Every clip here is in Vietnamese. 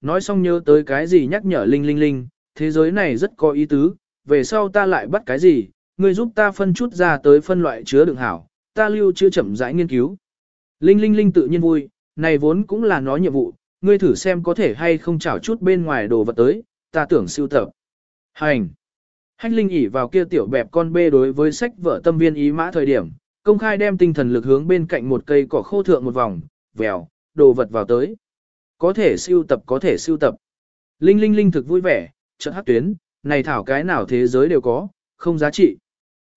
nói xong nhớ tới cái gì nhắc nhở Linh Linh Linh, thế giới này rất có ý tứ, về sau ta lại bắt cái gì, ngươi giúp ta phân chút ra tới phân loại chứa đựng hảo, ta lưu chưa chậm rãi nghiên cứu. Linh Linh Linh tự nhiên vui, này vốn cũng là nói nhiệm vụ, ngươi thử xem có thể hay không chảo chút bên ngoài đồ vật tới, ta tưởng siêu tập. Hành! Hách Linh ỉ vào kia tiểu bẹp con bê đối với sách vợ tâm viên ý mã thời điểm, công khai đem tinh thần lực hướng bên cạnh một cây cỏ khô thượng một vòng, vèo, đồ vật vào tới. Có thể siêu tập có thể siêu tập. Linh Linh Linh thực vui vẻ, chợt hát tuyến, này thảo cái nào thế giới đều có, không giá trị.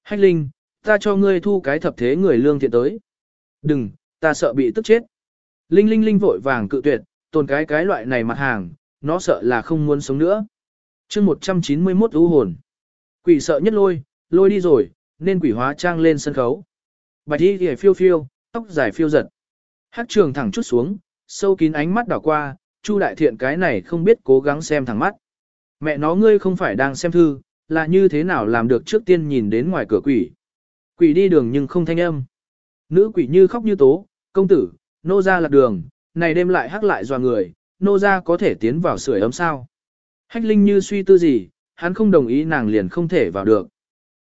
Hách Linh, ta cho ngươi thu cái thập thế người lương thiện tới. Đừng, ta sợ bị tức chết. Linh Linh Linh vội vàng cự tuyệt, tồn cái cái loại này mặt hàng, nó sợ là không muốn sống nữa. chương 191 ưu hồn. Quỷ sợ nhất lôi, lôi đi rồi, nên quỷ hóa trang lên sân khấu. Bạch y thì phiêu phiêu, tóc dài phiêu giật. Hát trường thẳng chút xuống, sâu kín ánh mắt đảo qua, Chu đại thiện cái này không biết cố gắng xem thẳng mắt. Mẹ nó ngươi không phải đang xem thư, là như thế nào làm được trước tiên nhìn đến ngoài cửa quỷ. Quỷ đi đường nhưng không thanh âm. Nữ quỷ như khóc như tố, công tử, nô ra lạc đường, này đêm lại hắc lại dò người, nô ra có thể tiến vào sưởi ấm sao. Hách linh như suy tư gì, hắn không đồng ý nàng liền không thể vào được.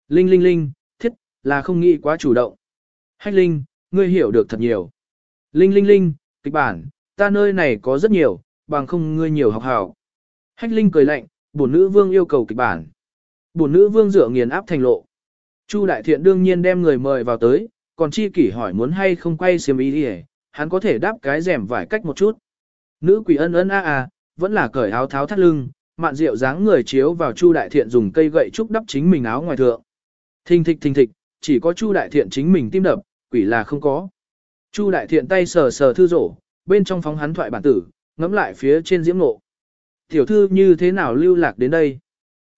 Linh linh linh, thiết, là không nghĩ quá chủ động. Hách linh, ngươi hiểu được thật nhiều. Linh linh linh, kịch bản, ta nơi này có rất nhiều, bằng không ngươi nhiều học hảo. Hách linh cười lạnh, bổn nữ vương yêu cầu kịch bản. Bổn nữ vương dựa nghiền áp thành lộ. Chu đại thiện đương nhiên đem người mời vào tới, còn chi kỷ hỏi muốn hay không quay xiêm ý đi hắn có thể đáp cái rèm vải cách một chút. Nữ quỷ ân ân a a, vẫn là cởi áo tháo thắt lưng, mạn rượu dáng người chiếu vào Chu đại thiện dùng cây gậy trúc đắp chính mình áo ngoài thượng. Thình thịch thình thịch, chỉ có Chu đại thiện chính mình tim đập, quỷ là không có. Chu đại thiện tay sờ sờ thư rổ, bên trong phóng hắn thoại bản tử, ngắm lại phía trên diễm nộ. Tiểu thư như thế nào lưu lạc đến đây?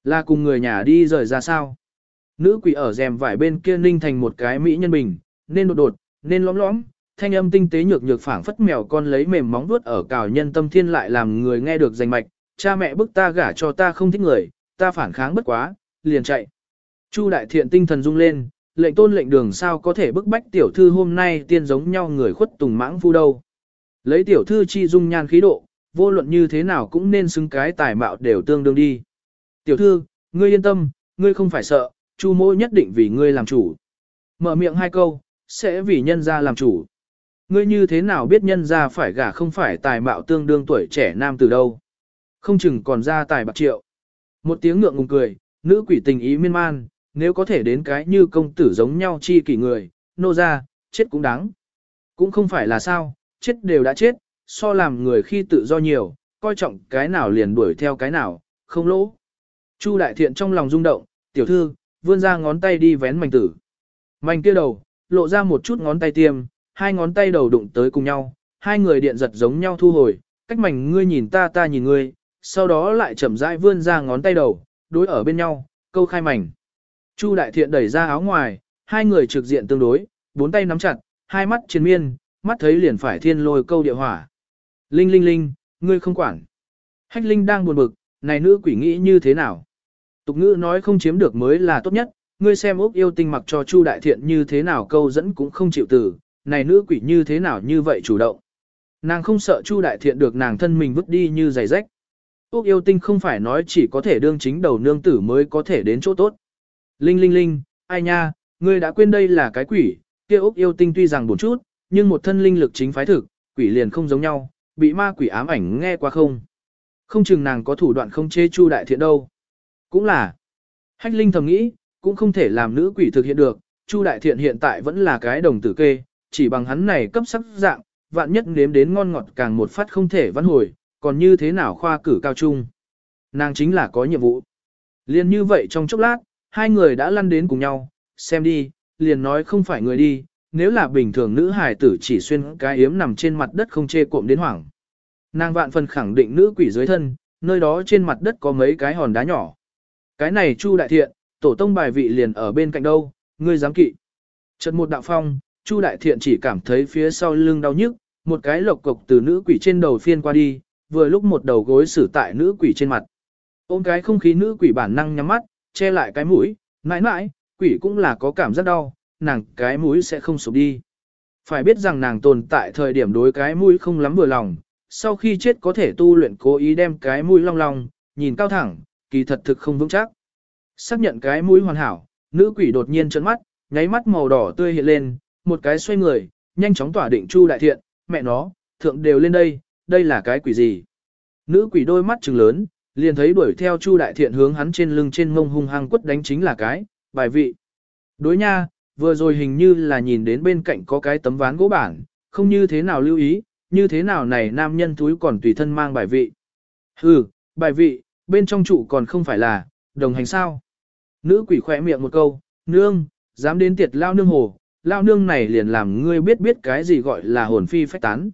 Là cùng người nhà đi rời ra sao? Nữ quỷ ở rèm vải bên kia ninh thành một cái mỹ nhân bình, nên đột đột, nên lõm lõm, thanh âm tinh tế nhược nhược phảng phất mèo con lấy mềm móng vuốt ở cào nhân tâm thiên lại làm người nghe được rành mạch, cha mẹ bức ta gả cho ta không thích người, ta phản kháng bất quá, liền chạy. Chu đại thiện tinh thần rung lên, lệnh tôn lệnh đường sao có thể bức bách tiểu thư hôm nay tiên giống nhau người khuất tùng mãng phu đâu. Lấy tiểu thư chi dung nhan khí độ, vô luận như thế nào cũng nên xứng cái tài mạo đều tương đương đi. Tiểu thư, ngươi yên tâm, ngươi không phải sợ, chu mô nhất định vì ngươi làm chủ. Mở miệng hai câu, sẽ vì nhân gia làm chủ. Ngươi như thế nào biết nhân gia phải gả không phải tài mạo tương đương tuổi trẻ nam từ đâu. Không chừng còn ra tài bạc triệu. Một tiếng ngượng ngùng cười, nữ quỷ tình ý miên man, nếu có thể đến cái như công tử giống nhau chi kỷ người, nô ra, chết cũng đáng. Cũng không phải là sao, chết đều đã chết, so làm người khi tự do nhiều, coi trọng cái nào liền đuổi theo cái nào, không lỗ. Chu đại thiện trong lòng rung động, tiểu thư, vươn ra ngón tay đi vén mảnh tử. Mảnh kia đầu, lộ ra một chút ngón tay tiêm, hai ngón tay đầu đụng tới cùng nhau, hai người điện giật giống nhau thu hồi, cách mảnh ngươi nhìn ta ta nhìn ngươi, sau đó lại chậm rãi vươn ra ngón tay đầu, đối ở bên nhau, câu khai mảnh. Chu đại thiện đẩy ra áo ngoài, hai người trực diện tương đối, bốn tay nắm chặt, hai mắt chiến miên, mắt thấy liền phải thiên lôi câu địa hỏa. Linh linh linh, ngươi không quản. Hách linh đang buồn bực, này nữ quỷ nghĩ như thế nào? Tục ngữ nói không chiếm được mới là tốt nhất, ngươi xem Úc yêu tinh mặc cho Chu đại thiện như thế nào câu dẫn cũng không chịu từ, này nữ quỷ như thế nào như vậy chủ động. Nàng không sợ Chu đại thiện được nàng thân mình vứt đi như giày rách. Úc yêu tinh không phải nói chỉ có thể đương chính đầu nương tử mới có thể đến chỗ tốt. Linh linh linh, ai nha, ngươi đã quên đây là cái quỷ, kia Úc yêu tinh tuy rằng buồn chút, nhưng một thân linh lực chính phái thực, quỷ liền không giống nhau, bị ma quỷ ám ảnh nghe qua không. Không chừng nàng có thủ đoạn không chê chu đại thiện đâu. Cũng là, hách linh thầm nghĩ, cũng không thể làm nữ quỷ thực hiện được, chu đại thiện hiện tại vẫn là cái đồng tử kê, chỉ bằng hắn này cấp sắc dạng, vạn nhất nếm đến ngon ngọt càng một phát không thể văn hồi, còn như thế nào khoa cử cao trung. Nàng chính là có nhiệm vụ. Liên như vậy trong chốc lát, hai người đã lăn đến cùng nhau, xem đi, liền nói không phải người đi, nếu là bình thường nữ hài tử chỉ xuyên cái yếm nằm trên mặt đất không chê cuộm đến hoảng. Nàng vạn phần khẳng định nữ quỷ dưới thân, nơi đó trên mặt đất có mấy cái hòn đá nhỏ. Cái này Chu đại thiện, tổ tông bài vị liền ở bên cạnh đâu, ngươi dám kỵ. Chợt một đạo phong, Chu đại thiện chỉ cảm thấy phía sau lưng đau nhức, một cái lộc cục từ nữ quỷ trên đầu phiên qua đi, vừa lúc một đầu gối xử tại nữ quỷ trên mặt. Ôm cái không khí nữ quỷ bản năng nhắm mắt, che lại cái mũi, mãi mãi, quỷ cũng là có cảm giác đau, nàng cái mũi sẽ không sụp đi. Phải biết rằng nàng tồn tại thời điểm đối cái mũi không lắm vừa lòng, sau khi chết có thể tu luyện cố ý đem cái mũi long long, nhìn cao thẳng, kỳ thật thực không vững chắc. Xác nhận cái mũi hoàn hảo, nữ quỷ đột nhiên trợn mắt, nháy mắt màu đỏ tươi hiện lên, một cái xoay người, nhanh chóng tỏa định Chu đại thiện, mẹ nó, thượng đều lên đây, đây là cái quỷ gì? Nữ quỷ đôi mắt trừng lớn, liền thấy đuổi theo Chu đại thiện hướng hắn trên lưng trên mông hung hăng quất đánh chính là cái, bài vị. Đối nha, vừa rồi hình như là nhìn đến bên cạnh có cái tấm ván gỗ bản, không như thế nào lưu ý, như thế nào này nam nhân túi còn tùy thân mang bài vị. Hừ, bài vị, bên trong trụ còn không phải là, đồng hành sao. Nữ quỷ khỏe miệng một câu, nương, dám đến tiệt lao nương hồ, lao nương này liền làm ngươi biết biết cái gì gọi là hồn phi phách tán.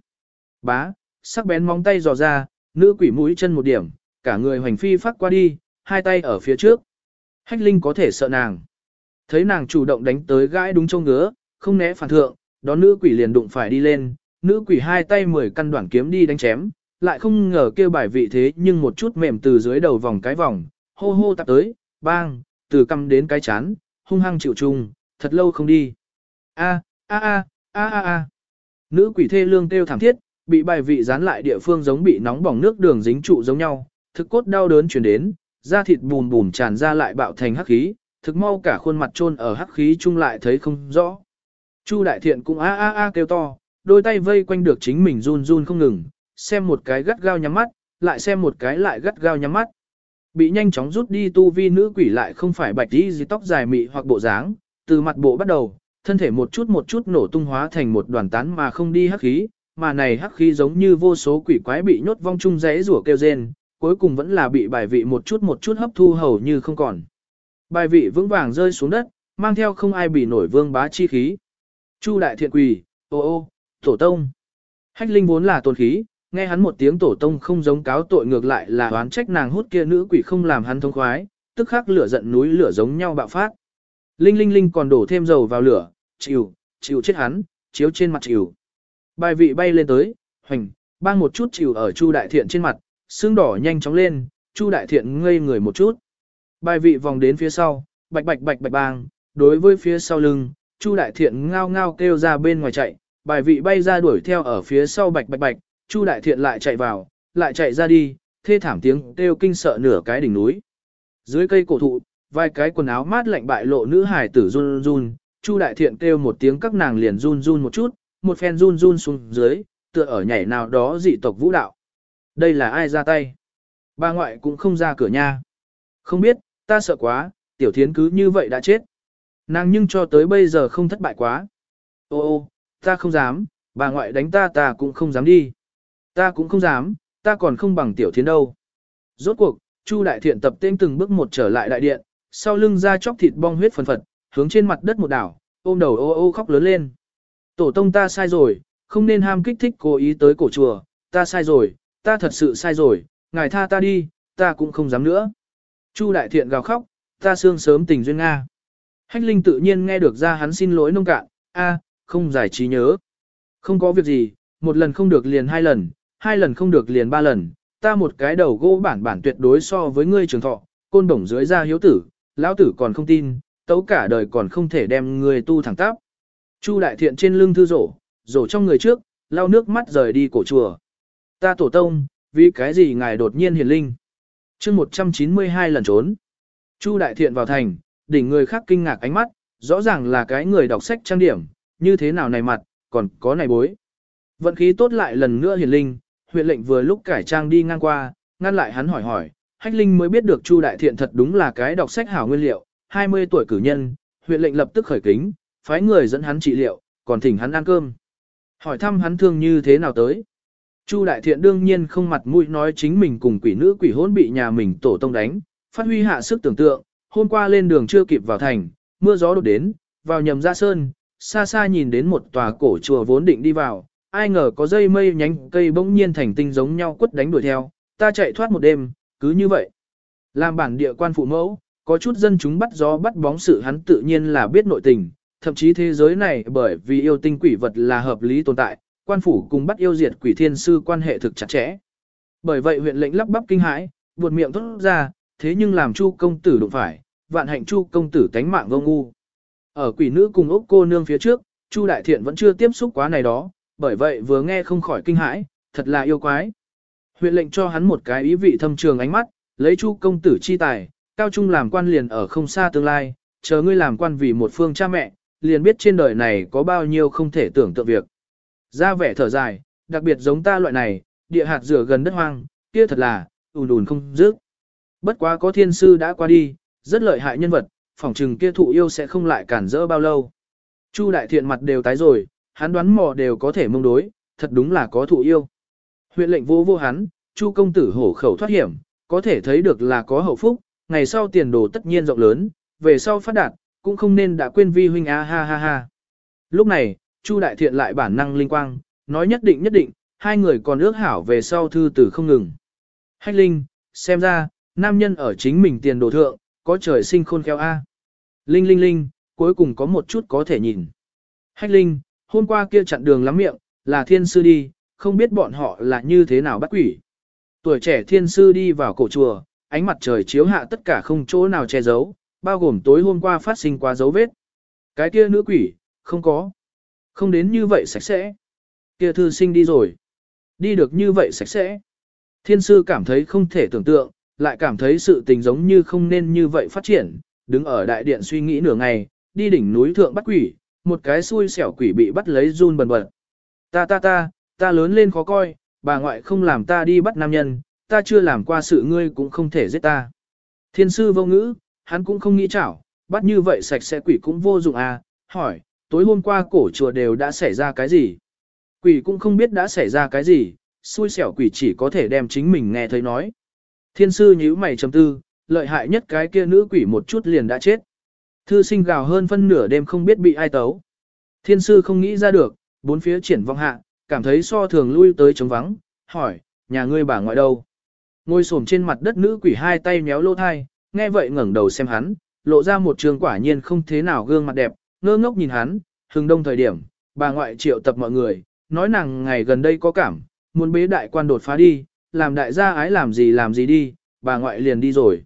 Bá, sắc bén móng tay dò ra, nữ quỷ mũi chân một điểm, cả người hoành phi phát qua đi, hai tay ở phía trước. Hách Linh có thể sợ nàng. Thấy nàng chủ động đánh tới gãi đúng trông ngứa, không né phản thượng, đó nữ quỷ liền đụng phải đi lên, nữ quỷ hai tay mười căn đoạn kiếm đi đánh chém, lại không ngờ kêu bài vị thế nhưng một chút mềm từ dưới đầu vòng cái vòng, hô hô tạp tới, bang, từ căm đến cái chán, hung hăng chịu chung, thật lâu không đi. A, a a, a a a. Nữ quỷ thê lương kêu thảm thiết, bị bài vị dán lại địa phương giống bị nóng bỏng nước đường dính trụ giống nhau, thực cốt đau đớn truyền đến, da thịt bùn bùn tràn ra lại bạo thành hắc khí, thực mau cả khuôn mặt chôn ở hắc khí chung lại thấy không rõ. Chu đại thiện cũng a a a kêu to, đôi tay vây quanh được chính mình run run không ngừng, xem một cái gắt gao nhắm mắt, lại xem một cái lại gắt gao nhắm mắt. Bị nhanh chóng rút đi tu vi nữ quỷ lại không phải bạch đi gì tóc dài mị hoặc bộ dáng, từ mặt bộ bắt đầu, thân thể một chút một chút nổ tung hóa thành một đoàn tán mà không đi hắc khí, mà này hắc khí giống như vô số quỷ quái bị nhốt vong chung rẽ rủa kêu rên, cuối cùng vẫn là bị bài vị một chút một chút hấp thu hầu như không còn. Bài vị vững vàng rơi xuống đất, mang theo không ai bị nổi vương bá chi khí. Chu đại thiện quỳ, ô ô, tổ tông. Hách linh vốn là tôn khí, nghe hắn một tiếng tổ tông không giống cáo tội ngược lại là oán trách nàng hút kia nữ quỷ không làm hắn thông khoái, tức khắc lửa giận núi lửa giống nhau bạo phát. Linh linh linh còn đổ thêm dầu vào lửa, chịu, chịu chết hắn, chiếu trên mặt chịu. Bài vị bay lên tới, hoành, bang một chút chịu ở Chu đại thiện trên mặt, xương đỏ nhanh chóng lên, Chu đại thiện ngây người một chút. Bài vị vòng đến phía sau, bạch bạch bạch bạch bang, đối với phía sau lưng, Chu đại thiện ngao ngao kêu ra bên ngoài chạy, bài vị bay ra đuổi theo ở phía sau bạch bạch bạch, Chu đại thiện lại chạy vào, lại chạy ra đi, thê thảm tiếng kêu kinh sợ nửa cái đỉnh núi. Dưới cây cổ thụ, vài cái quần áo mát lạnh bại lộ nữ hải tử run run, Chu đại thiện kêu một tiếng các nàng liền run run một chút, một phen run run xuống dưới, tựa ở nhảy nào đó dị tộc vũ đạo. Đây là ai ra tay? Ba ngoại cũng không ra cửa nha. Không biết, ta sợ quá, tiểu thiến cứ như vậy đã chết. Nàng nhưng cho tới bây giờ không thất bại quá. Ô ô, ta không dám, bà ngoại đánh ta ta cũng không dám đi. Ta cũng không dám, ta còn không bằng tiểu thiến đâu. Rốt cuộc, Chu đại thiện tập tên từng bước một trở lại đại điện, sau lưng ra chóc thịt bong huyết phần phật, hướng trên mặt đất một đảo, ôm đầu ô ô khóc lớn lên. Tổ tông ta sai rồi, không nên ham kích thích cố ý tới cổ chùa, ta sai rồi, ta thật sự sai rồi, ngài tha ta đi, ta cũng không dám nữa. Chu đại thiện gào khóc, ta xương sớm tình duyên Nga. Hách Linh tự nhiên nghe được ra hắn xin lỗi nông cạn, a, không giải trí nhớ. Không có việc gì, một lần không được liền hai lần, hai lần không được liền ba lần, ta một cái đầu gỗ bản bản tuyệt đối so với ngươi trường thọ, côn đồng dưới ra hiếu tử, lão tử còn không tin, tấu cả đời còn không thể đem người tu thẳng tắp. Chu đại thiện trên lưng thư rổ, rổ trong người trước, lau nước mắt rời đi cổ chùa. Ta tổ tông, vì cái gì ngài đột nhiên hiền linh? Chương 192 lần trốn. Chu đại thiện vào thành, đỉnh người khác kinh ngạc ánh mắt, rõ ràng là cái người đọc sách trang điểm, như thế nào này mặt, còn có này bối. Vận khí tốt lại lần nữa hiền linh, huyện lệnh vừa lúc cải trang đi ngang qua, ngăn lại hắn hỏi hỏi, hách linh mới biết được Chu đại thiện thật đúng là cái đọc sách hảo nguyên liệu, 20 tuổi cử nhân, huyện lệnh lập tức khởi kính, phái người dẫn hắn trị liệu, còn thỉnh hắn ăn cơm. Hỏi thăm hắn thương như thế nào tới. Chu đại thiện đương nhiên không mặt mũi nói chính mình cùng quỷ nữ quỷ hôn bị nhà mình tổ tông đánh, phát huy hạ sức tưởng tượng, hôm qua lên đường chưa kịp vào thành, mưa gió đột đến, vào nhầm ra sơn, xa xa nhìn đến một tòa cổ chùa vốn định đi vào, ai ngờ có dây mây nhánh cây bỗng nhiên thành tinh giống nhau quất đánh đuổi theo, ta chạy thoát một đêm, cứ như vậy. Làm bản địa quan phụ mẫu, có chút dân chúng bắt gió bắt bóng sự hắn tự nhiên là biết nội tình, thậm chí thế giới này bởi vì yêu tinh quỷ vật là hợp lý tồn tại, quan phủ cùng bắt yêu diệt quỷ thiên sư quan hệ thực chặt chẽ. Bởi vậy huyện lệnh lắp bắp kinh hãi, buột miệng thốt ra, thế nhưng làm chu công tử đụng phải, vạn hạnh chu công tử tánh mạng vô ngu. Ở quỷ nữ cùng ốc cô nương phía trước, chu đại thiện vẫn chưa tiếp xúc quá này đó, bởi vậy vừa nghe không khỏi kinh hãi, thật là yêu quái. Huyện lệnh cho hắn một cái ý vị thâm trường ánh mắt, lấy chu công tử chi tài, cao trung làm quan liền ở không xa tương lai, chờ ngươi làm quan vì một phương cha mẹ, liền biết trên đời này có bao nhiêu không thể tưởng tượng việc. Ra vẻ thở dài, đặc biệt giống ta loại này, địa hạt rửa gần đất hoang, kia thật là, ùn ùn không dứt. Bất quá có thiên sư đã qua đi, rất lợi hại nhân vật, phỏng trừng kia thụ yêu sẽ không lại cản rỡ bao lâu. Chu đại thiện mặt đều tái rồi, hắn đoán mò đều có thể mông đối, thật đúng là có thụ yêu. Huyện lệnh vô vô hắn, Chu công tử hổ khẩu thoát hiểm, có thể thấy được là có hậu phúc, ngày sau tiền đồ tất nhiên rộng lớn, về sau phát đạt, cũng không nên đã quên vi huynh a ha ha ha. Lúc này, Chu đại thiện lại bản năng linh quang, nói nhất định nhất định, hai người còn ước hảo về sau thư tử không ngừng. Hách linh, xem ra, nam nhân ở chính mình tiền đồ thượng, có trời sinh khôn khéo a. Linh linh linh, cuối cùng có một chút có thể nhìn. Hách linh, hôm qua kia chặn đường lắm miệng, là thiên sư đi, không biết bọn họ là như thế nào bắt quỷ. Tuổi trẻ thiên sư đi vào cổ chùa, ánh mặt trời chiếu hạ tất cả không chỗ nào che giấu, bao gồm tối hôm qua phát sinh qua dấu vết. Cái kia nữ quỷ, không có. Không đến như vậy sạch sẽ. Kia thư sinh đi rồi. Đi được như vậy sạch sẽ. Thiên sư cảm thấy không thể tưởng tượng, lại cảm thấy sự tình giống như không nên như vậy phát triển, đứng ở đại điện suy nghĩ nửa ngày, đi đỉnh núi thượng bắt quỷ, một cái xui xẻo quỷ bị bắt lấy run bần bật. Ta ta ta, ta lớn lên khó coi, bà ngoại không làm ta đi bắt nam nhân, ta chưa làm qua sự ngươi cũng không thể giết ta. Thiên sư vô ngữ, hắn cũng không nghĩ chảo, bắt như vậy sạch sẽ quỷ cũng vô dụng à, hỏi, tối hôm qua cổ chùa đều đã xảy ra cái gì? Quỷ cũng không biết đã xảy ra cái gì, xui xẻo quỷ chỉ có thể đem chính mình nghe thấy nói. Thiên sư nhíu mày trầm tư, lợi hại nhất cái kia nữ quỷ một chút liền đã chết. Thư sinh gào hơn phân nửa đêm không biết bị ai tấu. Thiên sư không nghĩ ra được, bốn phía triển vong hạ, cảm thấy so thường lui tới trống vắng, hỏi, nhà ngươi bà ngoại đâu? Ngồi xổm trên mặt đất nữ quỷ hai tay nhéo lô thai, nghe vậy ngẩng đầu xem hắn, lộ ra một trường quả nhiên không thế nào gương mặt đẹp, ngơ ngốc nhìn hắn, hừng đông thời điểm, bà ngoại triệu tập mọi người, nói nàng ngày gần đây có cảm, muốn bế đại quan đột phá đi, làm đại gia ái làm gì làm gì đi, bà ngoại liền đi rồi.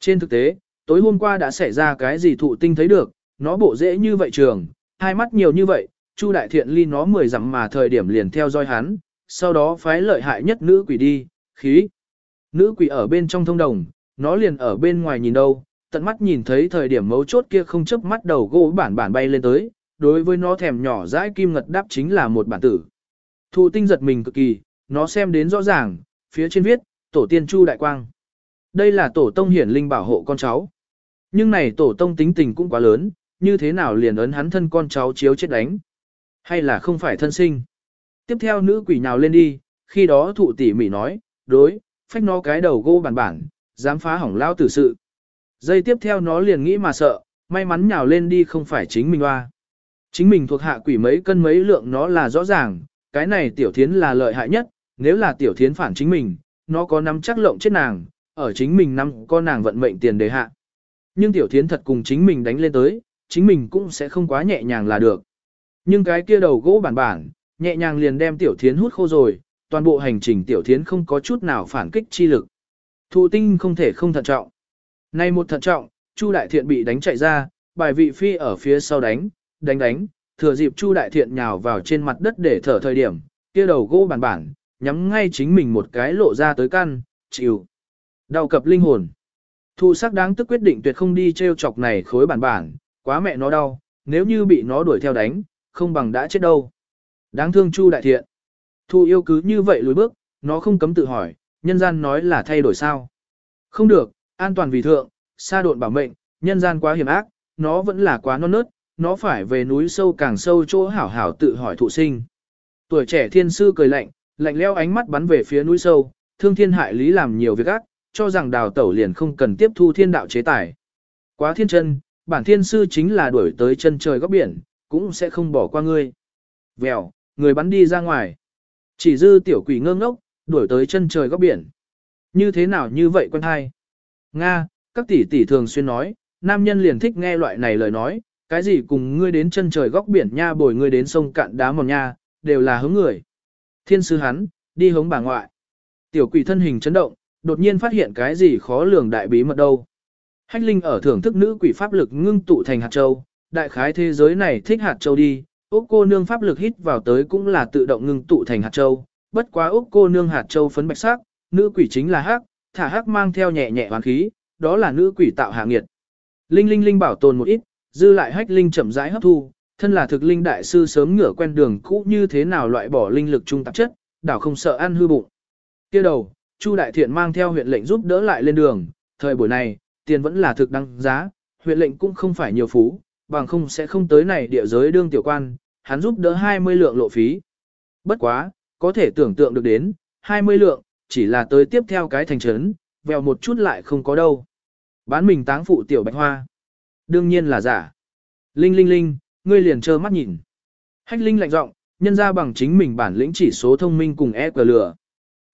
Trên thực tế, tối hôm qua đã xảy ra cái gì thụ tinh thấy được, nó bộ dễ như vậy trường, hai mắt nhiều như vậy, Chu đại thiện ly nó mười dặm mà thời điểm liền theo dõi hắn, sau đó phái lợi hại nhất nữ quỷ đi, khí. Nữ quỷ ở bên trong thông đồng, nó liền ở bên ngoài nhìn đâu, tận mắt nhìn thấy thời điểm mấu chốt kia không chớp mắt đầu gỗ bản bản bay lên tới, đối với nó thèm nhỏ dãi kim ngật đáp chính là một bản tử. Thụ tinh giật mình cực kỳ, nó xem đến rõ ràng, phía trên viết, tổ tiên Chu Đại Quang. Đây là tổ tông hiển linh bảo hộ con cháu. Nhưng này tổ tông tính tình cũng quá lớn, như thế nào liền ấn hắn thân con cháu chiếu chết đánh. Hay là không phải thân sinh. Tiếp theo nữ quỷ nào lên đi, khi đó thụ tỉ mỉ nói, đối, phách nó cái đầu gỗ bản bản, dám phá hỏng lao tử sự. Giây tiếp theo nó liền nghĩ mà sợ, may mắn nhào lên đi không phải chính mình hoa. Chính mình thuộc hạ quỷ mấy cân mấy lượng nó là rõ ràng, cái này tiểu thiến là lợi hại nhất, nếu là tiểu thiến phản chính mình, nó có nắm chắc lộng chết nàng, ở chính mình nắm có nàng vận mệnh tiền đề hạ. Nhưng tiểu thiến thật cùng chính mình đánh lên tới, chính mình cũng sẽ không quá nhẹ nhàng là được. Nhưng cái kia đầu gỗ bản bản, nhẹ nhàng liền đem tiểu thiến hút khô rồi, toàn bộ hành trình tiểu thiến không có chút nào phản kích chi lực. Thụ tinh không thể không thận trọng. Nay một thận trọng, Chu Đại Thiện bị đánh chạy ra, bài vị phi ở phía sau đánh, đánh đánh, thừa dịp Chu Đại Thiện nhào vào trên mặt đất để thở thời điểm, kia đầu gỗ bản bản, nhắm ngay chính mình một cái lộ ra tới căn, chịu. Đau cập linh hồn. Thu sắc đáng tức quyết định tuyệt không đi treo chọc này khối bản bản, quá mẹ nó đau, nếu như bị nó đuổi theo đánh, không bằng đã chết đâu. Đáng thương Chu Đại Thiện. Thu yêu cứ như vậy lùi bước, nó không cấm tự hỏi, nhân gian nói là thay đổi sao. Không được, an toàn vì thượng, xa độn bảo mệnh, nhân gian quá hiểm ác, nó vẫn là quá non nớt, nó phải về núi sâu càng sâu chỗ hảo hảo tự hỏi thụ sinh. Tuổi trẻ thiên sư cười lạnh, lạnh leo ánh mắt bắn về phía núi sâu, thương thiên hại lý làm nhiều việc ác, cho rằng đào tẩu liền không cần tiếp thu thiên đạo chế tài. Quá thiên chân, bản thiên sư chính là đuổi tới chân trời góc biển, cũng sẽ không bỏ qua ngươi. Vèo, người bắn đi ra ngoài. Chỉ dư tiểu quỷ ngơ ngốc, đuổi tới chân trời góc biển. Như thế nào như vậy quân hai? Nga, các tỷ tỷ thường xuyên nói, nam nhân liền thích nghe loại này lời nói, cái gì cùng ngươi đến chân trời góc biển nha bồi ngươi đến sông cạn đá mòn nha, đều là hướng người. Thiên sư hắn, đi hống bà ngoại. Tiểu quỷ thân hình chấn động, đột nhiên phát hiện cái gì khó lường đại bí mật đâu. Hách linh ở thưởng thức nữ quỷ pháp lực ngưng tụ thành hạt châu, đại khái thế giới này thích hạt châu đi, úc cô nương pháp lực hít vào tới cũng là tự động ngưng tụ thành hạt châu, bất quá Úc cô nương hạt châu phấn bạch sắc, nữ quỷ chính là hắc, thả hắc mang theo nhẹ nhẹ hoàn khí, đó là nữ quỷ tạo hạ nghiệt. Linh linh linh bảo tồn một ít, dư lại hách linh chậm rãi hấp thu, thân là thực linh đại sư sớm ngửa quen đường cũ như thế nào loại bỏ linh lực trung tạp chất, đảo không sợ ăn hư bụng. Kia đầu, Chu đại thiện mang theo huyện lệnh giúp đỡ lại lên đường, thời buổi này, tiền vẫn là thực đăng giá, huyện lệnh cũng không phải nhiều phú, bằng không sẽ không tới này địa giới đương tiểu quan, hắn giúp đỡ 20 lượng lộ phí. Bất quá, có thể tưởng tượng được đến, 20 lượng, chỉ là tới tiếp theo cái thành trấn, vèo một chút lại không có đâu. Bán mình táng phụ tiểu bạch hoa. Đương nhiên là giả. Linh linh linh, ngươi liền trơ mắt nhìn. Hách linh lạnh giọng, nhân ra bằng chính mình bản lĩnh chỉ số thông minh cùng e cờ lửa.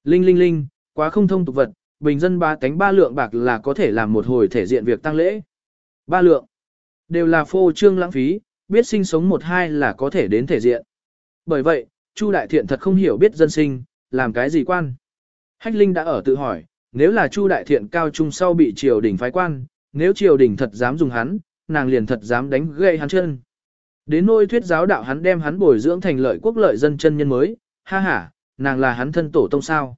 Linh linh linh, quá không thông tục vật, bình dân ba tánh ba lượng bạc là có thể làm một hồi thể diện việc tăng lễ. Ba lượng, đều là phô trương lãng phí, biết sinh sống một hai là có thể đến thể diện. Bởi vậy, Chu Đại Thiện thật không hiểu biết dân sinh, làm cái gì quan. Hách Linh đã ở tự hỏi, nếu là Chu Đại Thiện cao trung sau bị triều đình phái quan, nếu triều đình thật dám dùng hắn, nàng liền thật dám đánh gãy hắn chân. Đến nôi thuyết giáo đạo hắn đem hắn bồi dưỡng thành lợi quốc lợi dân chân nhân mới, ha ha, nàng là hắn thân tổ tông sao.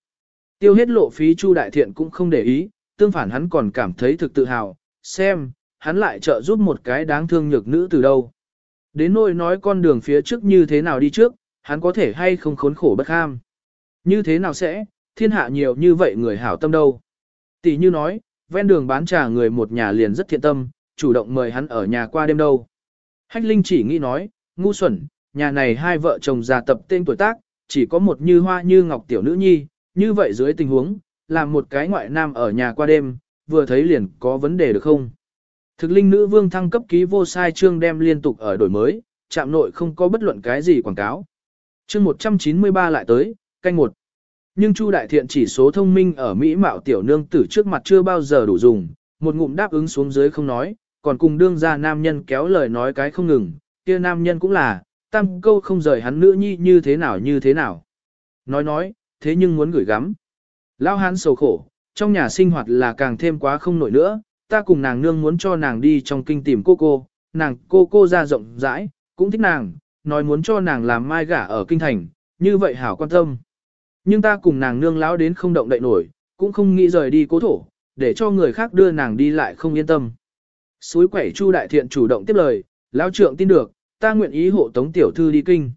Tiêu hết lộ phí Chu Đại Thiện cũng không để ý, tương phản hắn còn cảm thấy thực tự hào, xem, hắn lại trợ giúp một cái đáng thương nhược nữ từ đâu. Đến nỗi nói con đường phía trước như thế nào đi trước, hắn có thể hay không khốn khổ bất ham. Như thế nào sẽ, thiên hạ nhiều như vậy người hảo tâm đâu. Tỷ như nói, ven đường bán trà người một nhà liền rất thiện tâm, chủ động mời hắn ở nhà qua đêm đâu. Hách Linh chỉ nghĩ nói, ngu xuẩn, nhà này hai vợ chồng già tập tên tuổi tác, chỉ có một như hoa như ngọc tiểu nữ nhi, như vậy dưới tình huống, làm một cái ngoại nam ở nhà qua đêm, vừa thấy liền có vấn đề được không? Thực linh nữ vương thăng cấp ký vô sai chương đem liên tục ở đổi mới, chạm nội không có bất luận cái gì quảng cáo. Chương 193 lại tới, canh một. Nhưng Chu Đại Thiện chỉ số thông minh ở Mỹ mạo tiểu nương tử trước mặt chưa bao giờ đủ dùng, một ngụm đáp ứng xuống dưới không nói, còn cùng đương ra nam nhân kéo lời nói cái không ngừng, kia nam nhân cũng là, tam câu không rời hắn nữ nhi như thế nào như thế nào. Nói nói, thế nhưng muốn gửi gắm. Lao hán sầu khổ, trong nhà sinh hoạt là càng thêm quá không nổi nữa, ta cùng nàng nương muốn cho nàng đi trong kinh tìm cô cô, nàng cô cô ra rộng rãi, cũng thích nàng, nói muốn cho nàng làm mai gả ở kinh thành, như vậy hảo quan tâm. Nhưng ta cùng nàng nương lão đến không động đậy nổi, cũng không nghĩ rời đi cố thổ, để cho người khác đưa nàng đi lại không yên tâm. Suối quẩy Chu Đại Thiện chủ động tiếp lời, lão trượng tin được, ta nguyện ý hộ tống tiểu thư đi kinh.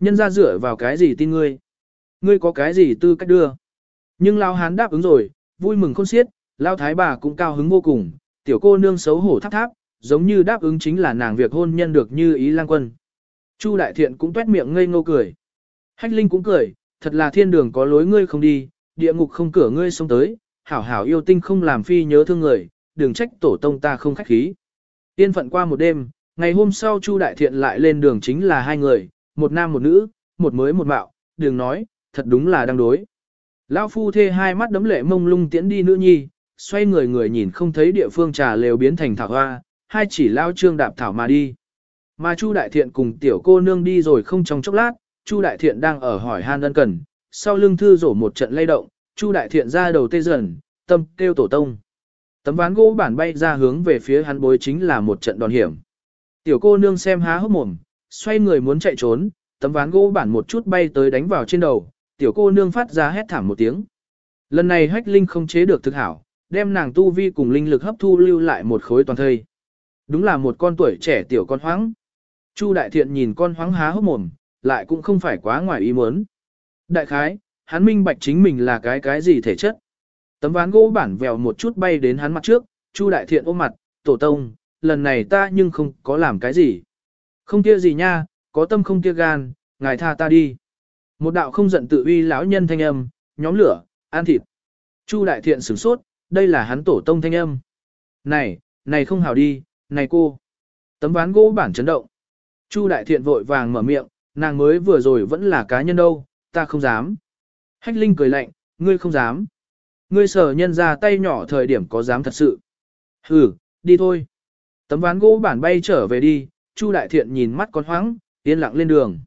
Nhân ra dựa vào cái gì tin ngươi? Ngươi có cái gì tư cách đưa? Nhưng lão hán đáp ứng rồi, vui mừng khôn xiết, lão thái bà cũng cao hứng vô cùng, tiểu cô nương xấu hổ tháp tháp, giống như đáp ứng chính là nàng việc hôn nhân được như ý lang quân. Chu Đại Thiện cũng tuét miệng ngây ngô cười. Hách Linh cũng cười, thật là thiên đường có lối ngươi không đi, địa ngục không cửa ngươi xông tới, hảo hảo yêu tinh không làm phi nhớ thương người, đừng trách tổ tông ta không khách khí. Tiên phận qua một đêm, ngày hôm sau Chu Đại Thiện lại lên đường chính là hai người, một nam một nữ, một mới một mạo, đường nói, thật đúng là đang đối. Lão phu thê hai mắt đấm lệ mông lung tiễn đi nữ nhi, xoay người người nhìn không thấy địa phương trà lều biến thành thảo hoa, hai chỉ lao trương đạp thảo mà đi. Mà Chu Đại Thiện cùng tiểu cô nương đi rồi không trong chốc lát, Chu Đại Thiện đang ở hỏi han ân cần, sau lưng thư rổ một trận lay động, Chu Đại Thiện ra đầu tê dần, tâm kêu tổ tông. Tấm ván gỗ bản bay ra hướng về phía hắn bối chính là một trận đòn hiểm. Tiểu cô nương xem há hốc mồm, xoay người muốn chạy trốn, tấm ván gỗ bản một chút bay tới đánh vào trên đầu, tiểu cô nương phát ra hét thảm một tiếng. Lần này hách linh không chế được thực hảo, đem nàng tu vi cùng linh lực hấp thu lưu lại một khối toàn thây. Đúng là một con tuổi trẻ tiểu con hoáng. Chu đại thiện nhìn con hoáng há hốc mồm, lại cũng không phải quá ngoài ý muốn. Đại khái, hắn minh bạch chính mình là cái cái gì thể chất. Tấm ván gỗ bản vèo một chút bay đến hắn mặt trước, Chu đại thiện ôm mặt, tổ tông, lần này ta nhưng không có làm cái gì. Không kia gì nha, có tâm không kia gan, ngài tha ta đi. Một đạo không giận tự uy lão nhân thanh âm, nhóm lửa, ăn thịt. Chu đại thiện sửng sốt, đây là hắn tổ tông thanh âm. Này, này không hào đi, này cô. Tấm ván gỗ bản chấn động. Chu đại thiện vội vàng mở miệng, nàng mới vừa rồi vẫn là cá nhân đâu, ta không dám. Hách Linh cười lạnh, ngươi không dám. Ngươi sở nhân ra tay nhỏ thời điểm có dám thật sự. Hừ, đi thôi. Tấm ván gỗ bản bay trở về đi, Chu đại thiện nhìn mắt con hoáng, yên lặng lên đường.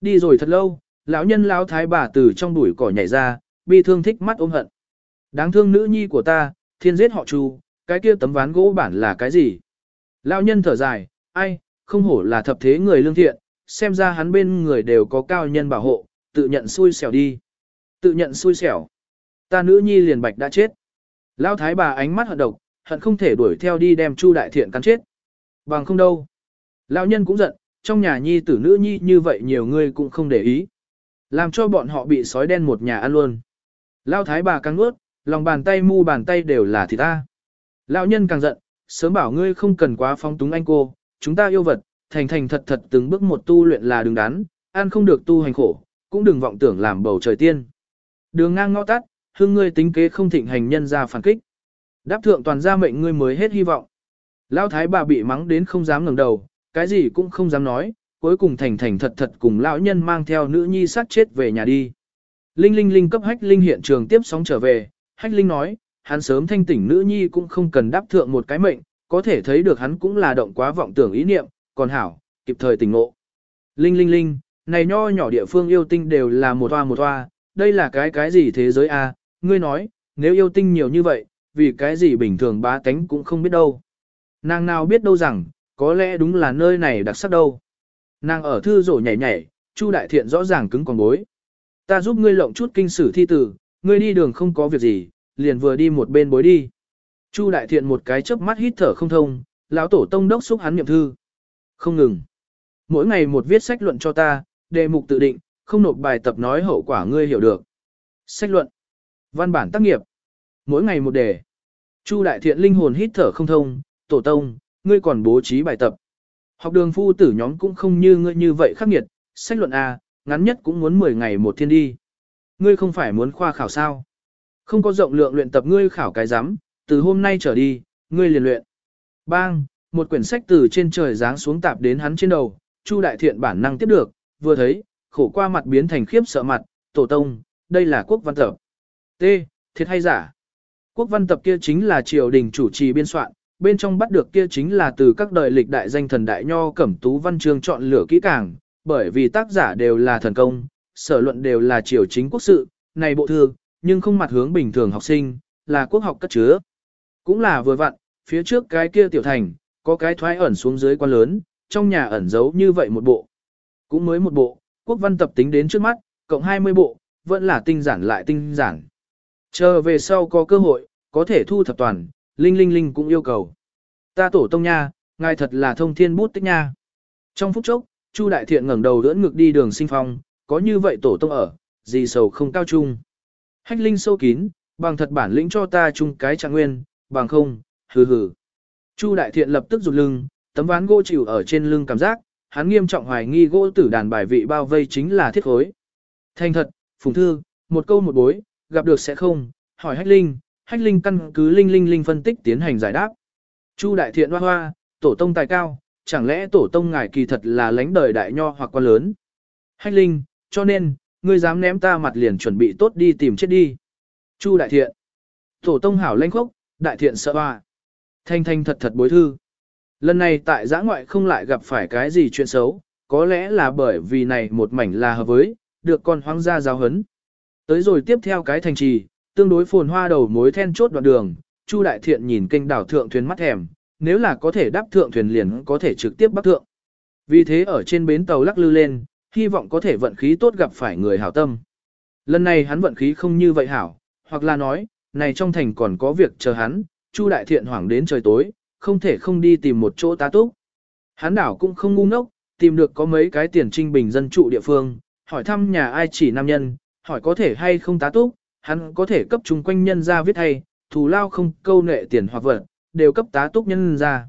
Đi rồi thật lâu, lão nhân lão thái bà từ trong bụi cỏ nhảy ra, bi thương thích mắt ôm hận. Đáng thương nữ nhi của ta, thiên giết họ Chu, cái kia tấm ván gỗ bản là cái gì? Lão nhân thở dài, ai, không hổ là thập thế người lương thiện, xem ra hắn bên người đều có cao nhân bảo hộ, tự nhận xui xẻo đi. Tự nhận xui xẻo. Ta nữ nhi liền bạch đã chết. Lão thái bà ánh mắt hận độc, hận không thể đuổi theo đi đem Chu đại thiện cắn chết. Bằng không đâu. Lão nhân cũng giận, trong nhà nhi tử nữ nhi như vậy nhiều người cũng không để ý. Làm cho bọn họ bị sói đen một nhà ăn luôn. Lão thái bà căng ướt, lòng bàn tay mu bàn tay đều là thịt ta. Lão nhân càng giận, sớm bảo ngươi không cần quá phong túng anh cô, chúng ta yêu vật, thành thành thật thật từng bước một tu luyện là đứng đắn, ăn không được tu hành khổ, cũng đừng vọng tưởng làm bầu trời tiên. Đường ngang ngõ tắt, hương ngươi tính kế không thịnh hành nhân ra phản kích. Đáp thượng toàn gia mệnh ngươi mới hết hy vọng. Lão thái bà bị mắng đến không dám ngẩng đầu, cái gì cũng không dám nói, cuối cùng thành thành thật thật cùng lão nhân mang theo nữ nhi sát chết về nhà đi. Linh Linh Linh cấp Hách Linh hiện trường tiếp sóng trở về, Hách Linh nói, hắn sớm thanh tỉnh nữ nhi cũng không cần đáp thượng một cái mệnh, có thể thấy được hắn cũng là động quá vọng tưởng ý niệm, còn hảo, kịp thời tỉnh ngộ. Linh Linh Linh, này nho nhỏ địa phương yêu tinh đều là một toa một toa, đây là cái cái gì thế giới a? ngươi nói, nếu yêu tinh nhiều như vậy, vì cái gì bình thường bá tánh cũng không biết đâu. Nàng nào biết đâu rằng, có lẽ đúng là nơi này đặc sắc đâu. Nàng ở thư rổ nhảy nhảy, Chu đại thiện rõ ràng cứng còn bối. Ta giúp ngươi lộng chút kinh sử thi tử, ngươi đi đường không có việc gì, liền vừa đi một bên bối đi. Chu đại thiện một cái chớp mắt hít thở không thông, lão tổ tông đốc xúc hắn niệm thư. Không ngừng. Mỗi ngày một viết sách luận cho ta, đề mục tự định, không nộp bài tập nói hậu quả ngươi hiểu được. Sách luận. Văn bản tác nghiệp. Mỗi ngày một đề. Chu đại thiện linh hồn hít thở không thông, tổ tông, ngươi còn bố trí bài tập. Học đường phu tử nhóm cũng không như ngươi như vậy khắc nghiệt, sách luận A, ngắn nhất cũng muốn 10 ngày một thiên đi. Ngươi không phải muốn khoa khảo sao. Không có rộng lượng luyện tập ngươi khảo cái giám, từ hôm nay trở đi, ngươi liền luyện. Bang, một quyển sách từ trên trời giáng xuống tạp đến hắn trên đầu, Chu đại thiện bản năng tiếp được, vừa thấy, khổ qua mặt biến thành khiếp sợ mặt, tổ tông, đây là quốc văn tập. T. Thiệt hay giả? Quốc văn tập kia chính là triều đình chủ trì biên soạn, bên trong bắt được kia chính là từ các đời lịch đại danh thần đại nho cẩm tú văn chương chọn lựa kỹ càng, bởi vì tác giả đều là thần công, sở luận đều là triều chính quốc sự, này bộ thư, nhưng không mặt hướng bình thường học sinh, là quốc học cất chứa. Cũng là vừa vặn, phía trước cái kia tiểu thành, có cái thoái ẩn xuống dưới quan lớn, trong nhà ẩn giấu như vậy một bộ. Cũng mới một bộ, quốc văn tập tính đến trước mắt, cộng 20 bộ, vẫn là tinh giản lại tinh giản. Chờ về sau có cơ hội, có thể thu thập toàn, Linh Linh Linh cũng yêu cầu. Ta tổ tông nha, ngài thật là thông thiên bút tích nha. Trong phút chốc, Chu Đại Thiện ngẩng đầu đỡ ngực đi đường sinh phong, có như vậy tổ tông ở, gì sầu không cao trung. Hách Linh sâu kín, bằng thật bản lĩnh cho ta chung cái trạng nguyên, bằng không, hừ hừ. Chu Đại Thiện lập tức rụt lưng, tấm ván gỗ chịu ở trên lưng cảm giác, hắn nghiêm trọng hoài nghi gỗ tử đàn bài vị bao vây chính là thiết khối. Thành thật, phùng thư, một câu một bối, gặp được sẽ không, hỏi hách linh, hách linh căn cứ linh linh linh phân tích tiến hành giải đáp. Chu đại thiện hoa hoa, tổ tông tài cao, chẳng lẽ tổ tông ngài kỳ thật là lãnh đời đại nho hoặc quan lớn. Hách linh, cho nên, ngươi dám ném ta mặt liền chuẩn bị tốt đi tìm chết đi. Chu đại thiện, tổ tông hảo lãnh khốc, đại thiện sợ hoa. Thanh thanh thật thật bối thư. Lần này tại giã ngoại không lại gặp phải cái gì chuyện xấu, có lẽ là bởi vì này một mảnh là hợp với, được con hoang gia giáo hấn. Tới rồi tiếp theo cái thành trì, tương đối phồn hoa đầu mối then chốt đoạn đường, Chu Đại Thiện nhìn kênh đảo thượng thuyền mắt thèm, nếu là có thể đáp thượng thuyền liền có thể trực tiếp bắt thượng. Vì thế ở trên bến tàu lắc lư lên, hy vọng có thể vận khí tốt gặp phải người hảo tâm. Lần này hắn vận khí không như vậy hảo, hoặc là nói, này trong thành còn có việc chờ hắn, Chu Đại Thiện hoảng đến trời tối, không thể không đi tìm một chỗ tá túc. Hắn đảo cũng không ngu ngốc, tìm được có mấy cái tiền trinh bình dân trụ địa phương, hỏi thăm nhà ai chỉ nam nhân, hỏi có thể hay không tá túc, hắn có thể cấp chung quanh nhân ra viết hay, thù lao không câu nệ tiền hoặc vật, đều cấp tá túc nhân ra.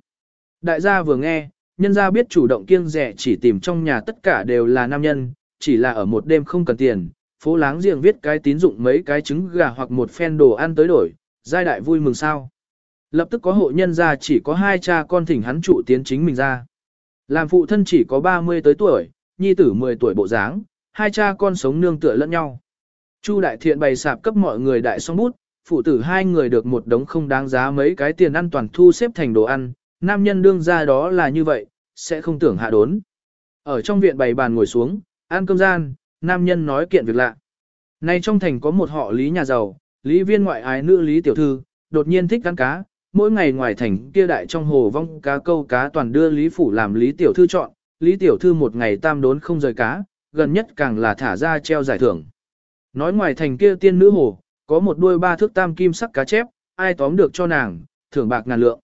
Đại gia vừa nghe, nhân gia biết chủ động kiêng rẻ chỉ tìm trong nhà tất cả đều là nam nhân, chỉ là ở một đêm không cần tiền, phố láng giềng viết cái tín dụng mấy cái trứng gà hoặc một phen đồ ăn tới đổi, giai đại vui mừng sao. Lập tức có hộ nhân ra chỉ có hai cha con thỉnh hắn trụ tiến chính mình ra. Làm phụ thân chỉ có 30 tới tuổi, nhi tử 10 tuổi bộ dáng, hai cha con sống nương tựa lẫn nhau. Chu đại thiện bày sạp cấp mọi người đại song bút, phụ tử hai người được một đống không đáng giá mấy cái tiền ăn toàn thu xếp thành đồ ăn, nam nhân đương ra đó là như vậy, sẽ không tưởng hạ đốn. Ở trong viện bày bàn ngồi xuống, ăn cơm gian, nam nhân nói kiện việc lạ. Nay trong thành có một họ lý nhà giàu, lý viên ngoại ái nữ lý tiểu thư, đột nhiên thích ăn cá, mỗi ngày ngoài thành kia đại trong hồ vong cá câu cá toàn đưa lý phủ làm lý tiểu thư chọn, lý tiểu thư một ngày tam đốn không rời cá, gần nhất càng là thả ra treo giải thưởng. Nói ngoài thành kia tiên nữ hồ, có một đuôi ba thước tam kim sắc cá chép, ai tóm được cho nàng, thưởng bạc ngàn lượng.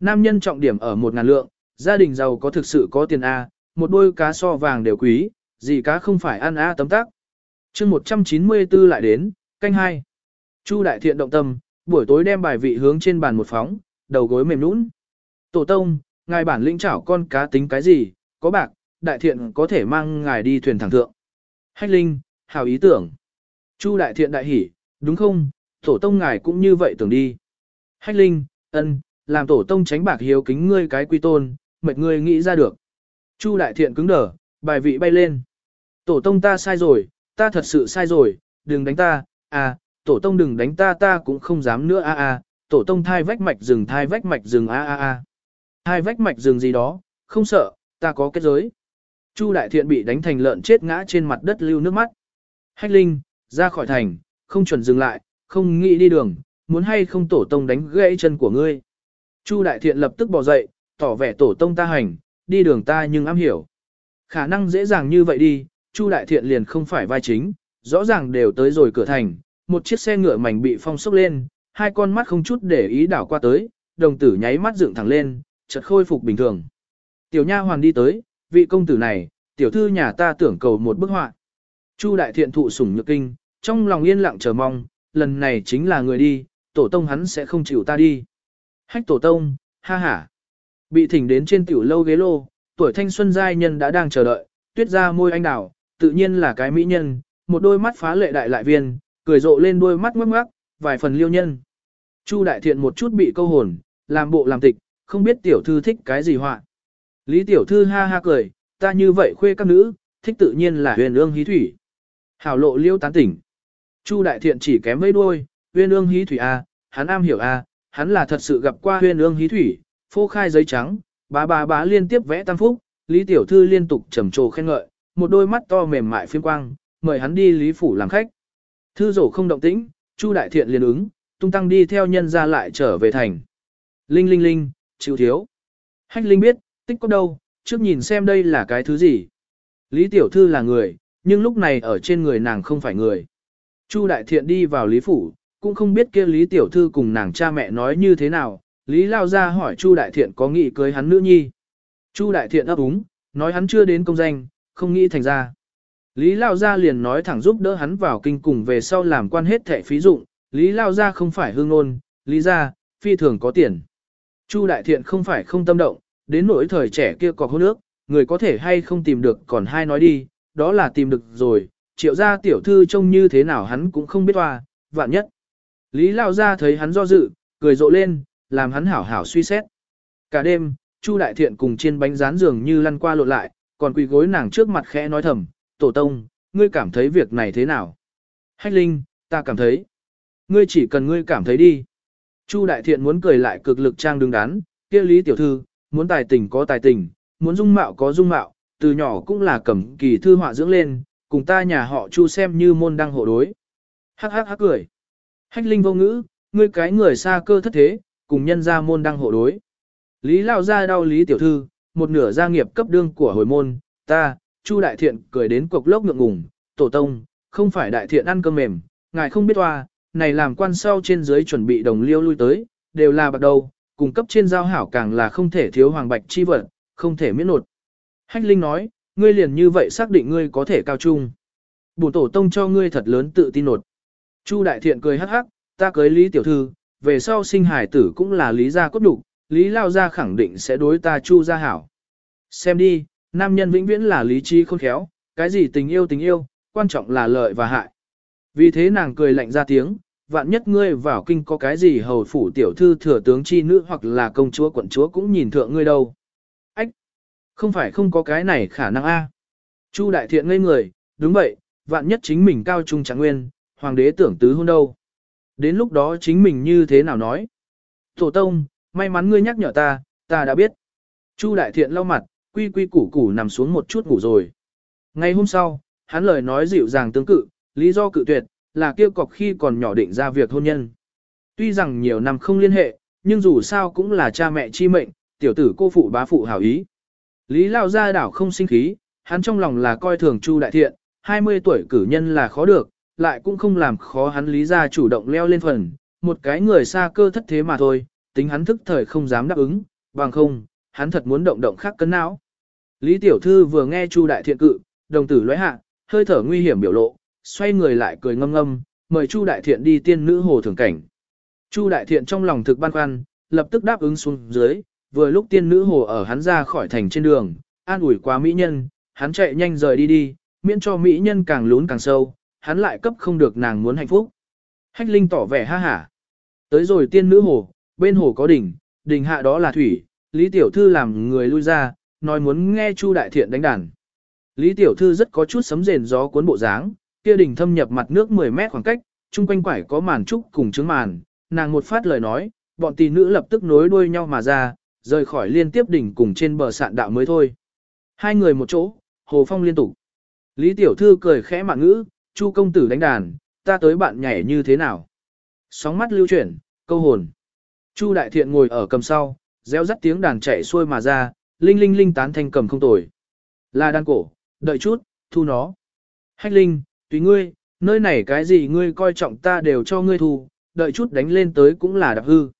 Nam nhân trọng điểm ở một ngàn lượng, gia đình giàu có thực sự có tiền A, một đôi cá so vàng đều quý, gì cá không phải ăn A tấm tắc chương 194 lại đến, canh hai. Chu đại thiện động tâm, buổi tối đem bài vị hướng trên bàn một phóng, đầu gối mềm nũng. Tổ tông, ngài bản lĩnh chảo con cá tính cái gì, có bạc, đại thiện có thể mang ngài đi thuyền thẳng thượng. Hách linh, hào ý tưởng. Chu đại thiện đại hỉ, đúng không, tổ tông ngài cũng như vậy tưởng đi. Hách linh, ân, làm tổ tông tránh bạc hiếu kính ngươi cái quy tôn, mệt ngươi nghĩ ra được. Chu đại thiện cứng đờ, bài vị bay lên. Tổ tông ta sai rồi, ta thật sự sai rồi, đừng đánh ta, à, tổ tông đừng đánh ta ta cũng không dám nữa a a, tổ tông thai vách mạch rừng thai vách mạch rừng a a a. Thai vách mạch rừng gì đó, không sợ, ta có kết giới. Chu đại thiện bị đánh thành lợn chết ngã trên mặt đất lưu nước mắt. Hách linh, ra khỏi thành, không chuẩn dừng lại, không nghĩ đi đường, muốn hay không tổ tông đánh gãy chân của ngươi. Chu đại thiện lập tức bỏ dậy, tỏ vẻ tổ tông ta hành, đi đường ta nhưng am hiểu. Khả năng dễ dàng như vậy đi, Chu đại thiện liền không phải vai chính, rõ ràng đều tới rồi cửa thành, một chiếc xe ngựa mảnh bị phong sốc lên, hai con mắt không chút để ý đảo qua tới, đồng tử nháy mắt dựng thẳng lên, chợt khôi phục bình thường. Tiểu nha hoàn đi tới, vị công tử này, tiểu thư nhà ta tưởng cầu một bức họa. Chu đại thiện thụ sủng nhược kinh, trong lòng yên lặng chờ mong, lần này chính là người đi, tổ tông hắn sẽ không chịu ta đi. Hách tổ tông, ha ha. Bị thỉnh đến trên tiểu lâu ghế lô, tuổi thanh xuân giai nhân đã đang chờ đợi, tuyết ra môi anh đào, tự nhiên là cái mỹ nhân, một đôi mắt phá lệ đại lại viên, cười rộ lên đôi mắt ngoắc ngoắc, vài phần liêu nhân. Chu đại thiện một chút bị câu hồn, làm bộ làm tịch, không biết tiểu thư thích cái gì họa. Lý tiểu thư ha ha cười, ta như vậy khuê các nữ, thích tự nhiên là huyền ương hí thủy. Hảo lộ liêu tán tỉnh. Chu đại thiện chỉ kém mấy đuôi, huyền ương hí thủy A, hắn am hiểu A, hắn là thật sự gặp qua huyền ương hí thủy, phô khai giấy trắng, bá bá bá liên tiếp vẽ tam phúc, Lý tiểu thư liên tục trầm trồ khen ngợi, một đôi mắt to mềm mại phiên quang, mời hắn đi Lý phủ làm khách. Thư rổ không động tĩnh, Chu đại thiện liền ứng, tung tăng đi theo nhân ra lại trở về thành. Linh linh linh, chịu thiếu. Hách linh biết, tích có đâu, trước nhìn xem đây là cái thứ gì. Lý tiểu thư là người, nhưng lúc này ở trên người nàng không phải người. Chu đại thiện đi vào Lý phủ, cũng không biết kia Lý tiểu thư cùng nàng cha mẹ nói như thế nào. Lý lao ra hỏi Chu đại thiện có nghĩ cưới hắn nữ nhi. Chu đại thiện ấp úng, nói hắn chưa đến công danh, không nghĩ thành ra. Lý Lao Gia liền nói thẳng giúp đỡ hắn vào kinh cùng về sau làm quan hết thẻ phí dụng, Lý Lao Gia không phải hương ngôn, Lý Gia, phi thường có tiền. Chu Đại Thiện không phải không tâm động, đến nỗi thời trẻ kia có hôn nước, người có thể hay không tìm được còn hai nói đi, đó là tìm được rồi, triệu gia tiểu thư trông như thế nào hắn cũng không biết hoa, vạn nhất. Lý Lao Gia thấy hắn do dự, cười rộ lên, làm hắn hảo hảo suy xét. Cả đêm, Chu Đại Thiện cùng trên bánh rán giường như lăn qua lộn lại, còn quỳ gối nàng trước mặt khẽ nói thầm, tổ tông, ngươi cảm thấy việc này thế nào? Hách Linh, ta cảm thấy. Ngươi chỉ cần ngươi cảm thấy đi. Chu Đại Thiện muốn cười lại cực lực trang đứng đắn, kia Lý Tiểu Thư, muốn tài tình có tài tình, muốn dung mạo có dung mạo, từ nhỏ cũng là cẩm kỳ thư họa dưỡng lên, cùng ta nhà họ Chu xem như môn đăng hộ đối. Hắc hắc hắc cười. Hách Linh vô ngữ, ngươi cái người xa cơ thất thế, cùng nhân ra môn đăng hộ đối. Lý Lao ra đau Lý Tiểu Thư, một nửa gia nghiệp cấp đương của hồi môn, ta, Chu Đại Thiện cười đến cục lốc ngượng ngùng, tổ tông, không phải Đại Thiện ăn cơm mềm, ngài không biết hoa, này làm quan sau trên dưới chuẩn bị đồng liêu lui tới, đều là bạc đầu, cung cấp trên giao hảo càng là không thể thiếu hoàng bạch chi vật, không thể miễn nột. Hách Linh nói, ngươi liền như vậy xác định ngươi có thể cao trung. bổ tổ tông cho ngươi thật lớn tự tin nột. Chu Đại Thiện cười hắc hắc, ta cưới Lý Tiểu Thư, về sau sinh hải tử cũng là Lý gia cốt đủ, Lý Lao gia khẳng định sẽ đối ta Chu gia hảo. Xem đi, nam nhân vĩnh viễn là lý trí khôn khéo, cái gì tình yêu tình yêu, quan trọng là lợi và hại. Vì thế nàng cười lạnh ra tiếng, vạn nhất ngươi vào kinh có cái gì hầu phủ tiểu thư thừa tướng chi nữ hoặc là công chúa quận chúa cũng nhìn thượng ngươi đâu. Ách! Không phải không có cái này khả năng a. Chu đại thiện ngây người, đúng vậy, vạn nhất chính mình cao trung trạng nguyên, hoàng đế tưởng tứ hôn đâu. Đến lúc đó chính mình như thế nào nói? Tổ tông, may mắn ngươi nhắc nhở ta, ta đã biết. Chu đại thiện lau mặt, quy quy củ củ nằm xuống một chút ngủ rồi. Ngày hôm sau, hắn lời nói dịu dàng tương cự, lý do cự tuyệt, là kia cọc khi còn nhỏ định ra việc hôn nhân. Tuy rằng nhiều năm không liên hệ, nhưng dù sao cũng là cha mẹ chi mệnh, tiểu tử cô phụ bá phụ hảo ý. Lý Lao gia đảo không sinh khí, hắn trong lòng là coi thường Chu Đại Thiện, 20 tuổi cử nhân là khó được, lại cũng không làm khó hắn lý ra chủ động leo lên phần, một cái người xa cơ thất thế mà thôi, tính hắn thức thời không dám đáp ứng, bằng không, hắn thật muốn động động khác cấn não. Lý Tiểu Thư vừa nghe Chu Đại Thiện cự, đồng tử lóe hạ, hơi thở nguy hiểm biểu lộ, xoay người lại cười ngâm ngâm, mời Chu Đại Thiện đi tiên nữ hồ thưởng cảnh. Chu Đại Thiện trong lòng thực băn khoăn, lập tức đáp ứng xuống dưới, vừa lúc tiên nữ hồ ở hắn ra khỏi thành trên đường, an ủi quá mỹ nhân, hắn chạy nhanh rời đi đi, miễn cho mỹ nhân càng lún càng sâu, hắn lại cấp không được nàng muốn hạnh phúc. Hách Linh tỏ vẻ ha hả. Tới rồi tiên nữ hồ, bên hồ có đỉnh, đỉnh hạ đó là thủy, Lý Tiểu Thư làm người lui ra, nói muốn nghe Chu Đại Thiện đánh đàn. Lý Tiểu Thư rất có chút sấm rền gió cuốn bộ dáng, kia đỉnh thâm nhập mặt nước 10 mét khoảng cách, chung quanh quải có màn trúc cùng trứng màn, nàng một phát lời nói, bọn tỷ nữ lập tức nối đuôi nhau mà ra, rời khỏi liên tiếp đỉnh cùng trên bờ sạn đạo mới thôi. Hai người một chỗ, hồ phong liên tục. Lý Tiểu Thư cười khẽ mạng ngữ, Chu công tử đánh đàn, ta tới bạn nhảy như thế nào? Sóng mắt lưu chuyển, câu hồn. Chu Đại Thiện ngồi ở cầm sau, réo rắt tiếng đàn chạy xuôi mà ra, linh linh linh tán thanh cầm không tồi. Là đan cổ, đợi chút, thu nó. Hách linh, tùy ngươi, nơi này cái gì ngươi coi trọng ta đều cho ngươi thu, đợi chút đánh lên tới cũng là đạp hư.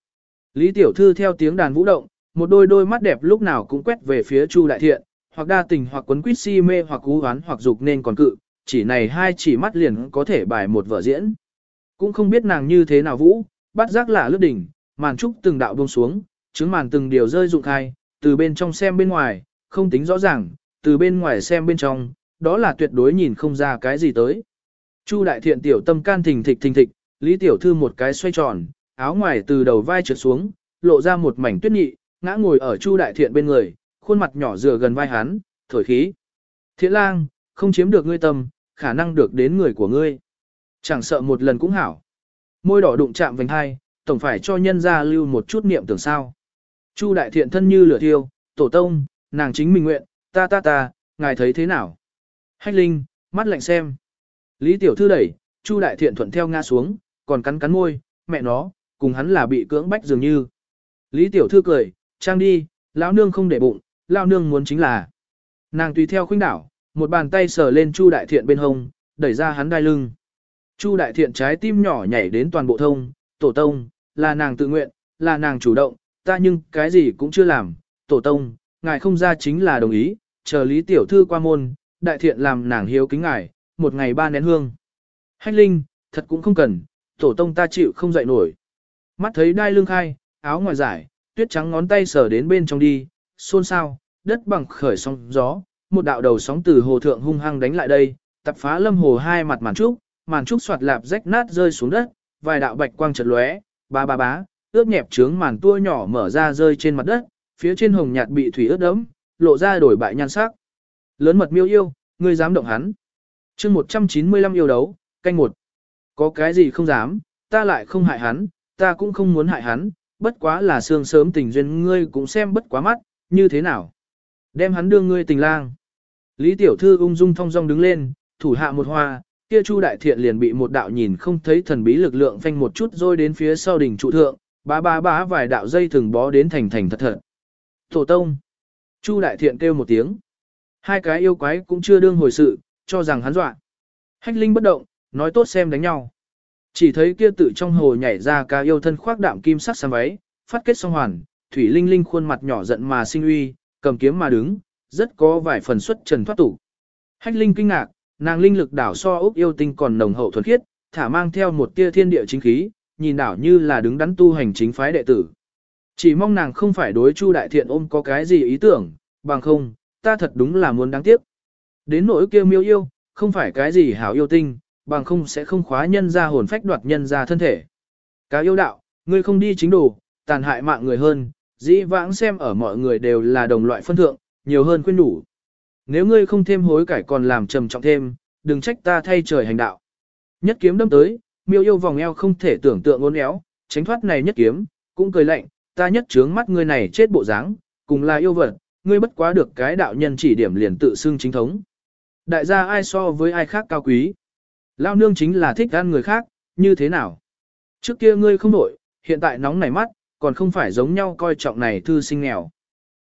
Lý Tiểu Thư theo tiếng đàn vũ động, một đôi đôi mắt đẹp lúc nào cũng quét về phía Chu Đại Thiện, hoặc đa tình hoặc quấn quýt si mê hoặc cú hoán hoặc dục nên còn cự, chỉ này hai chỉ mắt liền có thể bài một vở diễn. Cũng không biết nàng như thế nào vũ, bắt giác là lướt đỉnh, màn trúc từng đạo buông xuống, trứng màn từng điều rơi rụng khai, từ bên trong xem bên ngoài, không tính rõ ràng, từ bên ngoài xem bên trong, đó là tuyệt đối nhìn không ra cái gì tới. Chu đại thiện tiểu tâm can thình thịch thình thịch, Lý tiểu thư một cái xoay tròn, áo ngoài từ đầu vai trượt xuống, lộ ra một mảnh tuyết nhị, ngã ngồi ở Chu đại thiện bên người, khuôn mặt nhỏ dựa gần vai hắn, thổi khí. Thiện lang, không chiếm được ngươi tâm, khả năng được đến người của ngươi. Chẳng sợ một lần cũng hảo. Môi đỏ đụng chạm vành hai, tổng phải cho nhân gia lưu một chút niệm tưởng sao. Chu đại thiện thân như lửa thiêu, tổ tông, nàng chính mình nguyện, ta ta ta, ngài thấy thế nào? Hách linh, mắt lạnh xem. Lý tiểu thư đẩy, Chu đại thiện thuận theo ngã xuống, còn cắn cắn môi, mẹ nó, cùng hắn là bị cưỡng bách dường như. Lý tiểu thư cười, trang đi, lão nương không để bụng, lão nương muốn chính là. Nàng tùy theo khuynh đảo, một bàn tay sờ lên Chu đại thiện bên hông, đẩy ra hắn đai lưng. Chu đại thiện trái tim nhỏ nhảy đến toàn bộ thông, tổ tông, là nàng tự nguyện, là nàng chủ động, ta nhưng cái gì cũng chưa làm, tổ tông, ngài không ra chính là đồng ý, chờ lý tiểu thư qua môn, đại thiện làm nàng hiếu kính ngài, một ngày ba nén hương. Hách linh, thật cũng không cần, tổ tông ta chịu không dậy nổi. Mắt thấy đai lưng khai, áo ngoài giải, tuyết trắng ngón tay sờ đến bên trong đi, xôn xao, đất bằng khởi sóng gió, một đạo đầu sóng từ hồ thượng hung hăng đánh lại đây, tập phá lâm hồ hai mặt màn trúc, màn trúc soạt lạp rách nát rơi xuống đất, vài đạo bạch quang chợt lóe, ba ba bá, ướt nhẹp trướng màn tua nhỏ mở ra rơi trên mặt đất, phía trên hồng nhạt bị thủy ướt đẫm, lộ ra đổi bại nhan sắc. Lớn mật miêu yêu, ngươi dám động hắn. chương 195 yêu đấu, canh một. Có cái gì không dám, ta lại không hại hắn, ta cũng không muốn hại hắn, bất quá là sương sớm tình duyên ngươi cũng xem bất quá mắt, như thế nào. Đem hắn đưa ngươi tình lang. Lý tiểu thư ung dung thong dong đứng lên, thủ hạ một hoa, kia Chu đại thiện liền bị một đạo nhìn không thấy thần bí lực lượng phanh một chút rồi đến phía sau đỉnh trụ thượng, bá bá bá vài đạo dây thường bó đến thành thành thật thật. Tổ tông. Chu đại thiện kêu một tiếng. Hai cái yêu quái cũng chưa đương hồi sự, cho rằng hắn dọa. Hách linh bất động, nói tốt xem đánh nhau. Chỉ thấy kia tự trong hồ nhảy ra ca yêu thân khoác đạm kim sắc xám váy, phát kết song hoàn, thủy linh linh khuôn mặt nhỏ giận mà sinh uy, cầm kiếm mà đứng, rất có vài phần xuất trần thoát tục. Hách linh kinh ngạc, nàng linh lực đảo so ốc yêu tinh còn nồng hậu thuần khiết, thả mang theo một tia thiên địa chính khí, nhìn đảo như là đứng đắn tu hành chính phái đệ tử. Chỉ mong nàng không phải đối Chu đại thiện ôm có cái gì ý tưởng, bằng không, ta thật đúng là muốn đáng tiếc. Đến nỗi kia miêu yêu, không phải cái gì hảo yêu tinh, bằng không sẽ không khóa nhân ra hồn phách đoạt nhân ra thân thể. Cá yêu đạo, ngươi không đi chính đủ, tàn hại mạng người hơn, dĩ vãng xem ở mọi người đều là đồng loại phân thượng, nhiều hơn khuyên đủ. Nếu ngươi không thêm hối cải còn làm trầm trọng thêm, đừng trách ta thay trời hành đạo. Nhất kiếm đâm tới, miêu yêu vòng eo không thể tưởng tượng ôn éo, tránh thoát này nhất kiếm, cũng cười lạnh, ta nhất trướng mắt ngươi này chết bộ dáng, cùng là yêu vật, ngươi bất quá được cái đạo nhân chỉ điểm liền tự xưng chính thống. Đại gia ai so với ai khác cao quý. Lao nương chính là thích ăn người khác, như thế nào? Trước kia ngươi không nổi, hiện tại nóng nảy mắt, còn không phải giống nhau coi trọng này thư sinh nghèo.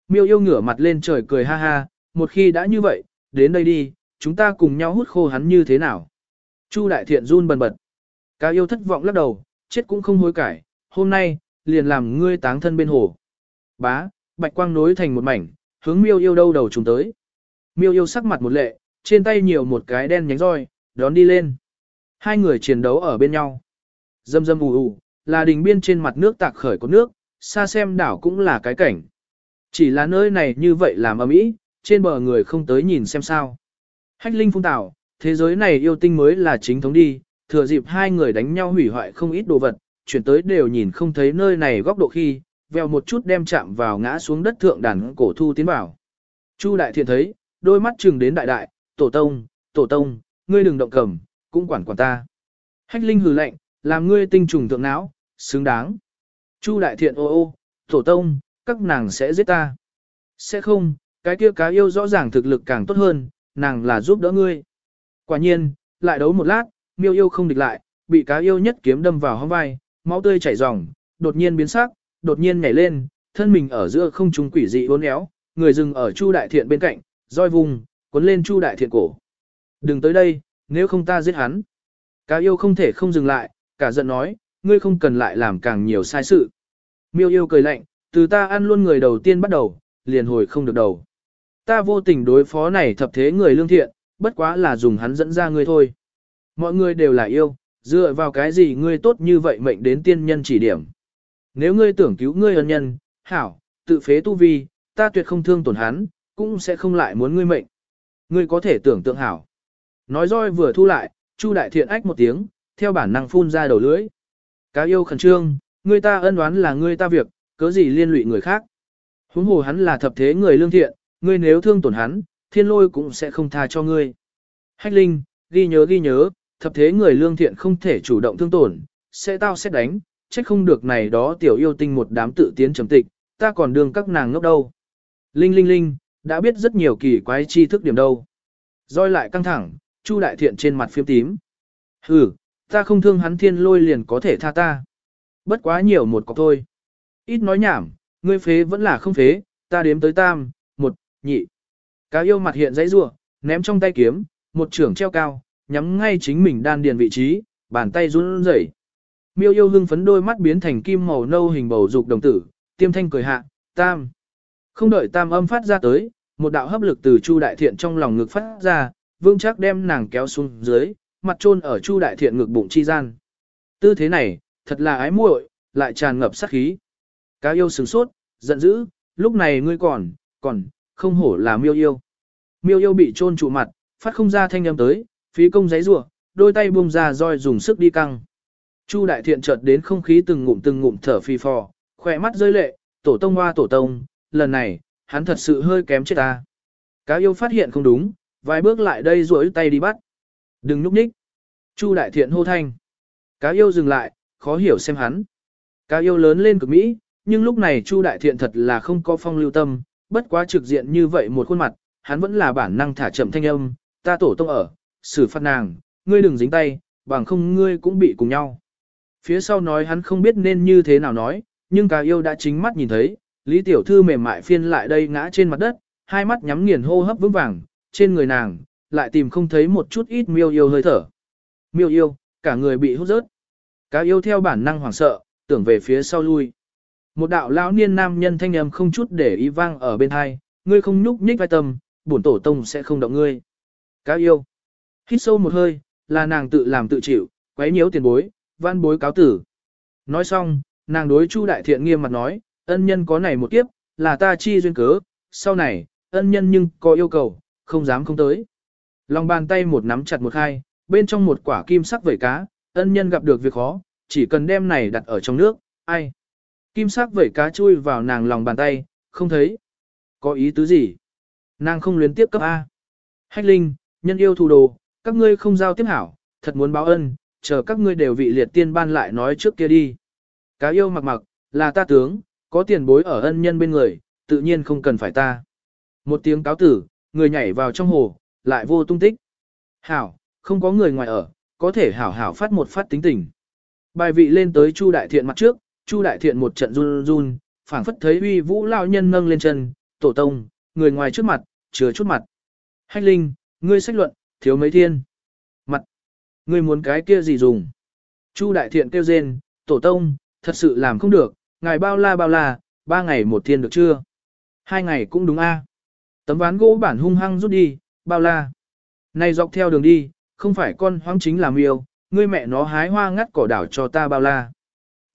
Miêu yêu ngửa mặt lên trời cười ha ha, một khi đã như vậy, đến đây đi, chúng ta cùng nhau hút khô hắn như thế nào? Chu đại thiện run bần bật. Cá yêu thất vọng lắc đầu, chết cũng không hối cải, hôm nay, liền làm ngươi táng thân bên hồ. Bá, bạch quang nối thành một mảnh, hướng miêu yêu đâu đầu trùng tới. Miêu yêu sắc mặt một lệ, trên tay nhiều một cái đen nhánh roi, đón đi lên. Hai người chiến đấu ở bên nhau. Dâm dâm ù ù, là đình biên trên mặt nước tạc khởi có nước, xa xem đảo cũng là cái cảnh. Chỉ là nơi này như vậy làm ầm ĩ, trên bờ người không tới nhìn xem sao. Hách linh phung tảo, thế giới này yêu tinh mới là chính thống đi, thừa dịp hai người đánh nhau hủy hoại không ít đồ vật, chuyển tới đều nhìn không thấy nơi này góc độ khi, veo một chút đem chạm vào ngã xuống đất thượng đàn cổ thu tiến vào. Chu đại thiện thấy, đôi mắt trừng đến đại đại, tổ tông, tổ tông, ngươi đừng động cầm, cũng quản quản ta. Hách linh hừ lạnh, làm ngươi tinh trùng thượng não, xứng đáng. Chu đại thiện ô ô, tổ tông, các nàng sẽ giết ta. Sẽ không, cái kia cá yêu rõ ràng thực lực càng tốt hơn, nàng là giúp đỡ ngươi. Quả nhiên, lại đấu một lát, miêu yêu không địch lại, bị cá yêu nhất kiếm đâm vào hông vai, máu tươi chảy ròng, đột nhiên biến sắc, đột nhiên nhảy lên, thân mình ở giữa không trung quỷ dị uốn éo, người dừng ở Chu Đại Thiện bên cạnh, roi vùng, cuốn lên Chu Đại Thiện cổ. Đừng tới đây, nếu không ta giết hắn. Cá yêu không thể không dừng lại, cả giận nói, ngươi không cần lại làm càng nhiều sai sự. Miêu yêu cười lạnh, từ ta ăn luôn người đầu tiên bắt đầu, liền hồi không được đầu. Ta vô tình đối phó này thập thế người lương thiện, bất quá là dùng hắn dẫn ra ngươi thôi. Mọi người đều là yêu, dựa vào cái gì ngươi tốt như vậy mệnh đến tiên nhân chỉ điểm. Nếu ngươi tưởng cứu ngươi ân nhân, hảo, tự phế tu vi, ta tuyệt không thương tổn hắn, cũng sẽ không lại muốn ngươi mệnh. Ngươi có thể tưởng tượng hảo. Nói roi vừa thu lại, Chu đại thiện ách một tiếng, theo bản năng phun ra đầu lưỡi. Cá yêu khẩn trương, ngươi ta ân oán là ngươi ta việc, cớ gì liên lụy người khác. Huống hồ hắn là thập thế người lương thiện, ngươi nếu thương tổn hắn, thiên lôi cũng sẽ không tha cho ngươi. Hách linh, ghi nhớ ghi nhớ, thập thế người lương thiện không thể chủ động thương tổn, sẽ tao sẽ đánh, trách không được này đó tiểu yêu tinh một đám tự tiến trầm tịch, ta còn đương các nàng ngốc đâu. Linh linh linh, đã biết rất nhiều kỳ quái chi thức điểm đâu. Roi lại căng thẳng, Chu đại thiện trên mặt phiếm tím. Hừ, ta không thương hắn thiên lôi liền có thể tha ta. Bất quá nhiều một cọc thôi. Ít nói nhảm, ngươi phế vẫn là không phế, ta đếm tới tam, một, nhị. Cá yêu mặt hiện dãy rua, ném trong tay kiếm, một trưởng treo cao, nhắm ngay chính mình đan điền vị trí, bàn tay run rẩy. Miêu yêu hưng phấn đôi mắt biến thành kim màu nâu hình bầu dục đồng tử, tiêm thanh cười hạ, tam. Không đợi tam âm phát ra tới, một đạo hấp lực từ Chu Đại Thiện trong lòng ngực phát ra, vương chắc đem nàng kéo xuống dưới, mặt trôn ở Chu Đại Thiện ngực bụng chi gian. Tư thế này, thật là ái muội, lại tràn ngập sát khí. Cá yêu sửng sốt, giận dữ, lúc này ngươi còn, còn, không hổ là miêu yêu. Miêu yêu bị trôn trụ mặt, phát không ra thanh âm tới, phí công giấy rủa, đôi tay buông ra roi dùng sức đi căng. Chu đại thiện chợt đến không khí từng ngụm từng ngụm thở phì phò, khỏe mắt rơi lệ, tổ tông hoa tổ tông, lần này, hắn thật sự hơi kém chết ta. Cá yêu phát hiện không đúng, vài bước lại đây duỗi tay đi bắt. Đừng núp nhích. Chu đại thiện hô thanh. Cá yêu dừng lại, khó hiểu xem hắn. Cá yêu lớn lên cực mỹ, nhưng lúc này Chu đại thiện thật là không có phong lưu tâm, bất quá trực diện như vậy một khuôn mặt, hắn vẫn là bản năng thả chậm thanh âm, ta tổ tông ở, xử phạt nàng, ngươi đừng dính tay, bằng không ngươi cũng bị cùng nhau. Phía sau nói hắn không biết nên như thế nào nói, nhưng cá yêu đã chính mắt nhìn thấy, Lý Tiểu Thư mềm mại phiên lại đây ngã trên mặt đất, hai mắt nhắm nghiền hô hấp vững vàng, trên người nàng, lại tìm không thấy một chút ít miêu yêu hơi thở. Miêu yêu, cả người bị hút rớt. Cá yêu theo bản năng hoảng sợ, tưởng về phía sau lui. Một đạo lão niên nam nhân thanh âm không chút để ý vang ở bên hai, ngươi không nhúc nhích vai tâm, bổn tổ tông sẽ không động ngươi. Cá yêu. Hít sâu một hơi, là nàng tự làm tự chịu, quấy nhiễu tiền bối, văn bối cáo tử. Nói xong, nàng đối Chu Đại Thiện nghiêm mặt nói, ân nhân có này một kiếp, là ta chi duyên cớ, sau này, ân nhân nhưng có yêu cầu, không dám không tới. Lòng bàn tay một nắm chặt một khai, bên trong một quả kim sắc vẩy cá, ân nhân gặp được việc khó, chỉ cần đem này đặt ở trong nước, ai. Kim sắc vẩy cá chui vào nàng lòng bàn tay, không thấy. Có ý tứ gì? Nàng không luyến tiếp cấp A. Hách linh, nhân yêu thù đồ, các ngươi không giao tiếp hảo, thật muốn báo ân, chờ các ngươi đều vị liệt tiên ban lại nói trước kia đi. Cá yêu mặc mặc, là ta tướng, có tiền bối ở ân nhân bên người, tự nhiên không cần phải ta. Một tiếng cáo tử, người nhảy vào trong hồ, lại vô tung tích. Hảo, không có người ngoài ở, có thể hảo hảo phát một phát tính tình. Bài vị lên tới Chu Đại Thiện mặt trước, Chu Đại Thiện một trận run run, phảng phất thấy uy vũ lao nhân nâng lên chân, tổ tông, người ngoài trước mặt, chứa chút mặt. Hách linh, ngươi sách luận, thiếu mấy thiên. Mặt. Ngươi muốn cái kia gì dùng? Chu đại thiện kêu rên, tổ tông, thật sự làm không được, ngài bao la bao la, ba ngày một thiên được chưa? Hai ngày cũng đúng a. Tấm ván gỗ bản hung hăng rút đi, bao la. Này dọc theo đường đi, không phải con hoang chính làm yêu ngươi mẹ nó hái hoa ngắt cỏ đảo cho ta bao la.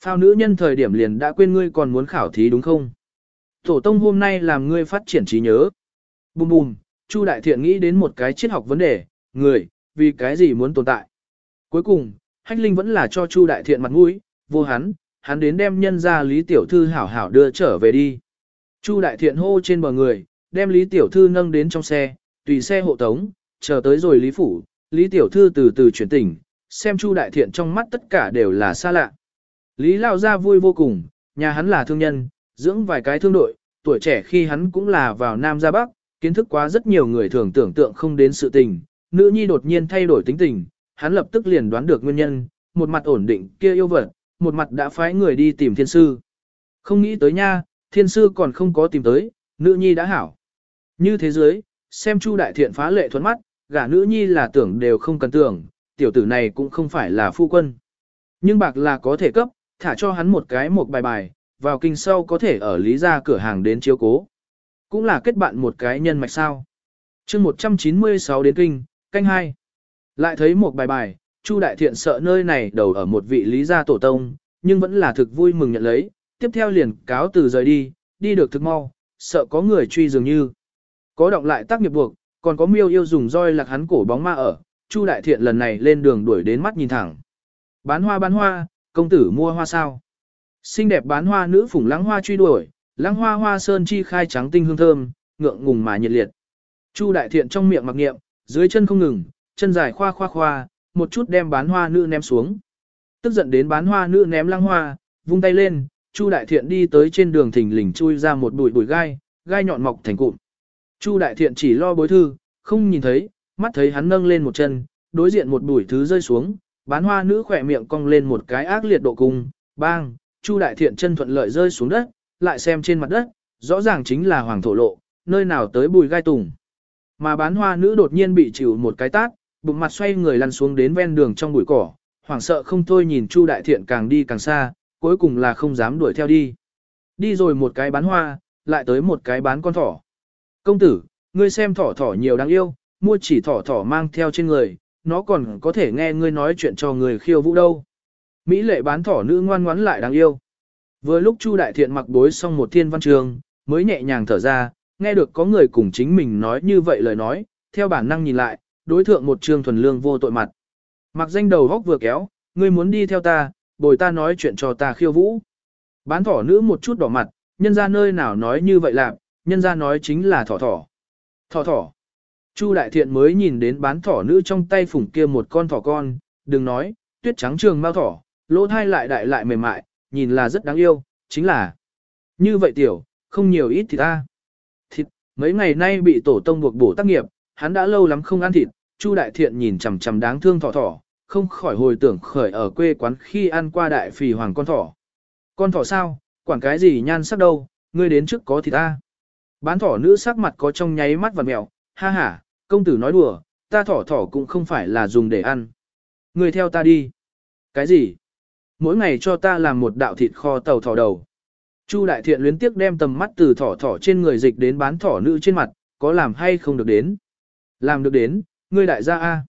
Phao nữ nhân thời điểm liền đã quên ngươi còn muốn khảo thí đúng không? Tổ tông hôm nay làm ngươi phát triển trí nhớ. Bùm bùm, Chu Đại Thiện nghĩ đến một cái triết học vấn đề, người, vì cái gì muốn tồn tại. Cuối cùng, Hách Linh vẫn là cho Chu Đại Thiện mặt mũi, vô hắn, hắn đến đem nhân ra Lý Tiểu Thư hảo hảo đưa trở về đi. Chu Đại Thiện hô trên bờ người, đem Lý Tiểu Thư nâng đến trong xe, tùy xe hộ tống, chờ tới rồi Lý Phủ, Lý Tiểu Thư từ từ chuyển tỉnh, xem Chu Đại Thiện trong mắt tất cả đều là xa lạ. Lý Lao ra vui vô cùng, nhà hắn là thương nhân, dưỡng vài cái thương đội, tuổi trẻ khi hắn cũng là vào Nam ra Bắc, kiến thức quá rất nhiều người thường tưởng tượng không đến sự tình, nữ nhi đột nhiên thay đổi tính tình, hắn lập tức liền đoán được nguyên nhân, một mặt ổn định kia yêu vật, một mặt đã phái người đi tìm thiên sư. Không nghĩ tới nha, thiên sư còn không có tìm tới, nữ nhi đã hảo. Như thế giới, xem Chu đại thiện phá lệ thuẫn mắt, gả nữ nhi là tưởng đều không cần tưởng, tiểu tử này cũng không phải là phu quân. Nhưng bạc là có thể cấp, thả cho hắn một cái một bài bài, vào kinh sau có thể ở lý gia cửa hàng đến chiếu cố. Cũng là kết bạn một cái nhân mạch sao. chương 196 đến kinh, canh hai Lại thấy một bài bài, Chu Đại Thiện sợ nơi này đầu ở một vị lý gia tổ tông, nhưng vẫn là thực vui mừng nhận lấy, tiếp theo liền cáo từ rời đi, đi được thực mau, sợ có người truy dường như. Có động lại tác nghiệp buộc, còn có miêu yêu dùng roi lạc hắn cổ bóng ma ở, Chu Đại Thiện lần này lên đường đuổi đến mắt nhìn thẳng. Bán hoa bán hoa, công tử mua hoa sao? Xinh đẹp bán hoa nữ phủng lãng hoa truy đuổi, lãng hoa hoa sơn chi khai trắng tinh hương thơm, ngượng ngùng mà nhiệt liệt. Chu đại thiện trong miệng mặc niệm, dưới chân không ngừng, chân dài khoa khoa khoa, một chút đem bán hoa nữ ném xuống. Tức giận đến bán hoa nữ ném lăng hoa, vung tay lên, Chu đại thiện đi tới trên đường thỉnh lình chui ra một bụi bụi gai, gai nhọn mọc thành cụm. Chu đại thiện chỉ lo bối thư, không nhìn thấy, mắt thấy hắn nâng lên một chân, đối diện một bụi thứ rơi xuống, bán hoa nữ khỏe miệng cong lên một cái ác liệt độ cung, bang, Chu đại thiện chân thuận lợi rơi xuống đất, lại xem trên mặt đất, rõ ràng chính là hoàng thổ lộ, nơi nào tới bùi gai tùng. Mà bán hoa nữ đột nhiên bị chịu một cái tát, bụng mặt xoay người lăn xuống đến ven đường trong bụi cỏ, hoảng sợ không thôi nhìn Chu đại thiện càng đi càng xa, cuối cùng là không dám đuổi theo đi. Đi rồi một cái bán hoa, lại tới một cái bán con thỏ. Công tử, ngươi xem thỏ thỏ nhiều đáng yêu, mua chỉ thỏ thỏ mang theo trên người, nó còn có thể nghe ngươi nói chuyện cho người khiêu vũ đâu. Mỹ lệ bán thỏ nữ ngoan ngoãn lại đáng yêu. Vừa lúc Chu Đại Thiện mặc bối xong một thiên văn trường, mới nhẹ nhàng thở ra, nghe được có người cùng chính mình nói như vậy lời nói, theo bản năng nhìn lại, đối thượng một trường thuần lương vô tội mặt. Mặc danh đầu góc vừa kéo, ngươi muốn đi theo ta, bồi ta nói chuyện cho ta khiêu vũ. Bán thỏ nữ một chút đỏ mặt, nhân ra nơi nào nói như vậy làm nhân ra nói chính là thỏ thỏ. Thỏ thỏ. Chu đại thiện mới nhìn đến bán thỏ nữ trong tay phủng kia một con thỏ con, đừng nói, tuyết trắng trường mau thỏ, lỗ thai lại đại lại mềm mại, nhìn là rất đáng yêu, chính là như vậy tiểu, không nhiều ít thì ta. Mấy ngày nay bị tổ tông buộc bổ tác nghiệp, hắn đã lâu lắm không ăn thịt, Chu đại thiện nhìn chằm chằm đáng thương thỏ thỏ, không khỏi hồi tưởng khởi ở quê quán khi ăn qua đại phì hoàng con thỏ. Con thỏ sao, quản cái gì nhan sắc đâu, ngươi đến trước có thì ta. Bán thỏ nữ sắc mặt có trong nháy mắt và mèo, ha ha, công tử nói đùa, ta thỏ thỏ cũng không phải là dùng để ăn. Ngươi theo ta đi. Cái gì? Mỗi ngày cho ta làm một đạo thịt kho tàu thỏ đầu. Chu đại thiện luyến tiếc đem tầm mắt từ thỏ thỏ trên người dịch đến bán thỏ nữ trên mặt, có làm hay không được đến. Làm được đến, ngươi đại gia A.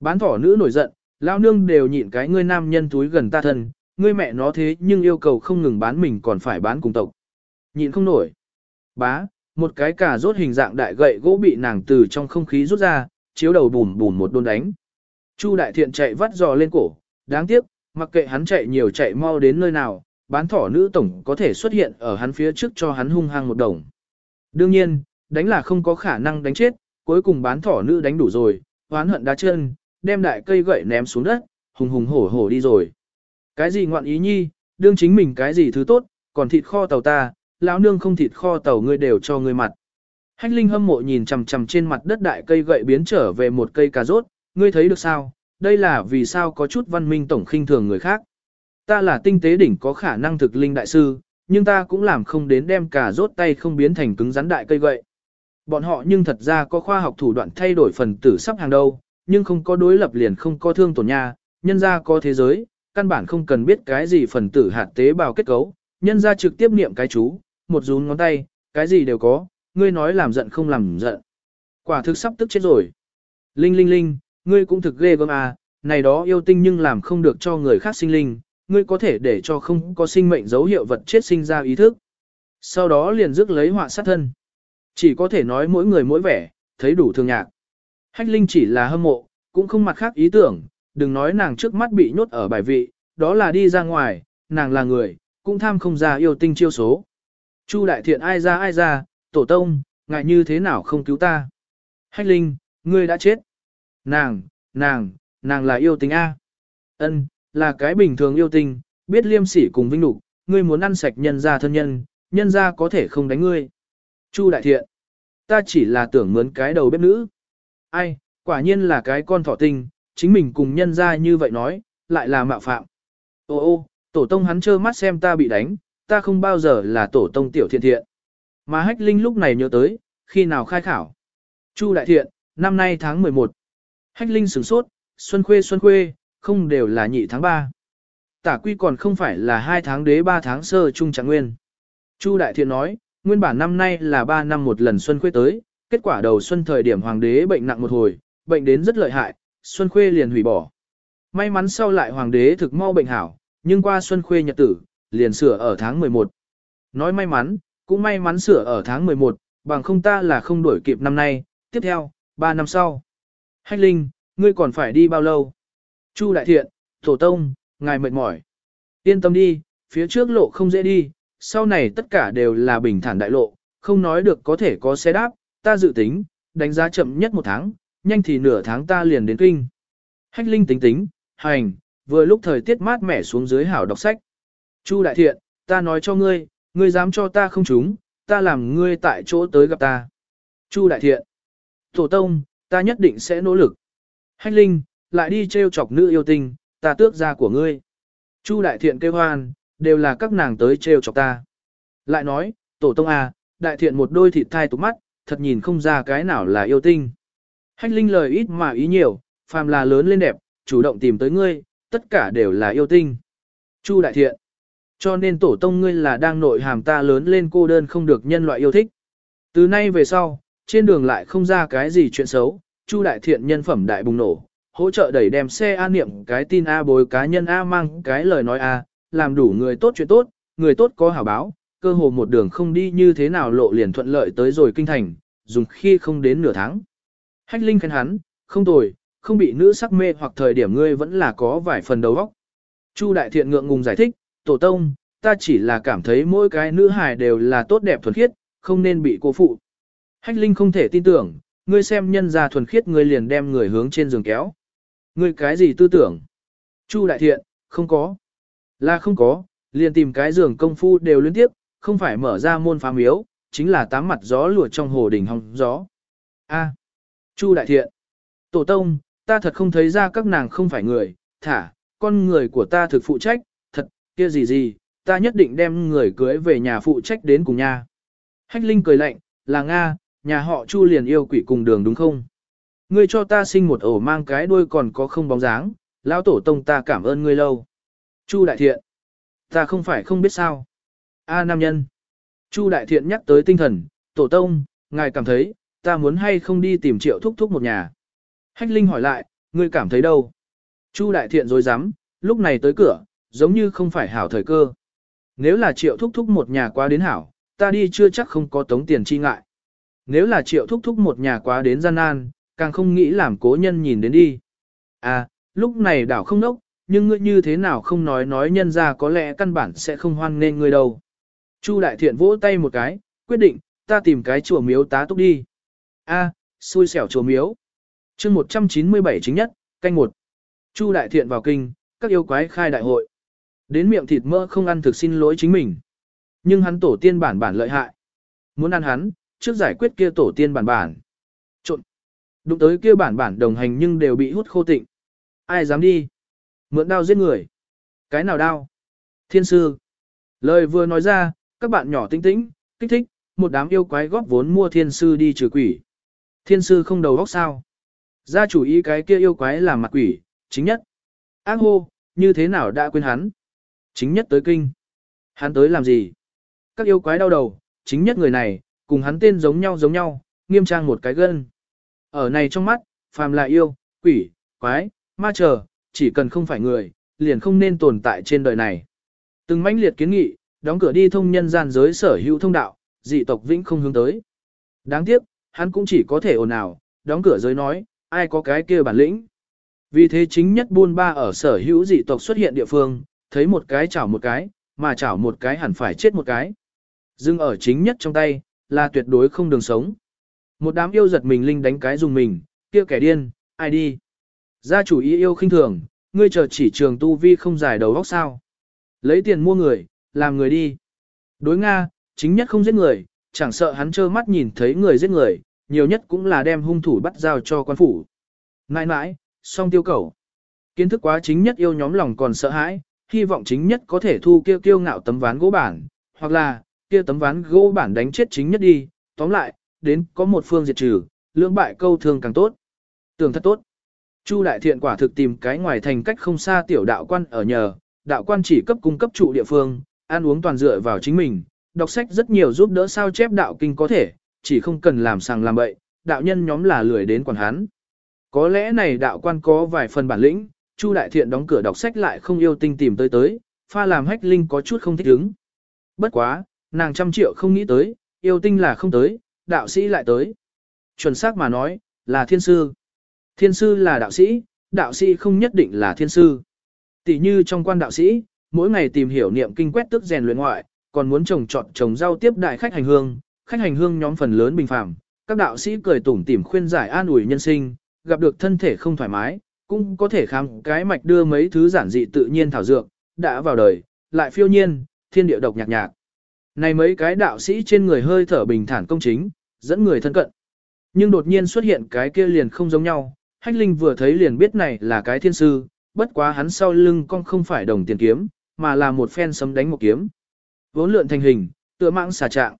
Bán thỏ nữ nổi giận, lao nương đều nhịn cái ngươi nam nhân túi gần ta thân, ngươi mẹ nó thế nhưng yêu cầu không ngừng bán mình còn phải bán cùng tộc. Nhịn không nổi. Bá, một cái cà rốt hình dạng đại gậy gỗ bị nàng từ trong không khí rút ra, chiếu đầu bùn bùn một đôn đánh. Chu đại thiện chạy vắt giò lên cổ, đáng tiếc, mặc kệ hắn chạy nhiều chạy mau đến nơi nào, bán thỏ nữ tổng có thể xuất hiện ở hắn phía trước cho hắn hung hăng một đồng. Đương nhiên, đánh là không có khả năng đánh chết, cuối cùng bán thỏ nữ đánh đủ rồi, oán hận đá chân, đem đại cây gậy ném xuống đất, hùng hùng hổ hổ đi rồi. Cái gì ngoạn ý nhi, đương chính mình cái gì thứ tốt, còn thịt kho tàu ta, lão nương không thịt kho tàu ngươi đều cho ngươi mặt. Hách Linh hâm mộ nhìn chằm chằm trên mặt đất đại cây gậy biến trở về một cây cà rốt, ngươi thấy được sao? Đây là vì sao có chút văn minh tổng khinh thường người khác. Ta là tinh tế đỉnh có khả năng thực linh đại sư, nhưng ta cũng làm không đến đem cả rốt tay không biến thành cứng rắn đại cây gậy. Bọn họ nhưng thật ra có khoa học thủ đoạn thay đổi phần tử sắp hàng đâu, nhưng không có đối lập liền không có thương tổn nha, nhân ra có thế giới, căn bản không cần biết cái gì phần tử hạt tế bào kết cấu, nhân ra trực tiếp niệm cái chú, một rún ngón tay, cái gì đều có, ngươi nói làm giận không làm giận. Quả thực sắp tức chết rồi. Linh linh linh, ngươi cũng thực ghê gớm à, này đó yêu tinh nhưng làm không được cho người khác sinh linh, ngươi có thể để cho không có sinh mệnh dấu hiệu vật chết sinh ra ý thức. Sau đó liền rước lấy họa sát thân. Chỉ có thể nói mỗi người mỗi vẻ, thấy đủ thương nhạc. Hách Linh chỉ là hâm mộ, cũng không mặt khác ý tưởng, đừng nói nàng trước mắt bị nhốt ở bài vị, đó là đi ra ngoài, nàng là người, cũng tham không ra yêu tinh chiêu số. Chu đại thiện ai ra ai ra, tổ tông, ngại như thế nào không cứu ta. Hách Linh, ngươi đã chết. Nàng, nàng, nàng là yêu tinh A. Ân, là cái bình thường yêu tinh, biết liêm sỉ cùng vinh đủ, ngươi muốn ăn sạch nhân gia thân nhân, nhân gia có thể không đánh ngươi. Chu đại thiện, ta chỉ là tưởng mướn cái đầu bếp nữ. Ai, quả nhiên là cái con thỏ tinh, chính mình cùng nhân gia như vậy nói, lại là mạo phạm. Ô ô, tổ tông hắn trơ mắt xem ta bị đánh, ta không bao giờ là tổ tông tiểu thiện thiện. Mà hách linh lúc này nhớ tới, khi nào khai khảo. Chu đại thiện, năm nay tháng 11. Hách linh sửng sốt, xuân khuê xuân khuê, không đều là nhị tháng 3. Tả quy còn không phải là hai tháng đế ba tháng sơ trung trạng nguyên. Chu đại thiện nói, nguyên bản năm nay là 3 năm một lần xuân khuê tới, kết quả đầu xuân thời điểm hoàng đế bệnh nặng một hồi, bệnh đến rất lợi hại, xuân khuê liền hủy bỏ. May mắn sau lại hoàng đế thực mau bệnh hảo, nhưng qua xuân khuê nhật tử, liền sửa ở tháng 11. Nói may mắn, cũng may mắn sửa ở tháng 11, bằng không ta là không đuổi kịp năm nay, tiếp theo, 3 năm sau. Hách Linh, ngươi còn phải đi bao lâu? Chu Đại Thiện, Tổ Tông, ngài mệt mỏi. Yên tâm đi, phía trước lộ không dễ đi, sau này tất cả đều là bình thản đại lộ, không nói được có thể có xe đáp, ta dự tính, đánh giá chậm nhất một tháng, nhanh thì nửa tháng ta liền đến kinh. Hách Linh tính tính, hành, vừa lúc thời tiết mát mẻ xuống dưới hảo đọc sách. Chu Đại Thiện, ta nói cho ngươi, ngươi dám cho ta không trúng, ta làm ngươi tại chỗ tới gặp ta. Chu Đại Thiện, Tổ Tông, ta nhất định sẽ nỗ lực. Hách Linh, lại đi trêu chọc nữ yêu tinh, ta tước ra của ngươi. Chu Đại Thiện kêu hoan, đều là các nàng tới trêu chọc ta. Lại nói, Tổ Tông à, Đại Thiện một đôi thịt thai tục mắt, thật nhìn không ra cái nào là yêu tinh. Hách Linh lời ít mà ý nhiều, phàm là lớn lên đẹp, chủ động tìm tới ngươi, tất cả đều là yêu tinh. Chu Đại Thiện, cho nên tổ tông ngươi là đang nội hàm ta lớn lên cô đơn không được nhân loại yêu thích. Từ nay về sau, trên đường lại không ra cái gì chuyện xấu, Chu đại thiện nhân phẩm đại bùng nổ, hỗ trợ đẩy đem xe A niệm cái tin A bồi cá nhân A mang cái lời nói A, làm đủ người tốt chuyện tốt, người tốt có hảo báo, cơ hồ một đường không đi như thế nào lộ liền thuận lợi tới rồi kinh thành, dùng khi không đến nửa tháng. Hách Linh khen hắn, không tồi, không bị nữ sắc mê hoặc thời điểm ngươi vẫn là có vài phần đầu óc. Chu đại thiện ngượng ngùng giải thích, tổ tông, ta chỉ là cảm thấy mỗi cái nữ hài đều là tốt đẹp thuần khiết, không nên bị cô phụ. Hách Linh không thể tin tưởng, ngươi xem nhân gia thuần khiết ngươi liền đem người hướng trên giường kéo. Ngươi cái gì tư tưởng? Chu đại thiện, không có. Là không có, liền tìm cái giường công phu đều liên tiếp, không phải mở ra môn phá miếu, chính là tám mặt gió lùa trong hồ đỉnh hồng gió. A. Chu đại thiện. Tổ tông, ta thật không thấy ra các nàng không phải người, thả, con người của ta thực phụ trách, thật kia gì gì, ta nhất định đem người cưới về nhà phụ trách đến cùng nhà. Hách Linh cười lạnh, là Nga, nhà họ Chu liền yêu quỷ cùng đường đúng không? Ngươi cho ta sinh một ổ mang cái đuôi còn có không bóng dáng, lão tổ tông ta cảm ơn ngươi lâu. Chu đại thiện, ta không phải không biết sao. A nam nhân. Chu đại thiện nhắc tới tinh thần, tổ tông, ngài cảm thấy, ta muốn hay không đi tìm triệu thúc thúc một nhà. Hách Linh hỏi lại, ngươi cảm thấy đâu? Chu đại thiện rồi dám, lúc này tới cửa, giống như không phải hảo thời cơ. Nếu là triệu thúc thúc một nhà quá đến hảo, ta đi chưa chắc không có tống tiền chi ngại. Nếu là triệu thúc thúc một nhà quá đến gian nan, càng không nghĩ làm cố nhân nhìn đến đi. À, lúc này đảo không nốc, nhưng ngươi như thế nào không nói nói nhân ra có lẽ căn bản sẽ không hoan nên ngươi đâu. Chu đại thiện vỗ tay một cái, quyết định, ta tìm cái chùa miếu tá túc đi. A, à, xui xẻo chùa miếu. chương 197 chính nhất, canh một. Chu đại thiện vào kinh, các yêu quái khai đại hội. Đến miệng thịt mỡ không ăn thực xin lỗi chính mình. Nhưng hắn tổ tiên bản bản lợi hại. Muốn ăn hắn, trước giải quyết kia tổ tiên bản bản. Đụng tới kia bản bản đồng hành nhưng đều bị hút khô tịnh. Ai dám đi? Mượn đao giết người. Cái nào đao? Thiên sư. Lời vừa nói ra, các bạn nhỏ tinh tĩnh, kích thích, một đám yêu quái góp vốn mua thiên sư đi trừ quỷ. Thiên sư không đầu óc sao? Gia chủ ý cái kia yêu quái làm mặt quỷ, chính nhất. Ác hô, như thế nào đã quên hắn? Chính nhất tới kinh. Hắn tới làm gì? Các yêu quái đau đầu, chính nhất người này, cùng hắn tên giống nhau giống nhau, nghiêm trang một cái gân. Ở này trong mắt, phàm là yêu, quỷ, quái, ma chờ, chỉ cần không phải người, liền không nên tồn tại trên đời này. Từng mãnh liệt kiến nghị, đóng cửa đi thông nhân gian giới sở hữu thông đạo, dị tộc vĩnh không hướng tới. Đáng tiếc, hắn cũng chỉ có thể ồn ào, đóng cửa giới nói, ai có cái kia bản lĩnh. Vì thế chính nhất buôn ba ở sở hữu dị tộc xuất hiện địa phương, thấy một cái chảo một cái, mà chảo một cái hẳn phải chết một cái. Dưng ở chính nhất trong tay, là tuyệt đối không đường sống. Một đám yêu giật mình linh đánh cái dùng mình, kia kẻ điên, ai đi. Gia chủ ý yêu khinh thường, ngươi chờ chỉ trường tu vi không giải đầu góc sao. Lấy tiền mua người, làm người đi. Đối Nga, chính nhất không giết người, chẳng sợ hắn trơ mắt nhìn thấy người giết người, nhiều nhất cũng là đem hung thủ bắt giao cho quan phủ. Nãi nãi, song tiêu cầu. Kiến thức quá chính nhất yêu nhóm lòng còn sợ hãi, hy vọng chính nhất có thể thu kêu kiêu ngạo tấm ván gỗ bản, hoặc là, kia tấm ván gỗ bản đánh chết chính nhất đi, tóm lại, đến có một phương diệt trừ, lưỡng bại câu thương càng tốt. Tưởng thật tốt. Chu đại thiện quả thực tìm cái ngoài thành cách không xa tiểu đạo quan ở nhờ, đạo quan chỉ cấp cung cấp trụ địa phương, ăn uống toàn dựa vào chính mình, đọc sách rất nhiều giúp đỡ sao chép đạo kinh có thể, chỉ không cần làm sàng làm bậy, đạo nhân nhóm là lười đến quản hắn. Có lẽ này đạo quan có vài phần bản lĩnh, Chu đại thiện đóng cửa đọc sách lại không yêu tinh tìm tới tới, pha làm hách linh có chút không thích ứng. Bất quá, nàng trăm triệu không nghĩ tới, yêu tinh là không tới, đạo sĩ lại tới. Chuẩn xác mà nói, là thiên sư. Thiên sư là đạo sĩ, đạo sĩ không nhất định là thiên sư. Tỷ như trong quan đạo sĩ, mỗi ngày tìm hiểu niệm kinh quét tức rèn luyện ngoại, còn muốn trồng trọt trồng rau tiếp đại khách hành hương, khách hành hương nhóm phần lớn bình phàm. Các đạo sĩ cười tủm tỉm khuyên giải an ủi nhân sinh, gặp được thân thể không thoải mái, cũng có thể khám cái mạch đưa mấy thứ giản dị tự nhiên thảo dược, đã vào đời, lại phiêu nhiên, thiên địa độc nhạc nhạc. Này mấy cái đạo sĩ trên người hơi thở bình thản công chính, dẫn người thân cận. Nhưng đột nhiên xuất hiện cái kia liền không giống nhau, Hách Linh vừa thấy liền biết này là cái thiên sư, bất quá hắn sau lưng con không phải đồng tiền kiếm, mà là một phen sấm đánh một kiếm. Vốn lượn thành hình, tựa mạng xà trạng.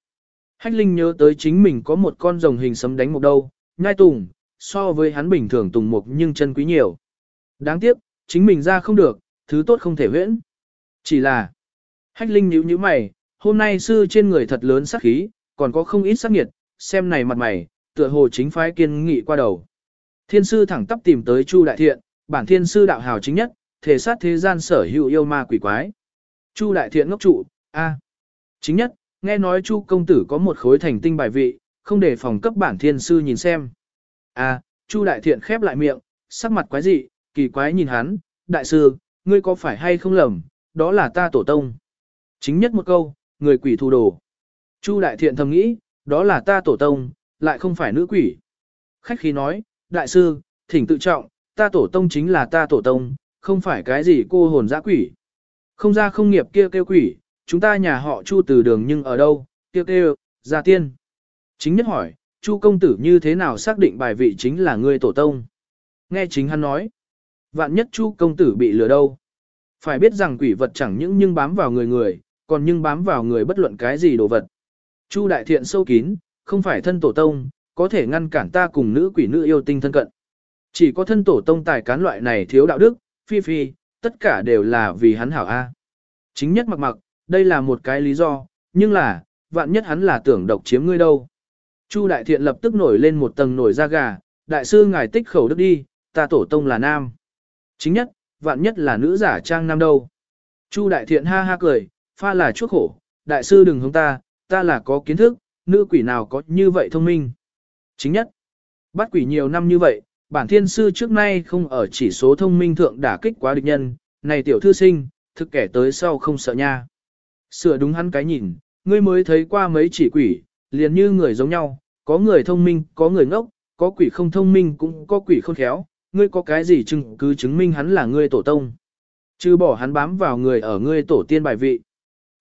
Hách Linh nhớ tới chính mình có một con rồng hình sấm đánh một đâu, nhai tùng, so với hắn bình thường tùng mục nhưng chân quý nhiều. Đáng tiếc, chính mình ra không được, thứ tốt không thể huyễn. Chỉ là, Hách Linh nhíu nhíu mày, hôm nay sư trên người thật lớn sắc khí, còn có không ít sắc nghiệt, xem này mặt mày, tựa hồ chính phái kiên nghị qua đầu. Thiên sư thẳng tắp tìm tới Chu Đại Thiện, bản thiên sư đạo hào chính nhất, thể sát thế gian sở hữu yêu ma quỷ quái. Chu Đại Thiện ngốc trụ, a, chính nhất, nghe nói Chu công tử có một khối thành tinh bài vị, không để phòng cấp bản thiên sư nhìn xem. A, Chu Đại Thiện khép lại miệng, sắc mặt quái dị, kỳ quái nhìn hắn, đại sư, ngươi có phải hay không lầm, đó là ta tổ tông. Chính nhất một câu, người quỷ thu đồ. Chu Đại Thiện thầm nghĩ, đó là ta tổ tông, lại không phải nữ quỷ. Khách khí nói, đại sư, thỉnh tự trọng, ta tổ tông chính là ta tổ tông, không phải cái gì cô hồn dã quỷ. Không ra không nghiệp kia kêu quỷ, chúng ta nhà họ Chu từ đường nhưng ở đâu, kêu kêu, gia tiên. Chính nhất hỏi, Chu công tử như thế nào xác định bài vị chính là người tổ tông? Nghe chính hắn nói, vạn nhất Chu công tử bị lừa đâu? Phải biết rằng quỷ vật chẳng những nhưng bám vào người người, còn nhưng bám vào người bất luận cái gì đồ vật. Chu đại thiện sâu kín, không phải thân tổ tông, có thể ngăn cản ta cùng nữ quỷ nữ yêu tinh thân cận. Chỉ có thân tổ tông tài cán loại này thiếu đạo đức, phi phi, tất cả đều là vì hắn hảo A. Chính nhất mặc mặc, đây là một cái lý do, nhưng là, vạn nhất hắn là tưởng độc chiếm ngươi đâu. Chu đại thiện lập tức nổi lên một tầng nổi da gà, đại sư ngài tích khẩu đức đi, ta tổ tông là nam. Chính nhất, vạn nhất là nữ giả trang nam đâu. Chu đại thiện ha ha cười, pha là chuốc khổ, đại sư đừng hướng ta, ta là có kiến thức, nữ quỷ nào có như vậy thông minh. Chính nhất, bắt quỷ nhiều năm như vậy, bản thiên sư trước nay không ở chỉ số thông minh thượng đả kích quá địch nhân, này tiểu thư sinh, thực kẻ tới sau không sợ nha. Sửa đúng hắn cái nhìn, ngươi mới thấy qua mấy chỉ quỷ, liền như người giống nhau, có người thông minh, có người ngốc, có quỷ không thông minh cũng có quỷ không khéo, ngươi có cái gì chứng cứ chứng minh hắn là ngươi tổ tông. Chứ bỏ hắn bám vào người ở ngươi tổ tiên bài vị.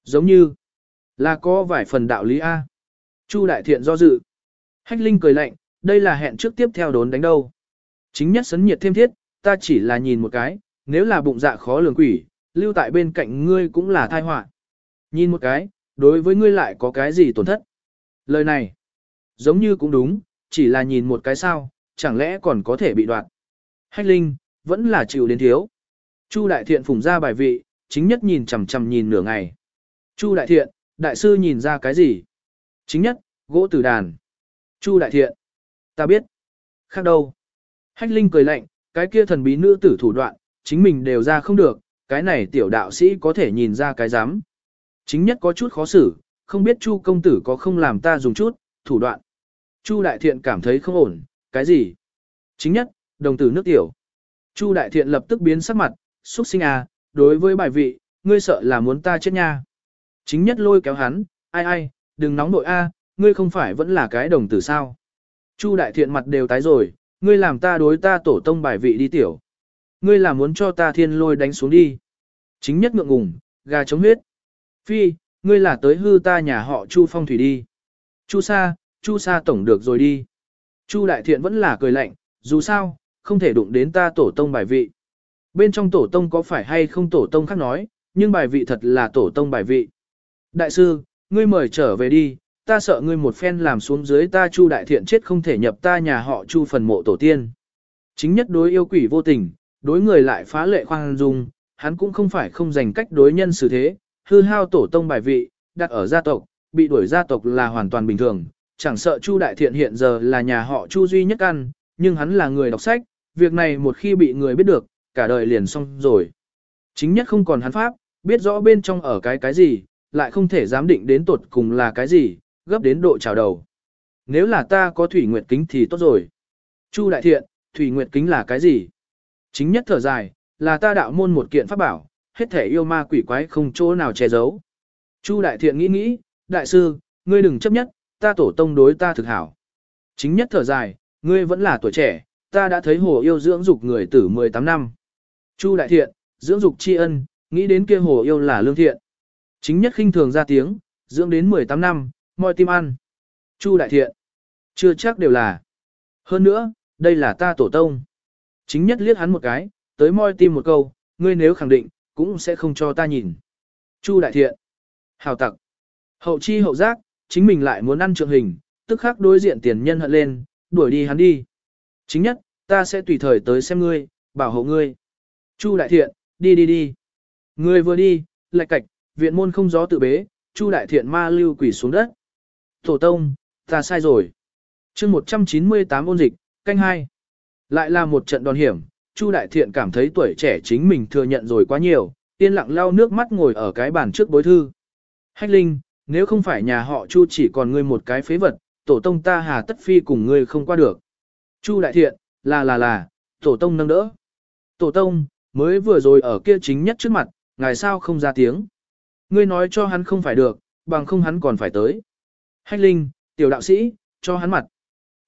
Giống như, là có vài phần đạo lý A. Chu đại thiện do dự. Hách Linh cười lạnh, đây là hẹn trước tiếp theo đốn đánh đâu. Chính nhất sấn nhiệt thêm thiết, ta chỉ là nhìn một cái, nếu là bụng dạ khó lường quỷ, lưu tại bên cạnh ngươi cũng là tai họa. Nhìn một cái, đối với ngươi lại có cái gì tổn thất. Lời này, giống như cũng đúng, chỉ là nhìn một cái sao, chẳng lẽ còn có thể bị đoạt. Hách linh, vẫn là chịu đến thiếu. Chu đại thiện phủng ra bài vị, chính nhất nhìn chằm chằm nhìn nửa ngày. Chu đại thiện, đại sư nhìn ra cái gì? Chính nhất, gỗ tử đàn. Chu đại thiện. Ta biết. Khác đâu. Hách linh cười lạnh, cái kia thần bí nữ tử thủ đoạn, chính mình đều ra không được, cái này tiểu đạo sĩ có thể nhìn ra cái dám. Chính nhất có chút khó xử, không biết Chu công tử có không làm ta dùng chút, thủ đoạn. Chu đại thiện cảm thấy không ổn, cái gì? Chính nhất, đồng tử nước tiểu. Chu đại thiện lập tức biến sắc mặt, xuất sinh à, đối với bài vị, ngươi sợ là muốn ta chết nha. Chính nhất lôi kéo hắn, ai ai, đừng nóng nội a, ngươi không phải vẫn là cái đồng tử sao. Chu đại thiện mặt đều tái rồi, ngươi làm ta đối ta tổ tông bài vị đi tiểu. Ngươi là muốn cho ta thiên lôi đánh xuống đi. Chính nhất ngượng ngùng, gà chống huyết. Phi, ngươi là tới hư ta nhà họ Chu phong thủy đi. Chu sa, Chu sa tổng được rồi đi. Chu đại thiện vẫn là cười lạnh, dù sao, không thể đụng đến ta tổ tông bài vị. Bên trong tổ tông có phải hay không tổ tông khác nói, nhưng bài vị thật là tổ tông bài vị. Đại sư, ngươi mời trở về đi, ta sợ ngươi một phen làm xuống dưới ta chu đại thiện chết không thể nhập ta nhà họ chu phần mộ tổ tiên. Chính nhất đối yêu quỷ vô tình, đối người lại phá lệ khoan dung, hắn cũng không phải không dành cách đối nhân xử thế, hư hao tổ tông bài vị, đặt ở gia tộc, bị đuổi gia tộc là hoàn toàn bình thường, chẳng sợ Chu Đại Thiện hiện giờ là nhà họ Chu duy nhất ăn, nhưng hắn là người đọc sách, việc này một khi bị người biết được, cả đời liền xong rồi. Chính nhất không còn hắn pháp, biết rõ bên trong ở cái cái gì, lại không thể dám định đến tột cùng là cái gì, gấp đến độ trào đầu. Nếu là ta có thủy nguyệt kính thì tốt rồi. Chu đại thiện, thủy nguyệt kính là cái gì? Chính nhất thở dài, là ta đạo môn một kiện pháp bảo, hết thể yêu ma quỷ quái không chỗ nào che giấu. Chu đại thiện nghĩ nghĩ, đại sư, ngươi đừng chấp nhất, ta tổ tông đối ta thực hảo. Chính nhất thở dài, ngươi vẫn là tuổi trẻ, ta đã thấy hồ yêu dưỡng dục người tử 18 năm. Chu đại thiện, dưỡng dục tri ân, nghĩ đến kia hồ yêu là lương thiện. Chính nhất khinh thường ra tiếng, dưỡng đến 18 năm, mọi tim ăn. Chu đại thiện, chưa chắc đều là. Hơn nữa, đây là ta tổ tông. Chính nhất liếc hắn một cái, tới moi tim một câu, ngươi nếu khẳng định, cũng sẽ không cho ta nhìn. Chu đại thiện, hào tặc, hậu chi hậu giác, chính mình lại muốn ăn trượng hình, tức khắc đối diện tiền nhân hận lên, đuổi đi hắn đi. Chính nhất, ta sẽ tùy thời tới xem ngươi, bảo hộ ngươi. Chu đại thiện, đi đi đi. Ngươi vừa đi, lạch cạch, viện môn không gió tự bế, Chu đại thiện ma lưu quỷ xuống đất. Tổ tông, ta sai rồi. chương 198 ôn dịch, canh hai. Lại là một trận đòn hiểm, Chu đại thiện cảm thấy tuổi trẻ chính mình thừa nhận rồi quá nhiều, yên lặng lau nước mắt ngồi ở cái bàn trước bối thư. Hách Linh, nếu không phải nhà họ Chu chỉ còn ngươi một cái phế vật, tổ tông ta hà tất phi cùng ngươi không qua được. Chu đại thiện, là là là, tổ tông nâng đỡ. Tổ tông, mới vừa rồi ở kia chính nhất trước mặt, ngài sao không ra tiếng. Ngươi nói cho hắn không phải được, bằng không hắn còn phải tới. Hách linh, tiểu đạo sĩ, cho hắn mặt.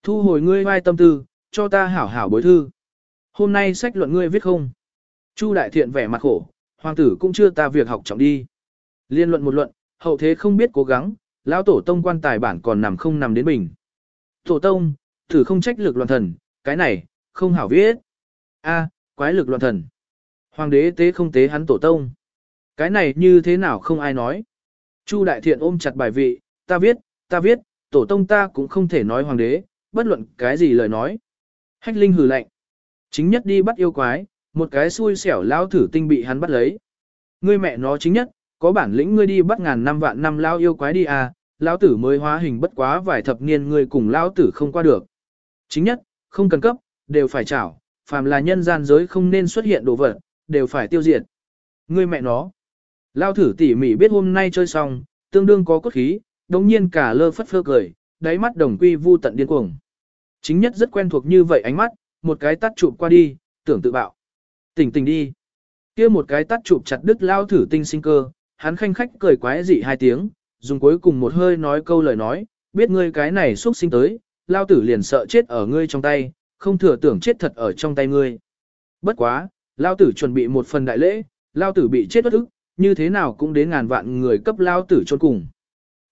Thu hồi ngươi vai tâm tư, cho ta hảo hảo bối thư. Hôm nay sách luận ngươi viết không? Chu đại thiện vẻ mặt khổ, hoàng tử cũng chưa ta việc học trọng đi. Liên luận một luận, hậu thế không biết cố gắng, lão tổ tông quan tài bản còn nằm không nằm đến bình. Tổ tông, thử không trách lực loạn thần, cái này, không hảo viết. A, quái lực loạn thần. Hoàng đế tế không tế hắn tổ tông. Cái này như thế nào không ai nói. Chu đại thiện ôm chặt bài vị, ta viết, ta viết, tổ tông ta cũng không thể nói hoàng đế, bất luận cái gì lời nói. Hách linh hừ lạnh. Chính nhất đi bắt yêu quái, một cái xui xẻo lao thử tinh bị hắn bắt lấy. Ngươi mẹ nó chính nhất, có bản lĩnh ngươi đi bắt ngàn năm vạn năm lao yêu quái đi à, lao tử mới hóa hình bất quá vài thập niên ngươi cùng lao tử không qua được. Chính nhất, không cần cấp, đều phải chảo, phàm là nhân gian giới không nên xuất hiện đồ vật, đều phải tiêu diệt. Ngươi mẹ nó. Lao thử tỉ mỉ biết hôm nay chơi xong, tương đương có cốt khí, đồng nhiên cả lơ phất phơ cười, đáy mắt đồng quy vu tận điên cuồng. Chính nhất rất quen thuộc như vậy ánh mắt, một cái tắt chụp qua đi, tưởng tự bạo. Tỉnh tỉnh đi. kia một cái tắt chụp chặt đứt lao thử tinh sinh cơ, hắn khanh khách cười quái dị hai tiếng, dùng cuối cùng một hơi nói câu lời nói, biết ngươi cái này xuất sinh tới, lao tử liền sợ chết ở ngươi trong tay, không thừa tưởng chết thật ở trong tay ngươi. Bất quá, lao tử chuẩn bị một phần đại lễ, lao tử bị chết bất ức, như thế nào cũng đến ngàn vạn người cấp lao tử chôn cùng.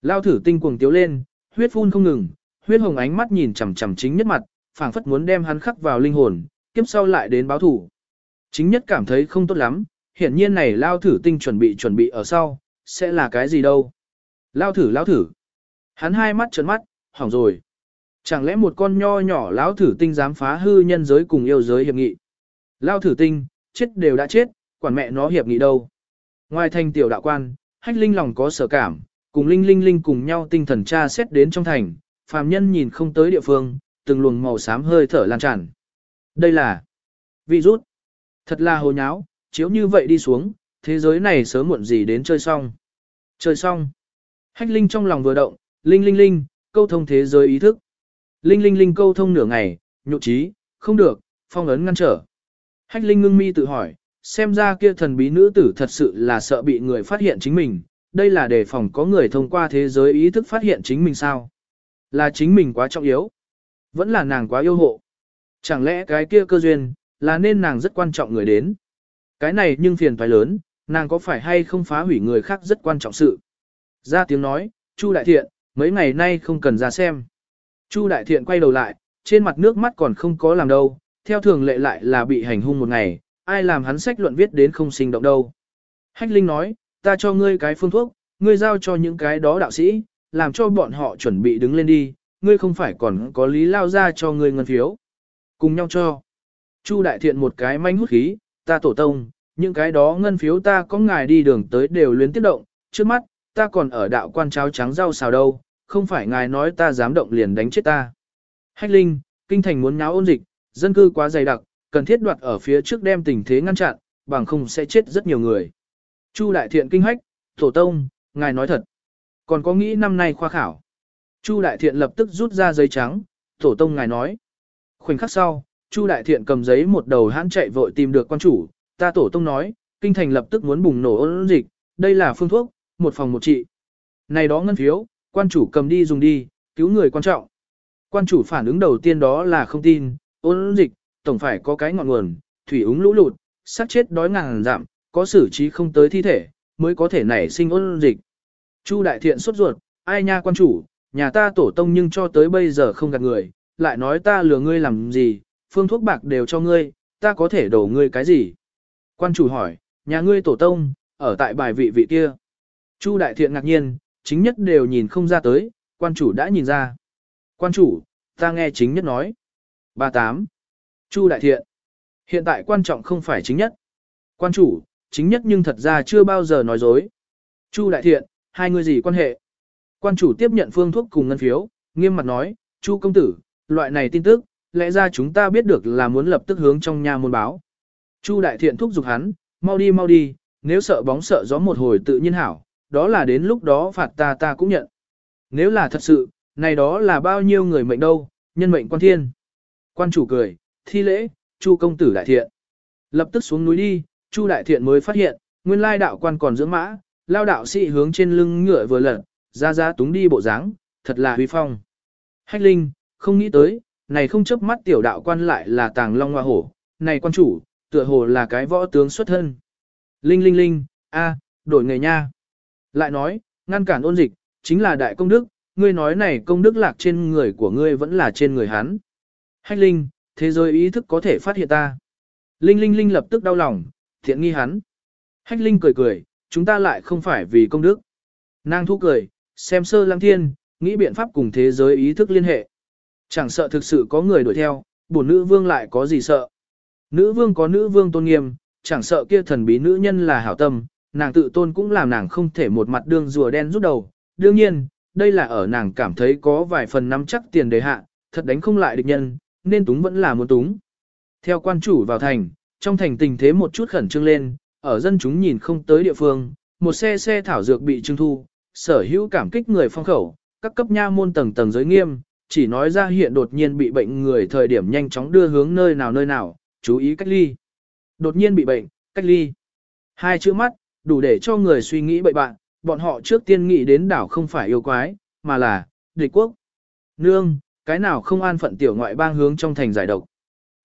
Lao tử tinh cuồng tiếu lên, huyết phun không ngừng, huyết hồng ánh mắt nhìn chằm chằm chính nhất mặt, phảng phất muốn đem hắn khắc vào linh hồn, kiếp sau lại đến báo thủ. Chính nhất cảm thấy không tốt lắm, hiển nhiên này lao thử tinh chuẩn bị chuẩn bị ở sau, sẽ là cái gì đâu. Lao thử lao thử. Hắn hai mắt trợn mắt, hỏng rồi. Chẳng lẽ một con nho nhỏ lão thử tinh dám phá hư nhân giới cùng yêu giới hiệp nghị? Lao thử tinh, chết đều đã chết, quản mẹ nó hiệp nghị đâu? Ngoài thành tiểu đạo quan, hách linh lòng có sở cảm, cùng linh linh linh cùng nhau tinh thần tra xét đến trong thành, phàm nhân nhìn không tới địa phương, từng luồng màu xám hơi thở lan tràn. Đây là virus. Thật là hồ nháo, chiếu như vậy đi xuống, thế giới này sớm muộn gì đến chơi xong. Chơi xong. Hách linh trong lòng vừa động, linh linh linh, câu thông thế giới ý thức. Linh linh linh câu thông nửa ngày, nhụ trí, không được, phong ấn ngăn trở. Hách linh ngưng mi tự hỏi, xem ra kia thần bí nữ tử thật sự là sợ bị người phát hiện chính mình, đây là đề phòng có người thông qua thế giới ý thức phát hiện chính mình sao. Là chính mình quá trọng yếu, vẫn là nàng quá yêu hộ. Chẳng lẽ cái kia cơ duyên, là nên nàng rất quan trọng người đến. Cái này nhưng phiền phải lớn, nàng có phải hay không phá hủy người khác rất quan trọng sự. Ra tiếng nói, Chu Đại Thiện, mấy ngày nay không cần ra xem. Chu Đại Thiện quay đầu lại, trên mặt nước mắt còn không có làm đâu, theo thường lệ lại là bị hành hung một ngày, ai làm hắn sách luận viết đến không sinh động đâu. Hách Linh nói, ta cho ngươi cái phương thuốc, ngươi giao cho những cái đó đạo sĩ, làm cho bọn họ chuẩn bị đứng lên đi, ngươi không phải còn có lý lao ra cho ngươi ngân phiếu. Cùng nhau cho. Chu Đại Thiện một cái manh hút khí, ta tổ tông, những cái đó ngân phiếu ta có ngài đi đường tới đều luyến tiếp động, trước mắt, ta còn ở đạo quan cháo trắng rau xào đâu, không phải ngài nói ta dám động liền đánh chết ta. Hách Linh, kinh thành muốn nháo ôn dịch, dân cư quá dày đặc, cần thiết đoạt ở phía trước đem tình thế ngăn chặn, bằng không sẽ chết rất nhiều người. Chu Đại Thiện kinh hách, tổ tông, ngài nói thật. Còn có nghĩ năm nay khoa khảo. Chu Đại Thiện lập tức rút ra giấy trắng, tổ tông ngài nói. Khoảnh khắc sau, Chu Đại Thiện cầm giấy một đầu hãn chạy vội tìm được quan chủ, ta tổ tông nói, kinh thành lập tức muốn bùng nổ ôn dịch, đây là phương thuốc, một phòng một trị. Này đó ngân phiếu, quan chủ cầm đi dùng đi, cứu người quan trọng. Quan chủ phản ứng đầu tiên đó là không tin, ôn dịch, tổng phải có cái ngọn nguồn, thủy úng lũ lụt, sát chết đói ngàn giảm, có xử trí không tới thi thể, mới có thể nảy sinh ôn dịch. Chu đại thiện sốt ruột, ai nha quan chủ, nhà ta tổ tông nhưng cho tới bây giờ không gạt người, lại nói ta lừa ngươi làm gì, phương thuốc bạc đều cho ngươi, ta có thể đổ ngươi cái gì. Quan chủ hỏi, nhà ngươi tổ tông, ở tại bài vị vị kia. Chu đại thiện ngạc nhiên, chính nhất đều nhìn không ra tới, quan chủ đã nhìn ra. Quan chủ, ta nghe chính nhất nói. 38. Chu đại thiện. Hiện tại quan trọng không phải chính nhất. Quan chủ, chính nhất nhưng thật ra chưa bao giờ nói dối. Chu đại thiện, hai người gì quan hệ? Quan chủ tiếp nhận phương thuốc cùng ngân phiếu, nghiêm mặt nói, Chu công tử, loại này tin tức, lẽ ra chúng ta biết được là muốn lập tức hướng trong nhà môn báo. Chu đại thiện thúc giục hắn, mau đi mau đi, nếu sợ bóng sợ gió một hồi tự nhiên hảo, đó là đến lúc đó phạt ta ta cũng nhận. Nếu là thật sự, này đó là bao nhiêu người mệnh đâu, nhân mệnh quan thiên. Quan chủ cười, thi lễ, Chu công tử đại thiện. Lập tức xuống núi đi, Chu đại thiện mới phát hiện, nguyên lai đạo quan còn dưỡng mã, lao đạo sĩ hướng trên lưng ngựa vừa lật, ra ra túng đi bộ dáng, thật là huy phong. Hách linh, không nghĩ tới, này không chấp mắt tiểu đạo quan lại là tàng long hoa hổ, này quan chủ, tựa hồ là cái võ tướng xuất thân. Linh linh linh, a, đổi nghề nha. Lại nói, ngăn cản ôn dịch, chính là đại công đức, ngươi nói này công đức lạc trên người của ngươi vẫn là trên người hắn. Hách linh, thế giới ý thức có thể phát hiện ta. Linh linh linh lập tức đau lòng, thiện nghi hắn. Hách linh cười cười, chúng ta lại không phải vì công đức. Nàng thu cười, xem sơ lăng thiên, nghĩ biện pháp cùng thế giới ý thức liên hệ. Chẳng sợ thực sự có người đuổi theo, bổn nữ vương lại có gì sợ. Nữ vương có nữ vương tôn nghiêm, chẳng sợ kia thần bí nữ nhân là hảo tâm, nàng tự tôn cũng làm nàng không thể một mặt đương rùa đen rút đầu. Đương nhiên, đây là ở nàng cảm thấy có vài phần nắm chắc tiền đề hạ, thật đánh không lại địch nhân, nên túng vẫn là muốn túng. Theo quan chủ vào thành, trong thành tình thế một chút khẩn trương lên, ở dân chúng nhìn không tới địa phương, một xe xe thảo dược bị trưng thu, sở hữu cảm kích người phong khẩu, các cấp nha môn tầng tầng giới nghiêm, chỉ nói ra hiện đột nhiên bị bệnh người thời điểm nhanh chóng đưa hướng nơi nào nơi nào, chú ý cách ly. Đột nhiên bị bệnh, cách ly. Hai chữ mắt, đủ để cho người suy nghĩ bậy bạn, bọn họ trước tiên nghĩ đến đảo không phải yêu quái, mà là, địch quốc. Nương, cái nào không an phận tiểu ngoại bang hướng trong thành giải độc.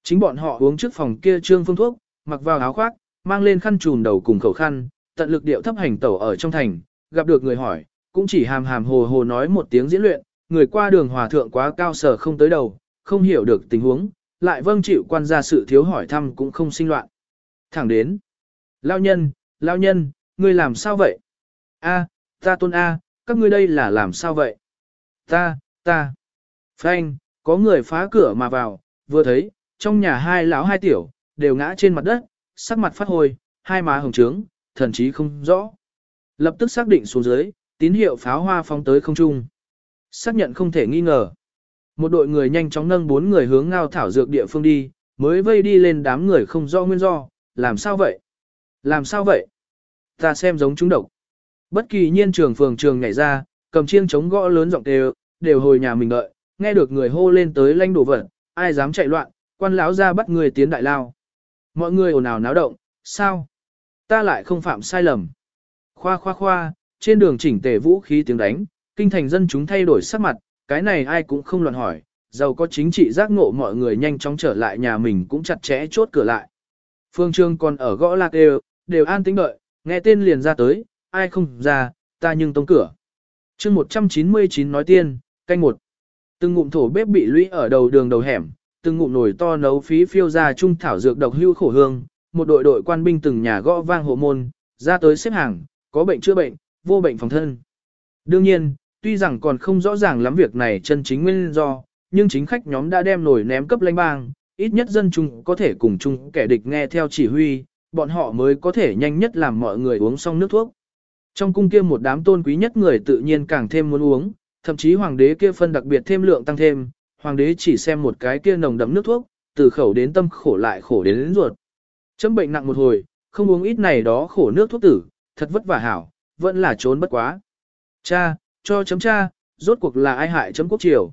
Chính bọn họ uống trước phòng kia trương phương thuốc, mặc vào áo khoác, mang lên khăn trùm đầu cùng khẩu khăn, tận lực điệu thấp hành tẩu ở trong thành, gặp được người hỏi, cũng chỉ hàm hàm hồ hồ nói một tiếng diễn luyện, người qua đường hòa thượng quá cao sở không tới đầu, không hiểu được tình huống, lại vâng chịu quan gia sự thiếu hỏi thăm cũng không sinh loạn. Thẳng đến, lao nhân, lao nhân, ngươi làm sao vậy? A, ta tôn A, các ngươi đây là làm sao vậy? Ta, ta. Phanh, có người phá cửa mà vào, vừa thấy, trong nhà hai lão hai tiểu, đều ngã trên mặt đất, sắc mặt phát hồi, hai má hồng trướng, thần chí không rõ. Lập tức xác định xuống dưới, tín hiệu pháo hoa phóng tới không trung. Xác nhận không thể nghi ngờ. Một đội người nhanh chóng nâng bốn người hướng ngao thảo dược địa phương đi, mới vây đi lên đám người không do nguyên do, làm sao vậy? Làm sao vậy? Ta xem giống chúng độc. Bất kỳ nhiên trường phường trường nhảy ra, cầm chiêng chống gõ lớn giọng đều, đều hồi nhà mình đợi, nghe được người hô lên tới lanh đổ vật, ai dám chạy loạn, quan lão ra bắt người tiến đại lao. Mọi người ồn ào náo động, sao? Ta lại không phạm sai lầm. Khoa khoa khoa, trên đường chỉnh tề vũ khí tiếng đánh, kinh thành dân chúng thay đổi sắc mặt, cái này ai cũng không loạn hỏi, giàu có chính trị giác ngộ mọi người nhanh chóng trở lại nhà mình cũng chặt chẽ chốt cửa lại. Phương Trương còn ở gõ lạc đều, đều an tĩnh đợi, nghe tên liền ra tới, ai không ra, ta nhưng tông cửa. chương 199 nói tiên, canh một. Từng ngụm thổ bếp bị lũy ở đầu đường đầu hẻm, từng ngụm nồi to nấu phí phiêu ra trung thảo dược độc hưu khổ hương, một đội đội quan binh từng nhà gõ vang hộ môn, ra tới xếp hàng, có bệnh chữa bệnh, vô bệnh phòng thân. Đương nhiên, tuy rằng còn không rõ ràng lắm việc này chân chính nguyên do, nhưng chính khách nhóm đã đem nổi ném cấp lãnh bang, ít nhất dân chúng có thể cùng chung kẻ địch nghe theo chỉ huy, bọn họ mới có thể nhanh nhất làm mọi người uống xong nước thuốc. Trong cung kia một đám tôn quý nhất người tự nhiên càng thêm muốn uống, thậm chí hoàng đế kia phân đặc biệt thêm lượng tăng thêm, hoàng đế chỉ xem một cái kia nồng đậm nước thuốc, từ khẩu đến tâm khổ lại khổ đến, đến ruột. Chấm bệnh nặng một hồi, không uống ít này đó khổ nước thuốc tử, thật vất vả hảo, vẫn là trốn bất quá. Cha, cho chấm cha, rốt cuộc là ai hại chấm quốc triều.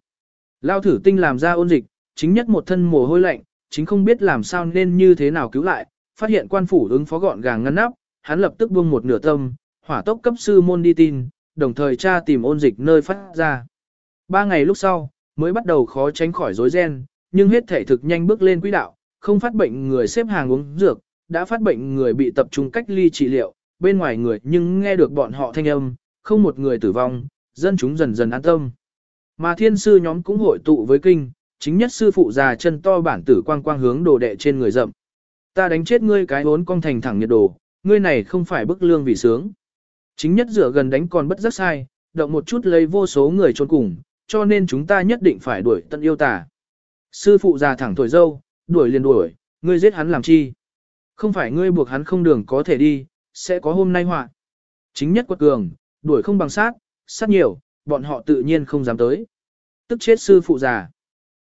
Lao thử tinh làm ra ôn dịch, chính nhất một thân mồ hôi lạnh, chính không biết làm sao nên như thế nào cứu lại, phát hiện quan phủ ứng phó gọn gàng ngăn nắp, hắn lập tức buông một nửa tâm, hỏa tốc cấp sư môn đi tin, đồng thời tra tìm ôn dịch nơi phát ra. Ba ngày lúc sau, mới bắt đầu khó tránh khỏi rối ren, nhưng hết thể thực nhanh bước lên quỹ đạo, không phát bệnh người xếp hàng uống dược, đã phát bệnh người bị tập trung cách ly trị liệu, bên ngoài người nhưng nghe được bọn họ thanh âm, không một người tử vong, dân chúng dần dần an tâm. Mà thiên sư nhóm cũng hội tụ với kinh, chính nhất sư phụ già chân to bản tử quang quang hướng đồ đệ trên người rậm. Ta đánh chết ngươi cái hốn cong thành thẳng nhiệt đồ, ngươi này không phải bức lương vì sướng. Chính nhất rửa gần đánh còn bất giác sai, động một chút lấy vô số người trốn cùng, cho nên chúng ta nhất định phải đuổi tận yêu tà. Sư phụ già thẳng tuổi dâu, đuổi liền đuổi, ngươi giết hắn làm chi? Không phải ngươi buộc hắn không đường có thể đi, sẽ có hôm nay họa. Chính nhất quật cường, đuổi không bằng sát, sát nhiều, bọn họ tự nhiên không dám tới. Tức chết sư phụ già.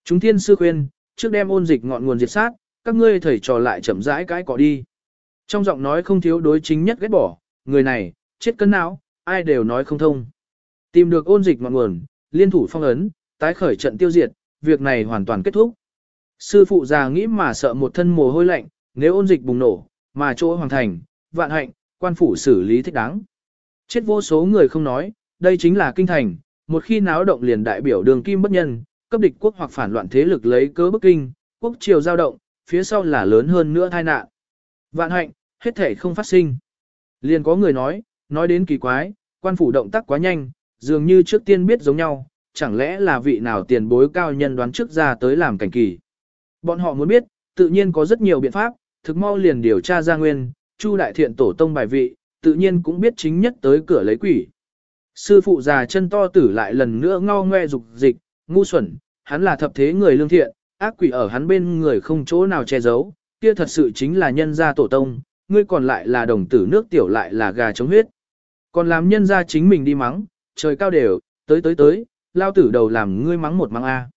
Chúng thiên sư khuyên, trước đem ôn dịch ngọn nguồn diệt sát, các ngươi thầy trò lại chậm rãi cái cỏ đi. Trong giọng nói không thiếu đối chính nhất ghét bỏ, người này, chết cân não, ai đều nói không thông. Tìm được ôn dịch ngọn nguồn, liên thủ phong ấn, tái khởi trận tiêu diệt, việc này hoàn toàn kết thúc. Sư phụ già nghĩ mà sợ một thân mồ hôi lạnh, nếu ôn dịch bùng nổ, mà chỗ hoàng thành, vạn hạnh, quan phủ xử lý thích đáng. Chết vô số người không nói, đây chính là kinh thành, một khi náo động liền đại biểu đường kim bất nhân, cấp địch quốc hoặc phản loạn thế lực lấy cớ bức kinh, quốc triều giao động, phía sau là lớn hơn nữa tai nạn. Vạn hạnh, hết thể không phát sinh. Liền có người nói, nói đến kỳ quái, quan phủ động tác quá nhanh, dường như trước tiên biết giống nhau, chẳng lẽ là vị nào tiền bối cao nhân đoán trước ra tới làm cảnh kỳ. Bọn họ muốn biết, tự nhiên có rất nhiều biện pháp, thực mau liền điều tra ra nguyên, Chu đại thiện tổ tông bài vị, tự nhiên cũng biết chính nhất tới cửa lấy quỷ. Sư phụ già chân to tử lại lần nữa ngao ngoe dục dịch, ngu xuẩn, hắn là thập thế người lương thiện, ác quỷ ở hắn bên người không chỗ nào che giấu, kia thật sự chính là nhân gia tổ tông, ngươi còn lại là đồng tử nước tiểu lại là gà chống huyết. Còn làm nhân gia chính mình đi mắng, trời cao đều, tới tới tới, lao tử đầu làm ngươi mắng một mắng A.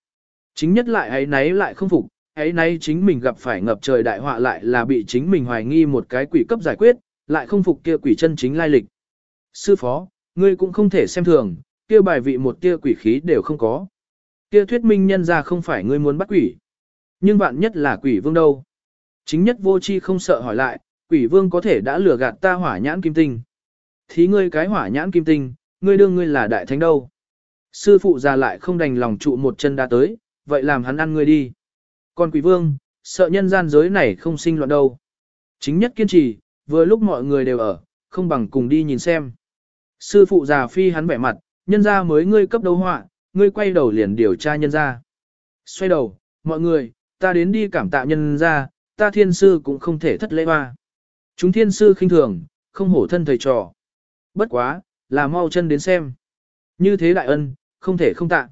Chính nhất lại ấy nấy lại không phục, ấy náy chính mình gặp phải ngập trời đại họa lại là bị chính mình hoài nghi một cái quỷ cấp giải quyết, lại không phục kia quỷ chân chính lai lịch. Sư phó, ngươi cũng không thể xem thường, kia bài vị một kia quỷ khí đều không có. Kia thuyết minh nhân ra không phải ngươi muốn bắt quỷ. Nhưng bạn nhất là quỷ vương đâu. Chính nhất vô chi không sợ hỏi lại, quỷ vương có thể đã lừa gạt ta hỏa nhãn kim tinh. Thí ngươi cái hỏa nhãn kim tinh, ngươi đương ngươi là đại thánh đâu. Sư phụ già lại không đành lòng trụ một chân đã tới, vậy làm hắn ăn ngươi đi. Còn quỷ vương, sợ nhân gian giới này không sinh loạn đâu. Chính nhất kiên trì, vừa lúc mọi người đều ở, không bằng cùng đi nhìn xem. Sư phụ già phi hắn vẻ mặt, nhân ra mới ngươi cấp đấu họa, ngươi quay đầu liền điều tra nhân ra. Xoay đầu, mọi người, ta đến đi cảm tạ nhân ra, ta thiên sư cũng không thể thất lễ hoa. Chúng thiên sư khinh thường, không hổ thân thầy trò. Bất quá, là mau chân đến xem. Như thế đại ân, không thể không tạ.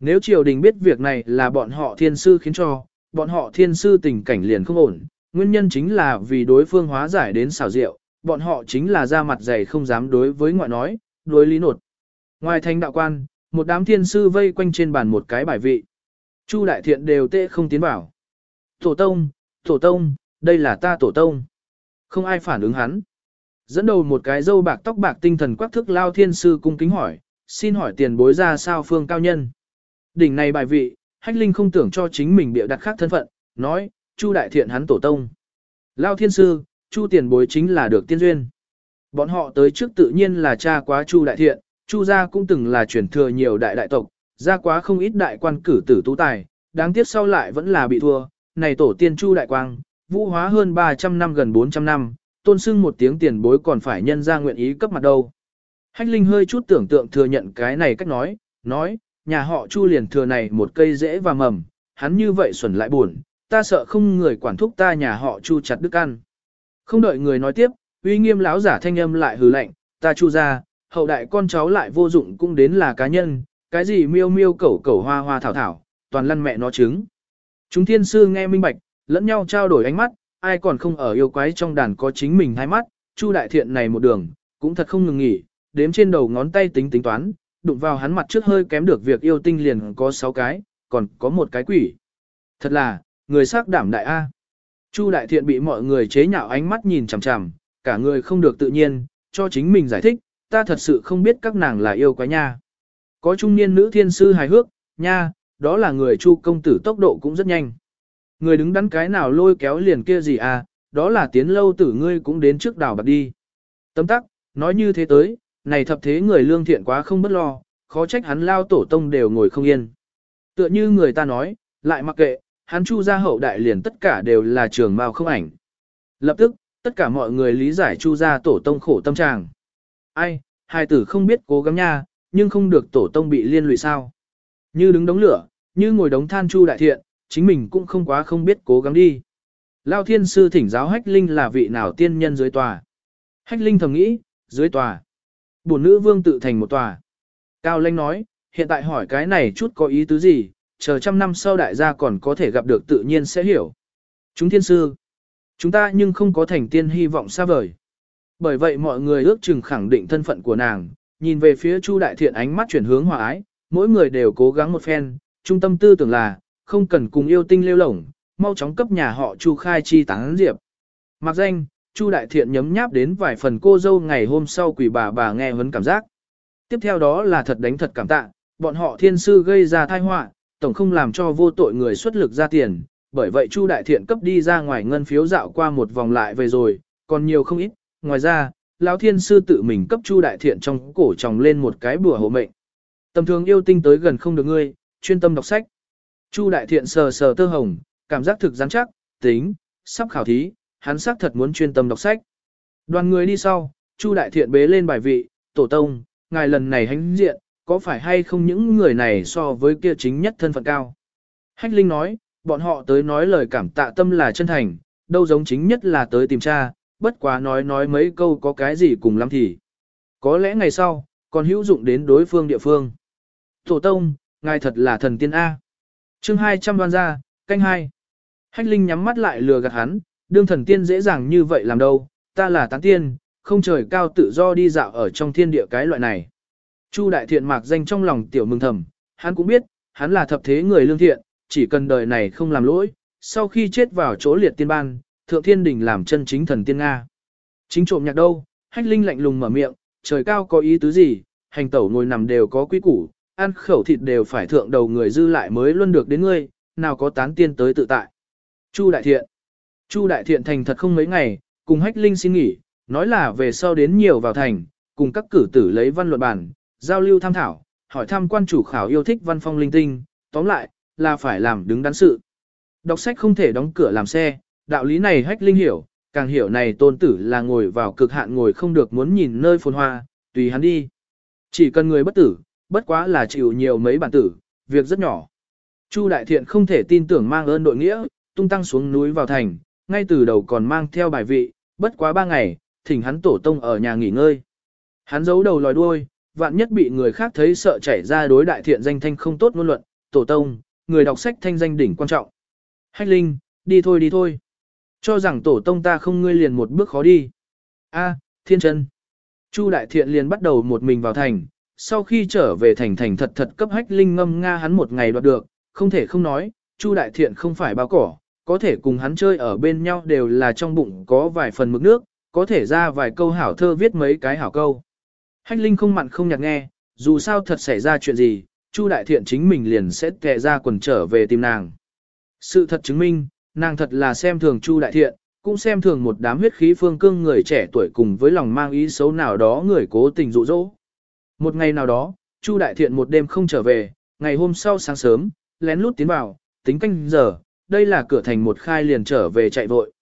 Nếu triều đình biết việc này là bọn họ thiên sư khiến cho, bọn họ thiên sư tình cảnh liền không ổn, nguyên nhân chính là vì đối phương hóa giải đến xảo diệu, bọn họ chính là ra mặt dày không dám đối với ngoại nói, đối lý nột. Ngoài thành đạo quan, một đám thiên sư vây quanh trên bàn một cái bài vị. Chu đại thiện đều tệ không tiến vào. Tổ tông, tổ tông, đây là ta tổ tông. Không ai phản ứng hắn. Dẫn đầu một cái dâu bạc tóc bạc tinh thần quắc thức lao thiên sư cung kính hỏi, xin hỏi tiền bối ra sao phương cao nhân. Đỉnh này bài vị, hách linh không tưởng cho chính mình bịa đặt khác thân phận, nói, chu đại thiện hắn tổ tông. Lao thiên sư, chu tiền bối chính là được tiên duyên. Bọn họ tới trước tự nhiên là cha quá chu đại thiện, chu gia cũng từng là truyền thừa nhiều đại đại tộc, ra quá không ít đại quan cử tử tú tài, đáng tiếc sau lại vẫn là bị thua, này tổ tiên chu đại quang, vũ hóa hơn 300 năm gần 400 năm, tôn sưng một tiếng tiền bối còn phải nhân ra nguyện ý cấp mặt đâu. Hách Linh hơi chút tưởng tượng thừa nhận cái này cách nói, nói, nhà họ chu liền thừa này một cây rễ và mầm, hắn như vậy xuẩn lại buồn, ta sợ không người quản thúc ta nhà họ chu chặt đức ăn. Không đợi người nói tiếp, uy nghiêm lão giả thanh âm lại hừ lạnh, ta chu ra, hậu đại con cháu lại vô dụng cũng đến là cá nhân, cái gì miêu miêu cẩu cẩu hoa hoa thảo thảo, toàn lăn mẹ nó trứng. Chúng thiên sư nghe minh bạch, lẫn nhau trao đổi ánh mắt, ai còn không ở yêu quái trong đàn có chính mình hai mắt, Chu đại thiện này một đường, cũng thật không ngừng nghỉ, đếm trên đầu ngón tay tính tính toán, đụng vào hắn mặt trước hơi kém được việc yêu tinh liền có 6 cái, còn có một cái quỷ. Thật là, người sắc đảm đại A. Chu đại thiện bị mọi người chế nhạo ánh mắt nhìn chằm chằm, cả người không được tự nhiên, cho chính mình giải thích, ta thật sự không biết các nàng là yêu quái nha. Có trung niên nữ thiên sư hài hước, nha, đó là người chu công tử tốc độ cũng rất nhanh. Người đứng đắn cái nào lôi kéo liền kia gì à, đó là tiến lâu tử ngươi cũng đến trước đảo bạc đi. Tấm tắc, nói như thế tới, này thập thế người lương thiện quá không bất lo, khó trách hắn lao tổ tông đều ngồi không yên. Tựa như người ta nói, lại mặc kệ, hắn chu gia hậu đại liền tất cả đều là trường mao không ảnh. Lập tức, tất cả mọi người lý giải chu gia tổ tông khổ tâm trạng. Ai, hai tử không biết cố gắng nha, nhưng không được tổ tông bị liên lụy sao. Như đứng đống lửa, như ngồi đống than chu đại thiện, chính mình cũng không quá không biết cố gắng đi. Lao thiên sư thỉnh giáo hách linh là vị nào tiên nhân dưới tòa. Hách linh thầm nghĩ, dưới tòa. Bổn nữ vương tự thành một tòa. Cao Lanh nói, hiện tại hỏi cái này chút có ý tứ gì, chờ trăm năm sau đại gia còn có thể gặp được tự nhiên sẽ hiểu. Chúng thiên sư, chúng ta nhưng không có thành tiên hy vọng xa vời. Bởi vậy mọi người ước chừng khẳng định thân phận của nàng, nhìn về phía Chu Đại Thiện ánh mắt chuyển hướng hòa ái, mỗi người đều cố gắng một phen, trung tâm tư tưởng là, không cần cùng yêu tinh lêu lổng, mau chóng cấp nhà họ Chu khai chi tán diệp. Mặc danh, Chu Đại Thiện nhấm nháp đến vài phần cô dâu ngày hôm sau quỷ bà bà nghe hấn cảm giác. Tiếp theo đó là thật đánh thật cảm tạ, bọn họ thiên sư gây ra tai họa, tổng không làm cho vô tội người xuất lực ra tiền, bởi vậy Chu Đại Thiện cấp đi ra ngoài ngân phiếu dạo qua một vòng lại về rồi, còn nhiều không ít, ngoài ra, lão thiên sư tự mình cấp Chu Đại Thiện trong cổ tròng lên một cái bùa hộ mệnh. Tầm thường yêu tinh tới gần không được ngươi, chuyên tâm đọc sách. Chu Đại Thiện sờ sờ tơ hồng, cảm giác thực rắn chắc, tính, sắp khảo thí, hắn xác thật muốn chuyên tâm đọc sách. Đoàn người đi sau, Chu Đại Thiện bế lên bài vị, tổ tông, ngài lần này hãnh diện, có phải hay không những người này so với kia chính nhất thân phận cao. Hách Linh nói, bọn họ tới nói lời cảm tạ tâm là chân thành, đâu giống chính nhất là tới tìm cha, bất quá nói nói mấy câu có cái gì cùng lắm thì. Có lẽ ngày sau, còn hữu dụng đến đối phương địa phương. Tổ tông, ngài thật là thần tiên A chương 200 đoan ra, canh hai. Hách Linh nhắm mắt lại lừa gạt hắn, đương thần tiên dễ dàng như vậy làm đâu, ta là tán tiên, không trời cao tự do đi dạo ở trong thiên địa cái loại này. Chu đại thiện mạc danh trong lòng tiểu mừng thầm, hắn cũng biết, hắn là thập thế người lương thiện, chỉ cần đời này không làm lỗi, sau khi chết vào chỗ liệt tiên ban, thượng thiên đình làm chân chính thần tiên Nga. Chính trộm nhạc đâu, hách linh lạnh lùng mở miệng, trời cao có ý tứ gì, hành tẩu ngồi nằm đều có quý củ, ăn khẩu thịt đều phải thượng đầu người dư lại mới luôn được đến ngươi, nào có tán tiên tới tự tại. Chu đại thiện. Chu đại thiện thành thật không mấy ngày, cùng hách linh xin nghỉ, nói là về sau đến nhiều vào thành, cùng các cử tử lấy văn luận bản, giao lưu tham thảo, hỏi thăm quan chủ khảo yêu thích văn phong linh tinh, tóm lại, là phải làm đứng đắn sự. Đọc sách không thể đóng cửa làm xe, đạo lý này hách linh hiểu, càng hiểu này tôn tử là ngồi vào cực hạn ngồi không được muốn nhìn nơi phồn hoa, tùy hắn đi. Chỉ cần người bất tử, bất quá là chịu nhiều mấy bản tử, việc rất nhỏ. Chu đại thiện không thể tin tưởng mang ơn đội nghĩa, tung tăng xuống núi vào thành, ngay từ đầu còn mang theo bài vị, bất quá ba ngày, thỉnh hắn tổ tông ở nhà nghỉ ngơi. Hắn giấu đầu lòi đuôi, vạn nhất bị người khác thấy sợ chảy ra đối đại thiện danh thanh không tốt ngôn luận, tổ tông, người đọc sách thanh danh đỉnh quan trọng. Hách Linh, đi thôi đi thôi. Cho rằng tổ tông ta không ngươi liền một bước khó đi. A, thiên chân. Chu đại thiện liền bắt đầu một mình vào thành, sau khi trở về thành thành thật thật cấp hách linh ngâm nga hắn một ngày đoạt được, không thể không nói, Chu đại thiện không phải bao cỏ, có thể cùng hắn chơi ở bên nhau đều là trong bụng có vài phần mực nước, có thể ra vài câu hảo thơ viết mấy cái hảo câu. Hách linh không mặn không nhạt nghe, dù sao thật xảy ra chuyện gì, Chu đại thiện chính mình liền sẽ kẹ ra quần trở về tìm nàng. Sự thật chứng minh, nàng thật là xem thường Chu đại thiện, cũng xem thường một đám huyết khí phương cương người trẻ tuổi cùng với lòng mang ý xấu nào đó người cố tình dụ dỗ. Một ngày nào đó, Chu đại thiện một đêm không trở về, ngày hôm sau sáng sớm, lén lút tiến vào, tính canh giờ, đây là cửa thành một khai liền trở về chạy vội.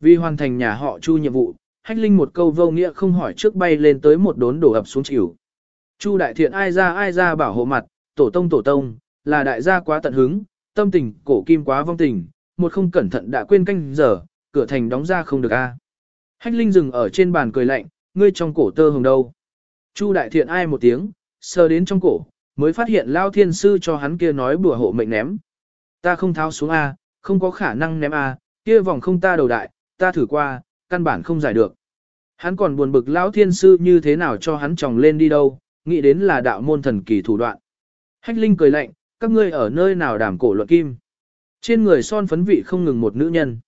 Vì hoàn thành nhà họ Chu nhiệm vụ, Hách Linh một câu vô nghĩa không hỏi trước bay lên tới một đốn đổ ập xuống chịu. Chu đại thiện ai ra ai ra bảo hộ mặt, tổ tông tổ tông, là đại gia quá tận hứng, tâm tình cổ kim quá vong tình, một không cẩn thận đã quên canh giờ, cửa thành đóng ra không được a. Hách Linh dừng ở trên bàn cười lạnh, ngươi trong cổ tơ hồng đâu. Chu đại thiện ai một tiếng, sờ đến trong cổ, mới phát hiện Lao Thiên Sư cho hắn kia nói bùa hộ mệnh ném. Ta không tháo xuống A, không có khả năng ném A, kia vòng không ta đầu đại, ta thử qua, căn bản không giải được. Hắn còn buồn bực Lão Thiên Sư như thế nào cho hắn tròng lên đi đâu, nghĩ đến là đạo môn thần kỳ thủ đoạn. Hách Linh cười lạnh, các ngươi ở nơi nào đảm cổ luận kim. Trên người son phấn vị không ngừng một nữ nhân.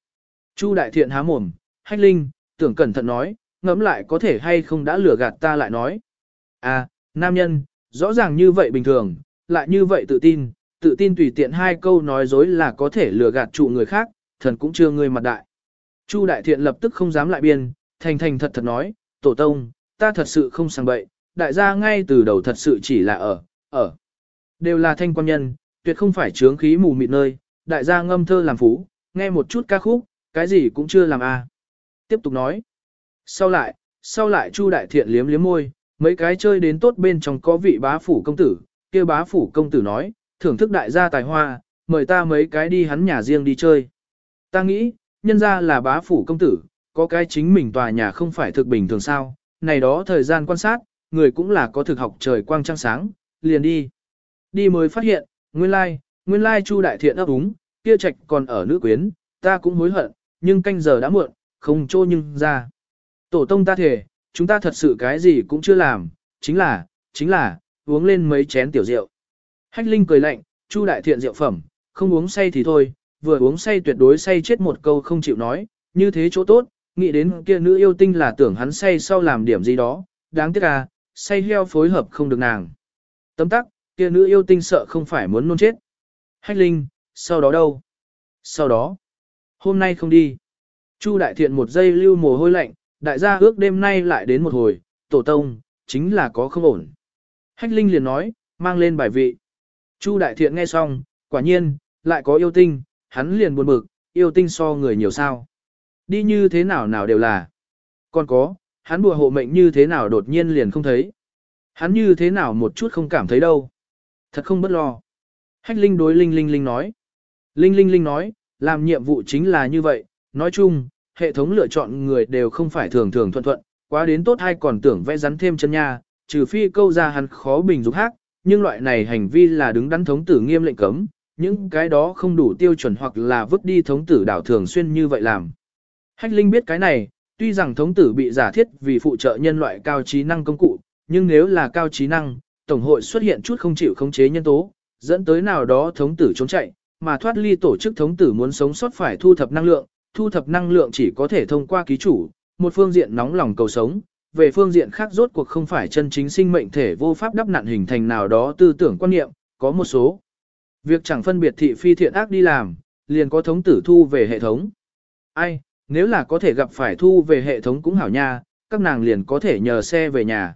Chu đại thiện há mồm, Hách Linh, tưởng cẩn thận nói, ngẫm lại có thể hay không đã lừa gạt ta lại nói. À, nam nhân, rõ ràng như vậy bình thường, lại như vậy tự tin, tự tin tùy tiện hai câu nói dối là có thể lừa gạt trụ người khác, thần cũng chưa người mặt đại. Chu đại thiện lập tức không dám lại biên, thành thành thật thật nói, tổ tông, ta thật sự không sang bậy, đại gia ngay từ đầu thật sự chỉ là ở, ở. Đều là thanh quan nhân, tuyệt không phải trướng khí mù mịt nơi, đại gia ngâm thơ làm phú, nghe một chút ca khúc, cái gì cũng chưa làm a. À. Tiếp tục nói. Sau lại, sau lại Chu đại thiện liếm liếm môi, mấy cái chơi đến tốt bên trong có vị bá phủ công tử, kia bá phủ công tử nói, thưởng thức đại gia tài hoa, mời ta mấy cái đi hắn nhà riêng đi chơi. Ta nghĩ, nhân ra là bá phủ công tử, có cái chính mình tòa nhà không phải thực bình thường sao, này đó thời gian quan sát, người cũng là có thực học trời quang trăng sáng, liền đi. Đi mới phát hiện, nguyên lai, nguyên lai chu đại thiện ấp úng, kia trạch còn ở nữ quyến, ta cũng hối hận, nhưng canh giờ đã muộn, không trô nhưng ra. Tổ tông ta thể, chúng ta thật sự cái gì cũng chưa làm, chính là, chính là, uống lên mấy chén tiểu rượu. Hách Linh cười lạnh, Chu đại thiện rượu phẩm, không uống say thì thôi, vừa uống say tuyệt đối say chết một câu không chịu nói, như thế chỗ tốt, nghĩ đến kia nữ yêu tinh là tưởng hắn say sau làm điểm gì đó, đáng tiếc à, say heo phối hợp không được nàng. Tấm tắc, kia nữ yêu tinh sợ không phải muốn nôn chết. Hách Linh, sau đó đâu? Sau đó, hôm nay không đi. Chu đại thiện một giây lưu mồ hôi lạnh, đại gia ước đêm nay lại đến một hồi, tổ tông, chính là có không ổn. Hách Linh liền nói, mang lên bài vị. Chu đại thiện nghe xong, quả nhiên, lại có yêu tinh, hắn liền buồn bực, yêu tinh so người nhiều sao. Đi như thế nào nào đều là. Còn có, hắn bùa hộ mệnh như thế nào đột nhiên liền không thấy. Hắn như thế nào một chút không cảm thấy đâu. Thật không bất lo. Hách Linh đối Linh Linh Linh nói. Linh Linh Linh nói, làm nhiệm vụ chính là như vậy, nói chung, hệ thống lựa chọn người đều không phải thường thường thuận thuận, quá đến tốt hay còn tưởng vẽ rắn thêm chân nha, trừ phi câu ra hắn khó bình dục hát, nhưng loại này hành vi là đứng đắn thống tử nghiêm lệnh cấm, những cái đó không đủ tiêu chuẩn hoặc là vứt đi thống tử đảo thường xuyên như vậy làm. Hách Linh biết cái này, tuy rằng thống tử bị giả thiết vì phụ trợ nhân loại cao trí năng công cụ, nhưng nếu là cao trí năng, Tổng hội xuất hiện chút không chịu khống chế nhân tố, dẫn tới nào đó thống tử trốn chạy, mà thoát ly tổ chức thống tử muốn sống sót phải thu thập năng lượng, thu thập năng lượng chỉ có thể thông qua ký chủ, một phương diện nóng lòng cầu sống, về phương diện khác rốt cuộc không phải chân chính sinh mệnh thể vô pháp đắp nặn hình thành nào đó tư tưởng quan niệm, có một số việc chẳng phân biệt thị phi thiện ác đi làm, liền có thống tử thu về hệ thống. Ai, nếu là có thể gặp phải thu về hệ thống cũng hảo nha, các nàng liền có thể nhờ xe về nhà.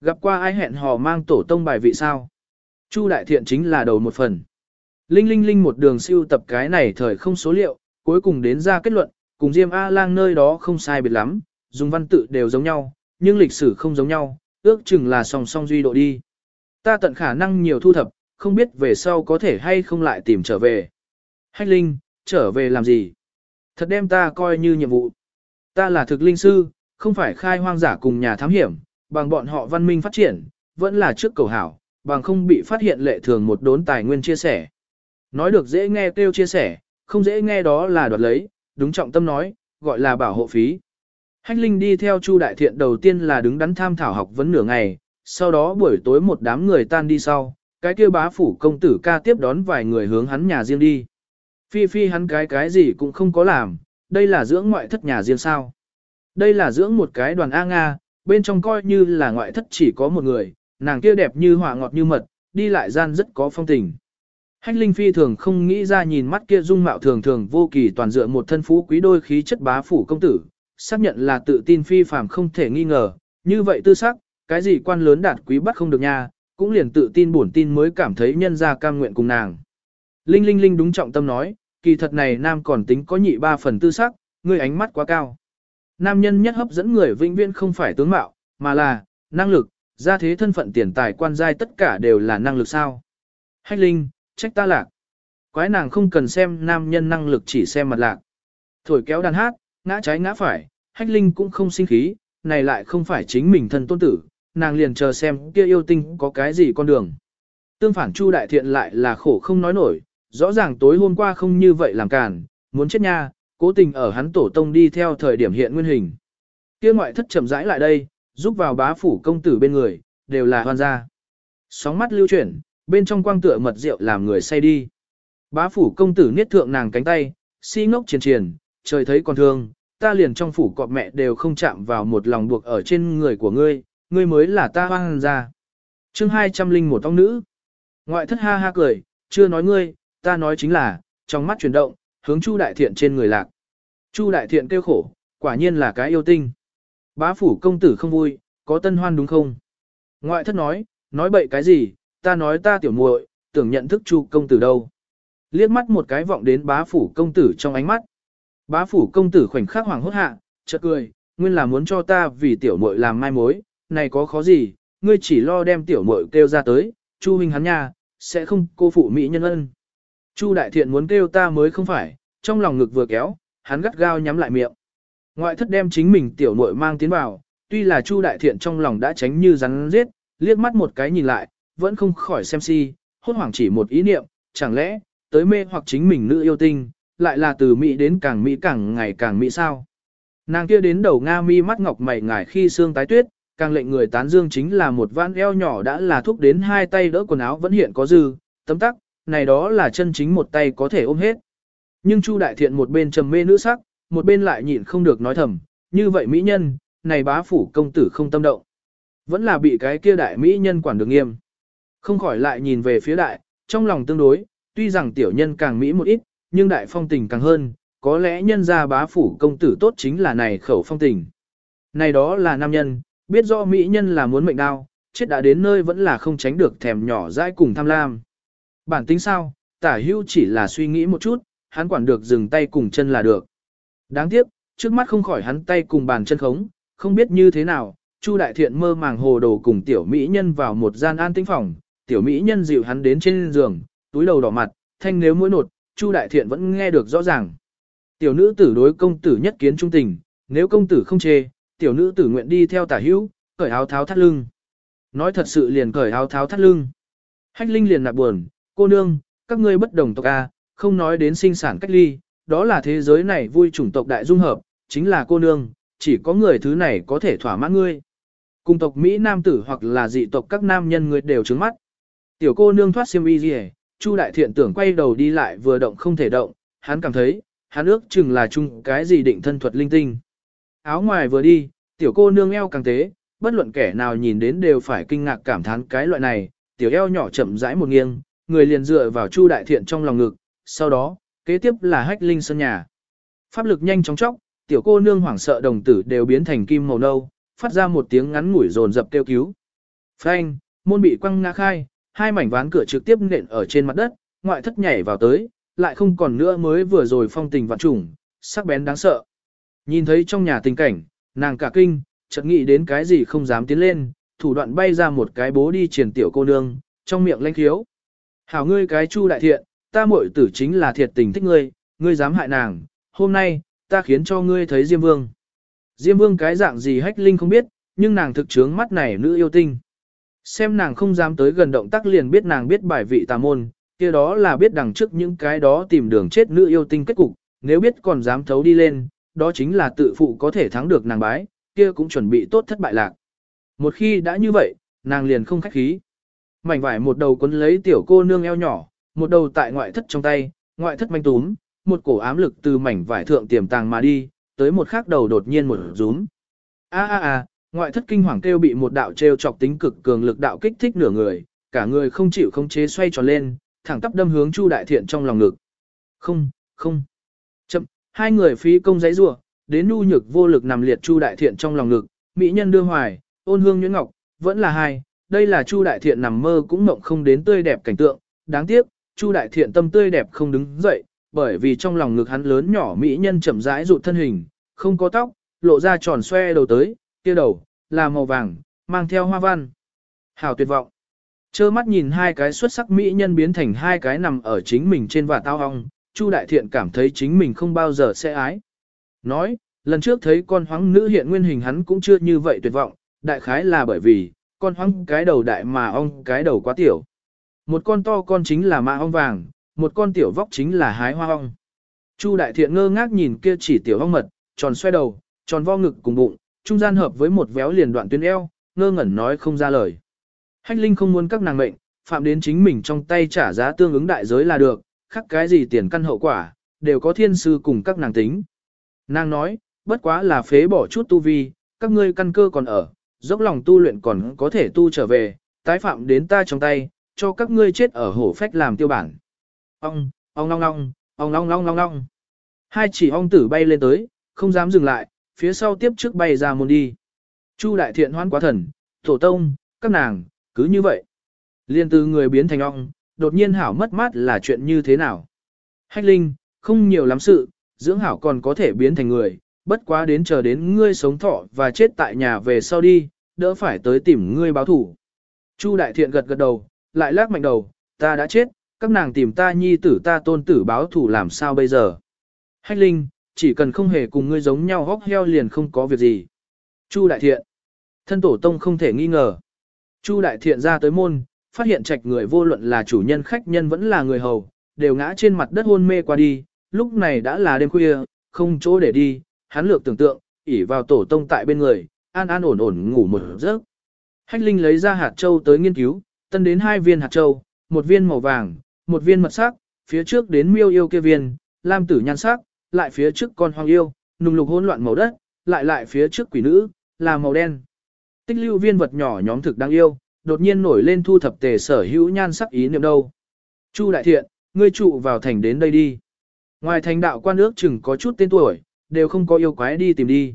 Gặp qua ai hẹn hò mang tổ tông bài vị sao? Chu đại thiện chính là đầu một phần. Linh linh linh một đường siêu tập cái này thời không số liệu, cuối cùng đến ra kết luận, cùng Diêm A-lang nơi đó không sai biệt lắm, dùng văn tự đều giống nhau, nhưng lịch sử không giống nhau, ước chừng là song song duy độ đi. Ta tận khả năng nhiều thu thập, không biết về sau có thể hay không lại tìm trở về. Hách Linh, trở về làm gì? Thật đem ta coi như nhiệm vụ. Ta là thực linh sư, không phải khai hoang giả cùng nhà thám hiểm, bằng bọn họ văn minh phát triển, vẫn là trước cầu hảo, bằng không bị phát hiện lệ thường một đốn tài nguyên chia sẻ. Nói được dễ nghe kêu chia sẻ, không dễ nghe đó là đoạt lấy, đúng trọng tâm nói, gọi là bảo hộ phí. Hách Linh đi theo Chu Đại Thiện đầu tiên là đứng đắn tham thảo học vấn nửa ngày, sau đó buổi tối một đám người tan đi sau, cái kia bá phủ công tử ca tiếp đón vài người hướng hắn nhà riêng đi. Phi phi hắn cái cái gì cũng không có làm, đây là dưỡng ngoại thất nhà riêng sao. Đây là dưỡng một cái đoàn A Nga, bên trong coi như là ngoại thất chỉ có một người, nàng kia đẹp như họa ngọt như mật, đi lại gian rất có phong tình. Hách Linh Phi thường không nghĩ ra nhìn mắt kia dung mạo thường thường vô kỳ toàn dựa một thân phú quý đôi khí chất bá phủ công tử, xác nhận là tự tin phi phàm không thể nghi ngờ, như vậy tư sắc, cái gì quan lớn đạt quý bắt không được nha, cũng liền tự tin bổn tin mới cảm thấy nhân ra cam nguyện cùng nàng. Linh Linh Linh đúng trọng tâm nói, kỳ thật này nam còn tính có nhị ba phần tư sắc, người ánh mắt quá cao. Nam nhân nhất hấp dẫn người vĩnh viễn không phải tướng mạo, mà là, năng lực, gia thế thân phận tiền tài quan giai tất cả đều là năng lực sao. Hách Linh, trách ta lạc. Quái nàng không cần xem nam nhân năng lực chỉ xem mặt lạc. Thổi kéo đàn hát, ngã trái ngã phải, Hách Linh cũng không sinh khí, này lại không phải chính mình thân tôn tử, nàng liền chờ xem kia yêu tinh có cái gì con đường. Tương phản Chu Đại Thiện lại là khổ không nói nổi, rõ ràng tối hôm qua không như vậy làm cản, muốn chết nha, cố tình ở hắn tổ tông đi theo thời điểm hiện nguyên hình. Kia ngoại thất chậm rãi lại đây, giúp vào bá phủ công tử bên người, đều là hoan gia. Sóng mắt lưu chuyển, bên trong quang tựa mật rượu làm người say đi. Bá phủ công tử niết thượng nàng cánh tay, si ngốc triền triền, trời thấy còn thương, ta liền trong phủ cọp mẹ đều không chạm vào một lòng buộc ở trên người của ngươi, ngươi mới là ta hoang ra. chương 201 tông nữ. Ngoại thất ha ha cười, chưa nói ngươi, ta nói chính là, trong mắt chuyển động, hướng Chu Đại Thiện trên người lạc. Chu Đại Thiện kêu khổ, quả nhiên là cái yêu tinh. Bá phủ công tử không vui, có tân hoan đúng không? Ngoại thất nói, nói bậy cái gì, ta nói ta tiểu muội, tưởng nhận thức Chu công tử đâu. Liếc mắt một cái vọng đến bá phủ công tử trong ánh mắt. Bá phủ công tử khoảnh khắc hoàng hốt hạ, chợt cười, nguyên là muốn cho ta vì tiểu muội làm mai mối, này có khó gì, ngươi chỉ lo đem tiểu muội kêu ra tới, Chu huynh hắn nha, sẽ không cô phụ mỹ nhân ân. Chu đại thiện muốn kêu ta mới không phải, trong lòng ngực vừa kéo, hắn gắt gao nhắm lại miệng. Ngoại thất đem chính mình tiểu muội mang tiến vào, tuy là Chu đại thiện trong lòng đã tránh như rắn giết, liếc mắt một cái nhìn lại, vẫn không khỏi xem si, hốt hoảng chỉ một ý niệm, chẳng lẽ, tới mê hoặc chính mình nữ yêu tinh, lại là từ Mỹ đến càng Mỹ càng ngày càng Mỹ sao. Nàng kia đến đầu Nga mi mắt ngọc mày ngải khi xương tái tuyết, càng lệnh người tán dương chính là một ván eo nhỏ đã là thúc đến hai tay đỡ quần áo vẫn hiện có dư, tấm tắc, này đó là chân chính một tay có thể ôm hết. Nhưng Chu Đại Thiện một bên trầm mê nữ sắc, một bên lại nhịn không được nói thầm, như vậy mỹ nhân, này bá phủ công tử không tâm động. Vẫn là bị cái kia đại mỹ nhân quản được nghiêm. Không khỏi lại nhìn về phía đại, trong lòng tương đối, tuy rằng tiểu nhân càng mỹ một ít, nhưng đại phong tình càng hơn, có lẽ nhân gia bá phủ công tử tốt chính là này khẩu phong tình. Này đó là nam nhân, biết rõ mỹ nhân là muốn mệnh đau, chết đã đến nơi vẫn là không tránh được thèm nhỏ dãi cùng tham lam. Bản tính sao, tả hưu chỉ là suy nghĩ một chút, hắn quản được dừng tay cùng chân là được. Đáng tiếc, trước mắt không khỏi hắn tay cùng bàn chân khống, không biết như thế nào, Chu Đại Thiện mơ màng hồ đồ cùng tiểu mỹ nhân vào một gian an tĩnh phòng, tiểu mỹ nhân dịu hắn đến trên giường, túi đầu đỏ mặt, thanh nếu mũi nột, Chu Đại Thiện vẫn nghe được rõ ràng. Tiểu nữ tử đối công tử nhất kiến trung tình, nếu công tử không chê, tiểu nữ tử nguyện đi theo tả hữu, cởi áo tháo thắt lưng. Nói thật sự liền cởi áo tháo thắt lưng. Hách Linh liền nạp buồn, cô nương, các ngươi bất đồng tộc A, không nói đến sinh sản cách ly, đó là thế giới này vui chủng tộc đại dung hợp, chính là cô nương, chỉ có người thứ này có thể thỏa mãn ngươi. Cùng tộc Mỹ nam tử hoặc là dị tộc các nam nhân người đều trứng mắt. Tiểu cô nương thoát xiêm y gì Chu đại thiện tưởng quay đầu đi lại vừa động không thể động, hắn cảm thấy, hắn ước chừng là chung cái gì định thân thuật linh tinh. Áo ngoài vừa đi, tiểu cô nương eo càng tế, bất luận kẻ nào nhìn đến đều phải kinh ngạc cảm thán cái loại này, tiểu eo nhỏ chậm rãi một nghiêng, người liền dựa vào Chu đại thiện trong lòng ngực, sau đó, kế tiếp là hách linh sân nhà. Pháp lực nhanh chóng chóc, tiểu cô nương hoảng sợ đồng tử đều biến thành kim màu nâu, phát ra một tiếng ngắn ngủi rồn dập kêu cứu. Phanh, môn bị quăng ngã khai, hai mảnh ván cửa trực tiếp nện ở trên mặt đất, ngoại thất nhảy vào tới, lại không còn nữa mới vừa rồi phong tình vạn trùng, sắc bén đáng sợ. Nhìn thấy trong nhà tình cảnh, nàng cả kinh, chợt nghĩ đến cái gì không dám tiến lên, thủ đoạn bay ra một cái bố đi triển tiểu cô nương, trong miệng lanh khiếu. Hảo ngươi cái chu đại thiện, ta muội tử chính là thiệt tình thích ngươi, ngươi dám hại nàng, hôm nay, ta khiến cho ngươi thấy Diêm Vương. Diêm Vương cái dạng gì hách linh không biết, nhưng nàng thực trướng mắt này nữ yêu tinh. Xem nàng không dám tới gần động tác liền biết nàng biết bài vị tà môn, kia đó là biết đằng trước những cái đó tìm đường chết nữ yêu tinh kết cục, nếu biết còn dám thấu đi lên, đó chính là tự phụ có thể thắng được nàng bái, kia cũng chuẩn bị tốt thất bại lạc. Một khi đã như vậy, nàng liền không khách khí. Mảnh vải một đầu cuốn lấy tiểu cô nương eo nhỏ, một đầu tại ngoại thất trong tay, ngoại thất manh túm, một cổ ám lực từ mảnh vải thượng tiềm tàng mà đi, tới một khắc đầu đột nhiên một rúm. A a a, ngoại thất kinh hoàng kêu bị một đạo treo chọc tính cực cường lực đạo kích thích nửa người, cả người không chịu không chế xoay tròn lên, thẳng tắp đâm hướng Chu Đại Thiện trong lòng ngực. Không, không. Chậm, hai người phí công giấy rủa, đến nu nhược vô lực nằm liệt Chu Đại Thiện trong lòng ngực, mỹ nhân đưa hoài, ôn hương nhuyễn ngọc, vẫn là hai, đây là Chu Đại Thiện nằm mơ cũng mộng không đến tươi đẹp cảnh tượng, đáng tiếc, Chu Đại Thiện tâm tươi đẹp không đứng dậy, bởi vì trong lòng ngực hắn lớn nhỏ mỹ nhân chậm rãi rụt thân hình, không có tóc, lộ ra tròn xoe đầu tới, kia đầu, là màu vàng, mang theo hoa văn. Hảo tuyệt vọng. Chơ mắt nhìn hai cái xuất sắc mỹ nhân biến thành hai cái nằm ở chính mình trên và tao hong, Chu Đại Thiện cảm thấy chính mình không bao giờ sẽ ái. Nói, lần trước thấy con hoáng nữ hiện nguyên hình hắn cũng chưa như vậy tuyệt vọng, đại khái là bởi vì, con hoáng cái đầu đại mà ong cái đầu quá tiểu. Một con to con chính là ma ong vàng, một con tiểu vóc chính là hái hoa ong. Chu Đại Thiện ngơ ngác nhìn kia chỉ tiểu ong mật, tròn xoay đầu, tròn vo ngực cùng bụng, trung gian hợp với một véo liền đoạn tuyến eo, ngơ ngẩn nói không ra lời. Hách Linh không muốn các nàng mệnh, phạm đến chính mình trong tay trả giá tương ứng đại giới là được, khắc cái gì tiền căn hậu quả, đều có thiên sư cùng các nàng tính. Nàng nói, bất quá là phế bỏ chút tu vi, các ngươi căn cơ còn ở, dốc lòng tu luyện còn có thể tu trở về, tái phạm đến ta trong tay, cho các ngươi chết ở hổ phách làm tiêu bản. Ong, ong long long, ong long long long long. Hai chỉ ong tử bay lên tới, không dám dừng lại, phía sau tiếp trước bay ra môn đi. Chu đại thiện hoan quá thần, tổ tông, các nàng, cứ như vậy. Liên từ người biến thành ong, đột nhiên hảo mất mát là chuyện như thế nào. Hách linh, không nhiều lắm sự, dưỡng hảo còn có thể biến thành người, bất quá đến chờ đến ngươi sống thọ và chết tại nhà về sau đi, đỡ phải tới tìm ngươi báo thủ. Chu đại thiện gật gật đầu, lại lắc mạnh đầu, ta đã chết, các nàng tìm ta nhi tử ta tôn tử báo thủ làm sao bây giờ. Hách linh, chỉ cần không hề cùng ngươi giống nhau hóc heo liền không có việc gì. Chu đại thiện, thân tổ tông không thể nghi ngờ. Chu đại thiện ra tới môn, phát hiện trạch người vô luận là chủ nhân khách nhân vẫn là người hầu, đều ngã trên mặt đất hôn mê qua đi, lúc này đã là đêm khuya, không chỗ để đi, hắn lược tưởng tượng, ỉ vào tổ tông tại bên người, an an ổn ổn ngủ một giấc. Hách Linh lấy ra hạt châu tới nghiên cứu, tân đến hai viên hạt châu, một viên màu vàng, một viên mật sắc, phía trước đến miêu yêu kia viên, lam tử nhan sắc, lại phía trước con hoang yêu, nùng lục hỗn loạn màu đất, lại lại phía trước quỷ nữ, là màu đen. Tích lưu viên vật nhỏ nhóm thực đáng yêu, đột nhiên nổi lên thu thập tề sở hữu nhan sắc ý niệm đâu. Chu đại thiện, ngươi trụ vào thành đến đây đi. Ngoài thành đạo quan ước chừng có chút tên tuổi, đều không có yêu quái đi tìm đi.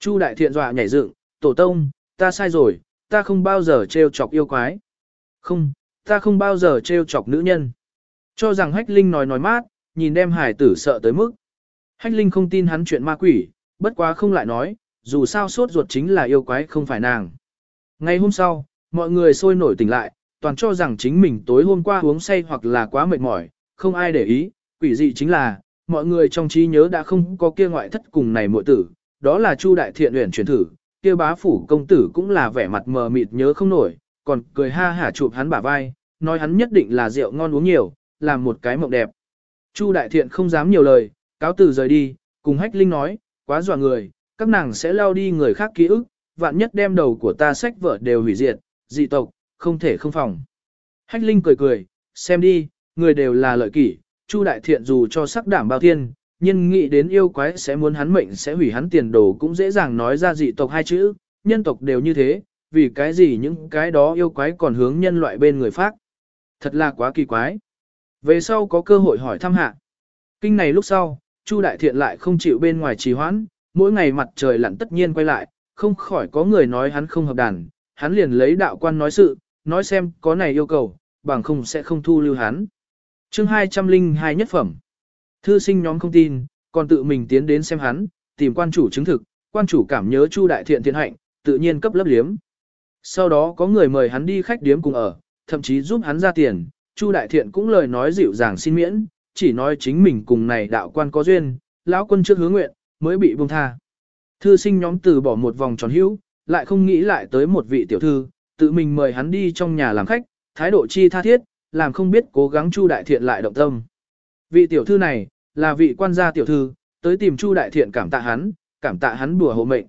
Chu đại thiện dọa nhảy dựng, tổ tông, ta sai rồi, ta không bao giờ trêu chọc yêu quái. Không, ta không bao giờ trêu chọc nữ nhân. Cho rằng hách linh nói nói mát, nhìn đem hải tử sợ tới mức. Hách linh không tin hắn chuyện ma quỷ, bất quá không lại nói, dù sao sốt ruột chính là yêu quái không phải nàng. Ngày hôm sau, mọi người sôi nổi tỉnh lại, toàn cho rằng chính mình tối hôm qua uống say hoặc là quá mệt mỏi, không ai để ý, quỷ dị chính là, mọi người trong trí nhớ đã không có kia ngoại thất cùng này muội tử, đó là Chu đại thiện luyện truyền thử, kia bá phủ công tử cũng là vẻ mặt mờ mịt nhớ không nổi, còn cười ha hả chụp hắn bả vai, nói hắn nhất định là rượu ngon uống nhiều, làm một cái mộng đẹp. Chu đại thiện không dám nhiều lời, cáo từ rời đi, cùng hách linh nói, quá dọa người, các nàng sẽ lao đi người khác ký ức, vạn nhất đem đầu của ta sách vợ đều hủy diệt, dị tộc, không thể không phòng. Hách linh cười cười, xem đi, người đều là lợi kỷ, Chu đại thiện dù cho sắc đảm bao thiên, nhưng nghĩ đến yêu quái sẽ muốn hắn mệnh sẽ hủy hắn tiền đồ cũng dễ dàng nói ra dị tộc hai chữ, nhân tộc đều như thế, vì cái gì những cái đó yêu quái còn hướng nhân loại bên người phát. Thật là quá kỳ quái. Về sau có cơ hội hỏi thăm hạ. Kinh này lúc sau, Chu đại thiện lại không chịu bên ngoài trì hoãn, mỗi ngày mặt trời lặn tất nhiên quay lại, không khỏi có người nói hắn không hợp đàn, hắn liền lấy đạo quan nói sự, nói xem có này yêu cầu, bằng không sẽ không thu lưu hắn. chương 202 nhất phẩm. Thư sinh nhóm không tin, còn tự mình tiến đến xem hắn, tìm quan chủ chứng thực, quan chủ cảm nhớ Chu đại thiện thiện hạnh, tự nhiên cấp lấp liếm. Sau đó có người mời hắn đi khách điếm cùng ở, thậm chí giúp hắn ra tiền, Chu đại thiện cũng lời nói dịu dàng xin miễn, chỉ nói chính mình cùng này đạo quan có duyên, lão quân trước hướng nguyện, mới bị buông tha. Thư sinh nhóm từ bỏ một vòng tròn hữu, lại không nghĩ lại tới một vị tiểu thư, tự mình mời hắn đi trong nhà làm khách, thái độ chi tha thiết, làm không biết cố gắng Chu Đại Thiện lại động tâm. Vị tiểu thư này, là vị quan gia tiểu thư, tới tìm Chu Đại Thiện cảm tạ hắn, cảm tạ hắn bùa hộ mệnh.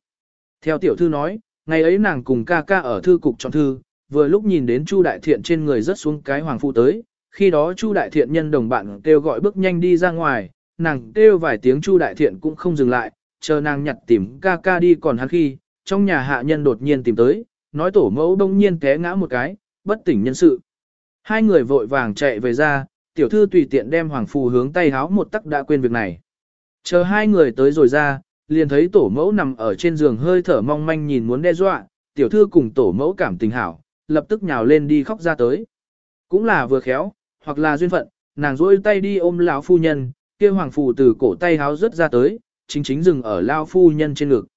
Theo tiểu thư nói, ngày ấy nàng cùng ca ca ở thư cục chọn thư, vừa lúc nhìn đến Chu Đại Thiện trên người rất xuống cái hoàng phụ tới, khi đó Chu Đại Thiện nhân đồng bạn kêu gọi bước nhanh đi ra ngoài, nàng kêu vài tiếng Chu Đại Thiện cũng không dừng lại, chờ nàng nhặt tìm ca ca đi còn hắn khi, trong nhà hạ nhân đột nhiên tìm tới, nói tổ mẫu đông nhiên té ngã một cái, bất tỉnh nhân sự. Hai người vội vàng chạy về ra, tiểu thư tùy tiện đem hoàng phù hướng tay háo một tắc đã quên việc này. Chờ hai người tới rồi ra, liền thấy tổ mẫu nằm ở trên giường hơi thở mong manh nhìn muốn đe dọa, tiểu thư cùng tổ mẫu cảm tình hảo, lập tức nhào lên đi khóc ra tới. Cũng là vừa khéo, hoặc là duyên phận, nàng rỗi tay đi ôm lão phu nhân, kia hoàng phù từ cổ tay háo rớt ra tới, chính chính dừng ở lão phu nhân trên ngực.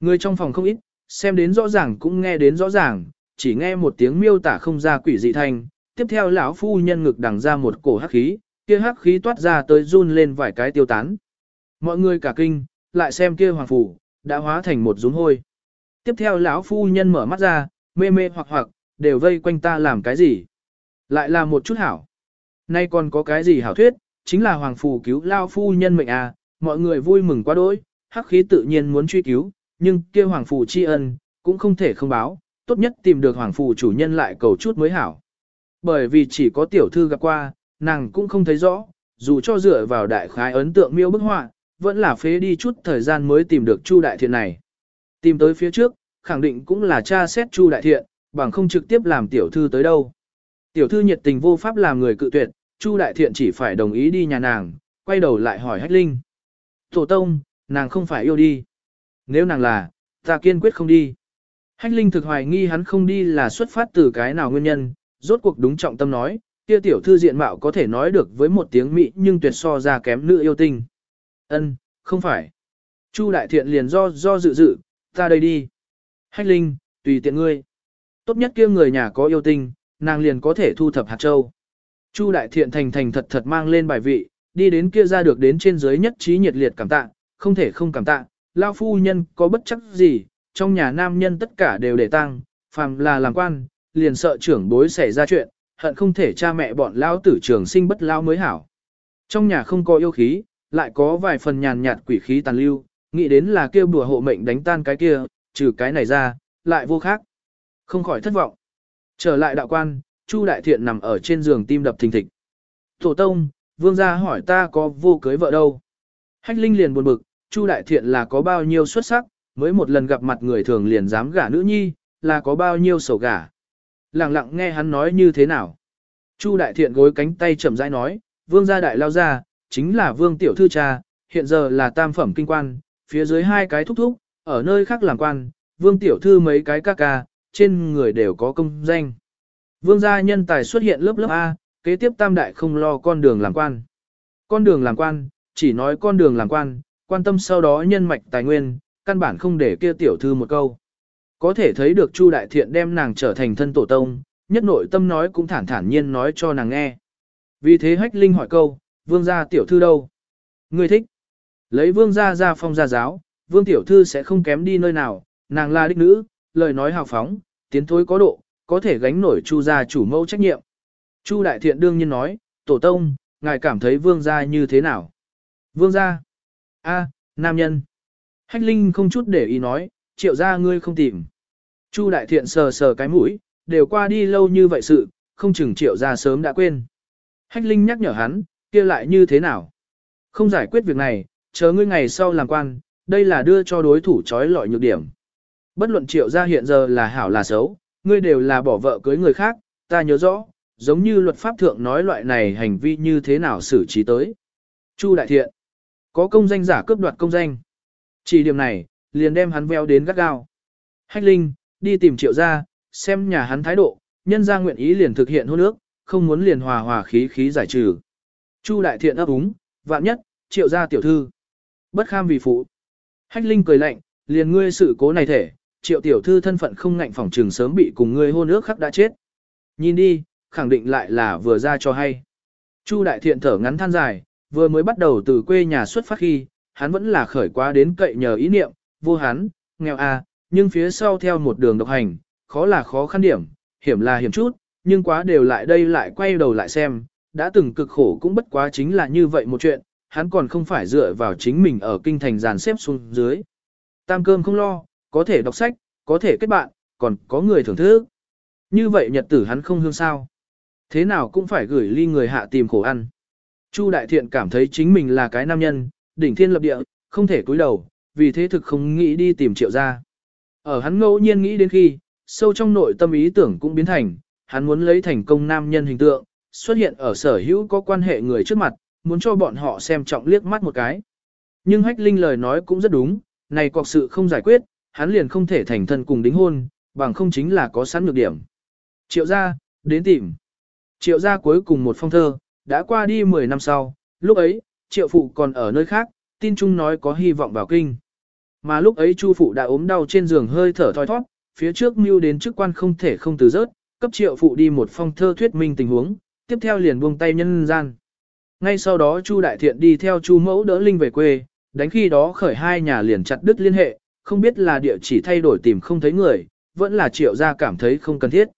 Người trong phòng không ít, xem đến rõ ràng cũng nghe đến rõ ràng, chỉ nghe một tiếng miêu tả không ra quỷ dị thanh, tiếp theo lão phu nhân ngực đằng ra một cổ hắc khí, kia hắc khí toát ra tới run lên vài cái tiêu tán. Mọi người cả kinh, lại xem kia hoàng phủ, đã hóa thành một dúng hôi. Tiếp theo lão phu nhân mở mắt ra, mê mê hoặc hoặc, đều vây quanh ta làm cái gì. Lại là một chút hảo. Nay còn có cái gì hảo thuyết, chính là hoàng phù cứu lao phu nhân mệnh à, mọi người vui mừng quá đỗi, hắc khí tự nhiên muốn truy cứu, nhưng kia hoàng phù tri ân, cũng không thể không báo, tốt nhất tìm được hoàng phù chủ nhân lại cầu chút mới hảo. Bởi vì chỉ có tiểu thư gặp qua, nàng cũng không thấy rõ, dù cho dựa vào đại khái ấn tượng miêu bức họa, vẫn là phế đi chút thời gian mới tìm được Chu Đại Thiện này. Tìm tới phía trước, khẳng định cũng là cha xét Chu Đại Thiện, bằng không trực tiếp làm tiểu thư tới đâu. Tiểu thư nhiệt tình vô pháp làm người cự tuyệt, Chu Đại Thiện chỉ phải đồng ý đi nhà nàng, quay đầu lại hỏi Hách Linh. Tổ tông, nàng không phải yêu đi. Nếu nàng là, ta kiên quyết không đi. Hách Linh thực hoài nghi hắn không đi là xuất phát từ cái nào nguyên nhân, rốt cuộc đúng trọng tâm nói, kia tiểu thư diện mạo có thể nói được với một tiếng mỹ nhưng tuyệt so ra kém nữ yêu tinh. Ân, không phải. Chu đại thiện liền do do dự dự, ta đây đi. Hách Linh, tùy tiện ngươi. Tốt nhất kia người nhà có yêu tinh, nàng liền có thể thu thập hạt châu. Chu đại thiện thành thành thật thật mang lên bài vị, đi đến kia ra được đến trên dưới nhất trí nhiệt liệt cảm tạ, không thể không cảm tạ, lao phu nhân có bất chấp gì, trong nhà nam nhân tất cả đều để tăng, phàm là làm quan, liền sợ trưởng bối xảy ra chuyện, hận không thể cha mẹ bọn lao tử trường sinh bất lao mới hảo. Trong nhà không có yêu khí, lại có vài phần nhàn nhạt quỷ khí tàn lưu, nghĩ đến là kêu bùa hộ mệnh đánh tan cái kia, trừ cái này ra, lại vô khác. Không khỏi thất vọng. Trở lại đạo quan, Chu Đại Thiện nằm ở trên giường tim đập thình thịch. Tổ tông, vương gia hỏi ta có vô cưới vợ đâu. Hách Linh liền buồn bực, Chu Đại Thiện là có bao nhiêu xuất sắc, mới một lần gặp mặt người thường liền dám gả nữ nhi, là có bao nhiêu sầu gả. Lặng lặng nghe hắn nói như thế nào. Chu Đại Thiện gối cánh tay chậm rãi nói, vương gia đại lao ra, chính là vương tiểu thư cha, hiện giờ là tam phẩm kinh quan, phía dưới hai cái thúc thúc, ở nơi khác làm quan, vương tiểu thư mấy cái ca ca, trên người đều có công danh. Vương gia nhân tài xuất hiện lớp lớp A, kế tiếp tam đại không lo con đường làm quan. Con đường làm quan, chỉ nói con đường làm quan, quan tâm sau đó nhân mạch tài nguyên, căn bản không để kia tiểu thư một câu. Có thể thấy được Chu Đại Thiện đem nàng trở thành thân tổ tông, nhất nội tâm nói cũng thản thản nhiên nói cho nàng nghe. Vì thế Hách Linh hỏi câu, vương gia tiểu thư đâu? Ngươi thích. Lấy vương gia ra phong gia giáo, vương tiểu thư sẽ không kém đi nơi nào, nàng là đích nữ, lời nói hào phóng, tiến thối có độ, có thể gánh nổi chu gia chủ mẫu trách nhiệm. Chu đại thiện đương nhiên nói, tổ tông, ngài cảm thấy vương gia như thế nào? Vương gia. a, nam nhân. Hách Linh không chút để ý nói, triệu gia ngươi không tìm. Chu đại thiện sờ sờ cái mũi, đều qua đi lâu như vậy sự, không chừng triệu gia sớm đã quên. Hách Linh nhắc nhở hắn, kia lại như thế nào? Không giải quyết việc này, chờ ngươi ngày sau làm quan, đây là đưa cho đối thủ trói lọi nhược điểm. Bất luận triệu gia hiện giờ là hảo là xấu, ngươi đều là bỏ vợ cưới người khác, ta nhớ rõ, giống như luật pháp thượng nói loại này hành vi như thế nào xử trí tới. Chu đại thiện, có công danh giả cướp đoạt công danh. Chỉ điểm này, liền đem hắn veo đến gắt gao. Hách Linh, đi tìm triệu gia, xem nhà hắn thái độ, nhân gia nguyện ý liền thực hiện hôn ước, không muốn liền hòa hòa khí khí giải trừ. Chu đại thiện ấp úng, vạn nhất, triệu gia tiểu thư. Bất kham vì phụ. Hách Linh cười lạnh, liền ngươi sự cố này thể, triệu tiểu thư thân phận không ngạnh phòng trường sớm bị cùng ngươi hôn ước khắc đã chết. Nhìn đi, khẳng định lại là vừa ra cho hay. Chu đại thiện thở ngắn than dài, vừa mới bắt đầu từ quê nhà xuất phát khi, hắn vẫn là khởi quá đến cậy nhờ ý niệm, vô hắn, nghèo à, nhưng phía sau theo một đường độc hành, khó là khó khăn điểm, hiểm là hiểm chút, nhưng quá đều lại đây lại quay đầu lại xem, đã từng cực khổ cũng bất quá chính là như vậy một chuyện, hắn còn không phải dựa vào chính mình ở kinh thành giàn xếp xuống dưới. Tam cơm không lo, có thể đọc sách, có thể kết bạn, còn có người thưởng thức. Như vậy nhật tử hắn không hương sao. Thế nào cũng phải gửi ly người hạ tìm khổ ăn. Chu Đại Thiện cảm thấy chính mình là cái nam nhân, đỉnh thiên lập địa, không thể cúi đầu, vì thế thực không nghĩ đi tìm triệu gia. Ở hắn ngẫu nhiên nghĩ đến khi, sâu trong nội tâm ý tưởng cũng biến thành, hắn muốn lấy thành công nam nhân hình tượng, xuất hiện ở sở hữu có quan hệ người trước mặt, muốn cho bọn họ xem trọng liếc mắt một cái. Nhưng Hách Linh lời nói cũng rất đúng, này cọc sự không giải quyết, hắn liền không thể thành thân cùng đính hôn, bằng không chính là có sẵn nhược điểm. Triệu gia, đến tìm. Triệu gia cuối cùng một phong thơ, đã qua đi 10 năm sau, lúc ấy, triệu phụ còn ở nơi khác, tin chung nói có hy vọng vào kinh. Mà lúc ấy chu phụ đã ốm đau trên giường hơi thở thoi thoát, phía trước mưu đến chức quan không thể không từ rớt, cấp triệu phụ đi một phong thơ thuyết minh tình huống, tiếp theo liền buông tay nhân gian. Ngay sau đó Chu Đại Thiện đi theo Chu Mẫu đỡ Linh về quê, đánh khi đó khởi hai nhà liền chặt đứt liên hệ, không biết là địa chỉ thay đổi tìm không thấy người, vẫn là triệu gia cảm thấy không cần thiết.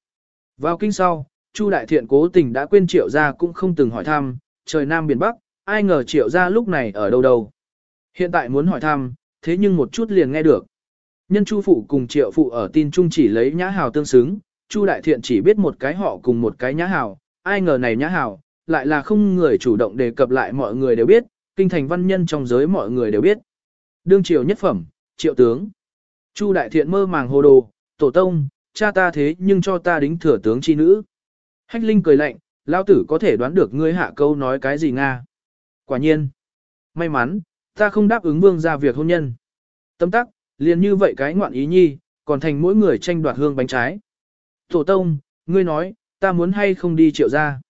Vào kinh sau, Chu Đại Thiện cố tình đã quên triệu gia cũng không từng hỏi thăm, trời Nam Biển Bắc, ai ngờ triệu gia lúc này ở đâu đâu. Hiện tại muốn hỏi thăm, thế nhưng một chút liền nghe được. Nhân Chu Phụ cùng triệu phụ ở tin trung chỉ lấy nhã hào tương xứng, Chu Đại Thiện chỉ biết một cái họ cùng một cái nhã hào, ai ngờ này nhã hào, lại là không người chủ động đề cập lại mọi người đều biết, kinh thành văn nhân trong giới mọi người đều biết. Đương triều nhất phẩm, triệu tướng. Chu Đại Thiện mơ màng hồ đồ, tổ tông, cha ta thế nhưng cho ta đính thừa tướng chi nữ. Hách Linh cười lạnh, lao tử có thể đoán được ngươi hạ câu nói cái gì Nga. Quả nhiên. May mắn, ta không đáp ứng vương ra việc hôn nhân. Tâm tắc, liền như vậy cái ngoạn ý nhi, còn thành mỗi người tranh đoạt hương bánh trái. Tổ tông, ngươi nói, ta muốn hay không đi triệu ra.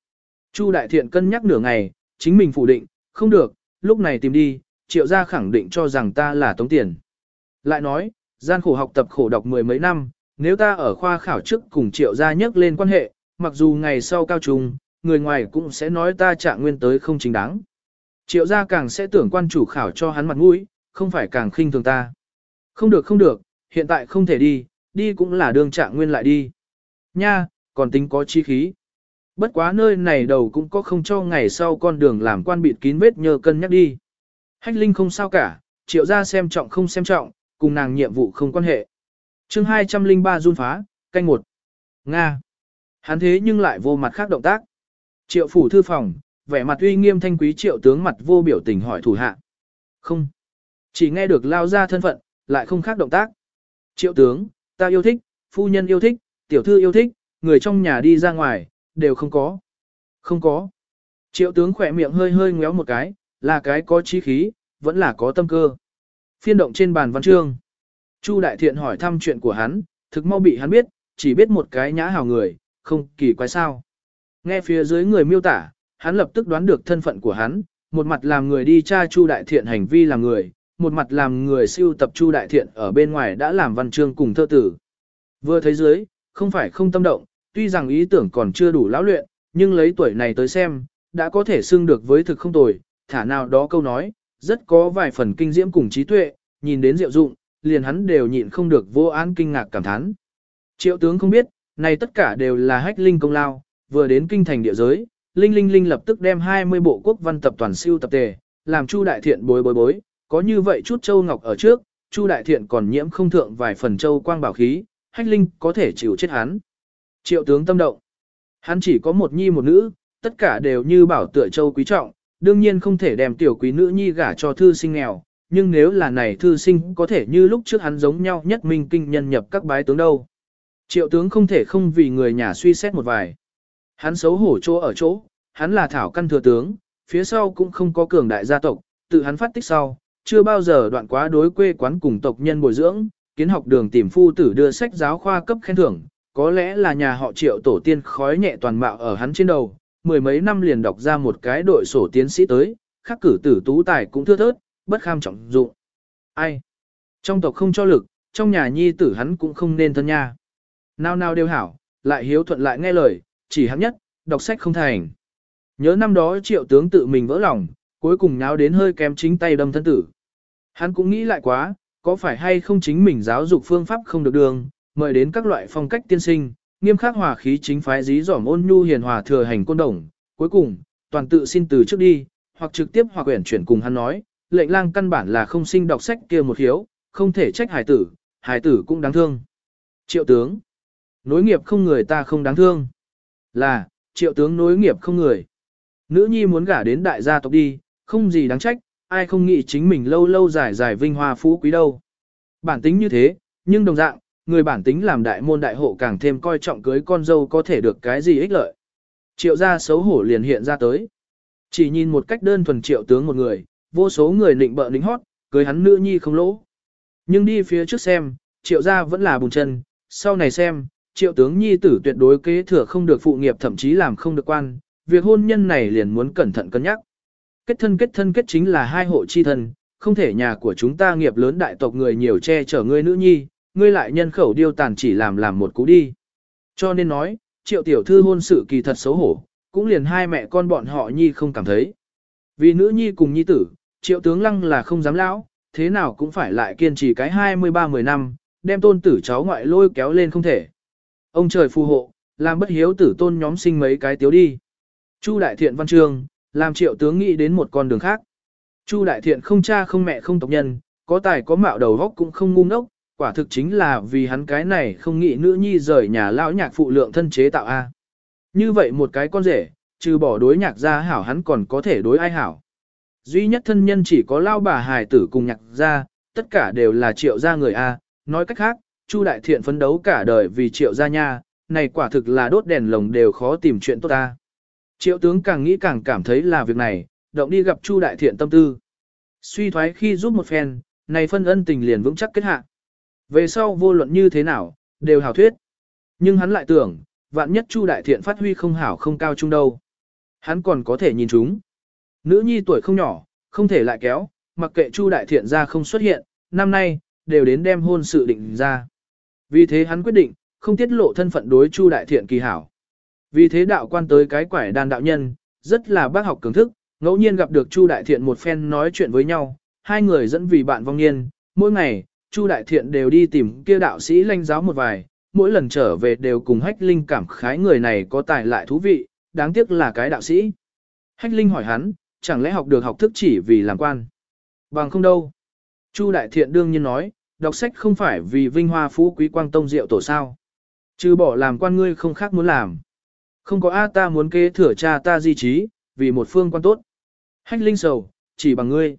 Chu Đại Thiện cân nhắc nửa ngày, chính mình phủ định, không được, lúc này tìm đi, triệu gia khẳng định cho rằng ta là tống tiền. Lại nói, gian khổ học tập khổ đọc mười mấy năm, nếu ta ở khoa khảo trước cùng triệu gia nhắc lên quan hệ, mặc dù ngày sau cao trung, người ngoài cũng sẽ nói ta trạng nguyên tới không chính đáng. Triệu gia càng sẽ tưởng quan chủ khảo cho hắn mặt mũi, không phải càng khinh thường ta. Không được không được, hiện tại không thể đi, đi cũng là đường trạng nguyên lại đi. Nha, còn tính có chi khí. Bất quá nơi này đầu cũng có không cho ngày sau con đường làm quan bịt kín vết nhờ cân nhắc đi. Hách Linh không sao cả, triệu gia xem trọng không xem trọng, cùng nàng nhiệm vụ không quan hệ. chương 203 run phá, canh một. Nga. Hắn thế nhưng lại vô mặt khác động tác. Triệu phủ thư phòng, vẻ mặt uy nghiêm thanh quý triệu tướng mặt vô biểu tình hỏi thủ hạ. Không. Chỉ nghe được lao ra thân phận, lại không khác động tác. Triệu tướng, ta yêu thích, phu nhân yêu thích, tiểu thư yêu thích, người trong nhà đi ra ngoài, đều không có. Không có. Triệu tướng khỏe miệng hơi hơi ngéo một cái, là cái có trí khí, vẫn là có tâm cơ. Phiên động trên bàn văn chương. Chu Đại Thiện hỏi thăm chuyện của hắn, thực mau bị hắn biết, chỉ biết một cái nhã hào người, không kỳ quái sao. Nghe phía dưới người miêu tả, hắn lập tức đoán được thân phận của hắn, một mặt làm người đi tra Chu Đại Thiện hành vi làm người, một mặt làm người siêu tập Chu Đại Thiện ở bên ngoài đã làm văn chương cùng thơ tử. Vừa thấy dưới, không phải không tâm động, tuy rằng ý tưởng còn chưa đủ lão luyện, nhưng lấy tuổi này tới xem, đã có thể xưng được với thực không tồi, thả nào đó câu nói, rất có vài phần kinh diễm cùng trí tuệ, nhìn đến diệu dụng, liền hắn đều nhịn không được vô án kinh ngạc cảm thán. Triệu tướng không biết, này tất cả đều là hách linh công lao, vừa đến kinh thành địa giới, Linh Linh Linh lập tức đem 20 bộ quốc văn tập toàn siêu tập tề, làm Chu Đại Thiện bối bối bối, có như vậy chút châu ngọc ở trước, Chu Đại Thiện còn nhiễm không thượng vài phần châu quang bảo khí, hách linh có thể chịu chết hắn. Triệu tướng tâm động. Hắn chỉ có một nhi một nữ, tất cả đều như bảo tựa châu quý trọng, đương nhiên không thể đem tiểu quý nữ nhi gả cho thư sinh nghèo, nhưng nếu là này thư sinh có thể như lúc trước hắn giống nhau nhất minh kinh nhân nhập các bái tướng đâu. Triệu tướng không thể không vì người nhà suy xét một vài. Hắn xấu hổ chỗ ở chỗ, hắn là thảo căn thừa tướng, phía sau cũng không có cường đại gia tộc, tự hắn phát tích sau, chưa bao giờ đoạn quá đối quê quán cùng tộc nhân bồi dưỡng, kiến học đường tìm phu tử đưa sách giáo khoa cấp khen thưởng, có lẽ là nhà họ triệu tổ tiên khói nhẹ toàn mạo ở hắn trên đầu, mười mấy năm liền đọc ra một cái đội sổ tiến sĩ tới, khắc cử tử tú tài cũng thưa thớt, bất kham trọng dụng. Ai? Trong tộc không cho lực, trong nhà nhi tử hắn cũng không nên thân nha. Nào nào đều hảo, lại hiếu thuận lại nghe lời, chỉ hắn nhất, đọc sách không thành. Nhớ năm đó triệu tướng tự mình vỡ lòng, cuối cùng nháo đến hơi kém chính tay đâm thân tử. Hắn cũng nghĩ lại quá, có phải hay không chính mình giáo dục phương pháp không được đường, mời đến các loại phong cách tiên sinh, nghiêm khắc hòa khí chính phái dí dỏm ôn nhu hiền hòa thừa hành côn đồng, cuối cùng, toàn tự xin từ trước đi, hoặc trực tiếp hoặc quyển chuyển cùng hắn nói, lệnh lang căn bản là không sinh đọc sách kia một hiếu, không thể trách hải tử, hải tử cũng đáng thương. Triệu tướng, nối nghiệp không người ta không đáng thương. Là, triệu tướng nối nghiệp không người. Nữ nhi muốn gả đến đại gia tộc đi, không gì đáng trách, ai không nghĩ chính mình lâu lâu dài dài vinh hoa phú quý đâu. Bản tính như thế, nhưng đồng dạng, người bản tính làm đại môn đại hộ càng thêm coi trọng cưới con dâu có thể được cái gì ích lợi. Triệu gia xấu hổ liền hiện ra tới. Chỉ nhìn một cách đơn thuần triệu tướng một người, vô số người nịnh bợ nịnh hót, cưới hắn nữ nhi không lỗ. Nhưng đi phía trước xem, triệu gia vẫn là bùn chân, sau này xem, triệu tướng nhi tử tuyệt đối kế thừa không được phụ nghiệp thậm chí làm không được quan, việc hôn nhân này liền muốn cẩn thận cân nhắc. Kết thân kết thân kết chính là hai hộ chi thân, không thể nhà của chúng ta nghiệp lớn đại tộc người nhiều che chở ngươi nữ nhi, ngươi lại nhân khẩu điêu tàn chỉ làm làm một cú đi. Cho nên nói, triệu tiểu thư hôn sự kỳ thật xấu hổ, cũng liền hai mẹ con bọn họ nhi không cảm thấy. Vì nữ nhi cùng nhi tử, triệu tướng lăng là không dám lão, thế nào cũng phải lại kiên trì cái 23-10 năm, đem tôn tử cháu ngoại lôi kéo lên không thể. Ông trời phù hộ, làm bất hiếu tử tôn nhóm sinh mấy cái tiếu đi. Chu đại thiện văn trường, làm triệu tướng nghĩ đến một con đường khác. Chu đại thiện không cha không mẹ không tộc nhân, có tài có mạo đầu góc cũng không ngu ngốc, quả thực chính là vì hắn cái này không nghĩ nữ nhi rời nhà lão nhạc phụ lượng thân chế tạo A. Như vậy một cái con rể, trừ bỏ đối nhạc gia hảo hắn còn có thể đối ai hảo. Duy nhất thân nhân chỉ có lao bà hài tử cùng nhạc gia, tất cả đều là triệu gia người A, nói cách khác, Chu đại thiện phấn đấu cả đời vì triệu gia nha, này quả thực là đốt đèn lồng đều khó tìm chuyện tốt ta. Triệu tướng càng nghĩ càng cảm thấy là việc này, động đi gặp Chu đại thiện tâm tư. Suy thoái khi giúp một phen, này phân ân tình liền vững chắc kết hạ. Về sau vô luận như thế nào, đều hảo thuyết. Nhưng hắn lại tưởng, vạn nhất Chu đại thiện phát huy không hảo không cao chung đâu. Hắn còn có thể nhìn chúng. Nữ nhi tuổi không nhỏ, không thể lại kéo, mặc kệ Chu đại thiện ra không xuất hiện, năm nay, đều đến đem hôn sự định ra. Vì thế hắn quyết định, không tiết lộ thân phận đối Chu đại thiện kỳ hảo. Vì thế đạo quan tới cái quải đàn đạo nhân, rất là bác học cường thức, ngẫu nhiên gặp được Chu đại thiện một phen nói chuyện với nhau, hai người dẫn vì bạn vong niên, mỗi ngày, Chu đại thiện đều đi tìm kia đạo sĩ lanh giáo một vài, mỗi lần trở về đều cùng hách linh cảm khái người này có tài lại thú vị, đáng tiếc là cái đạo sĩ. Hách linh hỏi hắn, chẳng lẽ học được học thức chỉ vì làm quan? Bằng không đâu. Chu đại thiện đương nhiên nói, đọc sách không phải vì vinh hoa phú quý quang tông diệu tổ sao. Chứ bỏ làm quan ngươi không khác muốn làm. Không có A ta muốn kế thừa cha ta di trí, vì một phương quan tốt. Hách linh sầu, chỉ bằng ngươi.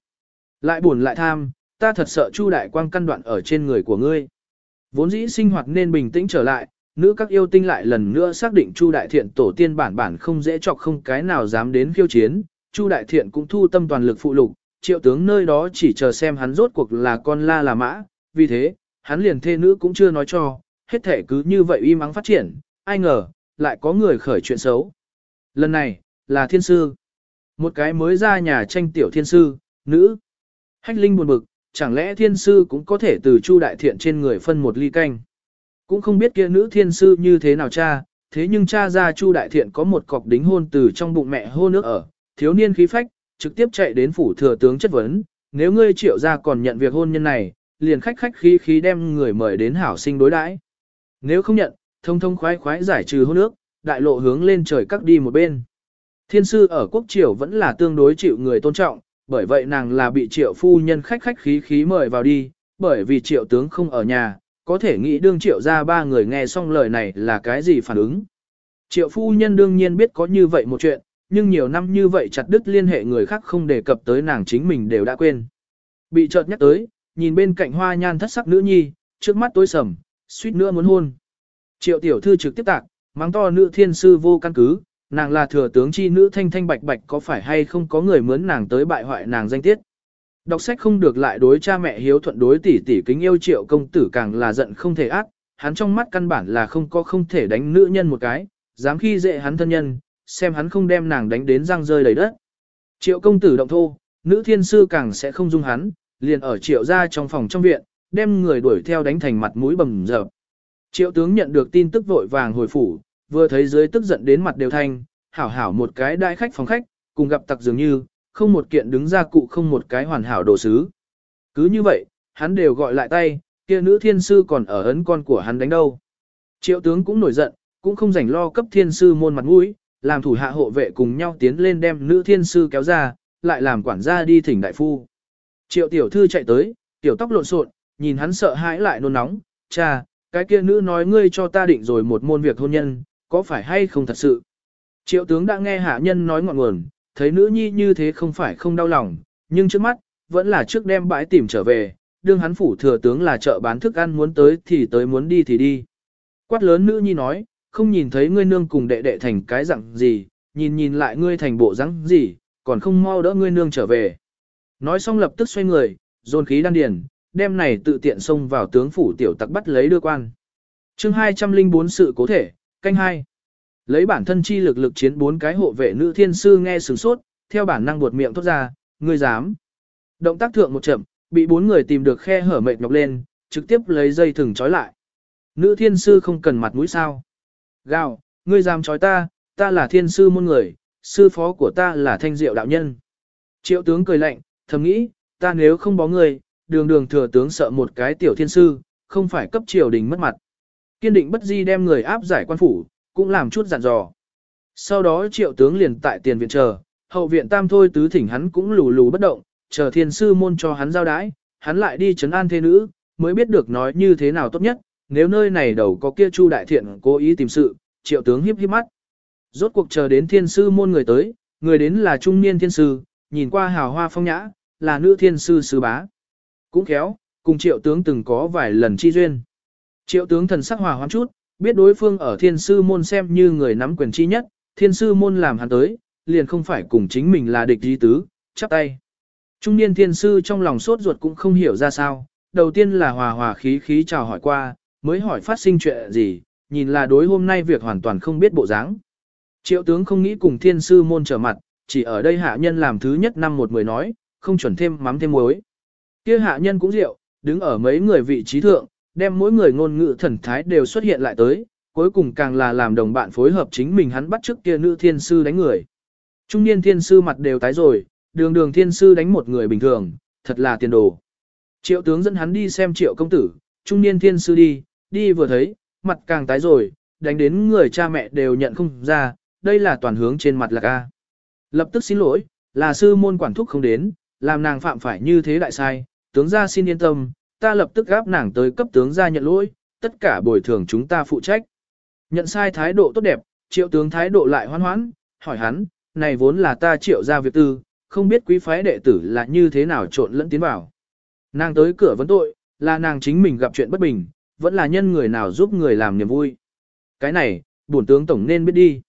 Lại buồn lại tham, ta thật sợ chu đại quang căn đoạn ở trên người của ngươi. Vốn dĩ sinh hoạt nên bình tĩnh trở lại, nữ các yêu tinh lại lần nữa xác định chu đại thiện tổ tiên bản bản không dễ chọc không cái nào dám đến khiêu chiến. Chu đại thiện cũng thu tâm toàn lực phụ lục, triệu tướng nơi đó chỉ chờ xem hắn rốt cuộc là con la là mã, vì thế, hắn liền thê nữ cũng chưa nói cho, hết thể cứ như vậy im ắng phát triển, ai ngờ, lại có người khởi chuyện xấu. Lần này, là thiên sư. Một cái mới ra nhà tranh tiểu thiên sư, nữ. Hách linh buồn bực, chẳng lẽ thiên sư cũng có thể từ chu đại thiện trên người phân một ly canh. Cũng không biết kia nữ thiên sư như thế nào cha, thế nhưng cha ra chu đại thiện có một cọc đính hôn từ trong bụng mẹ hô nước ở, thiếu niên khí phách, trực tiếp chạy đến phủ thừa tướng chất vấn, nếu ngươi triệu ra còn nhận việc hôn nhân này, liền khách khách khí khí đem người mời đến hảo sinh đối đãi. Nếu không nhận, thông thông khoái khoái giải trừ hôn nước, đại lộ hướng lên trời cắt đi một bên. Thiên sư ở quốc triều vẫn là tương đối chịu người tôn trọng, bởi vậy nàng là bị triệu phu nhân khách khách khí khí mời vào đi, bởi vì triệu tướng không ở nhà, có thể nghĩ đương triệu ra ba người nghe xong lời này là cái gì phản ứng. Triệu phu nhân đương nhiên biết có như vậy một chuyện, nhưng nhiều năm như vậy chặt đứt liên hệ người khác không đề cập tới nàng chính mình đều đã quên. Bị chợt nhắc tới, nhìn bên cạnh hoa nhan thất sắc nữ nhi, trước mắt tối sầm, suýt nữa muốn hôn. Triệu tiểu thư trực tiếp tạc, mắng to nữ thiên sư vô căn cứ, nàng là thừa tướng chi nữ thanh thanh bạch bạch có phải hay không có người mướn nàng tới bại hoại nàng danh tiết. Đọc sách không được lại đối cha mẹ hiếu thuận đối tỷ tỷ kính yêu triệu công tử càng là giận không thể ác, hắn trong mắt căn bản là không có không thể đánh nữ nhân một cái, dám khi dễ hắn thân nhân, xem hắn không đem nàng đánh đến răng rơi đầy đất. Triệu công tử động thô, nữ thiên sư càng sẽ không dung hắn, liền ở triệu ra trong phòng trong viện, đem người đuổi theo đánh thành mặt mũi bầm dập. Triệu tướng nhận được tin tức vội vàng hồi phủ, vừa thấy dưới tức giận đến mặt đều thanh, hảo hảo một cái đại khách phòng khách, cùng gặp tặc dường như, không một kiện đứng ra cụ không một cái hoàn hảo đồ sứ. Cứ như vậy, hắn đều gọi lại tay, kia nữ thiên sư còn ở ấn con của hắn đánh đâu. Triệu tướng cũng nổi giận, cũng không rảnh lo cấp thiên sư môn mặt mũi, làm thủ hạ hộ vệ cùng nhau tiến lên đem nữ thiên sư kéo ra, lại làm quản gia đi thỉnh đại phu. Triệu tiểu thư chạy tới, tiểu tóc lộn xộn, nhìn hắn sợ hãi lại nôn nóng, cha, cái kia nữ nói ngươi cho ta định rồi một môn việc hôn nhân, có phải hay không thật sự? Triệu tướng đã nghe hạ nhân nói ngọn nguồn, thấy nữ nhi như thế không phải không đau lòng, nhưng trước mắt, vẫn là trước đem bãi tìm trở về, đương hắn phủ thừa tướng là chợ bán thức ăn muốn tới thì tới muốn đi thì đi. Quát lớn nữ nhi nói, không nhìn thấy ngươi nương cùng đệ đệ thành cái dạng gì, nhìn nhìn lại ngươi thành bộ dáng gì, còn không mau đỡ ngươi nương trở về. Nói xong lập tức xoay người, dồn khí đan điền, đem này tự tiện xông vào tướng phủ tiểu tặc bắt lấy đưa quan. chương 204 sự cố thể, canh hai Lấy bản thân chi lực lực chiến bốn cái hộ vệ nữ thiên sư nghe sửng sốt, theo bản năng buột miệng thốt ra, ngươi dám. Động tác thượng một chậm, bị bốn người tìm được khe hở mệt nhọc lên, trực tiếp lấy dây thừng trói lại. Nữ thiên sư không cần mặt mũi sao. Gào, ngươi dám trói ta, ta là thiên sư môn người, sư phó của ta là thanh diệu đạo nhân. Triệu tướng cười lạnh, thầm nghĩ, ta nếu không bó ngươi, đường đường thừa tướng sợ một cái tiểu thiên sư, không phải cấp triều đình mất mặt. Kiên định bất di đem người áp giải quan phủ, cũng làm chút dặn dò. Sau đó triệu tướng liền tại tiền viện chờ, hậu viện tam thôi tứ thỉnh hắn cũng lù lù bất động, chờ thiên sư môn cho hắn giao đái, hắn lại đi chấn an thế nữ, mới biết được nói như thế nào tốt nhất, nếu nơi này đầu có kia chu đại thiện cố ý tìm sự, triệu tướng hiếp hiếp mắt. Rốt cuộc chờ đến thiên sư môn người tới, người đến là trung niên thiên sư, nhìn qua hào hoa phong nhã, là nữ thiên sư sư bá. Cũng khéo, cùng triệu tướng từng có vài lần chi duyên. Triệu tướng thần sắc hòa hoãn chút, biết đối phương ở thiên sư môn xem như người nắm quyền chi nhất, thiên sư môn làm hắn tới, liền không phải cùng chính mình là địch di tứ, chắp tay. Trung niên thiên sư trong lòng sốt ruột cũng không hiểu ra sao, đầu tiên là hòa hòa khí khí chào hỏi qua, mới hỏi phát sinh chuyện gì, nhìn là đối hôm nay việc hoàn toàn không biết bộ dáng. Triệu tướng không nghĩ cùng thiên sư môn trở mặt, chỉ ở đây hạ nhân làm thứ nhất năm một mười nói, không chuẩn thêm mắm thêm muối. Kia hạ nhân cũng rượu, đứng ở mấy người vị trí thượng, đem mỗi người ngôn ngữ thần thái đều xuất hiện lại tới, cuối cùng càng là làm đồng bạn phối hợp chính mình hắn bắt trước kia nữ thiên sư đánh người. Trung niên thiên sư mặt đều tái rồi, đường đường thiên sư đánh một người bình thường, thật là tiền đồ. Triệu tướng dẫn hắn đi xem triệu công tử, trung niên thiên sư đi, đi vừa thấy, mặt càng tái rồi, đánh đến người cha mẹ đều nhận không ra, đây là toàn hướng trên mặt là ca. Lập tức xin lỗi, là sư môn quản thúc không đến, làm nàng phạm phải như thế đại sai, tướng gia xin yên tâm, ta lập tức gáp nàng tới cấp tướng gia nhận lỗi, tất cả bồi thường chúng ta phụ trách. Nhận sai thái độ tốt đẹp, triệu tướng thái độ lại hoan hoãn, hỏi hắn, này vốn là ta triệu ra việc tư, không biết quý phái đệ tử là như thế nào trộn lẫn tiến vào. Nàng tới cửa vấn tội, là nàng chính mình gặp chuyện bất bình, vẫn là nhân người nào giúp người làm niềm vui. Cái này, bổn tướng tổng nên biết đi.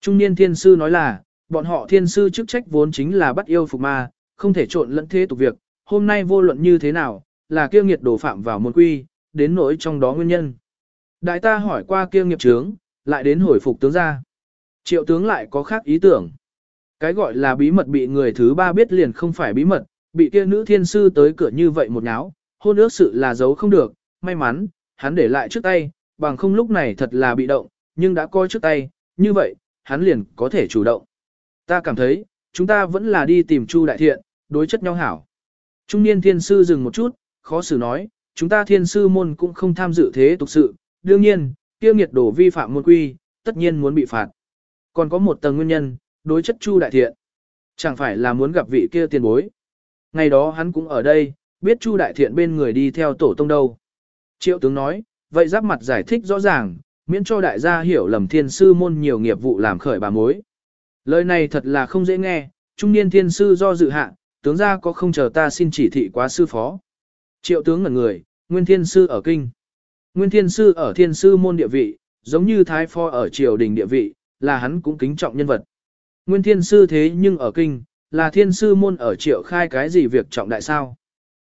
Trung niên thiên sư nói là, bọn họ thiên sư chức trách vốn chính là bắt yêu phục ma, không thể trộn lẫn thế tục việc, hôm nay vô luận như thế nào, là kia nghiệt đổ phạm vào môn quy, đến nỗi trong đó nguyên nhân. Đại ta hỏi qua kia nghiệp trướng, lại đến hồi phục tướng ra. Triệu tướng lại có khác ý tưởng. Cái gọi là bí mật bị người thứ ba biết liền không phải bí mật, bị kia nữ thiên sư tới cửa như vậy một nháo, hôn ước sự là giấu không được, may mắn, hắn để lại trước tay, bằng không lúc này thật là bị động, nhưng đã coi trước tay, như vậy, hắn liền có thể chủ động. Ta cảm thấy, chúng ta vẫn là đi tìm Chu Đại Thiện, đối chất nhau hảo. Trung niên thiên sư dừng một chút, khó xử nói, chúng ta thiên sư môn cũng không tham dự thế tục sự, đương nhiên, kia nghiệt đổ vi phạm môn quy, tất nhiên muốn bị phạt. Còn có một tầng nguyên nhân, đối chất Chu Đại Thiện. Chẳng phải là muốn gặp vị kia tiền bối. Ngày đó hắn cũng ở đây, biết Chu Đại Thiện bên người đi theo tổ tông đâu. Triệu tướng nói, vậy giáp mặt giải thích rõ ràng, miễn cho đại gia hiểu lầm thiên sư môn nhiều nghiệp vụ làm khởi bà mối. Lời này thật là không dễ nghe, trung niên thiên sư do dự hạ, tướng gia có không chờ ta xin chỉ thị quá sư phó. Triệu tướng ngẩn người, nguyên thiên sư ở kinh. Nguyên thiên sư ở thiên sư môn địa vị, giống như thái phó ở triều đình địa vị, là hắn cũng kính trọng nhân vật. Nguyên thiên sư thế nhưng ở kinh, là thiên sư môn ở triệu khai cái gì việc trọng đại sao.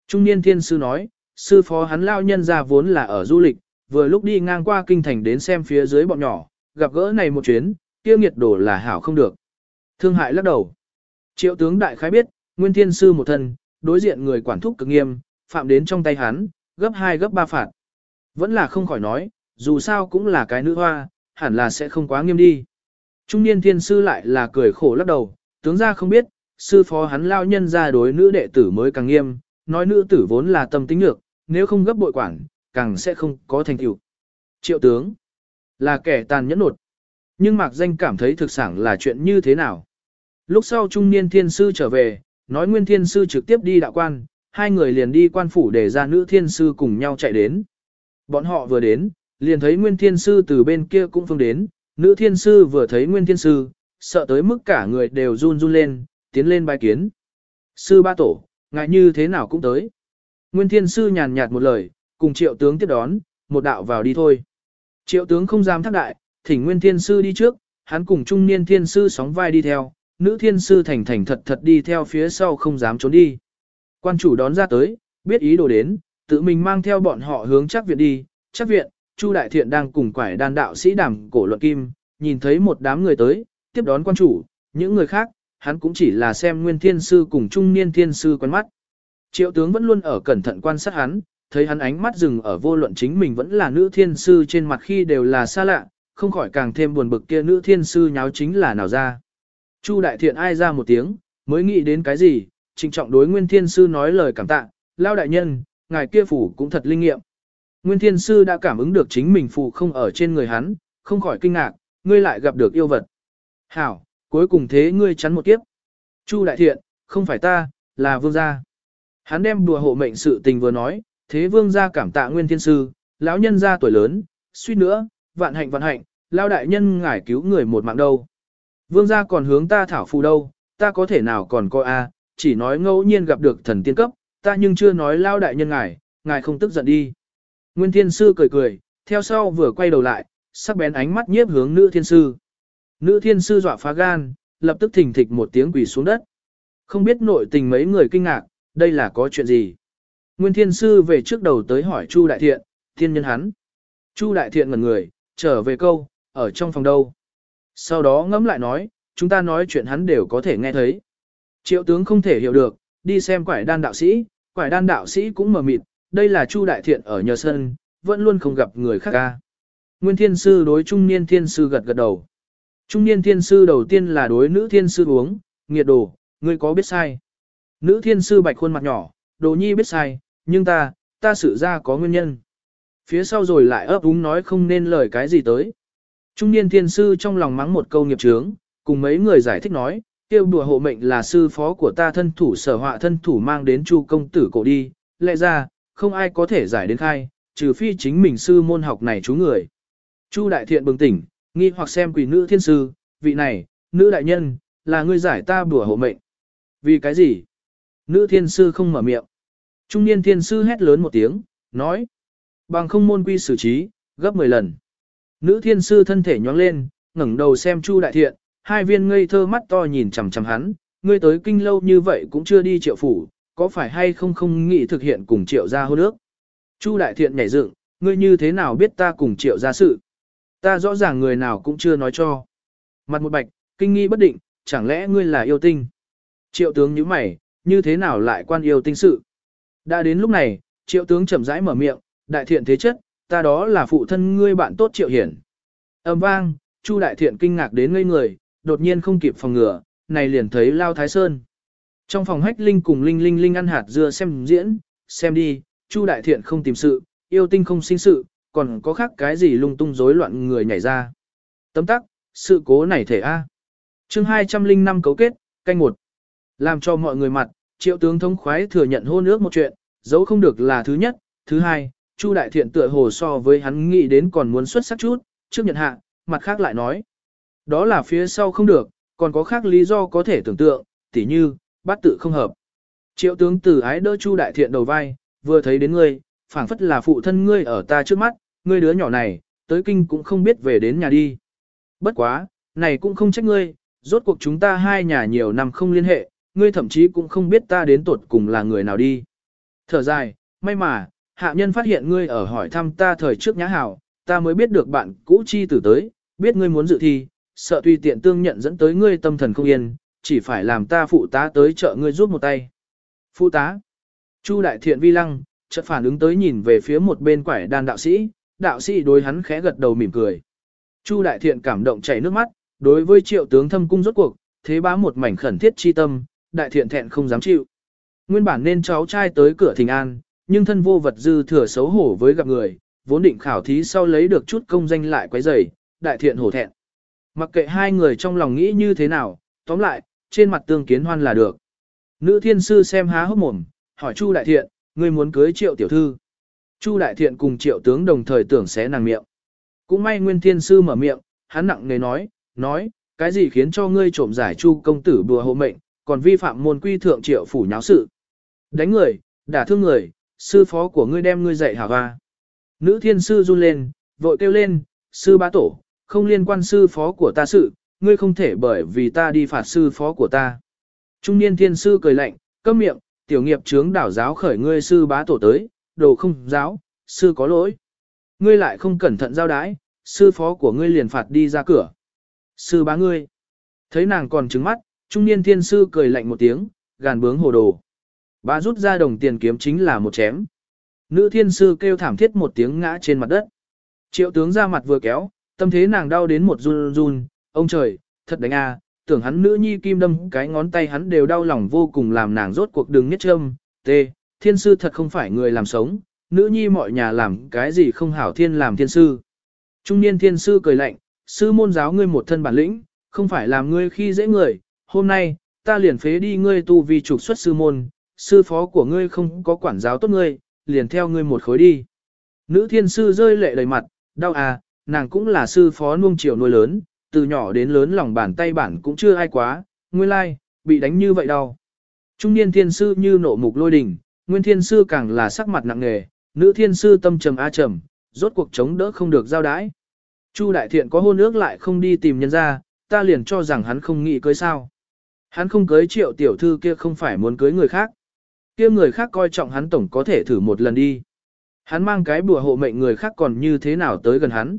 Trung niên thiên sư nói, sư phó hắn lao nhân ra vốn là ở du lịch, vừa lúc đi ngang qua kinh thành đến xem phía dưới bọn nhỏ, gặp gỡ này một chuyến, kia nghiệt đổ là hảo không được. Thương hại lắc đầu. Triệu tướng đại khái biết, nguyên thiên sư một thân, đối diện người quản thúc cực nghiêm, phạm đến trong tay hắn, gấp hai gấp ba phạt. Vẫn là không khỏi nói, dù sao cũng là cái nữ hoa, hẳn là sẽ không quá nghiêm đi. Trung niên thiên sư lại là cười khổ lắc đầu, tướng ra không biết, sư phó hắn lao nhân ra đối nữ đệ tử mới càng nghiêm, nói nữ tử vốn là tâm tính nhược, nếu không gấp bội quản, càng sẽ không có thành tựu. Triệu tướng, Là kẻ tàn nhẫn nột. Nhưng Mạc Danh cảm thấy thực sản là chuyện như thế nào. Lúc sau trung niên thiên sư trở về, nói nguyên thiên sư trực tiếp đi đạo quan, hai người liền đi quan phủ để ra nữ thiên sư cùng nhau chạy đến. Bọn họ vừa đến, liền thấy nguyên thiên sư từ bên kia cũng phương đến, nữ thiên sư vừa thấy nguyên thiên sư, sợ tới mức cả người đều run run lên, tiến lên bài kiến. Sư ba tổ, ngại như thế nào cũng tới. Nguyên thiên sư nhàn nhạt một lời, cùng triệu tướng tiếp đón, một đạo vào đi thôi. Triệu tướng không dám thác đại, thỉnh nguyên thiên sư đi trước, hắn cùng trung niên thiên sư sóng vai đi theo, nữ thiên sư thành thành thật thật đi theo phía sau không dám trốn đi. Quan chủ đón ra tới, biết ý đồ đến, tự mình mang theo bọn họ hướng chắc viện đi, chắc viện, Chu Đại Thiện đang cùng quải đàn đạo sĩ đàm cổ luận kim, nhìn thấy một đám người tới, tiếp đón quan chủ, những người khác, hắn cũng chỉ là xem nguyên thiên sư cùng trung niên thiên sư quen mắt. Triệu tướng vẫn luôn ở cẩn thận quan sát hắn, thấy hắn ánh mắt dừng ở vô luận chính mình vẫn là nữ thiên sư trên mặt khi đều là xa lạ, không khỏi càng thêm buồn bực kia nữ thiên sư nháo chính là nào ra. Chu đại thiện ai ra một tiếng, mới nghĩ đến cái gì, trịnh trọng đối nguyên thiên sư nói lời cảm tạ, lao đại nhân, ngài kia phủ cũng thật linh nghiệm. Nguyên thiên sư đã cảm ứng được chính mình phủ không ở trên người hắn, không khỏi kinh ngạc, ngươi lại gặp được yêu vật. Hảo, cuối cùng thế ngươi chắn một kiếp. Chu đại thiện, không phải ta, là vương gia. Hắn đem đùa hộ mệnh sự tình vừa nói, thế vương gia cảm tạ nguyên thiên sư, lão nhân gia tuổi lớn, suy nữa, vạn hạnh vạn hạnh, lao đại nhân ngải cứu người một mạng đâu. Vương gia còn hướng ta thảo phù đâu, ta có thể nào còn coi a, chỉ nói ngẫu nhiên gặp được thần tiên cấp, ta nhưng chưa nói lao đại nhân ngài, ngài không tức giận đi. Nguyên thiên sư cười cười, theo sau vừa quay đầu lại, sắc bén ánh mắt nhiếp hướng nữ thiên sư. Nữ thiên sư dọa phá gan, lập tức thình thịch một tiếng quỳ xuống đất. Không biết nội tình mấy người kinh ngạc, đây là có chuyện gì. Nguyên thiên sư về trước đầu tới hỏi Chu đại thiện, thiên nhân hắn. Chu đại thiện ngẩn người, trở về câu, ở trong phòng đâu. Sau đó ngẫm lại nói, chúng ta nói chuyện hắn đều có thể nghe thấy. Triệu tướng không thể hiểu được, đi xem quải đan đạo sĩ, quải đan đạo sĩ cũng mờ mịt, đây là Chu đại thiện ở nhờ sân, vẫn luôn không gặp người khác ca. Nguyên thiên sư đối trung niên thiên sư gật gật đầu. Trung niên thiên sư đầu tiên là đối nữ thiên sư uống, nghiệt đồ, ngươi có biết sai. Nữ thiên sư bạch khuôn mặt nhỏ, đồ nhi biết sai, nhưng ta, ta sự ra có nguyên nhân. Phía sau rồi lại ấp úng nói không nên lời cái gì tới. Trung niên thiên sư trong lòng mắng một câu nghiệp trướng, cùng mấy người giải thích nói, kêu đùa hộ mệnh là sư phó của ta thân thủ sở họa thân thủ mang đến chu công tử cổ đi, lẽ ra, không ai có thể giải đến khai, trừ phi chính mình sư môn học này chú người. Chu đại thiện bừng tỉnh, nghi hoặc xem quỷ nữ thiên sư, vị này, nữ đại nhân, là ngươi giải ta đùa hộ mệnh. Vì cái gì? Nữ thiên sư không mở miệng. Trung niên thiên sư hét lớn một tiếng, nói. Bằng không môn quy xử trí, gấp 10 lần. Nữ thiên sư thân thể nhoáng lên, ngẩng đầu xem Chu đại thiện, hai viên ngây thơ mắt to nhìn chằm chằm hắn, ngươi tới kinh lâu như vậy cũng chưa đi triệu phủ, có phải hay không không nghĩ thực hiện cùng triệu gia hôn ước. Chu đại thiện nhảy dựng, ngươi như thế nào biết ta cùng triệu gia sự? Ta rõ ràng người nào cũng chưa nói cho. Mặt một bạch, kinh nghi bất định, chẳng lẽ ngươi là yêu tinh? Triệu tướng như mày, như thế nào lại quan yêu tinh sự? Đã đến lúc này, triệu tướng chậm rãi mở miệng, đại thiện thế chất, ta đó là phụ thân ngươi bạn tốt triệu hiển. Âm vang, Chu đại thiện kinh ngạc đến ngây người, đột nhiên không kịp phòng ngừa, này liền thấy Lao Thái Sơn. Trong phòng hách linh cùng linh linh linh ăn hạt dưa xem diễn, xem đi, Chu đại thiện không tìm sự, yêu tinh không sinh sự, còn có khác cái gì lung tung rối loạn người nhảy ra. Tấm tắc, sự cố này thể A. À. chương 205 cấu kết, canh một. Làm cho mọi người mặt, triệu tướng thống khoái thừa nhận hôn ước một chuyện, dấu không được là thứ nhất, thứ hai, Chu đại thiện tựa hồ so với hắn nghĩ đến còn muốn xuất sắc chút, trước nhận hạ, mặt khác lại nói. Đó là phía sau không được, còn có khác lý do có thể tưởng tượng, tỉ như, bắt tự không hợp. Triệu tướng tử ái đỡ Chu đại thiện đầu vai, vừa thấy đến ngươi, phảng phất là phụ thân ngươi ở ta trước mắt, ngươi đứa nhỏ này, tới kinh cũng không biết về đến nhà đi. Bất quá, này cũng không trách ngươi, rốt cuộc chúng ta hai nhà nhiều năm không liên hệ, ngươi thậm chí cũng không biết ta đến tuột cùng là người nào đi. Thở dài, may mà, hạ nhân phát hiện ngươi ở hỏi thăm ta thời trước nhã hảo, ta mới biết được bạn cũ chi tử tới, biết ngươi muốn dự thi, sợ tùy tiện tương nhận dẫn tới ngươi tâm thần không yên, chỉ phải làm ta phụ tá tới trợ ngươi giúp một tay. Phụ tá. Chu đại thiện vi lăng, chợt phản ứng tới nhìn về phía một bên quải đàn đạo sĩ, đạo sĩ đối hắn khẽ gật đầu mỉm cười. Chu đại thiện cảm động chảy nước mắt, đối với triệu tướng thâm cung rốt cuộc, thế bá một mảnh khẩn thiết chi tâm, đại thiện thẹn không dám chịu. Nguyên bản nên cháu trai tới cửa thình an, nhưng thân vô vật dư thừa xấu hổ với gặp người, vốn định khảo thí sau lấy được chút công danh lại quấy rầy, đại thiện hổ thẹn. Mặc kệ hai người trong lòng nghĩ như thế nào, tóm lại, trên mặt tương kiến hoan là được. Nữ thiên sư xem há hốc mồm, hỏi Chu đại thiện, ngươi muốn cưới triệu tiểu thư. Chu đại thiện cùng triệu tướng đồng thời tưởng xé nàng miệng. Cũng may nguyên thiên sư mở miệng, hắn nặng nề nói, nói, cái gì khiến cho ngươi trộm giải chu công tử bùa hộ mệnh, còn vi phạm môn quy thượng triệu phủ nháo sự. Đánh người, đả thương người, sư phó của ngươi đem ngươi dạy hả va. À. Nữ thiên sư run lên, vội kêu lên, sư bá tổ, không liên quan sư phó của ta sự, ngươi không thể bởi vì ta đi phạt sư phó của ta. Trung niên thiên sư cười lạnh, câm miệng, tiểu nghiệp trướng đảo giáo khởi ngươi sư bá tổ tới, đồ không giáo, sư có lỗi. Ngươi lại không cẩn thận giao đái, sư phó của ngươi liền phạt đi ra cửa. Sư bá ngươi. Thấy nàng còn trứng mắt, trung niên thiên sư cười lạnh một tiếng, gàn bướng hồ đồ. Bá rút ra đồng tiền kiếm chính là một chém. Nữ thiên sư kêu thảm thiết một tiếng ngã trên mặt đất. Triệu tướng ra mặt vừa kéo, tâm thế nàng đau đến một run run, ông trời, thật đánh a, tưởng hắn nữ nhi kim đâm cái ngón tay hắn đều đau lòng vô cùng làm nàng rốt cuộc đường nhất châm, tê, thiên sư thật không phải người làm sống, nữ nhi mọi nhà làm cái gì không hảo thiên làm thiên sư. Trung niên thiên sư cười lạnh, sư môn giáo ngươi một thân bản lĩnh, không phải làm ngươi khi dễ người, hôm nay, ta liền phế đi ngươi tu vì trục xuất sư môn, sư phó của ngươi không có quản giáo tốt ngươi, liền theo ngươi một khối đi. Nữ thiên sư rơi lệ đầy mặt, đau à, nàng cũng là sư phó nuông chiều nuôi lớn, từ nhỏ đến lớn lòng bàn tay bản cũng chưa ai quá, nguyên lai, bị đánh như vậy đau. Trung niên thiên sư như nộ mục lôi đình, nguyên thiên sư càng là sắc mặt nặng nề, nữ thiên sư tâm trầm a trầm, rốt cuộc chống đỡ không được giao đái. Chu đại thiện có hôn ước lại không đi tìm nhân ra, ta liền cho rằng hắn không nghĩ cưới sao. Hắn không cưới triệu tiểu thư kia không phải muốn cưới người khác. Kia người khác coi trọng hắn tổng có thể thử một lần đi. Hắn mang cái bùa hộ mệnh người khác còn như thế nào tới gần hắn.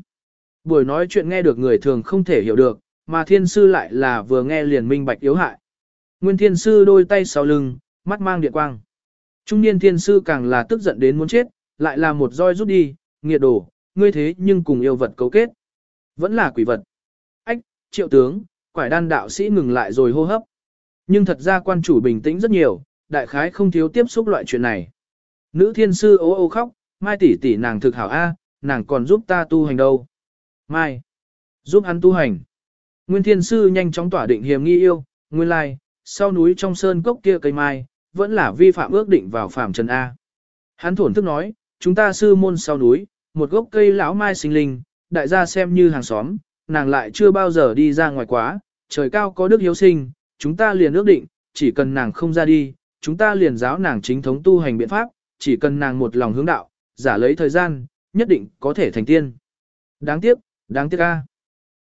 Buổi nói chuyện nghe được người thường không thể hiểu được, mà thiên sư lại là vừa nghe liền minh bạch yếu hại. Nguyên thiên sư đôi tay sau lưng, mắt mang điện quang. Trung niên thiên sư càng là tức giận đến muốn chết, lại là một roi rút đi, nghiệt đổ, ngươi thế nhưng cùng yêu vật cấu kết. Vẫn là quỷ vật. Ách, triệu tướng, quải đan đạo sĩ ngừng lại rồi hô hấp. Nhưng thật ra quan chủ bình tĩnh rất nhiều, đại khái không thiếu tiếp xúc loại chuyện này. Nữ thiên sư ố ô khóc, mai tỷ tỷ nàng thực hảo A, nàng còn giúp ta tu hành đâu. Mai, giúp hắn tu hành. Nguyên thiên sư nhanh chóng tỏa định hiểm nghi yêu, nguyên lai, sau núi trong sơn cốc kia cây mai, vẫn là vi phạm ước định vào phạm trần A. Hắn thổn thức nói, chúng ta sư môn sau núi, một gốc cây lão mai sinh linh, đại gia xem như hàng xóm, nàng lại chưa bao giờ đi ra ngoài quá, trời cao có đức hiếu sinh, chúng ta liền ước định, chỉ cần nàng không ra đi, chúng ta liền giáo nàng chính thống tu hành biện pháp, chỉ cần nàng một lòng hướng đạo, giả lấy thời gian, nhất định có thể thành tiên. Đáng tiếc, đáng tiếc a.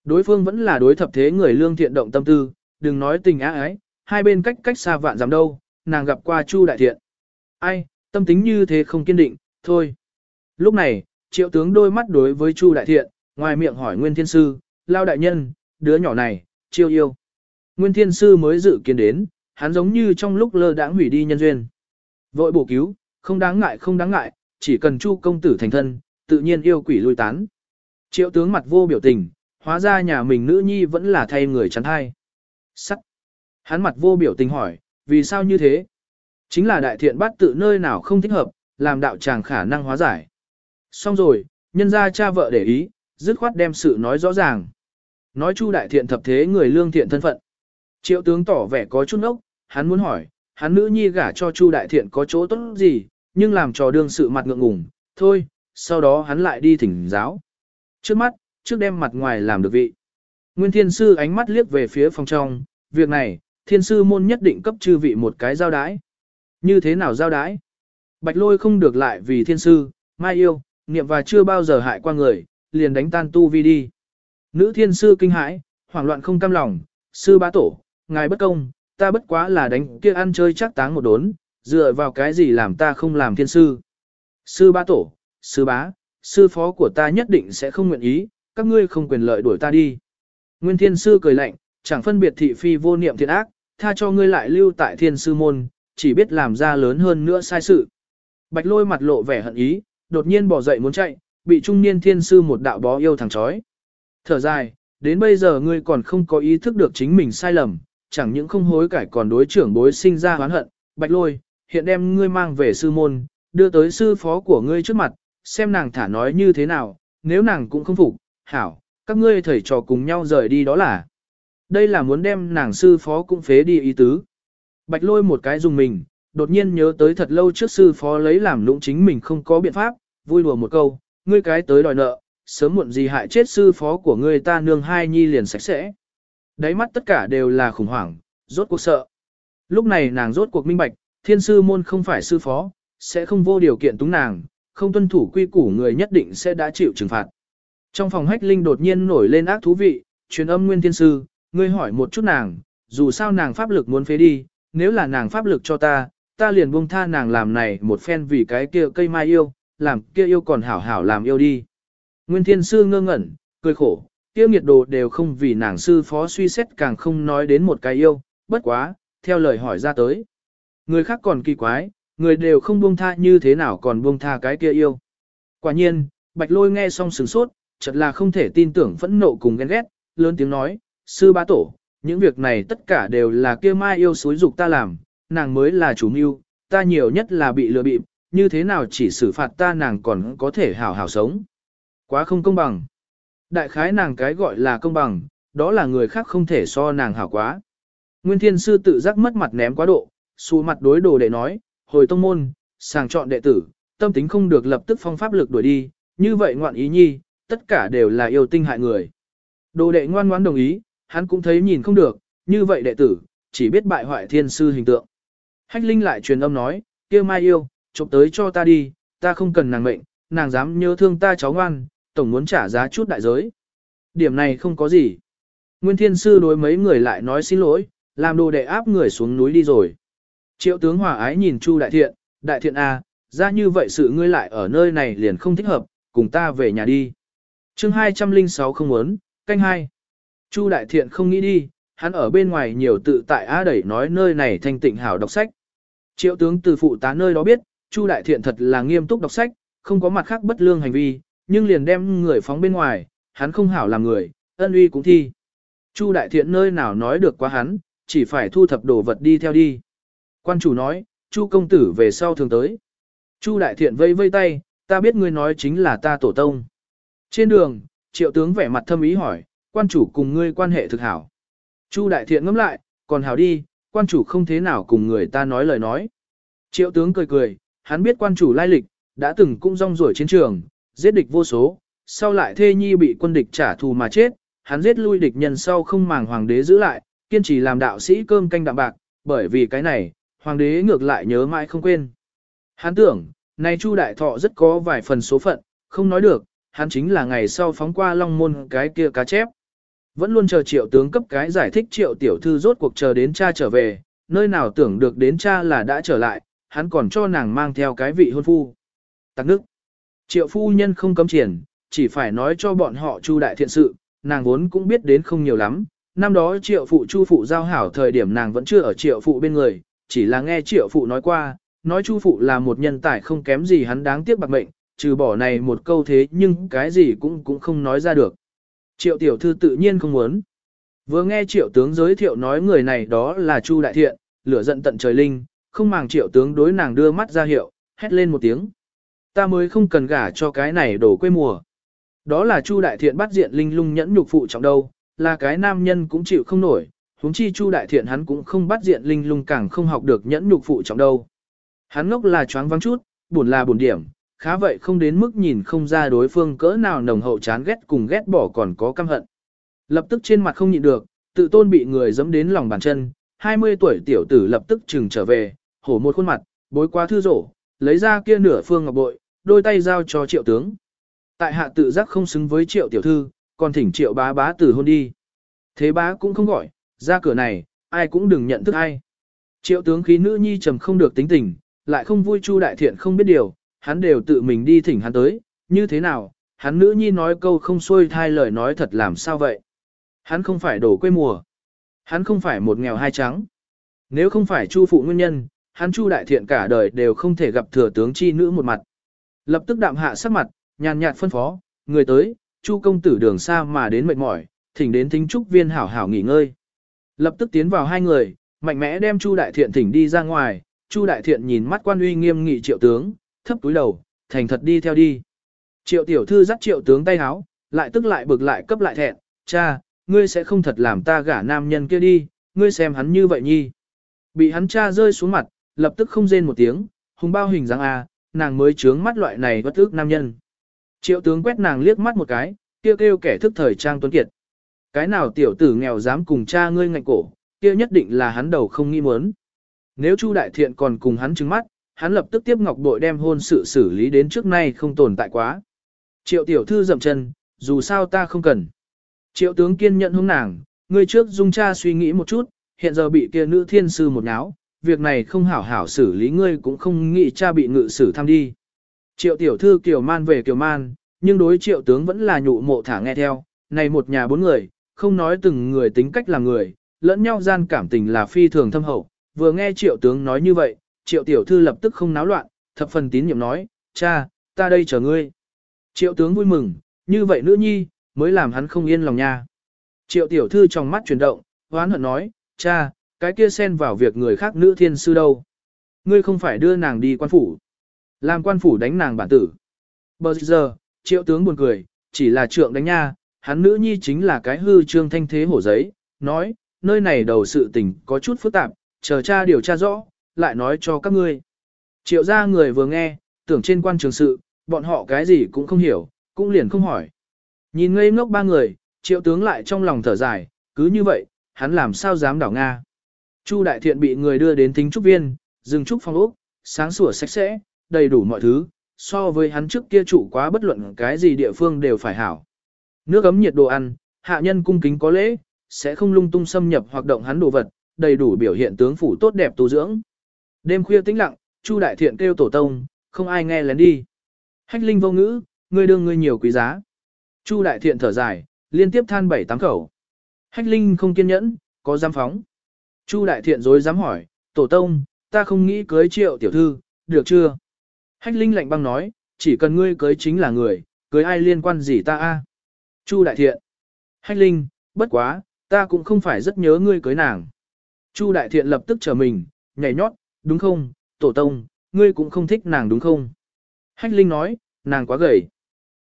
Đối phương vẫn là đối thập thế người lương thiện động tâm tư, đừng nói tình á ái, hai bên cách cách xa vạn dặm đâu, nàng gặp qua Chu đại thiện. Ai, tâm tính như thế không kiên định, thôi. Lúc này, triệu tướng đôi mắt đối với Chu đại thiện, ngoài miệng hỏi Nguyên Thiên Sư, lao đại nhân, đứa nhỏ này, chiêu yêu. Nguyên Thiên Sư mới dự kiến đến, hắn giống như trong lúc lơ đãng hủy đi nhân duyên. Vội bổ cứu, không đáng ngại không đáng ngại, chỉ cần Chu công tử thành thân, tự nhiên yêu quỷ lui tán. Triệu tướng mặt vô biểu tình, hóa ra nhà mình nữ nhi vẫn là thay người chắn thai. Sắc. Hắn mặt vô biểu tình hỏi, vì sao như thế? Chính là đại thiện bắt tự nơi nào không thích hợp, làm đạo tràng khả năng hóa giải. Xong rồi, nhân ra cha vợ để ý, dứt khoát đem sự nói rõ ràng. Nói chu đại thiện thập thế người lương thiện thân phận. Triệu tướng tỏ vẻ có chút ốc, hắn muốn hỏi, hắn nữ nhi gả cho chu đại thiện có chỗ tốt gì, nhưng làm trò đương sự mặt ngượng ngùng, thôi, sau đó hắn lại đi thỉnh giáo. Trước mắt, trước đem mặt ngoài làm được vị. Nguyên thiên sư ánh mắt liếc về phía phòng trong, việc này, thiên sư môn nhất định cấp chư vị một cái giao đái. Như thế nào giao đái? Bạch lôi không được lại vì thiên sư, mai yêu, niệm và chưa bao giờ hại qua người, liền đánh tan tu vi đi. Nữ thiên sư kinh hãi, hoảng loạn không cam lòng, sư bá tổ, ngài bất công, ta bất quá là đánh kia ăn chơi chắc táng một đốn, dựa vào cái gì làm ta không làm thiên sư. Sư bá tổ, sư bá, sư phó của ta nhất định sẽ không nguyện ý, các ngươi không quyền lợi đuổi ta đi. Nguyên thiên sư cười lạnh, chẳng phân biệt thị phi vô niệm thiện ác, tha cho ngươi lại lưu tại thiên sư môn, chỉ biết làm ra lớn hơn nữa sai sự. Bạch lôi mặt lộ vẻ hận ý, đột nhiên bỏ dậy muốn chạy, bị trung niên thiên sư một đạo bó yêu thằng chói. Thở dài, đến bây giờ ngươi còn không có ý thức được chính mình sai lầm, chẳng những không hối cải còn đối trưởng bối sinh ra oán hận. Bạch lôi, hiện đem ngươi mang về sư môn, đưa tới sư phó của ngươi trước mặt, xem nàng thả nói như thế nào, nếu nàng cũng không phục, hảo, các ngươi thầy trò cùng nhau rời đi đó là. Đây là muốn đem nàng sư phó cũng phế đi ý tứ. Bạch lôi một cái dùng mình, đột nhiên nhớ tới thật lâu trước sư phó lấy làm lũng chính mình không có biện pháp, vui đùa một câu, ngươi cái tới đòi nợ, sớm muộn gì hại chết sư phó của ngươi ta nương hai nhi liền sạch sẽ. Đáy mắt tất cả đều là khủng hoảng, rốt cuộc sợ. Lúc này nàng rốt cuộc minh bạch, thiên sư môn không phải sư phó, sẽ không vô điều kiện túng nàng, không tuân thủ quy củ người nhất định sẽ đã chịu trừng phạt. Trong phòng hách linh đột nhiên nổi lên ác thú vị, truyền âm nguyên thiên sư, ngươi hỏi một chút nàng, dù sao nàng pháp lực muốn phế đi, nếu là nàng pháp lực cho ta, ta liền buông tha nàng làm này một phen vì cái kia cây mai yêu, làm kia yêu còn hảo hảo làm yêu đi. Nguyên thiên sư ngơ ngẩn, cười khổ, kia nghiệt đồ đều không vì nàng sư phó suy xét càng không nói đến một cái yêu, bất quá, theo lời hỏi ra tới. Người khác còn kỳ quái, người đều không buông tha như thế nào còn buông tha cái kia yêu. Quả nhiên, bạch lôi nghe xong sửng sốt, chợt là không thể tin tưởng phẫn nộ cùng ghen ghét, lớn tiếng nói, sư bá tổ, những việc này tất cả đều là kia mai yêu xúi dục ta làm, nàng mới là chủ mưu, ta nhiều nhất là bị lừa bịp, như thế nào chỉ xử phạt ta nàng còn có thể hảo hảo sống. Quá không công bằng. Đại khái nàng cái gọi là công bằng, đó là người khác không thể so nàng hảo quá. Nguyên thiên sư tự giác mất mặt ném quá độ, xù mặt đối đồ để nói, hồi tông môn, sàng chọn đệ tử, tâm tính không được lập tức phong pháp lực đuổi đi, như vậy ngoạn ý nhi, tất cả đều là yêu tinh hại người. Đồ đệ ngoan ngoãn đồng ý, hắn cũng thấy nhìn không được, như vậy đệ tử, chỉ biết bại hoại thiên sư hình tượng. Hách Linh lại truyền âm nói, kia mai yêu, chụp tới cho ta đi, ta không cần nàng mệnh, nàng dám nhớ thương ta cháu ngoan, tổng muốn trả giá chút đại giới. Điểm này không có gì. Nguyên thiên sư đối mấy người lại nói xin lỗi, làm đồ đệ áp người xuống núi đi rồi. Triệu tướng hòa ái nhìn Chu đại thiện, đại thiện A, à, ra như vậy sự ngươi lại ở nơi này liền không thích hợp, cùng ta về nhà đi. chương 206 không muốn, canh hai. Chu đại thiện không nghĩ đi, hắn ở bên ngoài nhiều tự tại á đẩy nói nơi này thanh tịnh hảo đọc sách. Triệu tướng từ phụ tá nơi đó biết, Chu đại thiện thật là nghiêm túc đọc sách, không có mặt khác bất lương hành vi, nhưng liền đem người phóng bên ngoài, hắn không hảo làm người, ân uy cũng thi. Chu đại thiện nơi nào nói được quá hắn, chỉ phải thu thập đồ vật đi theo đi. Quan chủ nói, Chu công tử về sau thường tới. Chu đại thiện vây vây tay, ta biết ngươi nói chính là ta tổ tông. Trên đường, triệu tướng vẻ mặt thâm ý hỏi, quan chủ cùng ngươi quan hệ thực hảo. Chu đại thiện ngẫm lại, còn hảo đi, quan chủ không thế nào cùng người ta nói lời nói. Triệu tướng cười cười, hắn biết quan chủ lai lịch, đã từng cũng rong ruổi chiến trường, giết địch vô số, sau lại thê nhi bị quân địch trả thù mà chết, hắn giết lui địch nhân sau không màng hoàng đế giữ lại, kiên trì làm đạo sĩ cơm canh đạm bạc, bởi vì cái này, hoàng đế ngược lại nhớ mãi không quên. Hắn tưởng, nay Chu đại thọ rất có vài phần số phận, không nói được, hắn chính là ngày sau phóng qua long môn cái kia cá chép. Vẫn luôn chờ triệu tướng cấp cái giải thích triệu tiểu thư rốt cuộc chờ đến cha trở về, nơi nào tưởng được đến cha là đã trở lại, hắn còn cho nàng mang theo cái vị hôn phu. Tắc nước. Triệu phu nhân không cấm triển, chỉ phải nói cho bọn họ chu đại thiện sự, nàng vốn cũng biết đến không nhiều lắm. Năm đó triệu phụ chu phụ giao hảo thời điểm nàng vẫn chưa ở triệu phụ bên người, chỉ là nghe triệu phụ nói qua, nói chu phụ là một nhân tài không kém gì hắn đáng tiếc bạc mệnh, trừ bỏ này một câu thế nhưng cái gì cũng cũng không nói ra được. Triệu tiểu thư tự nhiên không muốn. Vừa nghe triệu tướng giới thiệu nói người này đó là Chu Đại Thiện, lửa giận tận trời linh, không màng triệu tướng đối nàng đưa mắt ra hiệu, hét lên một tiếng. Ta mới không cần gả cho cái này đổ quê mùa. Đó là Chu Đại Thiện bắt diện linh lung nhẫn nhục phụ trọng đâu, là cái nam nhân cũng chịu không nổi, huống chi Chu Đại Thiện hắn cũng không bắt diện linh lung càng không học được nhẫn nhục phụ trọng đâu. Hắn ngốc là choáng vắng chút, buồn là buồn điểm, khá vậy không đến mức nhìn không ra đối phương cỡ nào nồng hậu chán ghét cùng ghét bỏ còn có căm hận. Lập tức trên mặt không nhịn được, tự tôn bị người dẫm đến lòng bàn chân, 20 tuổi tiểu tử lập tức chừng trở về, hổ một khuôn mặt, bối qua thư rổ, lấy ra kia nửa phương ngọc bội, đôi tay giao cho triệu tướng. Tại hạ tự giác không xứng với triệu tiểu thư, còn thỉnh triệu bá bá tử hôn đi. Thế bá cũng không gọi, ra cửa này, ai cũng đừng nhận thức ai. Triệu tướng khí nữ nhi trầm không được tính tình, lại không vui chu đại thiện không biết điều, hắn đều tự mình đi thỉnh hắn tới, như thế nào, hắn nữ nhi nói câu không xuôi thai lời nói thật làm sao vậy. Hắn không phải đổ quê mùa. Hắn không phải một nghèo hai trắng. Nếu không phải chu phụ nguyên nhân, hắn chu đại thiện cả đời đều không thể gặp thừa tướng chi nữ một mặt. Lập tức đạm hạ sắc mặt, nhàn nhạt phân phó, người tới, chu công tử đường xa mà đến mệt mỏi, thỉnh đến thính trúc viên hảo hảo nghỉ ngơi. Lập tức tiến vào hai người, mạnh mẽ đem chu đại thiện thỉnh đi ra ngoài, chu đại thiện nhìn mắt quan uy nghiêm nghị triệu tướng, thấp túi đầu, thành thật đi theo đi. Triệu tiểu thư dắt triệu tướng tay háo, lại tức lại bực lại cấp lại thẹn, cha, ngươi sẽ không thật làm ta gả nam nhân kia đi, ngươi xem hắn như vậy nhi. Bị hắn cha rơi xuống mặt, lập tức không rên một tiếng, hùng bao hình dáng A, nàng mới trướng mắt loại này bất ước nam nhân. Triệu tướng quét nàng liếc mắt một cái, kêu kêu kẻ thức thời trang tuấn kiệt. Cái nào tiểu tử nghèo dám cùng cha ngươi ngạnh cổ, kia nhất định là hắn đầu không nghi muốn. Nếu Chu Đại Thiện còn cùng hắn trừng mắt, hắn lập tức tiếp ngọc bội đem hôn sự xử lý đến trước nay không tồn tại quá. Triệu tiểu thư dậm chân, dù sao ta không cần. Triệu tướng kiên nhận hướng nàng, ngươi trước dung cha suy nghĩ một chút, hiện giờ bị kia nữ thiên sư một náo, việc này không hảo hảo xử lý ngươi cũng không nghĩ cha bị ngự xử tham đi. Triệu tiểu thư kiều man về kiều man, nhưng đối triệu tướng vẫn là nhụ mộ thả nghe theo, này một nhà bốn người, không nói từng người tính cách là người, lẫn nhau gian cảm tình là phi thường thâm hậu, vừa nghe triệu tướng nói như vậy, triệu tiểu thư lập tức không náo loạn, thập phần tín nhiệm nói, cha, ta đây chờ ngươi. Triệu tướng vui mừng, như vậy nữ nhi, mới làm hắn không yên lòng nha. Triệu tiểu thư trong mắt chuyển động, hoán hận nói, cha, cái kia xen vào việc người khác nữ thiên sư đâu. Ngươi không phải đưa nàng đi quan phủ. Làm quan phủ đánh nàng bản tử. Bây giờ, triệu tướng buồn cười, chỉ là trượng đánh nha, hắn nữ nhi chính là cái hư trương thanh thế hổ giấy, nói, nơi này đầu sự tình có chút phức tạp, chờ cha điều tra rõ, lại nói cho các ngươi. Triệu gia người vừa nghe, tưởng trên quan trường sự, bọn họ cái gì cũng không hiểu, cũng liền không hỏi. Nhìn ngây ngốc ba người, triệu tướng lại trong lòng thở dài, cứ như vậy, hắn làm sao dám đảo Nga. Chu đại thiện bị người đưa đến thính trúc viên, dừng trúc phong ốc, sáng sủa sạch sẽ, đầy đủ mọi thứ, so với hắn trước kia chủ quá bất luận cái gì địa phương đều phải hảo. Nước ấm nhiệt đồ ăn, hạ nhân cung kính có lễ, sẽ không lung tung xâm nhập hoạt động hắn đồ vật, đầy đủ biểu hiện tướng phủ tốt đẹp tu dưỡng. Đêm khuya tĩnh lặng, Chu đại thiện kêu tổ tông, không ai nghe lén đi. Hách linh vô ngữ, ngươi đương ngươi nhiều quý giá. Chu đại thiện thở dài, liên tiếp than bảy tám khẩu. Hách linh không kiên nhẫn, có dám phóng. Chu đại thiện dối dám hỏi, tổ tông, ta không nghĩ cưới triệu tiểu thư, được chưa? Hách linh lạnh băng nói, chỉ cần ngươi cưới chính là người, cưới ai liên quan gì ta a? Chu đại thiện. Hách linh, bất quá, ta cũng không phải rất nhớ ngươi cưới nàng. Chu đại thiện lập tức trở mình, nhảy nhót, đúng không, tổ tông, ngươi cũng không thích nàng đúng không? Hách linh nói, nàng quá gầy.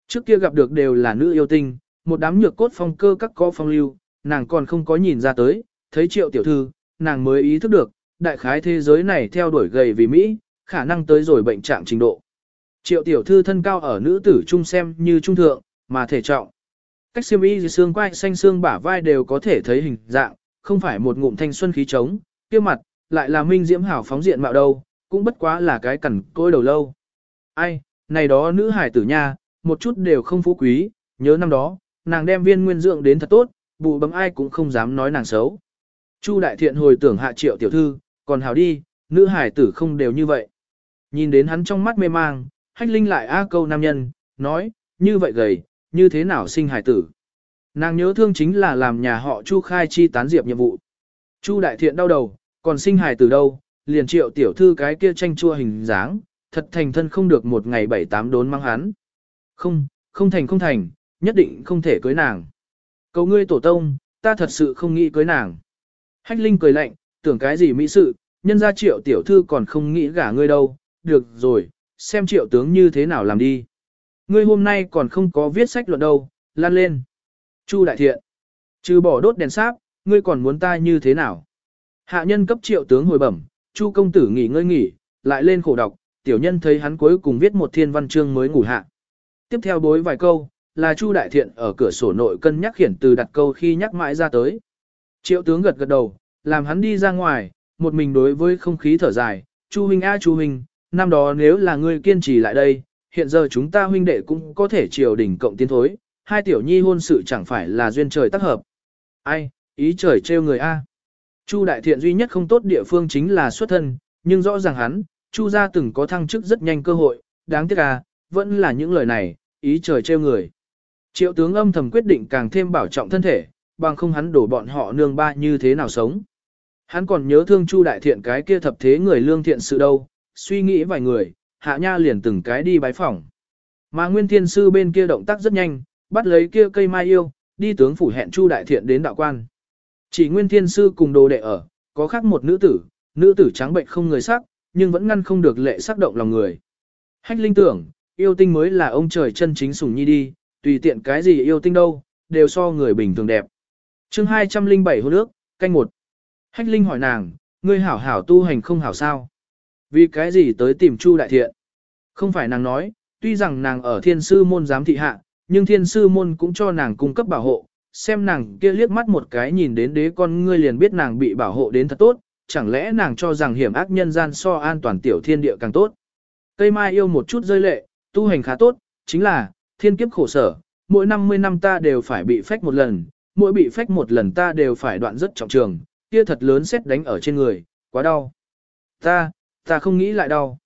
Trước kia gặp được đều là nữ yêu tinh, một đám nhược cốt phong cơ các có phong lưu, nàng còn không có nhìn ra tới, thấy triệu tiểu thư, nàng mới ý thức được, đại khái thế giới này theo đuổi gầy vì Mỹ, khả năng tới rồi bệnh trạng trình độ. Triệu tiểu thư thân cao ở nữ tử trung xem như trung thượng, mà thể trọng. Cách xiêm y xương quai xanh xương bả vai đều có thể thấy hình dạng, không phải một ngụm thanh xuân khí trống, kia mặt, lại là minh diễm hảo phóng diện mạo đâu, cũng bất quá là cái cẩn côi đầu lâu. Ai, này đó nữ hải tử nha, một chút đều không phú quý, nhớ năm đó, nàng đem viên nguyên dưỡng đến thật tốt, bụ bấm ai cũng không dám nói nàng xấu. Chu đại thiện hồi tưởng hạ triệu tiểu thư, còn hảo đi, nữ hải tử không đều như vậy. Nhìn đến hắn trong mắt mê mang, hách linh lại a câu nam nhân, nói, như vậy gầy, như thế nào sinh hải tử. Nàng nhớ thương chính là làm nhà họ Chu khai chi tán diệp nhiệm vụ. Chu đại thiện đau đầu, còn sinh hải tử đâu, liền triệu tiểu thư cái kia tranh chua hình dáng, thật thành thân không được một ngày bảy tám đốn mang hắn. Không, không thành không thành, nhất định không thể cưới nàng. Cầu ngươi tổ tông, ta thật sự không nghĩ cưới nàng. Hách Linh cười lạnh, tưởng cái gì mỹ sự, nhân ra triệu tiểu thư còn không nghĩ gả ngươi đâu, được rồi, xem triệu tướng như thế nào làm đi. Ngươi hôm nay còn không có viết sách luận đâu, lan lên. Chu đại thiện, trừ bỏ đốt đèn sáp, ngươi còn muốn ta như thế nào? Hạ nhân cấp triệu tướng hồi bẩm, Chu công tử nghỉ ngơi nghỉ, lại lên khổ đọc, tiểu nhân thấy hắn cuối cùng viết một thiên văn chương mới ngủ hạ. Tiếp theo bối vài câu, là Chu đại thiện ở cửa sổ nội cân nhắc khiển từ đặt câu khi nhắc mãi ra tới. Triệu tướng gật gật đầu, làm hắn đi ra ngoài, một mình đối với không khí thở dài, Chu huynh a Chu huynh, năm đó nếu là ngươi kiên trì lại đây, hiện giờ chúng ta huynh đệ cũng có thể triều đỉnh cộng tiến thối, hai tiểu nhi hôn sự chẳng phải là duyên trời tác hợp. Ai, ý trời trêu người a. Chu đại thiện duy nhất không tốt địa phương chính là xuất thân, nhưng rõ ràng hắn, Chu gia từng có thăng chức rất nhanh cơ hội, đáng tiếc à, vẫn là những lời này, ý trời trêu người. Triệu tướng âm thầm quyết định càng thêm bảo trọng thân thể, bằng không hắn đổ bọn họ nương ba như thế nào sống. Hắn còn nhớ thương Chu đại thiện cái kia thập thế người lương thiện sự đâu, suy nghĩ vài người, hạ nha liền từng cái đi bái phỏng. Mà nguyên thiên sư bên kia động tác rất nhanh, bắt lấy kia cây mai yêu, đi tướng phủ hẹn Chu đại thiện đến đạo quan. Chỉ nguyên thiên sư cùng đồ đệ ở, có khác một nữ tử, nữ tử trắng bệnh không người sắc, nhưng vẫn ngăn không được lệ sắc động lòng người. Hách linh tưởng, yêu tinh mới là ông trời chân chính sủng nhi đi, tùy tiện cái gì yêu tinh đâu, đều so người bình thường đẹp. chương 207 hôn nước, canh một. Hách Linh hỏi nàng, ngươi hảo hảo tu hành không hảo sao? Vì cái gì tới tìm Chu Đại Thiện? Không phải nàng nói, tuy rằng nàng ở thiên sư môn giám thị hạ, nhưng thiên sư môn cũng cho nàng cung cấp bảo hộ, xem nàng kia liếc mắt một cái nhìn đến đế con ngươi liền biết nàng bị bảo hộ đến thật tốt, chẳng lẽ nàng cho rằng hiểm ác nhân gian so an toàn tiểu thiên địa càng tốt. Cây mai yêu một chút rơi lệ, tu hành khá tốt, chính là, thiên kiếp khổ sở, mỗi 50 năm ta đều phải bị phách một lần, mỗi bị phách một lần ta đều phải đoạn rất trọng trường, kia thật lớn xét đánh ở trên người, quá đau. Ta, ta không nghĩ lại đau.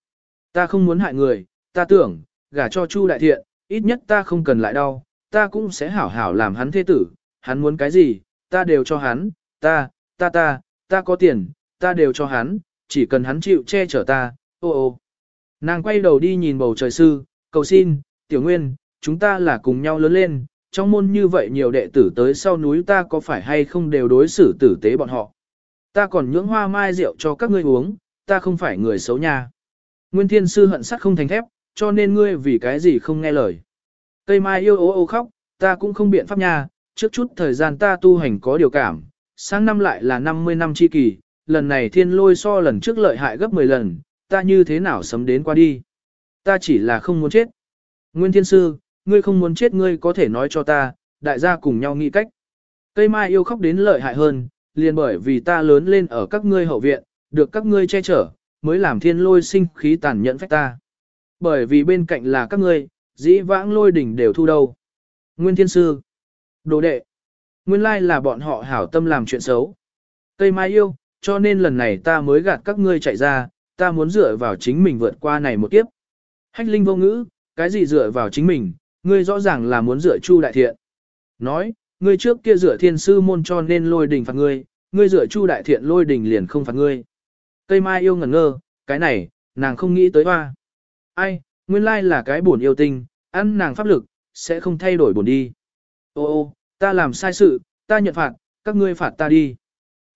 Ta không muốn hại người, ta tưởng, gả cho Chu đại thiện, ít nhất ta không cần lại đau, ta cũng sẽ hảo hảo làm hắn thế tử, hắn muốn cái gì, ta đều cho hắn, ta, ta ta, ta có tiền, ta đều cho hắn, chỉ cần hắn chịu che chở ta, ô ô. Nàng quay đầu đi nhìn bầu trời sư, cầu xin, tiểu nguyên, chúng ta là cùng nhau lớn lên, trong môn như vậy nhiều đệ tử tới sau núi ta có phải hay không đều đối xử tử tế bọn họ. Ta còn nhưỡng hoa mai rượu cho các ngươi uống, ta không phải người xấu nha. Nguyên thiên sư hận sắt không thành thép, cho nên ngươi vì cái gì không nghe lời. Cây mai yêu ố ô khóc, ta cũng không biện pháp nha, trước chút thời gian ta tu hành có điều cảm, sang năm lại là 50 năm chi kỳ, lần này thiên lôi so lần trước lợi hại gấp 10 lần, ta như thế nào sấm đến qua đi. Ta chỉ là không muốn chết. Nguyên thiên sư, ngươi không muốn chết ngươi có thể nói cho ta, đại gia cùng nhau nghĩ cách. Cây mai yêu khóc đến lợi hại hơn, liền bởi vì ta lớn lên ở các ngươi hậu viện, được các ngươi che chở, mới làm thiên lôi sinh khí tàn nhẫn phách ta. Bởi vì bên cạnh là các ngươi, dĩ vãng lôi đỉnh đều thu đâu. Nguyên thiên sư, đồ đệ, nguyên lai là bọn họ hảo tâm làm chuyện xấu. Cây mai yêu, cho nên lần này ta mới gạt các ngươi chạy ra, ta muốn dựa vào chính mình vượt qua này một kiếp. Hách linh vô ngữ, cái gì dựa vào chính mình, ngươi rõ ràng là muốn dựa chu đại thiện. Nói, ngươi trước kia dựa thiên sư môn cho nên lôi đình phạt ngươi, ngươi dựa chu đại thiện lôi đình liền không phạt ngươi. Cây mai yêu ngẩn ngơ, cái này, nàng không nghĩ tới hoa. Ai, nguyên lai là cái buồn yêu tinh, ăn nàng pháp lực, sẽ không thay đổi buồn đi. Ô ô, ta làm sai sự, ta nhận phạt, các ngươi phạt ta đi.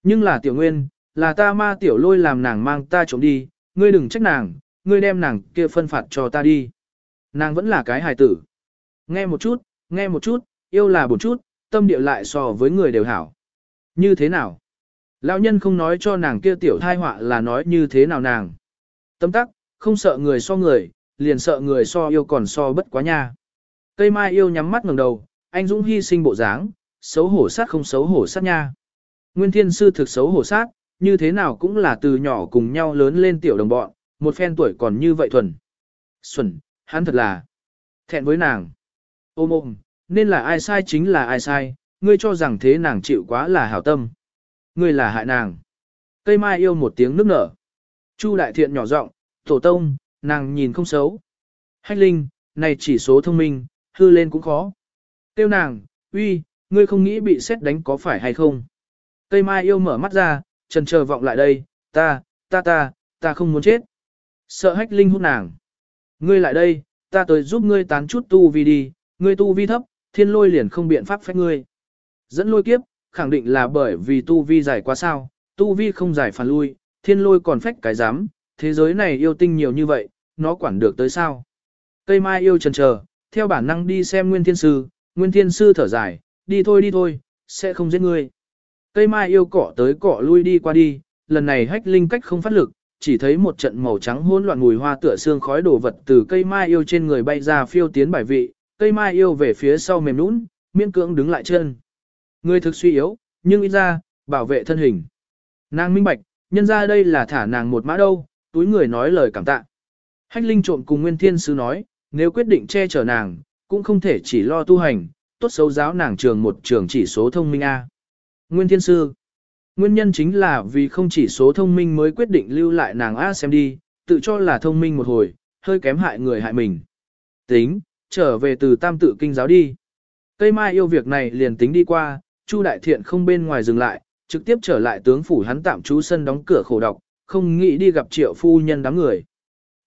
Nhưng là tiểu nguyên, là ta ma tiểu lôi làm nàng mang ta trộm đi, ngươi đừng trách nàng, ngươi đem nàng kia phân phạt cho ta đi. Nàng vẫn là cái hài tử. Nghe một chút, nghe một chút, yêu là buồn chút, tâm địa lại so với người đều hảo. Như thế nào? Lão nhân không nói cho nàng kia tiểu thai họa là nói như thế nào nàng. Tâm tắc, không sợ người so người, liền sợ người so yêu còn so bất quá nha. Cây mai yêu nhắm mắt ngẩng đầu, anh Dũng hy sinh bộ dáng, xấu hổ sát không xấu hổ sát nha. Nguyên thiên sư thực xấu hổ sát, như thế nào cũng là từ nhỏ cùng nhau lớn lên tiểu đồng bọn, một phen tuổi còn như vậy thuần. Xuân, hắn thật là thẹn với nàng. Ôm ôm, nên là ai sai chính là ai sai, ngươi cho rằng thế nàng chịu quá là hảo tâm. Ngươi là hại nàng. Cây mai yêu một tiếng nước nở. Chu đại thiện nhỏ giọng, tổ tông, nàng nhìn không xấu. Hách linh, này chỉ số thông minh, hư lên cũng khó. Tiêu nàng, uy, ngươi không nghĩ bị xét đánh có phải hay không? Cây mai yêu mở mắt ra, trần chờ vọng lại đây, ta, ta ta, ta không muốn chết. Sợ hách linh hút nàng. Ngươi lại đây, ta tới giúp ngươi tán chút tu vi đi, ngươi tu vi thấp, thiên lôi liền không biện pháp phách ngươi. Dẫn lôi kiếp, khẳng định là bởi vì tu vi giải quá sao, tu vi không giải phản lui, thiên lôi còn phách cái dám, thế giới này yêu tinh nhiều như vậy, nó quản được tới sao. Cây mai yêu trần chờ, theo bản năng đi xem nguyên thiên sư, nguyên thiên sư thở dài, đi thôi đi thôi, sẽ không giết ngươi. Cây mai yêu cỏ tới cỏ lui đi qua đi, lần này hách linh cách không phát lực, chỉ thấy một trận màu trắng hỗn loạn mùi hoa tựa xương khói đổ vật từ cây mai yêu trên người bay ra phiêu tiến bài vị, cây mai yêu về phía sau mềm nũng, miễn cưỡng đứng lại chân. Người thực suy yếu, nhưng ít ra, bảo vệ thân hình. Nàng minh bạch, nhân ra đây là thả nàng một mã đâu, túi người nói lời cảm tạ. Hách linh trộm cùng Nguyên Thiên Sứ nói, nếu quyết định che chở nàng, cũng không thể chỉ lo tu hành, tốt xấu giáo nàng trường một trường chỉ số thông minh A. Nguyên Thiên Sư Nguyên nhân chính là vì không chỉ số thông minh mới quyết định lưu lại nàng A xem đi, tự cho là thông minh một hồi, hơi kém hại người hại mình. Tính, trở về từ tam tự kinh giáo đi. Cây mai yêu việc này liền tính đi qua, Chu Đại Thiện không bên ngoài dừng lại, trực tiếp trở lại tướng phủ hắn tạm trú sân đóng cửa khổ độc, không nghĩ đi gặp triệu phu nhân đám người.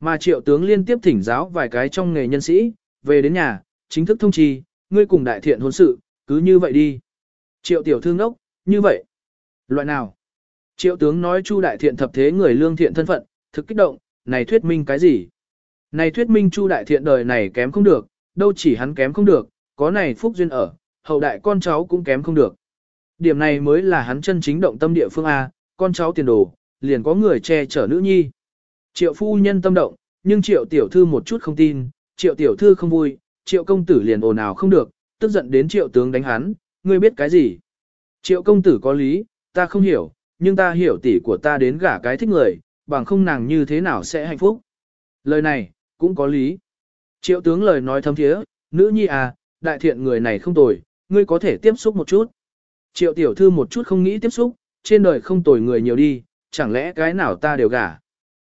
Mà triệu tướng liên tiếp thỉnh giáo vài cái trong nghề nhân sĩ, về đến nhà, chính thức thông chi, ngươi cùng đại thiện hôn sự, cứ như vậy đi. Triệu tiểu thương đốc, như vậy. Loại nào? Triệu tướng nói Chu đại thiện thập thế người lương thiện thân phận, thực kích động, này thuyết minh cái gì? Này thuyết minh Chu đại thiện đời này kém không được, đâu chỉ hắn kém không được, có này phúc duyên ở, hậu đại con cháu cũng kém không được. Điểm này mới là hắn chân chính động tâm địa phương A, con cháu tiền đồ, liền có người che chở nữ nhi. Triệu phu nhân tâm động, nhưng triệu tiểu thư một chút không tin, triệu tiểu thư không vui, triệu công tử liền ồn ào không được, tức giận đến triệu tướng đánh hắn, ngươi biết cái gì? Triệu công tử có lý, ta không hiểu, nhưng ta hiểu tỷ của ta đến gả cái thích người, bằng không nàng như thế nào sẽ hạnh phúc. Lời này, cũng có lý. Triệu tướng lời nói thâm thiế, nữ nhi à, đại thiện người này không tồi, ngươi có thể tiếp xúc một chút. Triệu tiểu thư một chút không nghĩ tiếp xúc, trên đời không tồi người nhiều đi, chẳng lẽ cái nào ta đều gả.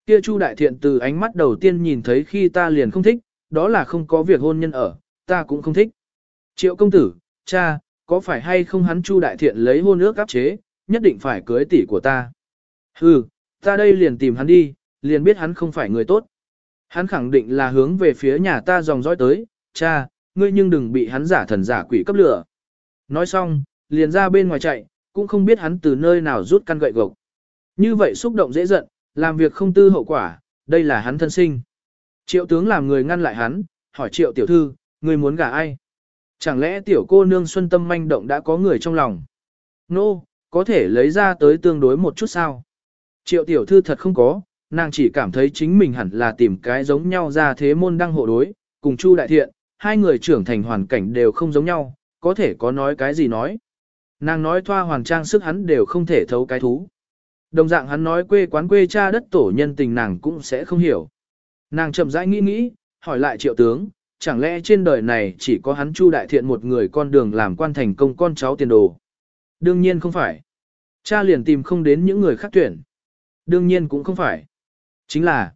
Kia Chu đại thiện từ ánh mắt đầu tiên nhìn thấy khi ta liền không thích, đó là không có việc hôn nhân ở, ta cũng không thích. Triệu công tử, cha, có phải hay không hắn Chu đại thiện lấy hôn ước áp chế, nhất định phải cưới tỷ của ta. Hừ, ta đây liền tìm hắn đi, liền biết hắn không phải người tốt. Hắn khẳng định là hướng về phía nhà ta dòng dõi tới, cha, ngươi nhưng đừng bị hắn giả thần giả quỷ cấp lửa. Nói xong, liền ra bên ngoài chạy, cũng không biết hắn từ nơi nào rút căn gậy gộc. Như vậy xúc động dễ giận, làm việc không tư hậu quả, đây là hắn thân sinh. Triệu tướng làm người ngăn lại hắn, hỏi triệu tiểu thư, người muốn gả ai? Chẳng lẽ tiểu cô nương xuân tâm manh động đã có người trong lòng? Nô, no, có thể lấy ra tới tương đối một chút sao? Triệu tiểu thư thật không có, nàng chỉ cảm thấy chính mình hẳn là tìm cái giống nhau ra thế môn đăng hộ đối, cùng Chu đại thiện, hai người trưởng thành hoàn cảnh đều không giống nhau, có thể có nói cái gì nói. Nàng nói thoa hoàng trang sức hắn đều không thể thấu cái thú. Đồng dạng hắn nói quê quán quê cha đất tổ nhân tình nàng cũng sẽ không hiểu. Nàng chậm rãi nghĩ nghĩ, hỏi lại triệu tướng, chẳng lẽ trên đời này chỉ có hắn Chu đại thiện một người con đường làm quan thành công con cháu tiền đồ. Đương nhiên không phải. Cha liền tìm không đến những người khác tuyển. Đương nhiên cũng không phải. Chính là,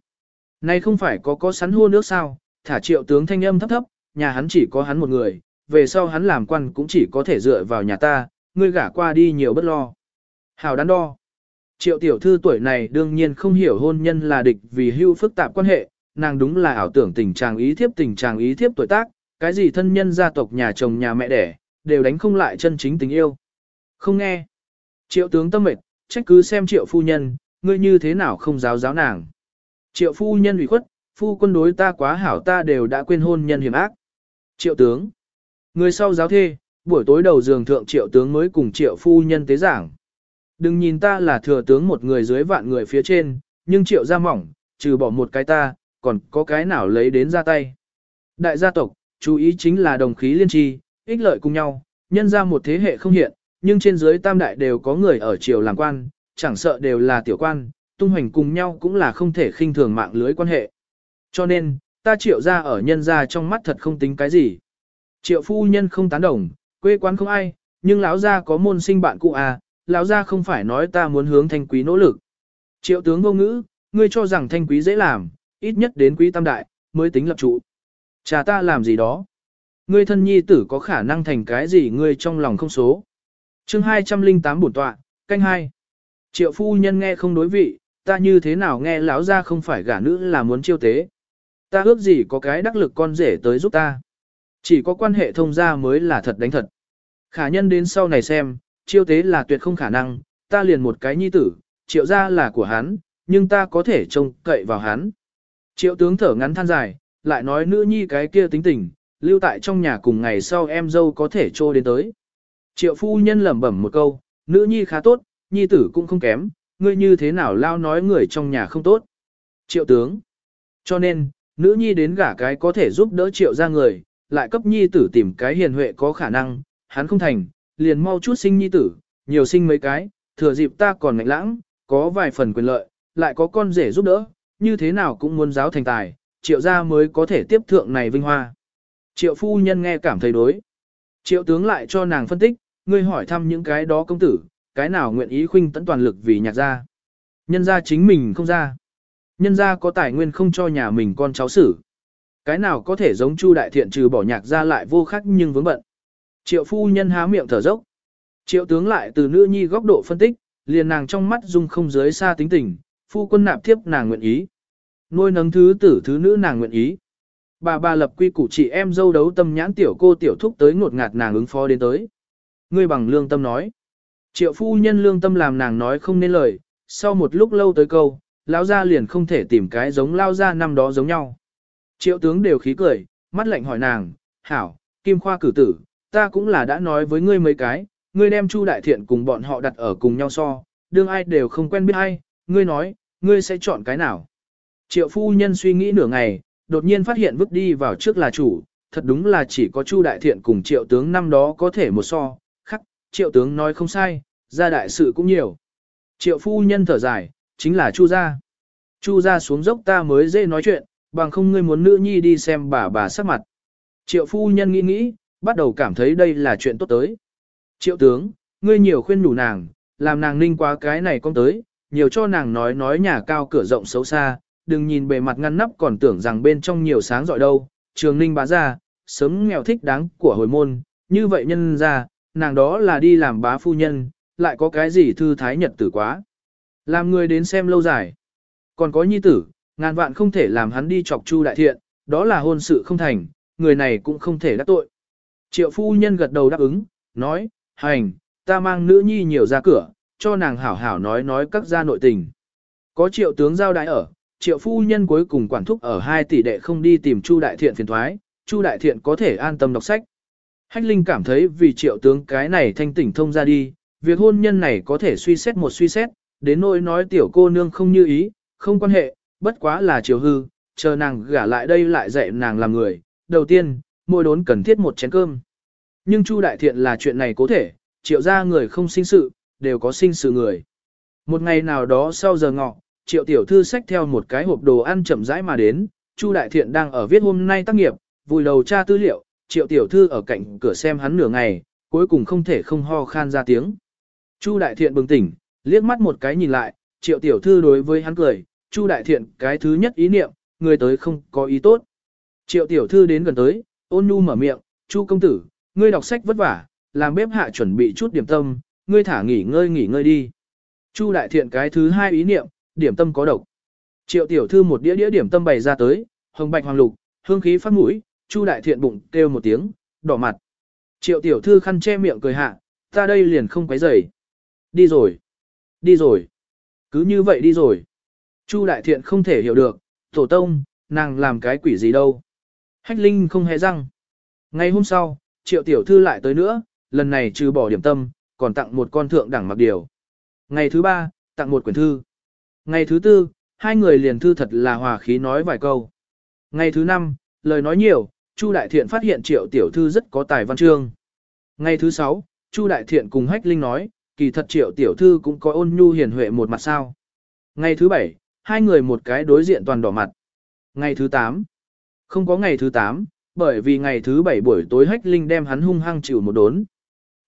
nay không phải có có sắn hua nước sao, thả triệu tướng thanh âm thấp thấp, nhà hắn chỉ có hắn một người, về sau hắn làm quan cũng chỉ có thể dựa vào nhà ta, ngươi gả qua đi nhiều bất lo. Hào đắn đo. Triệu tiểu thư tuổi này đương nhiên không hiểu hôn nhân là địch vì hưu phức tạp quan hệ, nàng đúng là ảo tưởng tình trạng ý thiếp tình trạng ý thiếp tuổi tác, cái gì thân nhân gia tộc nhà chồng nhà mẹ đẻ, đều đánh không lại chân chính tình yêu. Không nghe. Triệu tướng tâm mệt, trách cứ xem triệu phu nhân, ngươi như thế nào không giáo giáo nàng. Triệu phu nhân ủy khuất, phu quân đối ta quá hảo ta đều đã quên hôn nhân hiểm ác. Triệu tướng. Người sau giáo thê, buổi tối đầu giường thượng triệu tướng mới cùng triệu phu nhân tế giảng. Đừng nhìn ta là thừa tướng một người dưới vạn người phía trên, nhưng triệu ra mỏng, trừ bỏ một cái ta, còn có cái nào lấy đến ra tay. Đại gia tộc, chú ý chính là đồng khí liên tri, ích lợi cùng nhau, nhân ra một thế hệ không hiện, nhưng trên dưới tam đại đều có người ở triều làm quan, chẳng sợ đều là tiểu quan, tung hoành cùng nhau cũng là không thể khinh thường mạng lưới quan hệ. Cho nên, ta triệu ra ở nhân ra trong mắt thật không tính cái gì. Triệu phu nhân không tán đồng, quê quán không ai, nhưng lão gia có môn sinh bạn cụ à, lão gia không phải nói ta muốn hướng thanh quý nỗ lực. Triệu tướng vô ngữ, ngươi cho rằng thanh quý dễ làm, ít nhất đến quý tam đại, mới tính lập trụ. Cha ta làm gì đó? Ngươi thân nhi tử có khả năng thành cái gì ngươi trong lòng không số. chương 208 bổn tọa, canh hai. Triệu phu nhân nghe không đối vị, ta như thế nào nghe lão gia không phải gả nữ là muốn chiêu tế. Ta ước gì có cái đắc lực con rể tới giúp ta. Chỉ có quan hệ thông gia mới là thật đánh thật. Khả nhân đến sau này xem, chiêu tế là tuyệt không khả năng, ta liền một cái nhi tử, triệu gia là của hắn, nhưng ta có thể trông cậy vào hắn. Triệu tướng thở ngắn than dài, lại nói nữ nhi cái kia tính tình, lưu tại trong nhà cùng ngày sau em dâu có thể trô đến tới. Triệu phu nhân lẩm bẩm một câu, nữ nhi khá tốt, nhi tử cũng không kém, ngươi như thế nào lao nói người trong nhà không tốt. Triệu tướng. Cho nên, nữ nhi đến gả cái có thể giúp đỡ triệu ra người, lại cấp nhi tử tìm cái hiền huệ có khả năng, hắn không thành, liền mau chút sinh nhi tử, nhiều sinh mấy cái, thừa dịp ta còn ngạnh lãng, có vài phần quyền lợi, lại có con rể giúp đỡ, như thế nào cũng muốn giáo thành tài, triệu gia mới có thể tiếp thượng này vinh hoa. Triệu phu nhân nghe cảm thấy đối. Triệu tướng lại cho nàng phân tích, ngươi hỏi thăm những cái đó công tử, cái nào nguyện ý khuynh tận toàn lực vì nhạc gia. Nhân gia chính mình không ra. Nhân gia có tài nguyên không cho nhà mình con cháu xử. Cái nào có thể giống Chu đại thiện trừ bỏ nhạc ra lại vô khắc nhưng vướng bận. Triệu phu nhân há miệng thở dốc. Triệu tướng lại từ nữ nhi góc độ phân tích, liền nàng trong mắt dung không dưới xa tính tình, phu quân nạp thiếp nàng nguyện ý. Nuôi nấng thứ tử thứ nữ nàng nguyện ý. Bà bà lập quy củ chị em dâu đấu tâm nhãn tiểu cô tiểu thúc tới ngột ngạt nàng ứng phó đến tới. Ngươi bằng lương tâm nói. Triệu phu nhân lương tâm làm nàng nói không nên lời, sau một lúc lâu tới câu, lão gia liền không thể tìm cái giống lao gia năm đó giống nhau. Triệu tướng đều khí cười, mắt lạnh hỏi nàng, hảo, kim khoa cử tử, ta cũng là đã nói với ngươi mấy cái, ngươi đem Chu Đại Thiện cùng bọn họ đặt ở cùng nhau so, đương ai đều không quen biết ai, ngươi nói, ngươi sẽ chọn cái nào. Triệu phu nhân suy nghĩ nửa ngày, đột nhiên phát hiện vứt đi vào trước là chủ, thật đúng là chỉ có Chu Đại Thiện cùng triệu tướng năm đó có thể một so, khắc, triệu tướng nói không sai, gia đại sự cũng nhiều. Triệu phu nhân thở dài, chính là Chu gia. Chu gia xuống dốc ta mới dễ nói chuyện, bằng không ngươi muốn nữ nhi đi xem bà bà sắc mặt. Triệu phu nhân nghĩ nghĩ, bắt đầu cảm thấy đây là chuyện tốt tới. Triệu tướng, ngươi nhiều khuyên nhủ nàng, làm nàng ninh quá cái này con tới, nhiều cho nàng nói nói nhà cao cửa rộng xấu xa, đừng nhìn bề mặt ngăn nắp còn tưởng rằng bên trong nhiều sáng giỏi đâu. Trường ninh bá ra, sớm nghèo thích đáng của hồi môn, như vậy nhân ra, nàng đó là đi làm bá phu nhân, lại có cái gì thư thái nhật tử quá. Làm người đến xem lâu dài. Còn có nhi tử, ngàn vạn không thể làm hắn đi chọc chu đại thiện, đó là hôn sự không thành, người này cũng không thể đắc tội. Triệu phu nhân gật đầu đáp ứng, nói, hành, ta mang nữ nhi nhiều ra cửa, cho nàng hảo hảo nói nói các gia nội tình. Có triệu tướng giao đại ở, triệu phu nhân cuối cùng quản thúc ở hai tỷ đệ không đi tìm Chu đại thiện phiền thoái, Chu đại thiện có thể an tâm đọc sách. Hách Linh cảm thấy vì triệu tướng cái này thanh tỉnh thông ra đi, việc hôn nhân này có thể suy xét một suy xét, đến nỗi nói tiểu cô nương không như ý, không quan hệ, bất quá là chiều hư, chờ nàng gả lại đây lại dạy nàng làm người. Đầu tiên, mỗi đốn cần thiết một chén cơm. Nhưng Chu đại thiện là chuyện này có thể, triệu ra người không sinh sự, đều có sinh sự người. Một ngày nào đó sau giờ ngọ, triệu tiểu thư xách theo một cái hộp đồ ăn chậm rãi mà đến, Chu đại thiện đang ở viết hôm nay tác nghiệp, vùi đầu tra tư liệu, triệu tiểu thư ở cạnh cửa xem hắn nửa ngày, cuối cùng không thể không ho khan ra tiếng. Chu đại thiện bừng tỉnh, liếc mắt một cái nhìn lại, triệu tiểu thư đối với hắn cười, Chu đại thiện cái thứ nhất ý niệm, người tới không có ý tốt. Triệu tiểu thư đến gần tới, ôn nhu mở miệng, Chu công tử, ngươi đọc sách vất vả, làm bếp hạ chuẩn bị chút điểm tâm, ngươi thả nghỉ ngơi nghỉ ngơi đi. Chu đại thiện cái thứ hai ý niệm, điểm tâm có độc. Triệu tiểu thư một đĩa đĩa điểm tâm bày ra tới, hồng bạch hoàng lục, hương khí phát mũi, Chu đại thiện bụng kêu một tiếng, đỏ mặt. Triệu tiểu thư khăn che miệng cười hạ, ta đây liền không quấy rầy. Đi rồi. Đi rồi. Cứ như vậy đi rồi. Chu đại thiện không thể hiểu được, tổ tông, nàng làm cái quỷ gì đâu. Hách linh không hề răng. Ngày hôm sau, triệu tiểu thư lại tới nữa, lần này trừ bỏ điểm tâm, còn tặng một con thượng đẳng mặc điều. Ngày thứ ba, tặng một quyển thư. Ngày thứ tư, hai người liền thư thật là hòa khí nói vài câu. Ngày thứ năm, lời nói nhiều, Chu Đại Thiện phát hiện triệu tiểu thư rất có tài văn chương. Ngày thứ sáu, Chu Đại Thiện cùng Hách Linh nói, kỳ thật triệu tiểu thư cũng có ôn nhu hiền huệ một mặt sao. Ngày thứ bảy, hai người một cái đối diện toàn đỏ mặt. Ngày thứ tám, không có ngày thứ tám, bởi vì ngày thứ bảy buổi tối Hách Linh đem hắn hung hăng chịu một đốn.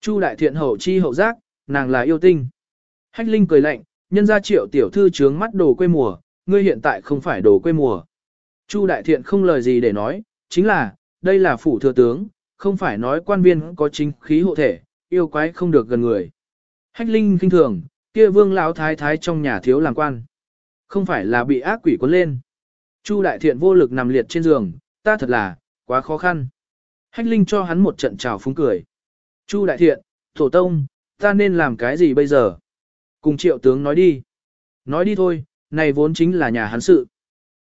Chu Đại Thiện hậu chi hậu giác, nàng là yêu tinh. Hách Linh cười lạnh, nhân ra triệu tiểu thư trướng mắt đồ quê mùa, ngươi hiện tại không phải đồ quê mùa. Chu Đại Thiện không lời gì để nói, chính là, đây là phủ thừa tướng, không phải nói quan viên có chính khí hộ thể, yêu quái không được gần người. Hách Linh kinh thường, kia vương lão thái thái trong nhà thiếu làm quan. Không phải là bị ác quỷ cuốn lên. Chu Đại Thiện vô lực nằm liệt trên giường, ta thật là, quá khó khăn. Hách Linh cho hắn một trận trào phúng cười. Chu Đại Thiện, Tổ Tông, ta nên làm cái gì bây giờ? Cùng triệu tướng nói đi. Nói đi thôi, này vốn chính là nhà hắn sự.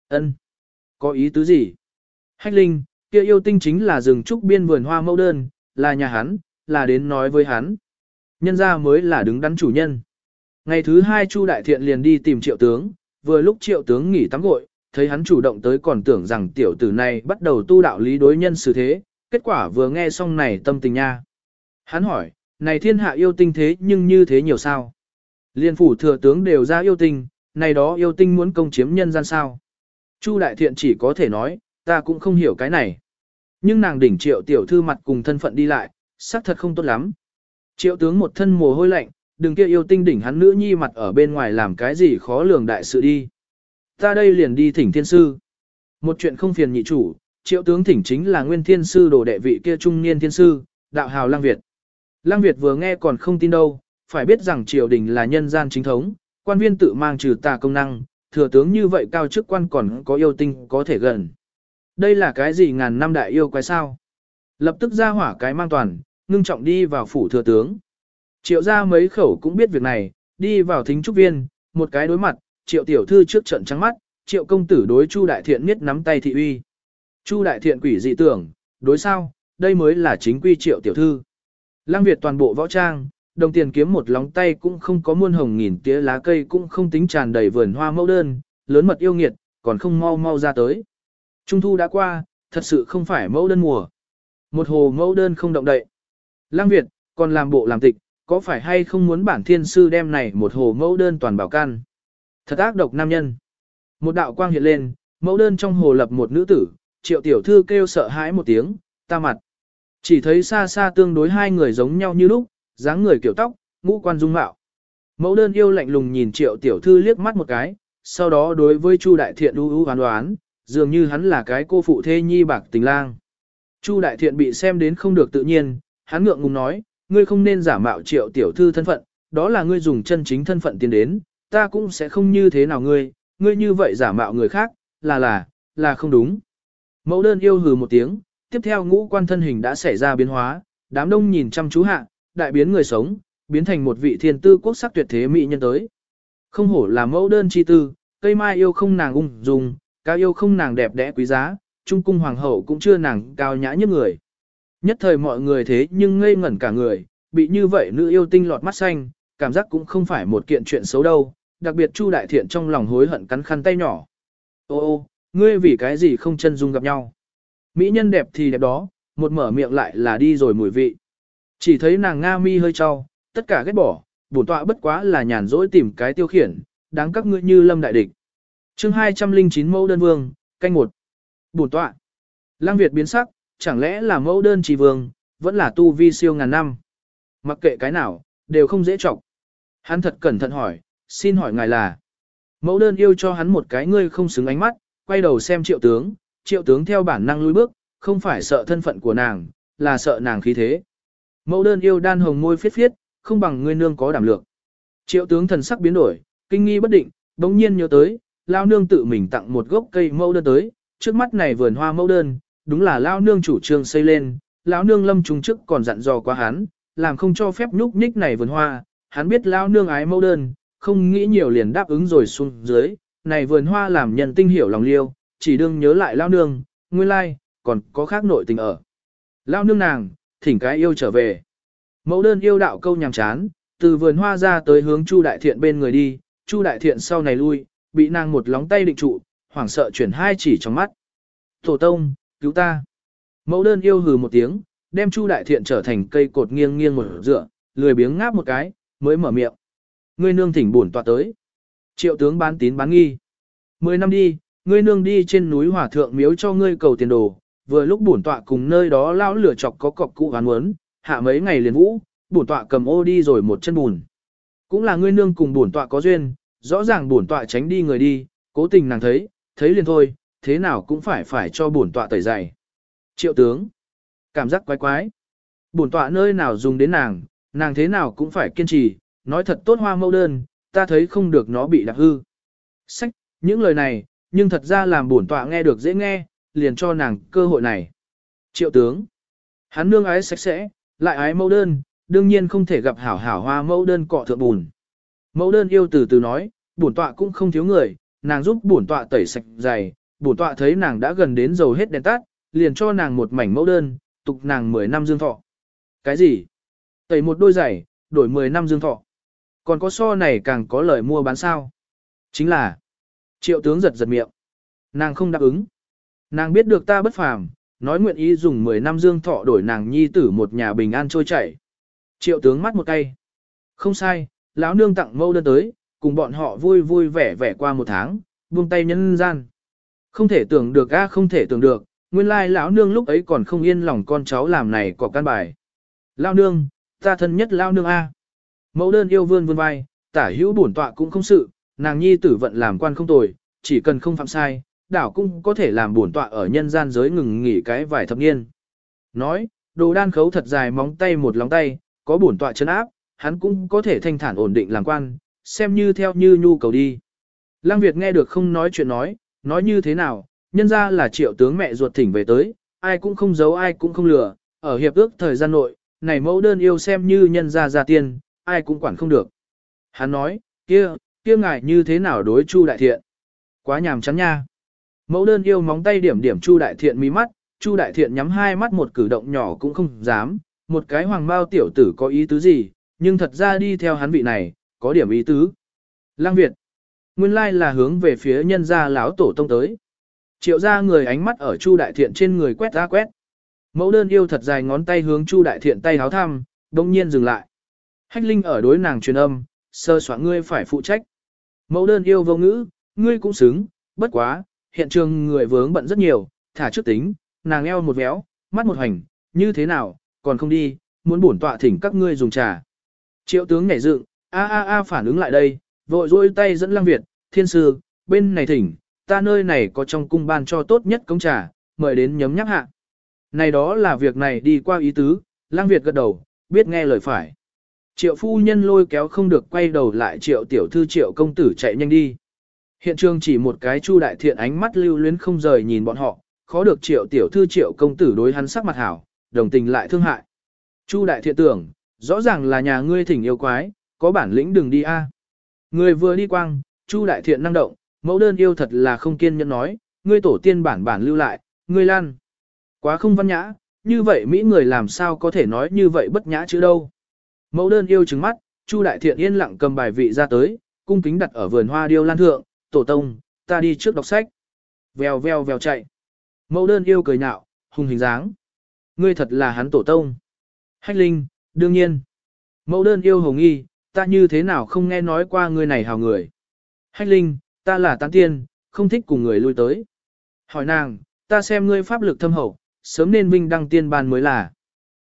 Ân, Có ý tứ gì? Hách Linh, kia yêu tinh chính là rừng trúc biên vườn hoa mẫu đơn, là nhà hắn, là đến nói với hắn. Nhân ra mới là đứng đắn chủ nhân. Ngày thứ hai Chu Đại Thiện liền đi tìm triệu tướng, vừa lúc triệu tướng nghỉ tắm gội, thấy hắn chủ động tới còn tưởng rằng tiểu tử này bắt đầu tu đạo lý đối nhân xử thế, kết quả vừa nghe xong này tâm tình nha. Hắn hỏi, này thiên hạ yêu tinh thế nhưng như thế nhiều sao? Liên phủ thừa tướng đều ra yêu tinh, này đó yêu tinh muốn công chiếm nhân gian sao? Chu đại thiện chỉ có thể nói, ta cũng không hiểu cái này. Nhưng nàng đỉnh triệu tiểu thư mặt cùng thân phận đi lại, xác thật không tốt lắm. Triệu tướng một thân mồ hôi lạnh, đừng kia yêu tinh đỉnh hắn nữ nhi mặt ở bên ngoài làm cái gì khó lường đại sự đi. Ta đây liền đi thỉnh thiên sư. Một chuyện không phiền nhị chủ, triệu tướng thỉnh chính là nguyên thiên sư đồ đệ vị kia trung niên thiên sư, đạo hào lang Việt. Lang Việt vừa nghe còn không tin đâu, phải biết rằng triều đình là nhân gian chính thống, quan viên tự mang trừ tà công năng, thừa tướng như vậy cao chức quan còn có yêu tinh có thể gần. Đây là cái gì ngàn năm đại yêu quái sao? Lập tức ra hỏa cái mang toàn, ngưng trọng đi vào phủ thừa tướng. Triệu ra mấy khẩu cũng biết việc này, đi vào thính trúc viên, một cái đối mặt, triệu tiểu thư trước trận trắng mắt, triệu công tử đối chu đại thiện miết nắm tay thị uy. Chu đại thiện quỷ dị tưởng, đối sao, đây mới là chính quy triệu tiểu thư. Lăng Việt toàn bộ võ trang, đồng tiền kiếm một lóng tay cũng không có muôn hồng nghìn tía lá cây cũng không tính tràn đầy vườn hoa mẫu đơn, lớn mật yêu nghiệt, còn không mau mau ra tới. Trung thu đã qua, thật sự không phải mẫu đơn mùa. Một hồ mẫu đơn không động đậy. Lăng Việt, còn làm bộ làm tịch, có phải hay không muốn bản thiên sư đem này một hồ mẫu đơn toàn bảo can? Thật ác độc nam nhân. Một đạo quang hiện lên, mẫu đơn trong hồ lập một nữ tử, triệu tiểu thư kêu sợ hãi một tiếng, ta mặt. Chỉ thấy xa xa tương đối hai người giống nhau như lúc, dáng người kiểu tóc, ngũ quan dung mạo. Mẫu đơn yêu lạnh lùng nhìn triệu tiểu thư liếc mắt một cái, sau đó đối với Chu đại thiện u u hoán đoán, dường như hắn là cái cô phụ thê nhi bạc tình lang. Chu đại thiện bị xem đến không được tự nhiên, hắn ngượng ngùng nói, ngươi không nên giả mạo triệu tiểu thư thân phận, đó là ngươi dùng chân chính thân phận tiến đến, ta cũng sẽ không như thế nào ngươi, ngươi như vậy giả mạo người khác, là là, là không đúng. Mẫu đơn yêu hừ một tiếng, tiếp theo ngũ quan thân hình đã xảy ra biến hóa, đám đông nhìn chăm chú hạ, đại biến người sống, biến thành một vị thiên tư quốc sắc tuyệt thế mỹ nhân tới. Không hổ là mẫu đơn chi tư, cây mai yêu không nàng ung dung, cao yêu không nàng đẹp đẽ quý giá, trung cung hoàng hậu cũng chưa nàng cao nhã như người. Nhất thời mọi người thế nhưng ngây ngẩn cả người, bị như vậy nữ yêu tinh lọt mắt xanh, cảm giác cũng không phải một kiện chuyện xấu đâu, đặc biệt Chu Đại Thiện trong lòng hối hận cắn khăn tay nhỏ. Ô ô, ngươi vì cái gì không chân dung gặp nhau? Mỹ nhân đẹp thì đẹp đó, một mở miệng lại là đi rồi mùi vị. Chỉ thấy nàng Nga mi hơi trao, tất cả ghét bỏ, bổn tọa bất quá là nhàn rỗi tìm cái tiêu khiển, đáng các ngươi như lâm đại địch. chương 209 mẫu đơn vương, canh một. Bổn tọa. Lăng Việt biến sắc, chẳng lẽ là mẫu đơn trì vương, vẫn là tu vi siêu ngàn năm. Mặc kệ cái nào, đều không dễ trọng. Hắn thật cẩn thận hỏi, xin hỏi ngài là. Mẫu đơn yêu cho hắn một cái ngươi không xứng ánh mắt, quay đầu xem triệu tướng, triệu tướng theo bản năng lùi bước, không phải sợ thân phận của nàng, là sợ nàng khí thế. Mẫu đơn yêu đan hồng môi phiết phiết, không bằng ngươi nương có đảm lược. Triệu tướng thần sắc biến đổi, kinh nghi bất định, bỗng nhiên nhớ tới, lao nương tự mình tặng một gốc cây mẫu đơn tới, trước mắt này vườn hoa mẫu đơn, đúng là lão nương chủ trương xây lên, lão nương lâm trùng trước còn dặn dò qua hắn, làm không cho phép nhúc nhích này vườn hoa, hắn biết lão nương ái mẫu đơn, không nghĩ nhiều liền đáp ứng rồi xuống dưới, này vườn hoa làm nhân tinh hiểu lòng liêu, chỉ đương nhớ lại lão nương, nguyên lai, còn có khác nội tình ở. lão nương nàng, thỉnh cái yêu trở về. Mẫu đơn yêu đạo câu nhàm chán, từ vườn hoa ra tới hướng Chu Đại Thiện bên người đi, Chu Đại Thiện sau này lui, bị nàng một lóng tay định trụ, hoảng sợ chuyển hai chỉ trong mắt. Tổ tông, cứu ta. Mẫu đơn yêu hừ một tiếng, đem Chu Đại Thiện trở thành cây cột nghiêng nghiêng một dựa, lười biếng ngáp một cái, mới mở miệng. Ngươi nương thỉnh bổn tọa tới. Triệu tướng bán tín bán nghi. Mười năm đi, ngươi nương đi trên núi hỏa thượng miếu cho ngươi cầu tiền đồ, vừa lúc bổn tọa cùng nơi đó lão lửa chọc có cọc cụ hoán muốn, hạ mấy ngày liền vũ, bổn tọa cầm ô đi rồi một chân bùn. Cũng là ngươi nương cùng bổn tọa có duyên, rõ ràng bổn tọa tránh đi người đi, cố tình nàng thấy, thấy liền thôi, thế nào cũng phải phải cho bổn tọa tẩy dày. Triệu tướng, cảm giác quái quái. Bổn tọa nơi nào dùng đến nàng, nàng thế nào cũng phải kiên trì, nói thật tốt hoa mẫu đơn, ta thấy không được nó bị đạp hư. Sách, những lời này, nhưng thật ra làm bổn tọa nghe được dễ nghe, liền cho nàng cơ hội này. Triệu tướng, hắn nương ái sạch sẽ, lại ái mẫu đơn, đương nhiên không thể gặp hảo hảo hoa mẫu đơn cọ thượng bùn. Mẫu đơn yêu từ từ nói, bổn tọa cũng không thiếu người, nàng giúp bổn tọa tẩy sạch giày bổn tọa thấy nàng đã gần đến dầu hết đèn tắt, liền cho nàng một mảnh mẫu đơn, tục nàng 10 năm dương thọ. Cái gì? Tẩy một đôi giày, đổi 10 năm dương thọ. Còn có so này càng có lời mua bán sao? Chính là, triệu tướng giật giật miệng. Nàng không đáp ứng. Nàng biết được ta bất phàm, nói nguyện ý dùng 10 năm dương thọ đổi nàng nhi tử một nhà bình an trôi chảy. Triệu tướng mắt một tay. Không sai, lão nương tặng mâu đơn tới, cùng bọn họ vui vui vẻ vẻ qua một tháng, buông tay nhân gian. Không thể tưởng được a không thể tưởng được, nguyên lai lão nương lúc ấy còn không yên lòng con cháu làm này có căn bài. Lão nương, ta thân nhất lão nương a. Mẫu đơn yêu vươn vươn vai, tả hữu bổn tọa cũng không sự, nàng nhi tử vận làm quan không tồi, chỉ cần không phạm sai, đảo cũng có thể làm bổn tọa ở nhân gian giới ngừng nghỉ cái vài thập niên. Nói, đồ đan khấu thật dài móng tay một lòng tay, có bổn tọa chân áp, hắn cũng có thể thanh thản ổn định làm quan, xem như theo như nhu cầu đi. Lăng Việt nghe được không nói chuyện nói, nói như thế nào, nhân ra là triệu tướng mẹ ruột thỉnh về tới, ai cũng không giấu ai cũng không lừa, ở hiệp ước thời gian nội, này mẫu đơn yêu xem như nhân ra ra tiên, ai cũng quản không được. Hắn nói, kia, kia ngài như thế nào đối chu đại thiện? Quá nhàm chán nha. Mẫu đơn yêu móng tay điểm điểm Chu Đại Thiện mí mắt, Chu Đại Thiện nhắm hai mắt một cử động nhỏ cũng không dám, một cái hoàng bao tiểu tử có ý tứ gì, nhưng thật ra đi theo hắn vị này, có điểm ý tứ. Lăng Việt, nguyên lai là hướng về phía nhân gia lão tổ tông tới. Triệu gia người ánh mắt ở Chu Đại Thiện trên người quét ra quét. Mẫu đơn yêu thật dài ngón tay hướng Chu Đại Thiện tay háo thăm, đông nhiên dừng lại. Hách Linh ở đối nàng truyền âm, sơ soạn ngươi phải phụ trách. Mẫu đơn yêu vô ngữ, ngươi cũng xứng, bất quá, hiện trường người vướng bận rất nhiều, thả trước tính, nàng eo một véo, mắt một hành, như thế nào, còn không đi, muốn bổn tọa thỉnh các ngươi dùng trà. Triệu tướng nhảy dựng, a a a phản ứng lại đây, vội dôi tay dẫn Lăng Việt, thiên sư, bên này thỉnh, ta nơi này có trong cung ban cho tốt nhất công trà, mời đến nhấm nhắc hạ. Này đó là việc này đi qua ý tứ, Lăng Việt gật đầu, biết nghe lời phải. Triệu phu nhân lôi kéo không được quay đầu lại triệu tiểu thư triệu công tử chạy nhanh đi. Hiện trường chỉ một cái chu đại thiện ánh mắt lưu luyến không rời nhìn bọn họ, khó được triệu tiểu thư triệu công tử đối hắn sắc mặt hảo, đồng tình lại thương hại. Chu đại thiện tưởng, rõ ràng là nhà ngươi thỉnh yêu quái, có bản lĩnh đừng đi a. Người vừa đi quang, chu đại thiện năng động, mẫu đơn yêu thật là không kiên nhẫn nói, ngươi tổ tiên bản bản lưu lại, ngươi lan. Quá không văn nhã, như vậy Mỹ người làm sao có thể nói như vậy bất nhã chứ đâu. Mẫu đơn yêu trứng mắt, Chu Đại Thiện yên lặng cầm bài vị ra tới, cung kính đặt ở vườn hoa điêu lan thượng, tổ tông, ta đi trước đọc sách. Vèo vèo vèo chạy. Mẫu đơn yêu cười nhạo, hùng hình dáng. Ngươi thật là hắn tổ tông. Hách linh, đương nhiên. Mẫu đơn yêu hồng nghi, ta như thế nào không nghe nói qua ngươi này hào người. Hách linh, ta là tán tiên, không thích cùng người lui tới. Hỏi nàng, ta xem ngươi pháp lực thâm hậu, sớm nên vinh đăng tiên ban mới là.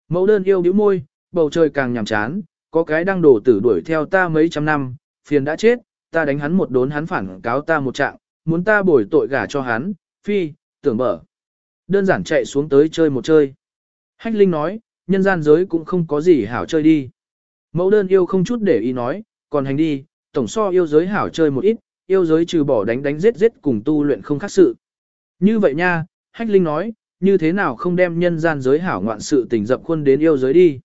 Mẫu đơn yêu bĩu môi, bầu trời càng nhảm chán, có cái đang đổ tử đuổi theo ta mấy trăm năm, phiền đã chết, ta đánh hắn một đốn hắn phản cáo ta một trạng, muốn ta bồi tội gả cho hắn, phi, tưởng mở. Đơn giản chạy xuống tới chơi một chơi. Hách Linh nói, nhân gian giới cũng không có gì hảo chơi đi. Mẫu đơn yêu không chút để ý nói, còn hành đi, tổng so yêu giới hảo chơi một ít, yêu giới trừ bỏ đánh đánh giết giết cùng tu luyện không khác sự. Như vậy nha, Hách Linh nói, như thế nào không đem nhân gian giới hảo ngoạn sự tình dập khuôn đến yêu giới đi.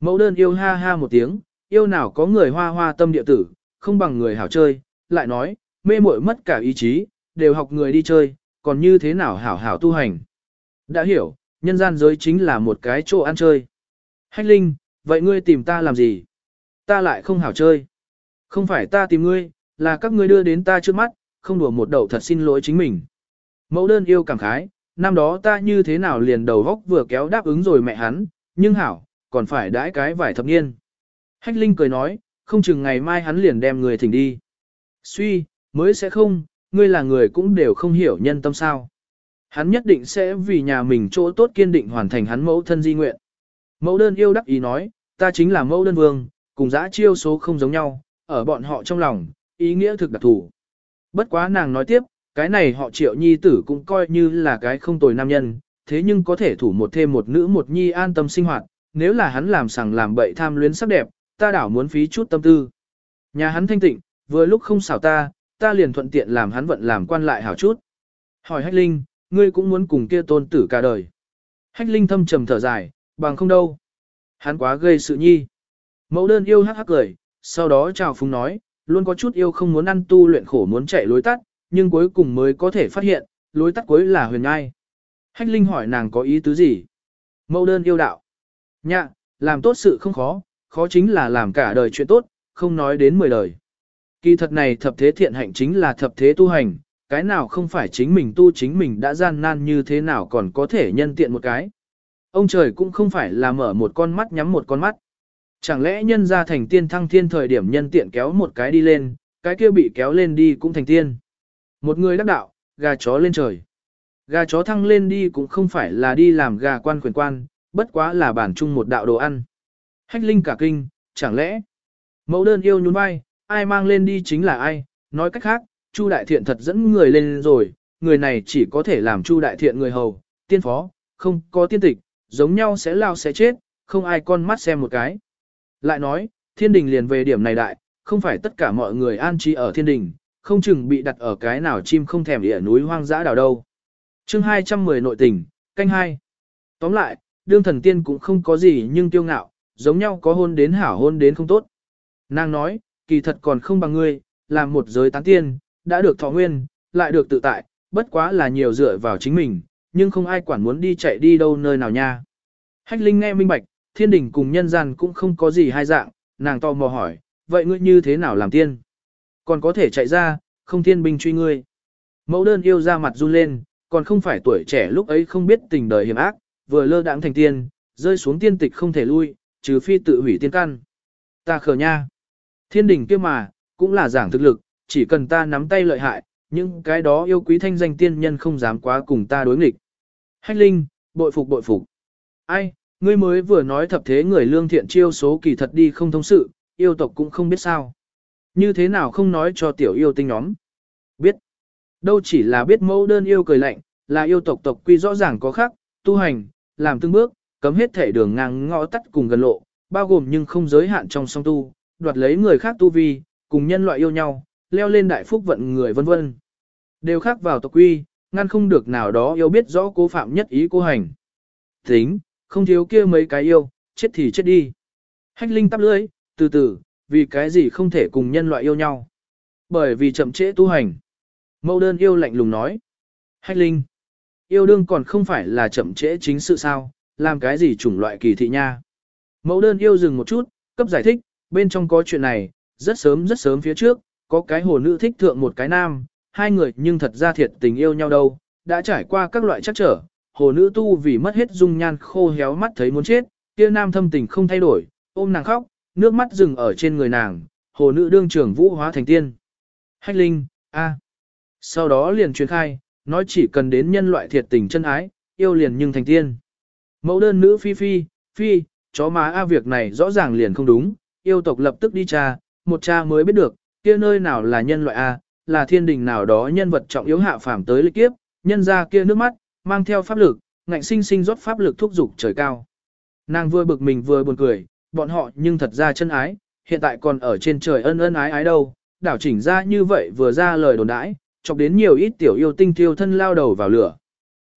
Mẫu đơn yêu ha ha một tiếng, yêu nào có người hoa hoa tâm địa tử, không bằng người hảo chơi, lại nói, mê muội mất cả ý chí, đều học người đi chơi, còn như thế nào hảo hảo tu hành. Đã hiểu, nhân gian giới chính là một cái chỗ ăn chơi. Hách Linh, vậy ngươi tìm ta làm gì? Ta lại không hảo chơi. Không phải ta tìm ngươi, là các ngươi đưa đến ta trước mắt, không đùa một đầu thật xin lỗi chính mình. Mẫu đơn yêu cảm khái, năm đó ta như thế nào liền đầu góc vừa kéo đáp ứng rồi mẹ hắn, nhưng hảo, còn phải đãi cái vài thập niên. Hách Linh cười nói, không chừng ngày mai hắn liền đem người thỉnh đi. Suy, mới sẽ không, ngươi là người cũng đều không hiểu nhân tâm sao. Hắn nhất định sẽ vì nhà mình chỗ tốt kiên định hoàn thành hắn mẫu thân di nguyện. Mẫu đơn yêu đắc ý nói, ta chính là mẫu đơn vương, cùng giã chiêu số không giống nhau, ở bọn họ trong lòng, ý nghĩa thực đặc thủ. Bất quá nàng nói tiếp, cái này họ triệu nhi tử cũng coi như là cái không tồi nam nhân, thế nhưng có thể thủ một thêm một nữ một nhi an tâm sinh hoạt, nếu là hắn làm sằng làm bậy tham luyến sắc đẹp, ta đảo muốn phí chút tâm tư. Nhà hắn thanh tịnh, vừa lúc không xảo ta, ta liền thuận tiện làm hắn vận làm quan lại hảo chút. Hỏi Hách Linh, ngươi cũng muốn cùng kia tôn tử cả đời. Hách Linh thâm trầm thở dài, bằng không đâu. Hắn quá gây sự nhi. Mẫu đơn yêu hắc hắc cười, sau đó chào phúng nói, luôn có chút yêu không muốn ăn tu luyện khổ muốn chạy lối tắt, nhưng cuối cùng mới có thể phát hiện, lối tắt cuối là huyền ngai. Hách Linh hỏi nàng có ý tứ gì? Mẫu đơn yêu đạo. Nhạ, làm tốt sự không khó, khó chính là làm cả đời chuyện tốt, không nói đến mười đời. Kỳ thật này thập thế thiện hạnh chính là thập thế tu hành, cái nào không phải chính mình tu chính mình đã gian nan như thế nào còn có thể nhân tiện một cái. Ông trời cũng không phải là mở một con mắt nhắm một con mắt. Chẳng lẽ nhân ra thành tiên thăng thiên thời điểm nhân tiện kéo một cái đi lên, cái kia bị kéo lên đi cũng thành tiên. Một người đắc đạo, gà chó lên trời. Gà chó thăng lên đi cũng không phải là đi làm gà quan quyền quan, bất quá là bản chung một đạo đồ ăn. Hách linh cả kinh, chẳng lẽ, mẫu đơn yêu nhún vai, ai mang lên đi chính là ai, nói cách khác, Chu đại thiện thật dẫn người lên rồi, người này chỉ có thể làm Chu đại thiện người hầu, tiên phó, không có tiên tịch, giống nhau sẽ lao sẽ chết, không ai con mắt xem một cái. Lại nói, thiên đình liền về điểm này đại, không phải tất cả mọi người an trí ở thiên đình, không chừng bị đặt ở cái nào chim không thèm địa núi hoang dã đảo đâu. Chương 210 nội tình, canh hai. Tóm lại, đương thần tiên cũng không có gì nhưng tiêu ngạo, giống nhau có hôn đến hảo hôn đến không tốt. Nàng nói, kỳ thật còn không bằng ngươi, làm một giới tán tiên, đã được thọ nguyên, lại được tự tại, bất quá là nhiều dựa vào chính mình, nhưng không ai quản muốn đi chạy đi đâu nơi nào nha. Hách Linh nghe minh bạch, thiên đình cùng nhân gian cũng không có gì hai dạng, nàng to mò hỏi, vậy ngươi như thế nào làm tiên? Còn có thể chạy ra, không thiên binh truy ngươi. Mẫu đơn yêu ra mặt run lên, còn không phải tuổi trẻ lúc ấy không biết tình đời hiểm ác, vừa lơ đãng thành tiên, rơi xuống tiên tịch không thể lui, trừ phi tự hủy tiên căn. Ta khờ nha. Thiên đình kia mà, cũng là giảng thực lực, chỉ cần ta nắm tay lợi hại, những cái đó yêu quý thanh danh tiên nhân không dám quá cùng ta đối nghịch. Hách Linh, bội phục bội phục. Ai, ngươi mới vừa nói thập thế người lương thiện chiêu số kỳ thật đi không thông sự, yêu tộc cũng không biết sao. Như thế nào không nói cho tiểu yêu tinh nhóm. Biết. Đâu chỉ là biết mẫu đơn yêu cười lạnh, là yêu tộc tộc quy rõ ràng có khác, tu hành, làm từng bước, cấm hết thể đường ngang ngõ tắt cùng gần lộ, bao gồm nhưng không giới hạn trong song tu, đoạt lấy người khác tu vi, cùng nhân loại yêu nhau, leo lên đại phúc vận người vân vân. Đều khác vào tộc quy, ngăn không được nào đó yêu biết rõ cố phạm nhất ý cô hành. Tính, không thiếu kia mấy cái yêu, chết thì chết đi. Hách linh tắp lưỡi, từ từ, vì cái gì không thể cùng nhân loại yêu nhau. Bởi vì chậm trễ tu hành. Mẫu đơn yêu lạnh lùng nói. Hách linh, yêu đương còn không phải là chậm trễ chính sự sao, làm cái gì chủng loại kỳ thị nha. Mẫu đơn yêu dừng một chút, cấp giải thích, bên trong có chuyện này, rất sớm rất sớm phía trước, có cái hồ nữ thích thượng một cái nam, hai người nhưng thật ra thiệt tình yêu nhau đâu, đã trải qua các loại chắc trở, hồ nữ tu vì mất hết dung nhan khô héo mắt thấy muốn chết, kia nam thâm tình không thay đổi, ôm nàng khóc, nước mắt dừng ở trên người nàng, hồ nữ đương trưởng vũ hóa thành tiên. Hách linh, a. Sau đó liền truyền khai, nói chỉ cần đến nhân loại thiệt tình chân ái, yêu liền nhưng thành tiên. Mẫu đơn nữ phi phi, phi, chó má a việc này rõ ràng liền không đúng, yêu tộc lập tức đi tra, một cha mới biết được, kia nơi nào là nhân loại a, là thiên đình nào đó nhân vật trọng yếu hạ phàm tới lịch kiếp, nhân ra kia nước mắt, mang theo pháp lực, ngạnh sinh sinh rót pháp lực thúc dục trời cao. Nàng vừa bực mình vừa buồn cười, bọn họ nhưng thật ra chân ái, hiện tại còn ở trên trời ân ân ái ái đâu, đảo chỉnh ra như vậy vừa ra lời đồn đãi, chọc đến nhiều ít tiểu yêu tinh tiêu thân lao đầu vào lửa.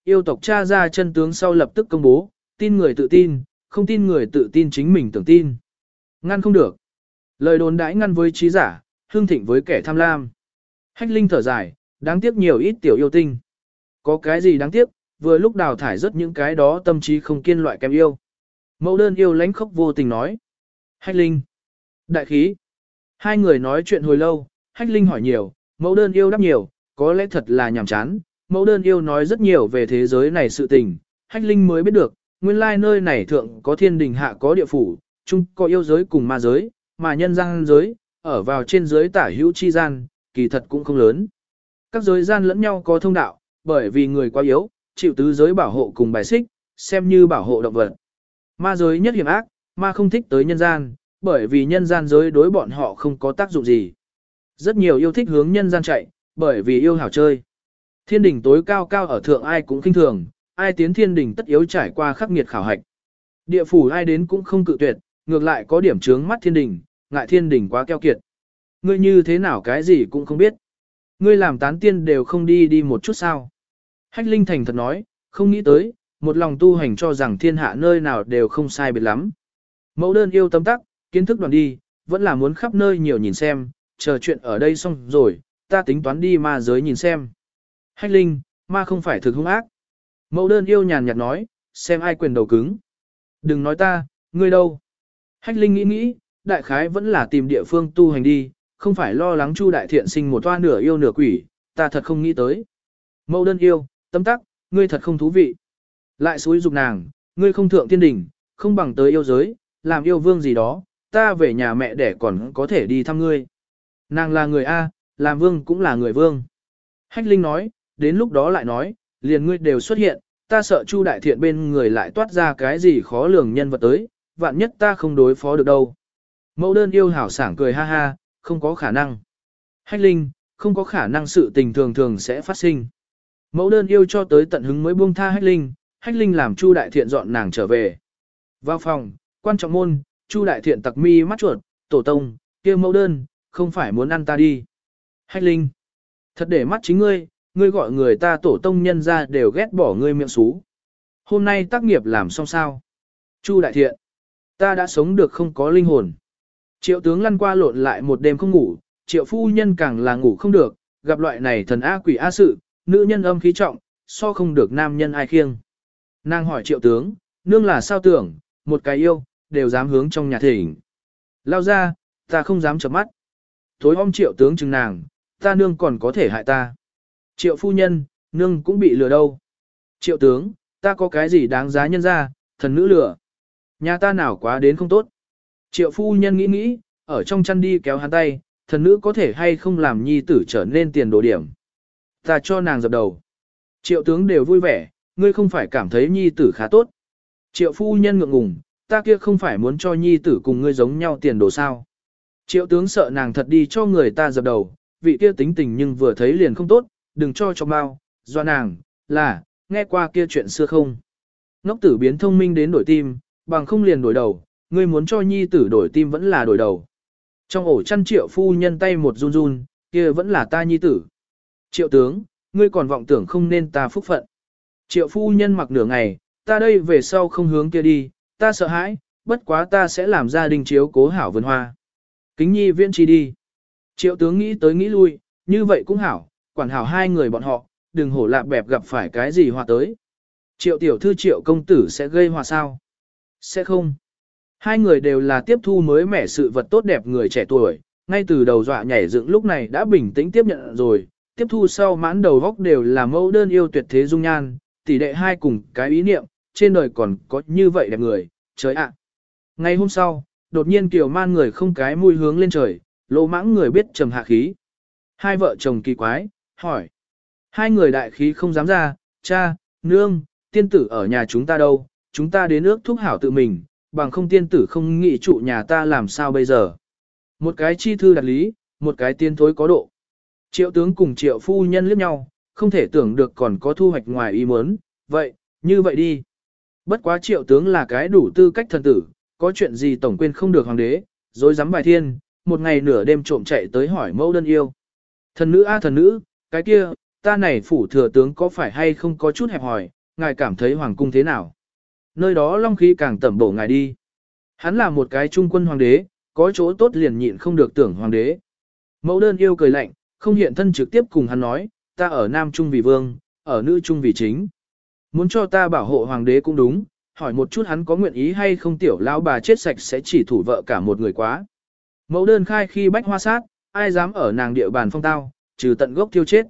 Yêu tộc cha ra chân tướng sau lập tức công bố, tin người tự tin, không tin người tự tin chính mình tưởng tin. Ngăn không được. Lời đồn đãi ngăn với trí giả, hương thịnh với kẻ tham lam. Hách linh thở dài, đáng tiếc nhiều ít tiểu yêu tinh. Có cái gì đáng tiếc, vừa lúc đào thải rất những cái đó tâm trí không kiên loại kém yêu. Mẫu đơn yêu lánh khóc vô tình nói. Hách linh. Đại khí. Hai người nói chuyện hồi lâu, hách linh hỏi nhiều, mẫu đơn yêu đáp nhiều, có lẽ thật là nhàm chán. Mẫu đơn yêu nói rất nhiều về thế giới này sự tình, hách linh mới biết được, nguyên lai nơi này thượng có thiên đình hạ có địa phủ, chung có yêu giới cùng ma giới, mà nhân gian giới, ở vào trên dưới tả hữu chi gian, kỳ thật cũng không lớn. Các giới gian lẫn nhau có thông đạo, bởi vì người quá yếu, chịu tứ giới bảo hộ cùng bài xích, xem như bảo hộ động vật. Ma giới nhất hiểm ác, ma không thích tới nhân gian, bởi vì nhân gian giới đối bọn họ không có tác dụng gì. Rất nhiều yêu thích hướng nhân gian chạy, bởi vì yêu hảo chơi. Thiên đỉnh tối cao cao ở thượng ai cũng kinh thường, ai tiến thiên đỉnh tất yếu trải qua khắc nghiệt khảo hạch. Địa phủ ai đến cũng không cự tuyệt, ngược lại có điểm trướng mắt thiên đỉnh, ngại thiên đỉnh quá keo kiệt. Ngươi như thế nào cái gì cũng không biết. Ngươi làm tán tiên đều không đi đi một chút sao. Hách Linh thành thật nói, không nghĩ tới, một lòng tu hành cho rằng thiên hạ nơi nào đều không sai biệt lắm. Mẫu đơn yêu tâm tắc, kiến thức đoàn đi, vẫn là muốn khắp nơi nhiều nhìn xem, chờ chuyện ở đây xong rồi, ta tính toán đi ma giới nhìn xem. Hách Linh, ma không phải thực hung ác. Mẫu đơn yêu nhàn nhạt nói, xem ai quyền đầu cứng. Đừng nói ta, ngươi đâu. Hách Linh nghĩ nghĩ, đại khái vẫn là tìm địa phương tu hành đi, không phải lo lắng Chu đại thiện sinh một toa nửa yêu nửa quỷ, ta thật không nghĩ tới. Mẫu đơn yêu, tâm tắc, ngươi thật không thú vị. Lại xúi dục nàng, ngươi không thượng tiên đỉnh, không bằng tới yêu giới, làm yêu vương gì đó, ta về nhà mẹ để còn có thể đi thăm ngươi. Nàng là người A, làm vương cũng là người vương. Hách Linh nói, đến lúc đó lại nói, liền ngươi đều xuất hiện, ta sợ Chu đại thiện bên người lại toát ra cái gì khó lường nhân vật tới, vạn nhất ta không đối phó được đâu. Mẫu đơn yêu hảo sảng cười ha ha, không có khả năng. Hách Linh, không có khả năng sự tình thường thường sẽ phát sinh. Mẫu đơn yêu cho tới tận hứng mới buông tha Hách Linh, Hách Linh làm Chu Đại Thiện dọn nàng trở về. Vào phòng, quan trọng môn, Chu Đại Thiện tặc mi mắt chuột, tổ tông, kia mẫu đơn, không phải muốn ăn ta đi. Hách Linh, thật để mắt chính ngươi, ngươi gọi người ta tổ tông nhân ra đều ghét bỏ ngươi miệng xú. Hôm nay tác nghiệp làm xong sao? Chu Đại Thiện, ta đã sống được không có linh hồn. Triệu tướng lăn qua lộn lại một đêm không ngủ, triệu phu nhân càng là ngủ không được, gặp loại này thần A quỷ A sự, nữ nhân âm khí trọng, so không được nam nhân ai khiêng. Nàng hỏi triệu tướng, nương là sao tưởng, một cái yêu, đều dám hướng trong nhà thỉnh. Lao ra, ta không dám chợp mắt. Thối om triệu tướng chừng nàng, ta nương còn có thể hại ta. Triệu phu nhân, nương cũng bị lừa đâu. Triệu tướng, ta có cái gì đáng giá nhân ra, thần nữ lừa. Nhà ta nào quá đến không tốt. Triệu phu nhân nghĩ nghĩ, ở trong chăn đi kéo hắn tay, thần nữ có thể hay không làm nhi tử trở nên tiền đồ điểm. Ta cho nàng dập đầu. Triệu tướng đều vui vẻ, ngươi không phải cảm thấy nhi tử khá tốt. Triệu phu nhân ngượng ngùng, ta kia không phải muốn cho nhi tử cùng ngươi giống nhau tiền đồ sao. Triệu tướng sợ nàng thật đi cho người ta dập đầu, vị kia tính tình nhưng vừa thấy liền không tốt, đừng cho cho bao, do nàng, là, nghe qua kia chuyện xưa không. Ngốc tử biến thông minh đến đổi tim, bằng không liền đổi đầu, ngươi muốn cho nhi tử đổi tim vẫn là đổi đầu. Trong ổ chăn triệu phu nhân tay một run run, kia vẫn là ta nhi tử. Triệu tướng, ngươi còn vọng tưởng không nên ta phúc phận. Triệu phu nhân mặc nửa ngày, ta đây về sau không hướng kia đi, ta sợ hãi, bất quá ta sẽ làm gia đình chiếu cố hảo vườn hoa. Kính nhi viễn chi đi. Triệu tướng nghĩ tới nghĩ lui, như vậy cũng hảo, quản hảo hai người bọn họ, đừng hổ lạp bẹp gặp phải cái gì hòa tới. Triệu tiểu thư triệu công tử sẽ gây hòa sao? Sẽ không. Hai người đều là tiếp thu mới mẻ sự vật tốt đẹp người trẻ tuổi, ngay từ đầu dọa nhảy dựng lúc này đã bình tĩnh tiếp nhận rồi, tiếp thu sau mãn đầu góc đều là mẫu đơn yêu tuyệt thế dung nhan, tỷ đệ hai cùng cái ý niệm, trên đời còn có như vậy đẹp người, trời ạ. Ngày hôm sau, đột nhiên kiều man người không cái mùi hướng lên trời, lỗ mãng người biết trầm hạ khí. Hai vợ chồng kỳ quái, hỏi. Hai người đại khí không dám ra, cha, nương, tiên tử ở nhà chúng ta đâu, chúng ta đến ước thúc hảo tự mình, bằng không tiên tử không nghị trụ nhà ta làm sao bây giờ. Một cái chi thư đặt lý, một cái tiên thối có độ. Triệu tướng cùng triệu phu nhân liếc nhau, không thể tưởng được còn có thu hoạch ngoài ý muốn, vậy, như vậy đi. Bất quá triệu tướng là cái đủ tư cách thần tử, có chuyện gì tổng quên không được hoàng đế, rồi dám bài thiên, một ngày nửa đêm trộm chạy tới hỏi mẫu đơn yêu. Thần nữ a thần nữ, cái kia, ta này phủ thừa tướng có phải hay không có chút hẹp hỏi, ngài cảm thấy hoàng cung thế nào? Nơi đó long khí càng tẩm bổ ngài đi. Hắn là một cái trung quân hoàng đế, có chỗ tốt liền nhịn không được tưởng hoàng đế. Mẫu đơn yêu cười lạnh, không hiện thân trực tiếp cùng hắn nói, ta ở Nam Trung vì vương, ở nữ Trung vì chính. Muốn cho ta bảo hộ hoàng đế cũng đúng, hỏi một chút hắn có nguyện ý hay không tiểu lão bà chết sạch sẽ chỉ thủ vợ cả một người quá. Mẫu đơn khai khi bách hoa sát, ai dám ở nàng địa bàn phong tao, trừ tận gốc tiêu chết.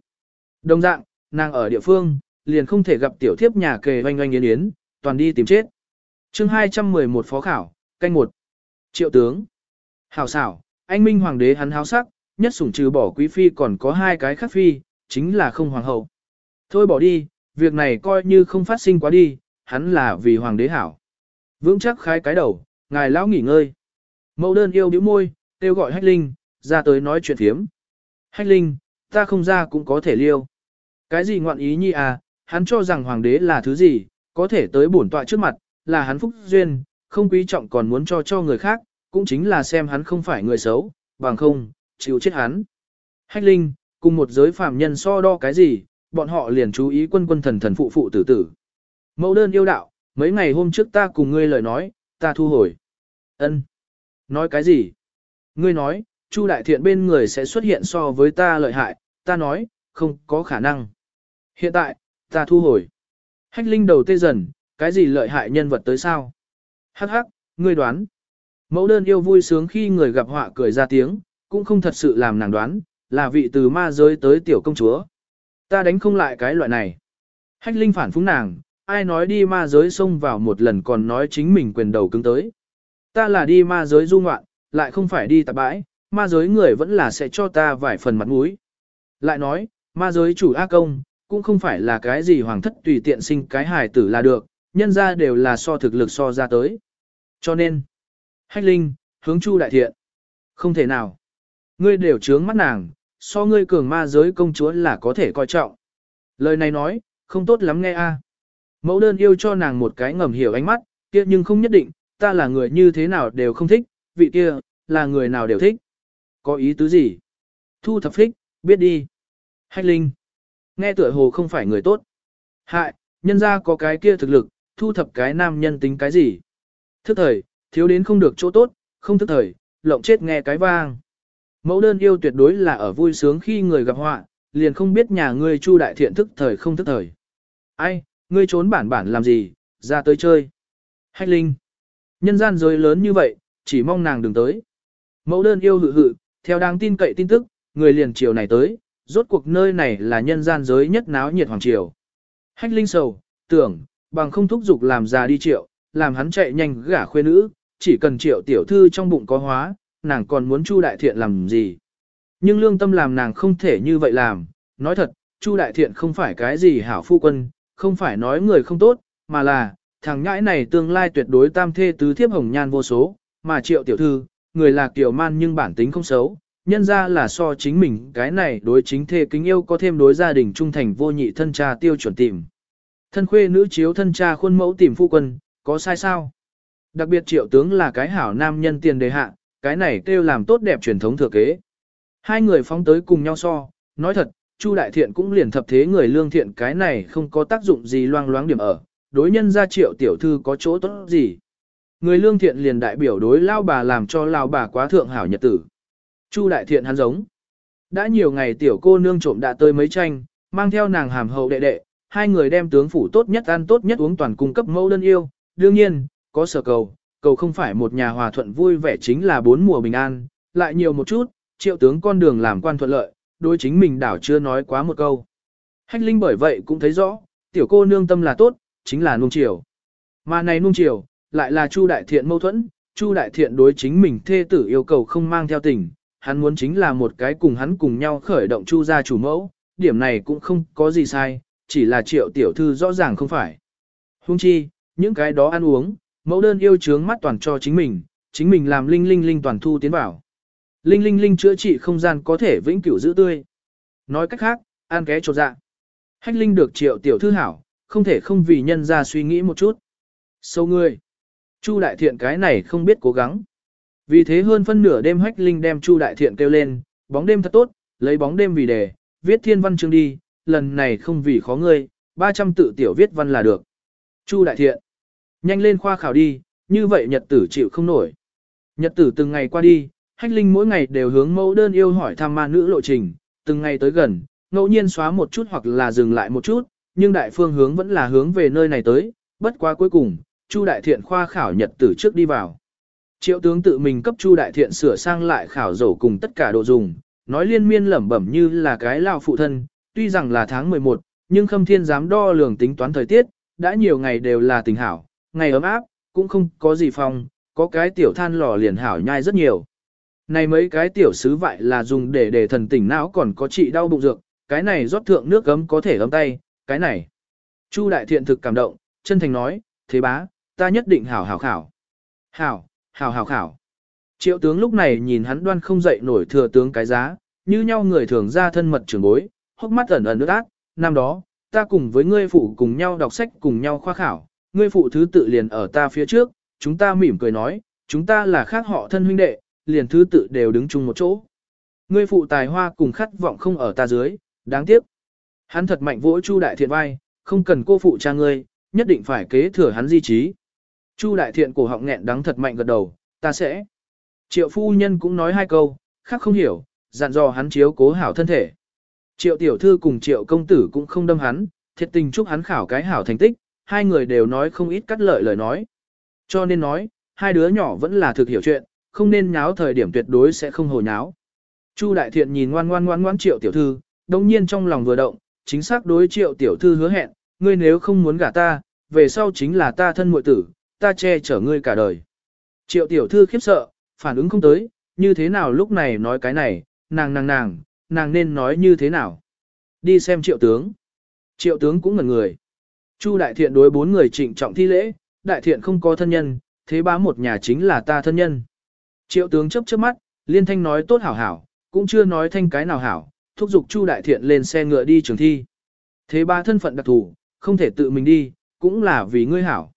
Đồng dạng, nàng ở địa phương, liền không thể gặp tiểu thiếp nhà kề oanh oanh yến yến, toàn đi tìm chết. chương 211 phó khảo, canh một Triệu tướng. Hảo xảo, anh minh hoàng đế hắn háo sắc, nhất sủng trừ bỏ quý phi còn có hai cái khác phi, chính là không hoàng hậu. Thôi bỏ đi, việc này coi như không phát sinh quá đi, hắn là vì hoàng đế hảo. Vững chắc khai cái đầu, ngài lão nghỉ ngơi. Mẫu đơn yêu bĩu môi, kêu gọi Hách Linh, ra tới nói chuyện thiếm. Hách Linh, ta không ra cũng có thể liêu. Cái gì ngoạn ý nhi à, hắn cho rằng hoàng đế là thứ gì, có thể tới bổn tọa trước mặt, là hắn phúc duyên, không quý trọng còn muốn cho cho người khác, cũng chính là xem hắn không phải người xấu, bằng không, chịu chết hắn. Hách Linh, cùng một giới phàm nhân so đo cái gì, bọn họ liền chú ý quân quân thần thần phụ phụ tử tử. Mẫu đơn yêu đạo, mấy ngày hôm trước ta cùng ngươi lời nói, ta thu hồi. Ân. Nói cái gì? Ngươi nói, Chu đại thiện bên người sẽ xuất hiện so với ta lợi hại, ta nói, không có khả năng. Hiện tại, ta thu hồi. Hách linh đầu tê dần, cái gì lợi hại nhân vật tới sao? Hắc hắc, ngươi đoán. Mẫu đơn yêu vui sướng khi người gặp họa cười ra tiếng, cũng không thật sự làm nàng đoán, là vị từ ma giới tới tiểu công chúa. Ta đánh không lại cái loại này. Hách linh phản phúng nàng, ai nói đi ma giới xông vào một lần còn nói chính mình quyền đầu cứng tới. Ta là đi ma giới du ngoạn, lại không phải đi tạp bãi, ma giới người vẫn là sẽ cho ta vài phần mặt mũi. Lại nói, ma giới chủ A công, cũng không phải là cái gì hoàng thất tùy tiện sinh cái hài tử là được, nhân ra đều là so thực lực so ra tới. Cho nên, hách linh, hướng chu đại thiện. Không thể nào. Ngươi đều trướng mắt nàng, so ngươi cường ma giới công chúa là có thể coi trọng. Lời này nói, không tốt lắm nghe a. À. Mẫu đơn yêu cho nàng một cái ngầm hiểu ánh mắt, kia nhưng không nhất định, ta là người như thế nào đều không thích, vị kia, là người nào đều thích. Có ý tứ gì? Thu thập thích, biết đi. Hách linh. Nghe tựa hồ không phải người tốt. Hại, nhân ra có cái kia thực lực, thu thập cái nam nhân tính cái gì? Thức thời, thiếu đến không được chỗ tốt, không thức thời, lộng chết nghe cái vang. Mẫu đơn yêu tuyệt đối là ở vui sướng khi người gặp họa, liền không biết nhà ngươi Chu đại thiện thức thời không thức thời. Ai, ngươi trốn bản bản làm gì, ra tới chơi. Hách Linh. Nhân gian giới lớn như vậy, chỉ mong nàng đừng tới. Mẫu đơn yêu hự hự, theo đáng tin cậy tin tức, người liền chiều này tới, rốt cuộc nơi này là nhân gian giới nhất náo nhiệt hoàng triều. Hách Linh sầu, tưởng, bằng không thúc giục làm già đi triệu, làm hắn chạy nhanh gả khuê nữ, chỉ cần triệu tiểu thư trong bụng có hóa, nàng còn muốn Chu đại thiện làm gì. Nhưng lương tâm làm nàng không thể như vậy làm, nói thật, Chu đại thiện không phải cái gì hảo phu quân, không phải nói người không tốt, mà là, thằng nhãi này tương lai tuyệt đối tam thê tứ thiếp hồng nhan vô số, mà triệu tiểu thư, người là kiểu man nhưng bản tính không xấu, nhân ra là so chính mình cái này đối chính thê kính yêu có thêm đối gia đình trung thành vô nhị thân cha tiêu chuẩn tìm. Thân khuê nữ chiếu thân cha khuôn mẫu tìm phu quân, có sai sao? Đặc biệt triệu tướng là cái hảo nam nhân tiền đề hạ, cái này kêu làm tốt đẹp truyền thống thừa kế. Hai người phóng tới cùng nhau so, nói thật, Chu đại thiện cũng liền thập thế người lương thiện cái này không có tác dụng gì loang loáng điểm ở, đối nhân gia triệu tiểu thư có chỗ tốt gì. Người lương thiện liền đại biểu đối lao bà làm cho lao bà quá thượng hảo nhật tử. Chu đại thiện hắn giống. Đã nhiều ngày tiểu cô nương trộm đã tới mấy tranh, mang theo nàng hàm hậu đệ đệ, hai người đem tướng phủ tốt nhất ăn tốt nhất uống toàn cung cấp mẫu đơn yêu. Đương nhiên, có sở cầu, cầu không phải một nhà hòa thuận vui vẻ chính là bốn mùa bình an, lại nhiều một chút, triệu tướng con đường làm quan thuận lợi, đối chính mình đảo chưa nói quá một câu. Hách Linh bởi vậy cũng thấy rõ, tiểu cô nương tâm là tốt, chính là nung chiều. Mà này nung chiều, lại là Chu Đại Thiện mâu thuẫn, Chu Đại Thiện đối chính mình thê tử yêu cầu không mang theo tình, hắn muốn chính là một cái cùng hắn cùng nhau khởi động Chu gia chủ mẫu, điểm này cũng không có gì sai, chỉ là triệu tiểu thư rõ ràng không phải. Hung chi, những cái đó ăn uống, mẫu đơn yêu chướng mắt toàn cho chính mình, chính mình làm linh linh linh toàn thu tiến vào. Linh linh linh chữa trị không gian có thể vĩnh cửu giữ tươi. Nói cách khác, ăn ké trột dạ. Hách linh được triệu tiểu thư hảo, không thể không vì nhân ra suy nghĩ một chút. Sâu ngươi. Chu đại thiện cái này không biết cố gắng. Vì thế hơn phân nửa đêm hách linh đem Chu đại thiện kêu lên, bóng đêm thật tốt, lấy bóng đêm vì đề, viết thiên văn chương đi, lần này không vì khó ngươi, 300 tự tiểu viết văn là được. Chu đại thiện. Nhanh lên khoa khảo đi, như vậy nhật tử chịu không nổi. Nhật tử từng ngày qua đi, hách linh mỗi ngày đều hướng mẫu đơn yêu hỏi thăm ma nữ lộ trình, từng ngày tới gần, ngẫu nhiên xóa một chút hoặc là dừng lại một chút, nhưng đại phương hướng vẫn là hướng về nơi này tới, bất quá cuối cùng, Chu đại thiện khoa khảo nhật tử trước đi vào. Triệu tướng tự mình cấp Chu đại thiện sửa sang lại khảo dầu cùng tất cả đồ dùng, nói liên miên lẩm bẩm như là cái lao phụ thân, tuy rằng là tháng 11, nhưng Khâm Thiên dám đo lường tính toán thời tiết, đã nhiều ngày đều là tình hảo, ngày ấm áp, cũng không có gì phong, có cái tiểu than lò liền hảo nhai rất nhiều. Này mấy cái tiểu sứ vại là dùng để để thần tỉnh não còn có trị đau bụng dược, cái này rót thượng nước gấm có thể ấm tay, cái này. Chu đại thiện thực cảm động, chân thành nói, thế bá, ta nhất định hảo hảo khảo. Hảo, hào hào khảo. Triệu tướng lúc này nhìn hắn đoan không dậy nổi thừa tướng cái giá, như nhau người thường ra thân mật trưởng bối, hốc mắt ẩn ẩn nước ác, năm đó, ta cùng với ngươi phụ cùng nhau đọc sách cùng nhau khoa khảo, ngươi phụ thứ tự liền ở ta phía trước, chúng ta mỉm cười nói, chúng ta là khác họ thân huynh đệ, liền thứ tự đều đứng chung một chỗ. Ngươi phụ tài hoa cùng khát vọng không ở ta dưới, đáng tiếc. Hắn thật mạnh vỗ Chu đại thiện vai, không cần cô phụ cha ngươi, nhất định phải kế thừa hắn di trí. Chu đại thiện cổ họng nghẹn đắng thật mạnh gật đầu, ta sẽ. Triệu phu nhân cũng nói hai câu, khác không hiểu, dặn dò hắn chiếu cố hảo thân thể. Triệu tiểu thư cùng triệu công tử cũng không đâm hắn, thiệt tình chúc hắn khảo cái hảo thành tích, hai người đều nói không ít cắt lợi lời nói. Cho nên nói, hai đứa nhỏ vẫn là thực hiểu chuyện, không nên nháo thời điểm tuyệt đối sẽ không hồ nháo. Chu đại thiện nhìn ngoan ngoan ngoan ngoan triệu tiểu thư, đồng nhiên trong lòng vừa động, chính xác đối triệu tiểu thư hứa hẹn, ngươi nếu không muốn gả ta, về sau chính là ta thân muội tử, ta che chở ngươi cả đời. Triệu tiểu thư khiếp sợ, phản ứng không tới, như thế nào lúc này nói cái này, nàng nàng nàng, nàng nên nói như thế nào. Đi xem triệu tướng. Triệu tướng cũng ngẩn người. Chu đại thiện đối bốn người trịnh trọng thi lễ, đại thiện không có thân nhân, thế bá một nhà chính là ta thân nhân. Triệu tướng chấp chớp mắt, liên thanh nói tốt hảo hảo, cũng chưa nói thanh cái nào hảo, thúc giục Chu đại thiện lên xe ngựa đi trường thi. Thế bá thân phận đặc thù, không thể tự mình đi, cũng là vì ngươi hảo.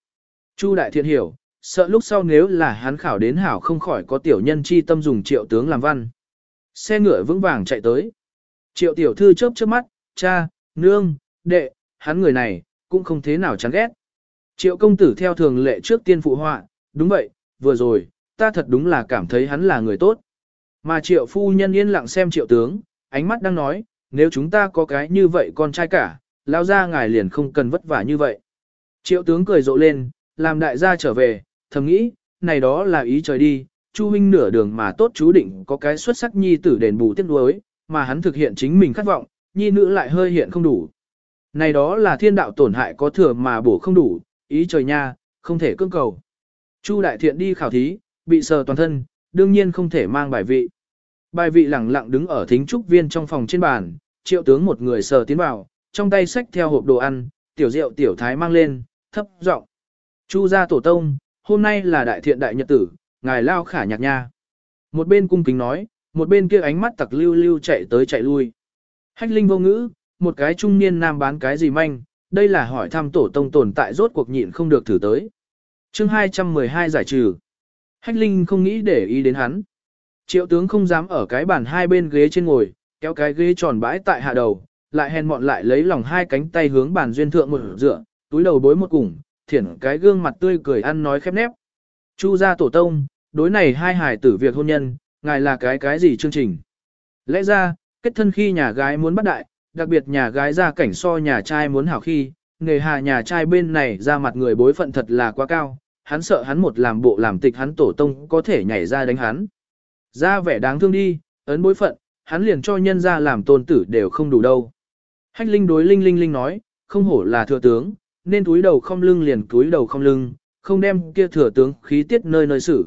Chu đại thiện hiểu, sợ lúc sau nếu là hắn khảo đến hảo không khỏi có tiểu nhân chi tâm dùng triệu tướng làm văn. Xe ngựa vững vàng chạy tới. Triệu tiểu thư chớp chớp mắt, cha, nương, đệ, hắn người này, cũng không thế nào chán ghét. Triệu công tử theo thường lệ trước tiên phụ họa, đúng vậy, vừa rồi, ta thật đúng là cảm thấy hắn là người tốt. Mà triệu phu nhân yên lặng xem triệu tướng, ánh mắt đang nói, nếu chúng ta có cái như vậy con trai cả, lao ra ngài liền không cần vất vả như vậy. Triệu tướng cười rộ lên, làm đại gia trở về, thầm nghĩ, này đó là ý trời đi, Chu huynh nửa đường mà tốt chú định có cái xuất sắc nhi tử đền bù tiếc nuối, mà hắn thực hiện chính mình khát vọng, nhi nữ lại hơi hiện không đủ. Này đó là thiên đạo tổn hại có thừa mà bổ không đủ, ý trời nha, không thể cưỡng cầu. Chu đại thiện đi khảo thí, bị sờ toàn thân, đương nhiên không thể mang bài vị. Bài vị lẳng lặng đứng ở thính trúc viên trong phòng trên bàn, triệu tướng một người sờ tiến vào, trong tay xách theo hộp đồ ăn, tiểu rượu tiểu thái mang lên, thấp giọng. Chu gia tổ tông, hôm nay là đại thiện đại nhật tử, ngài lao khả nhạc nha. Một bên cung kính nói, một bên kia ánh mắt tặc lưu lưu chạy tới chạy lui. Hách linh vô ngữ, một cái trung niên nam bán cái gì manh, đây là hỏi thăm tổ tông tồn tại rốt cuộc nhịn không được thử tới. chương 212 giải trừ. Hách linh không nghĩ để ý đến hắn. Triệu tướng không dám ở cái bàn hai bên ghế trên ngồi, kéo cái ghế tròn bãi tại hạ đầu, lại hèn mọn lại lấy lòng hai cánh tay hướng bàn duyên thượng một dựa, túi đầu bối một củng, thiển cái gương mặt tươi cười ăn nói khép nép. Chu gia tổ tông, đối này hai hài tử việc hôn nhân, ngài là cái cái gì chương trình? Lẽ ra, kết thân khi nhà gái muốn bắt đại, đặc biệt nhà gái ra cảnh so nhà trai muốn hảo khi, nghề hà nhà trai bên này ra mặt người bối phận thật là quá cao, hắn sợ hắn một làm bộ làm tịch hắn tổ tông có thể nhảy ra đánh hắn. Ra vẻ đáng thương đi, ấn bối phận, hắn liền cho nhân ra làm tôn tử đều không đủ đâu. Hách linh đối linh linh linh nói, không hổ là thừa tướng, nên túi đầu không lưng liền túi đầu không lưng, không đem kia thừa tướng khí tiết nơi nơi xử.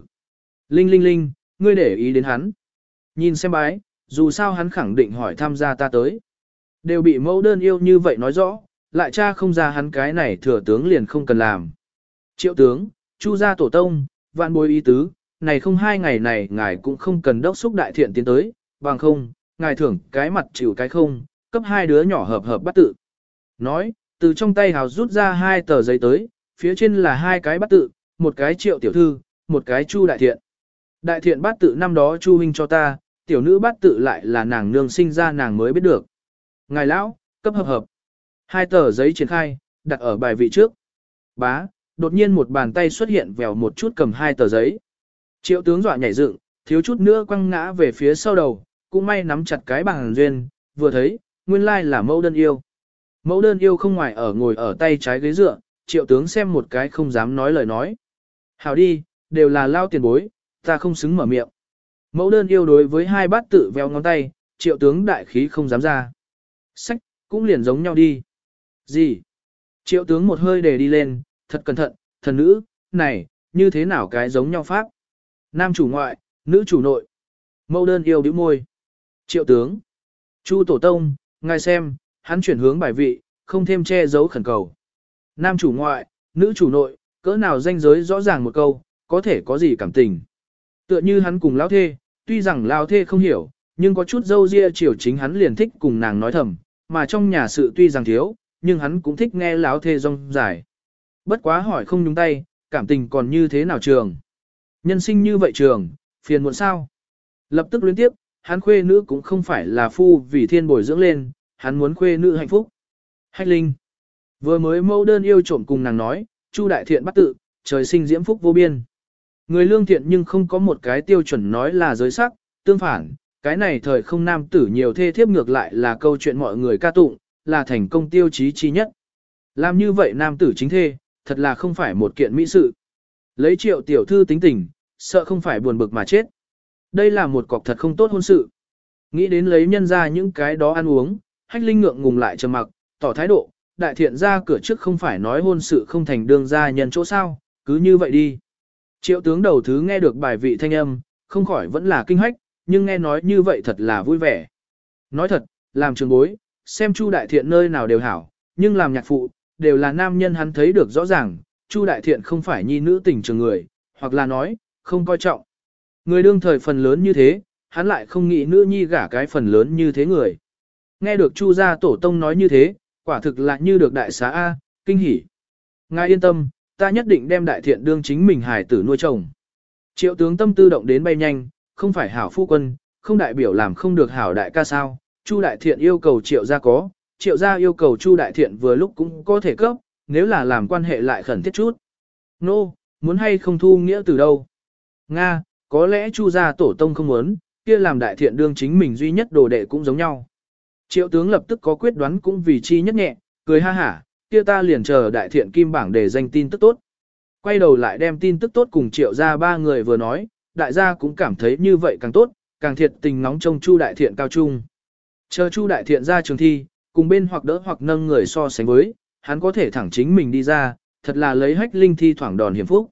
Linh linh linh, ngươi để ý đến hắn. Nhìn xem bái, dù sao hắn khẳng định hỏi tham gia ta tới. Đều bị mẫu đơn yêu như vậy nói rõ, lại cha không ra hắn cái này thừa tướng liền không cần làm. Triệu tướng, chu gia tổ tông, vạn bối ý tứ, này không hai ngày này ngài cũng không cần đốc xúc đại thiện tiến tới, bằng không, ngài thưởng cái mặt chịu cái không, cấp hai đứa nhỏ hợp hợp bắt tự. Nói, từ trong tay hào rút ra hai tờ giấy tới, phía trên là hai cái bát tự, một cái triệu tiểu thư, một cái chu đại thiện. Đại thiện bát tự năm đó chu huynh cho ta, tiểu nữ bát tự lại là nàng nương sinh ra nàng mới biết được. Ngài lão, cấp hợp hợp. Hai tờ giấy triển khai, đặt ở bài vị trước. Bá, đột nhiên một bàn tay xuất hiện vèo một chút cầm hai tờ giấy. Triệu tướng dọa nhảy dựng, thiếu chút nữa quăng ngã về phía sau đầu, cũng may nắm chặt cái bàn duyên, vừa thấy, nguyên lai là mẫu đơn yêu. Mẫu đơn yêu không ngoài ở ngồi ở tay trái ghế dựa, triệu tướng xem một cái không dám nói lời nói. Hảo đi, đều là lao tiền bối, ta không xứng mở miệng. Mẫu đơn yêu đối với hai bát tự veo ngón tay, triệu tướng đại khí không dám ra. Sách, cũng liền giống nhau đi. Gì? Triệu tướng một hơi để đi lên, thật cẩn thận, thần nữ, này, như thế nào cái giống nhau pháp? Nam chủ ngoại, nữ chủ nội. Mẫu đơn yêu bĩu môi. Triệu tướng. Chu tổ tông, ngài xem, hắn chuyển hướng bài vị, không thêm che giấu khẩn cầu. Nam chủ ngoại, nữ chủ nội, cỡ nào danh giới rõ ràng một câu, có thể có gì cảm tình. Tựa như hắn cùng lão thê, tuy rằng lão thê không hiểu, nhưng có chút dâu ria chiều chính hắn liền thích cùng nàng nói thầm, mà trong nhà sự tuy rằng thiếu, nhưng hắn cũng thích nghe lão thê rong dài. Bất quá hỏi không nhúng tay, cảm tình còn như thế nào trường. Nhân sinh như vậy trường, phiền muộn sao? Lập tức liên tiếp, hắn khuê nữ cũng không phải là phu vì thiên bồi dưỡng lên, hắn muốn khuê nữ hạnh phúc. Hách Linh vừa mới mẫu đơn yêu trộm cùng nàng nói, Chu đại thiện bắt tự, trời sinh diễm phúc vô biên. Người lương thiện nhưng không có một cái tiêu chuẩn nói là giới sắc, tương phản, cái này thời không nam tử nhiều thê thiếp ngược lại là câu chuyện mọi người ca tụng, là thành công tiêu chí chi nhất. Làm như vậy nam tử chính thê, thật là không phải một kiện mỹ sự. Lấy triệu tiểu thư tính tình, sợ không phải buồn bực mà chết. Đây là một cọc thật không tốt hôn sự. Nghĩ đến lấy nhân ra những cái đó ăn uống, hách linh ngượng ngùng lại trầm mặc, tỏ thái độ, đại thiện ra cửa trước không phải nói hôn sự không thành đương gia nhân chỗ sao, cứ như vậy đi. Triệu tướng đầu thứ nghe được bài vị thanh âm, không khỏi vẫn là kinh hách, nhưng nghe nói như vậy thật là vui vẻ. Nói thật, làm trường bối, xem Chu đại thiện nơi nào đều hảo, nhưng làm nhạc phụ, đều là nam nhân hắn thấy được rõ ràng, Chu đại thiện không phải nhi nữ tình trường người, hoặc là nói, không coi trọng. Người đương thời phần lớn như thế, hắn lại không nghĩ nữ nhi gả cái phần lớn như thế người. Nghe được Chu gia tổ tông nói như thế, quả thực là như được đại xá A, kinh hỉ. Ngài yên tâm, ta nhất định đem đại thiện đương chính mình hài tử nuôi chồng. Triệu tướng tâm tư động đến bay nhanh, không phải hảo phu quân, không đại biểu làm không được hảo đại ca sao. Chu đại thiện yêu cầu triệu gia có, triệu gia yêu cầu chu đại thiện vừa lúc cũng có thể cấp, nếu là làm quan hệ lại khẩn thiết chút. Nô, no, muốn hay không thu nghĩa từ đâu? Nga, có lẽ chu gia tổ tông không muốn, kia làm đại thiện đương chính mình duy nhất đồ đệ cũng giống nhau. Triệu tướng lập tức có quyết đoán cũng vì chi nhất nhẹ, cười ha hả, kia ta liền chờ đại thiện kim bảng để danh tin tức tốt. Quay đầu lại đem tin tức tốt cùng triệu ra ba người vừa nói, đại gia cũng cảm thấy như vậy càng tốt, càng thiệt tình nóng trong chu đại thiện cao trung. Chờ chu đại thiện ra trường thi, cùng bên hoặc đỡ hoặc nâng người so sánh với, hắn có thể thẳng chính mình đi ra, thật là lấy hách linh thi thoảng đòn hiểm phúc.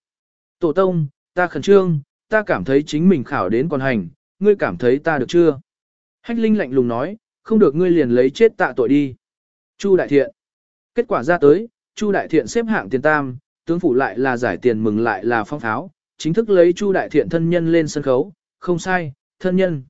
Tổ tông, ta khẩn trương, ta cảm thấy chính mình khảo đến còn hành, ngươi cảm thấy ta được chưa? Hách linh lạnh lùng nói, không được ngươi liền lấy chết tạ tội đi. Chu đại thiện. Kết quả ra tới, Chu đại thiện xếp hạng tiền tam, tướng phủ lại là giải tiền mừng lại là phong pháo, chính thức lấy Chu đại thiện thân nhân lên sân khấu, không sai, thân nhân.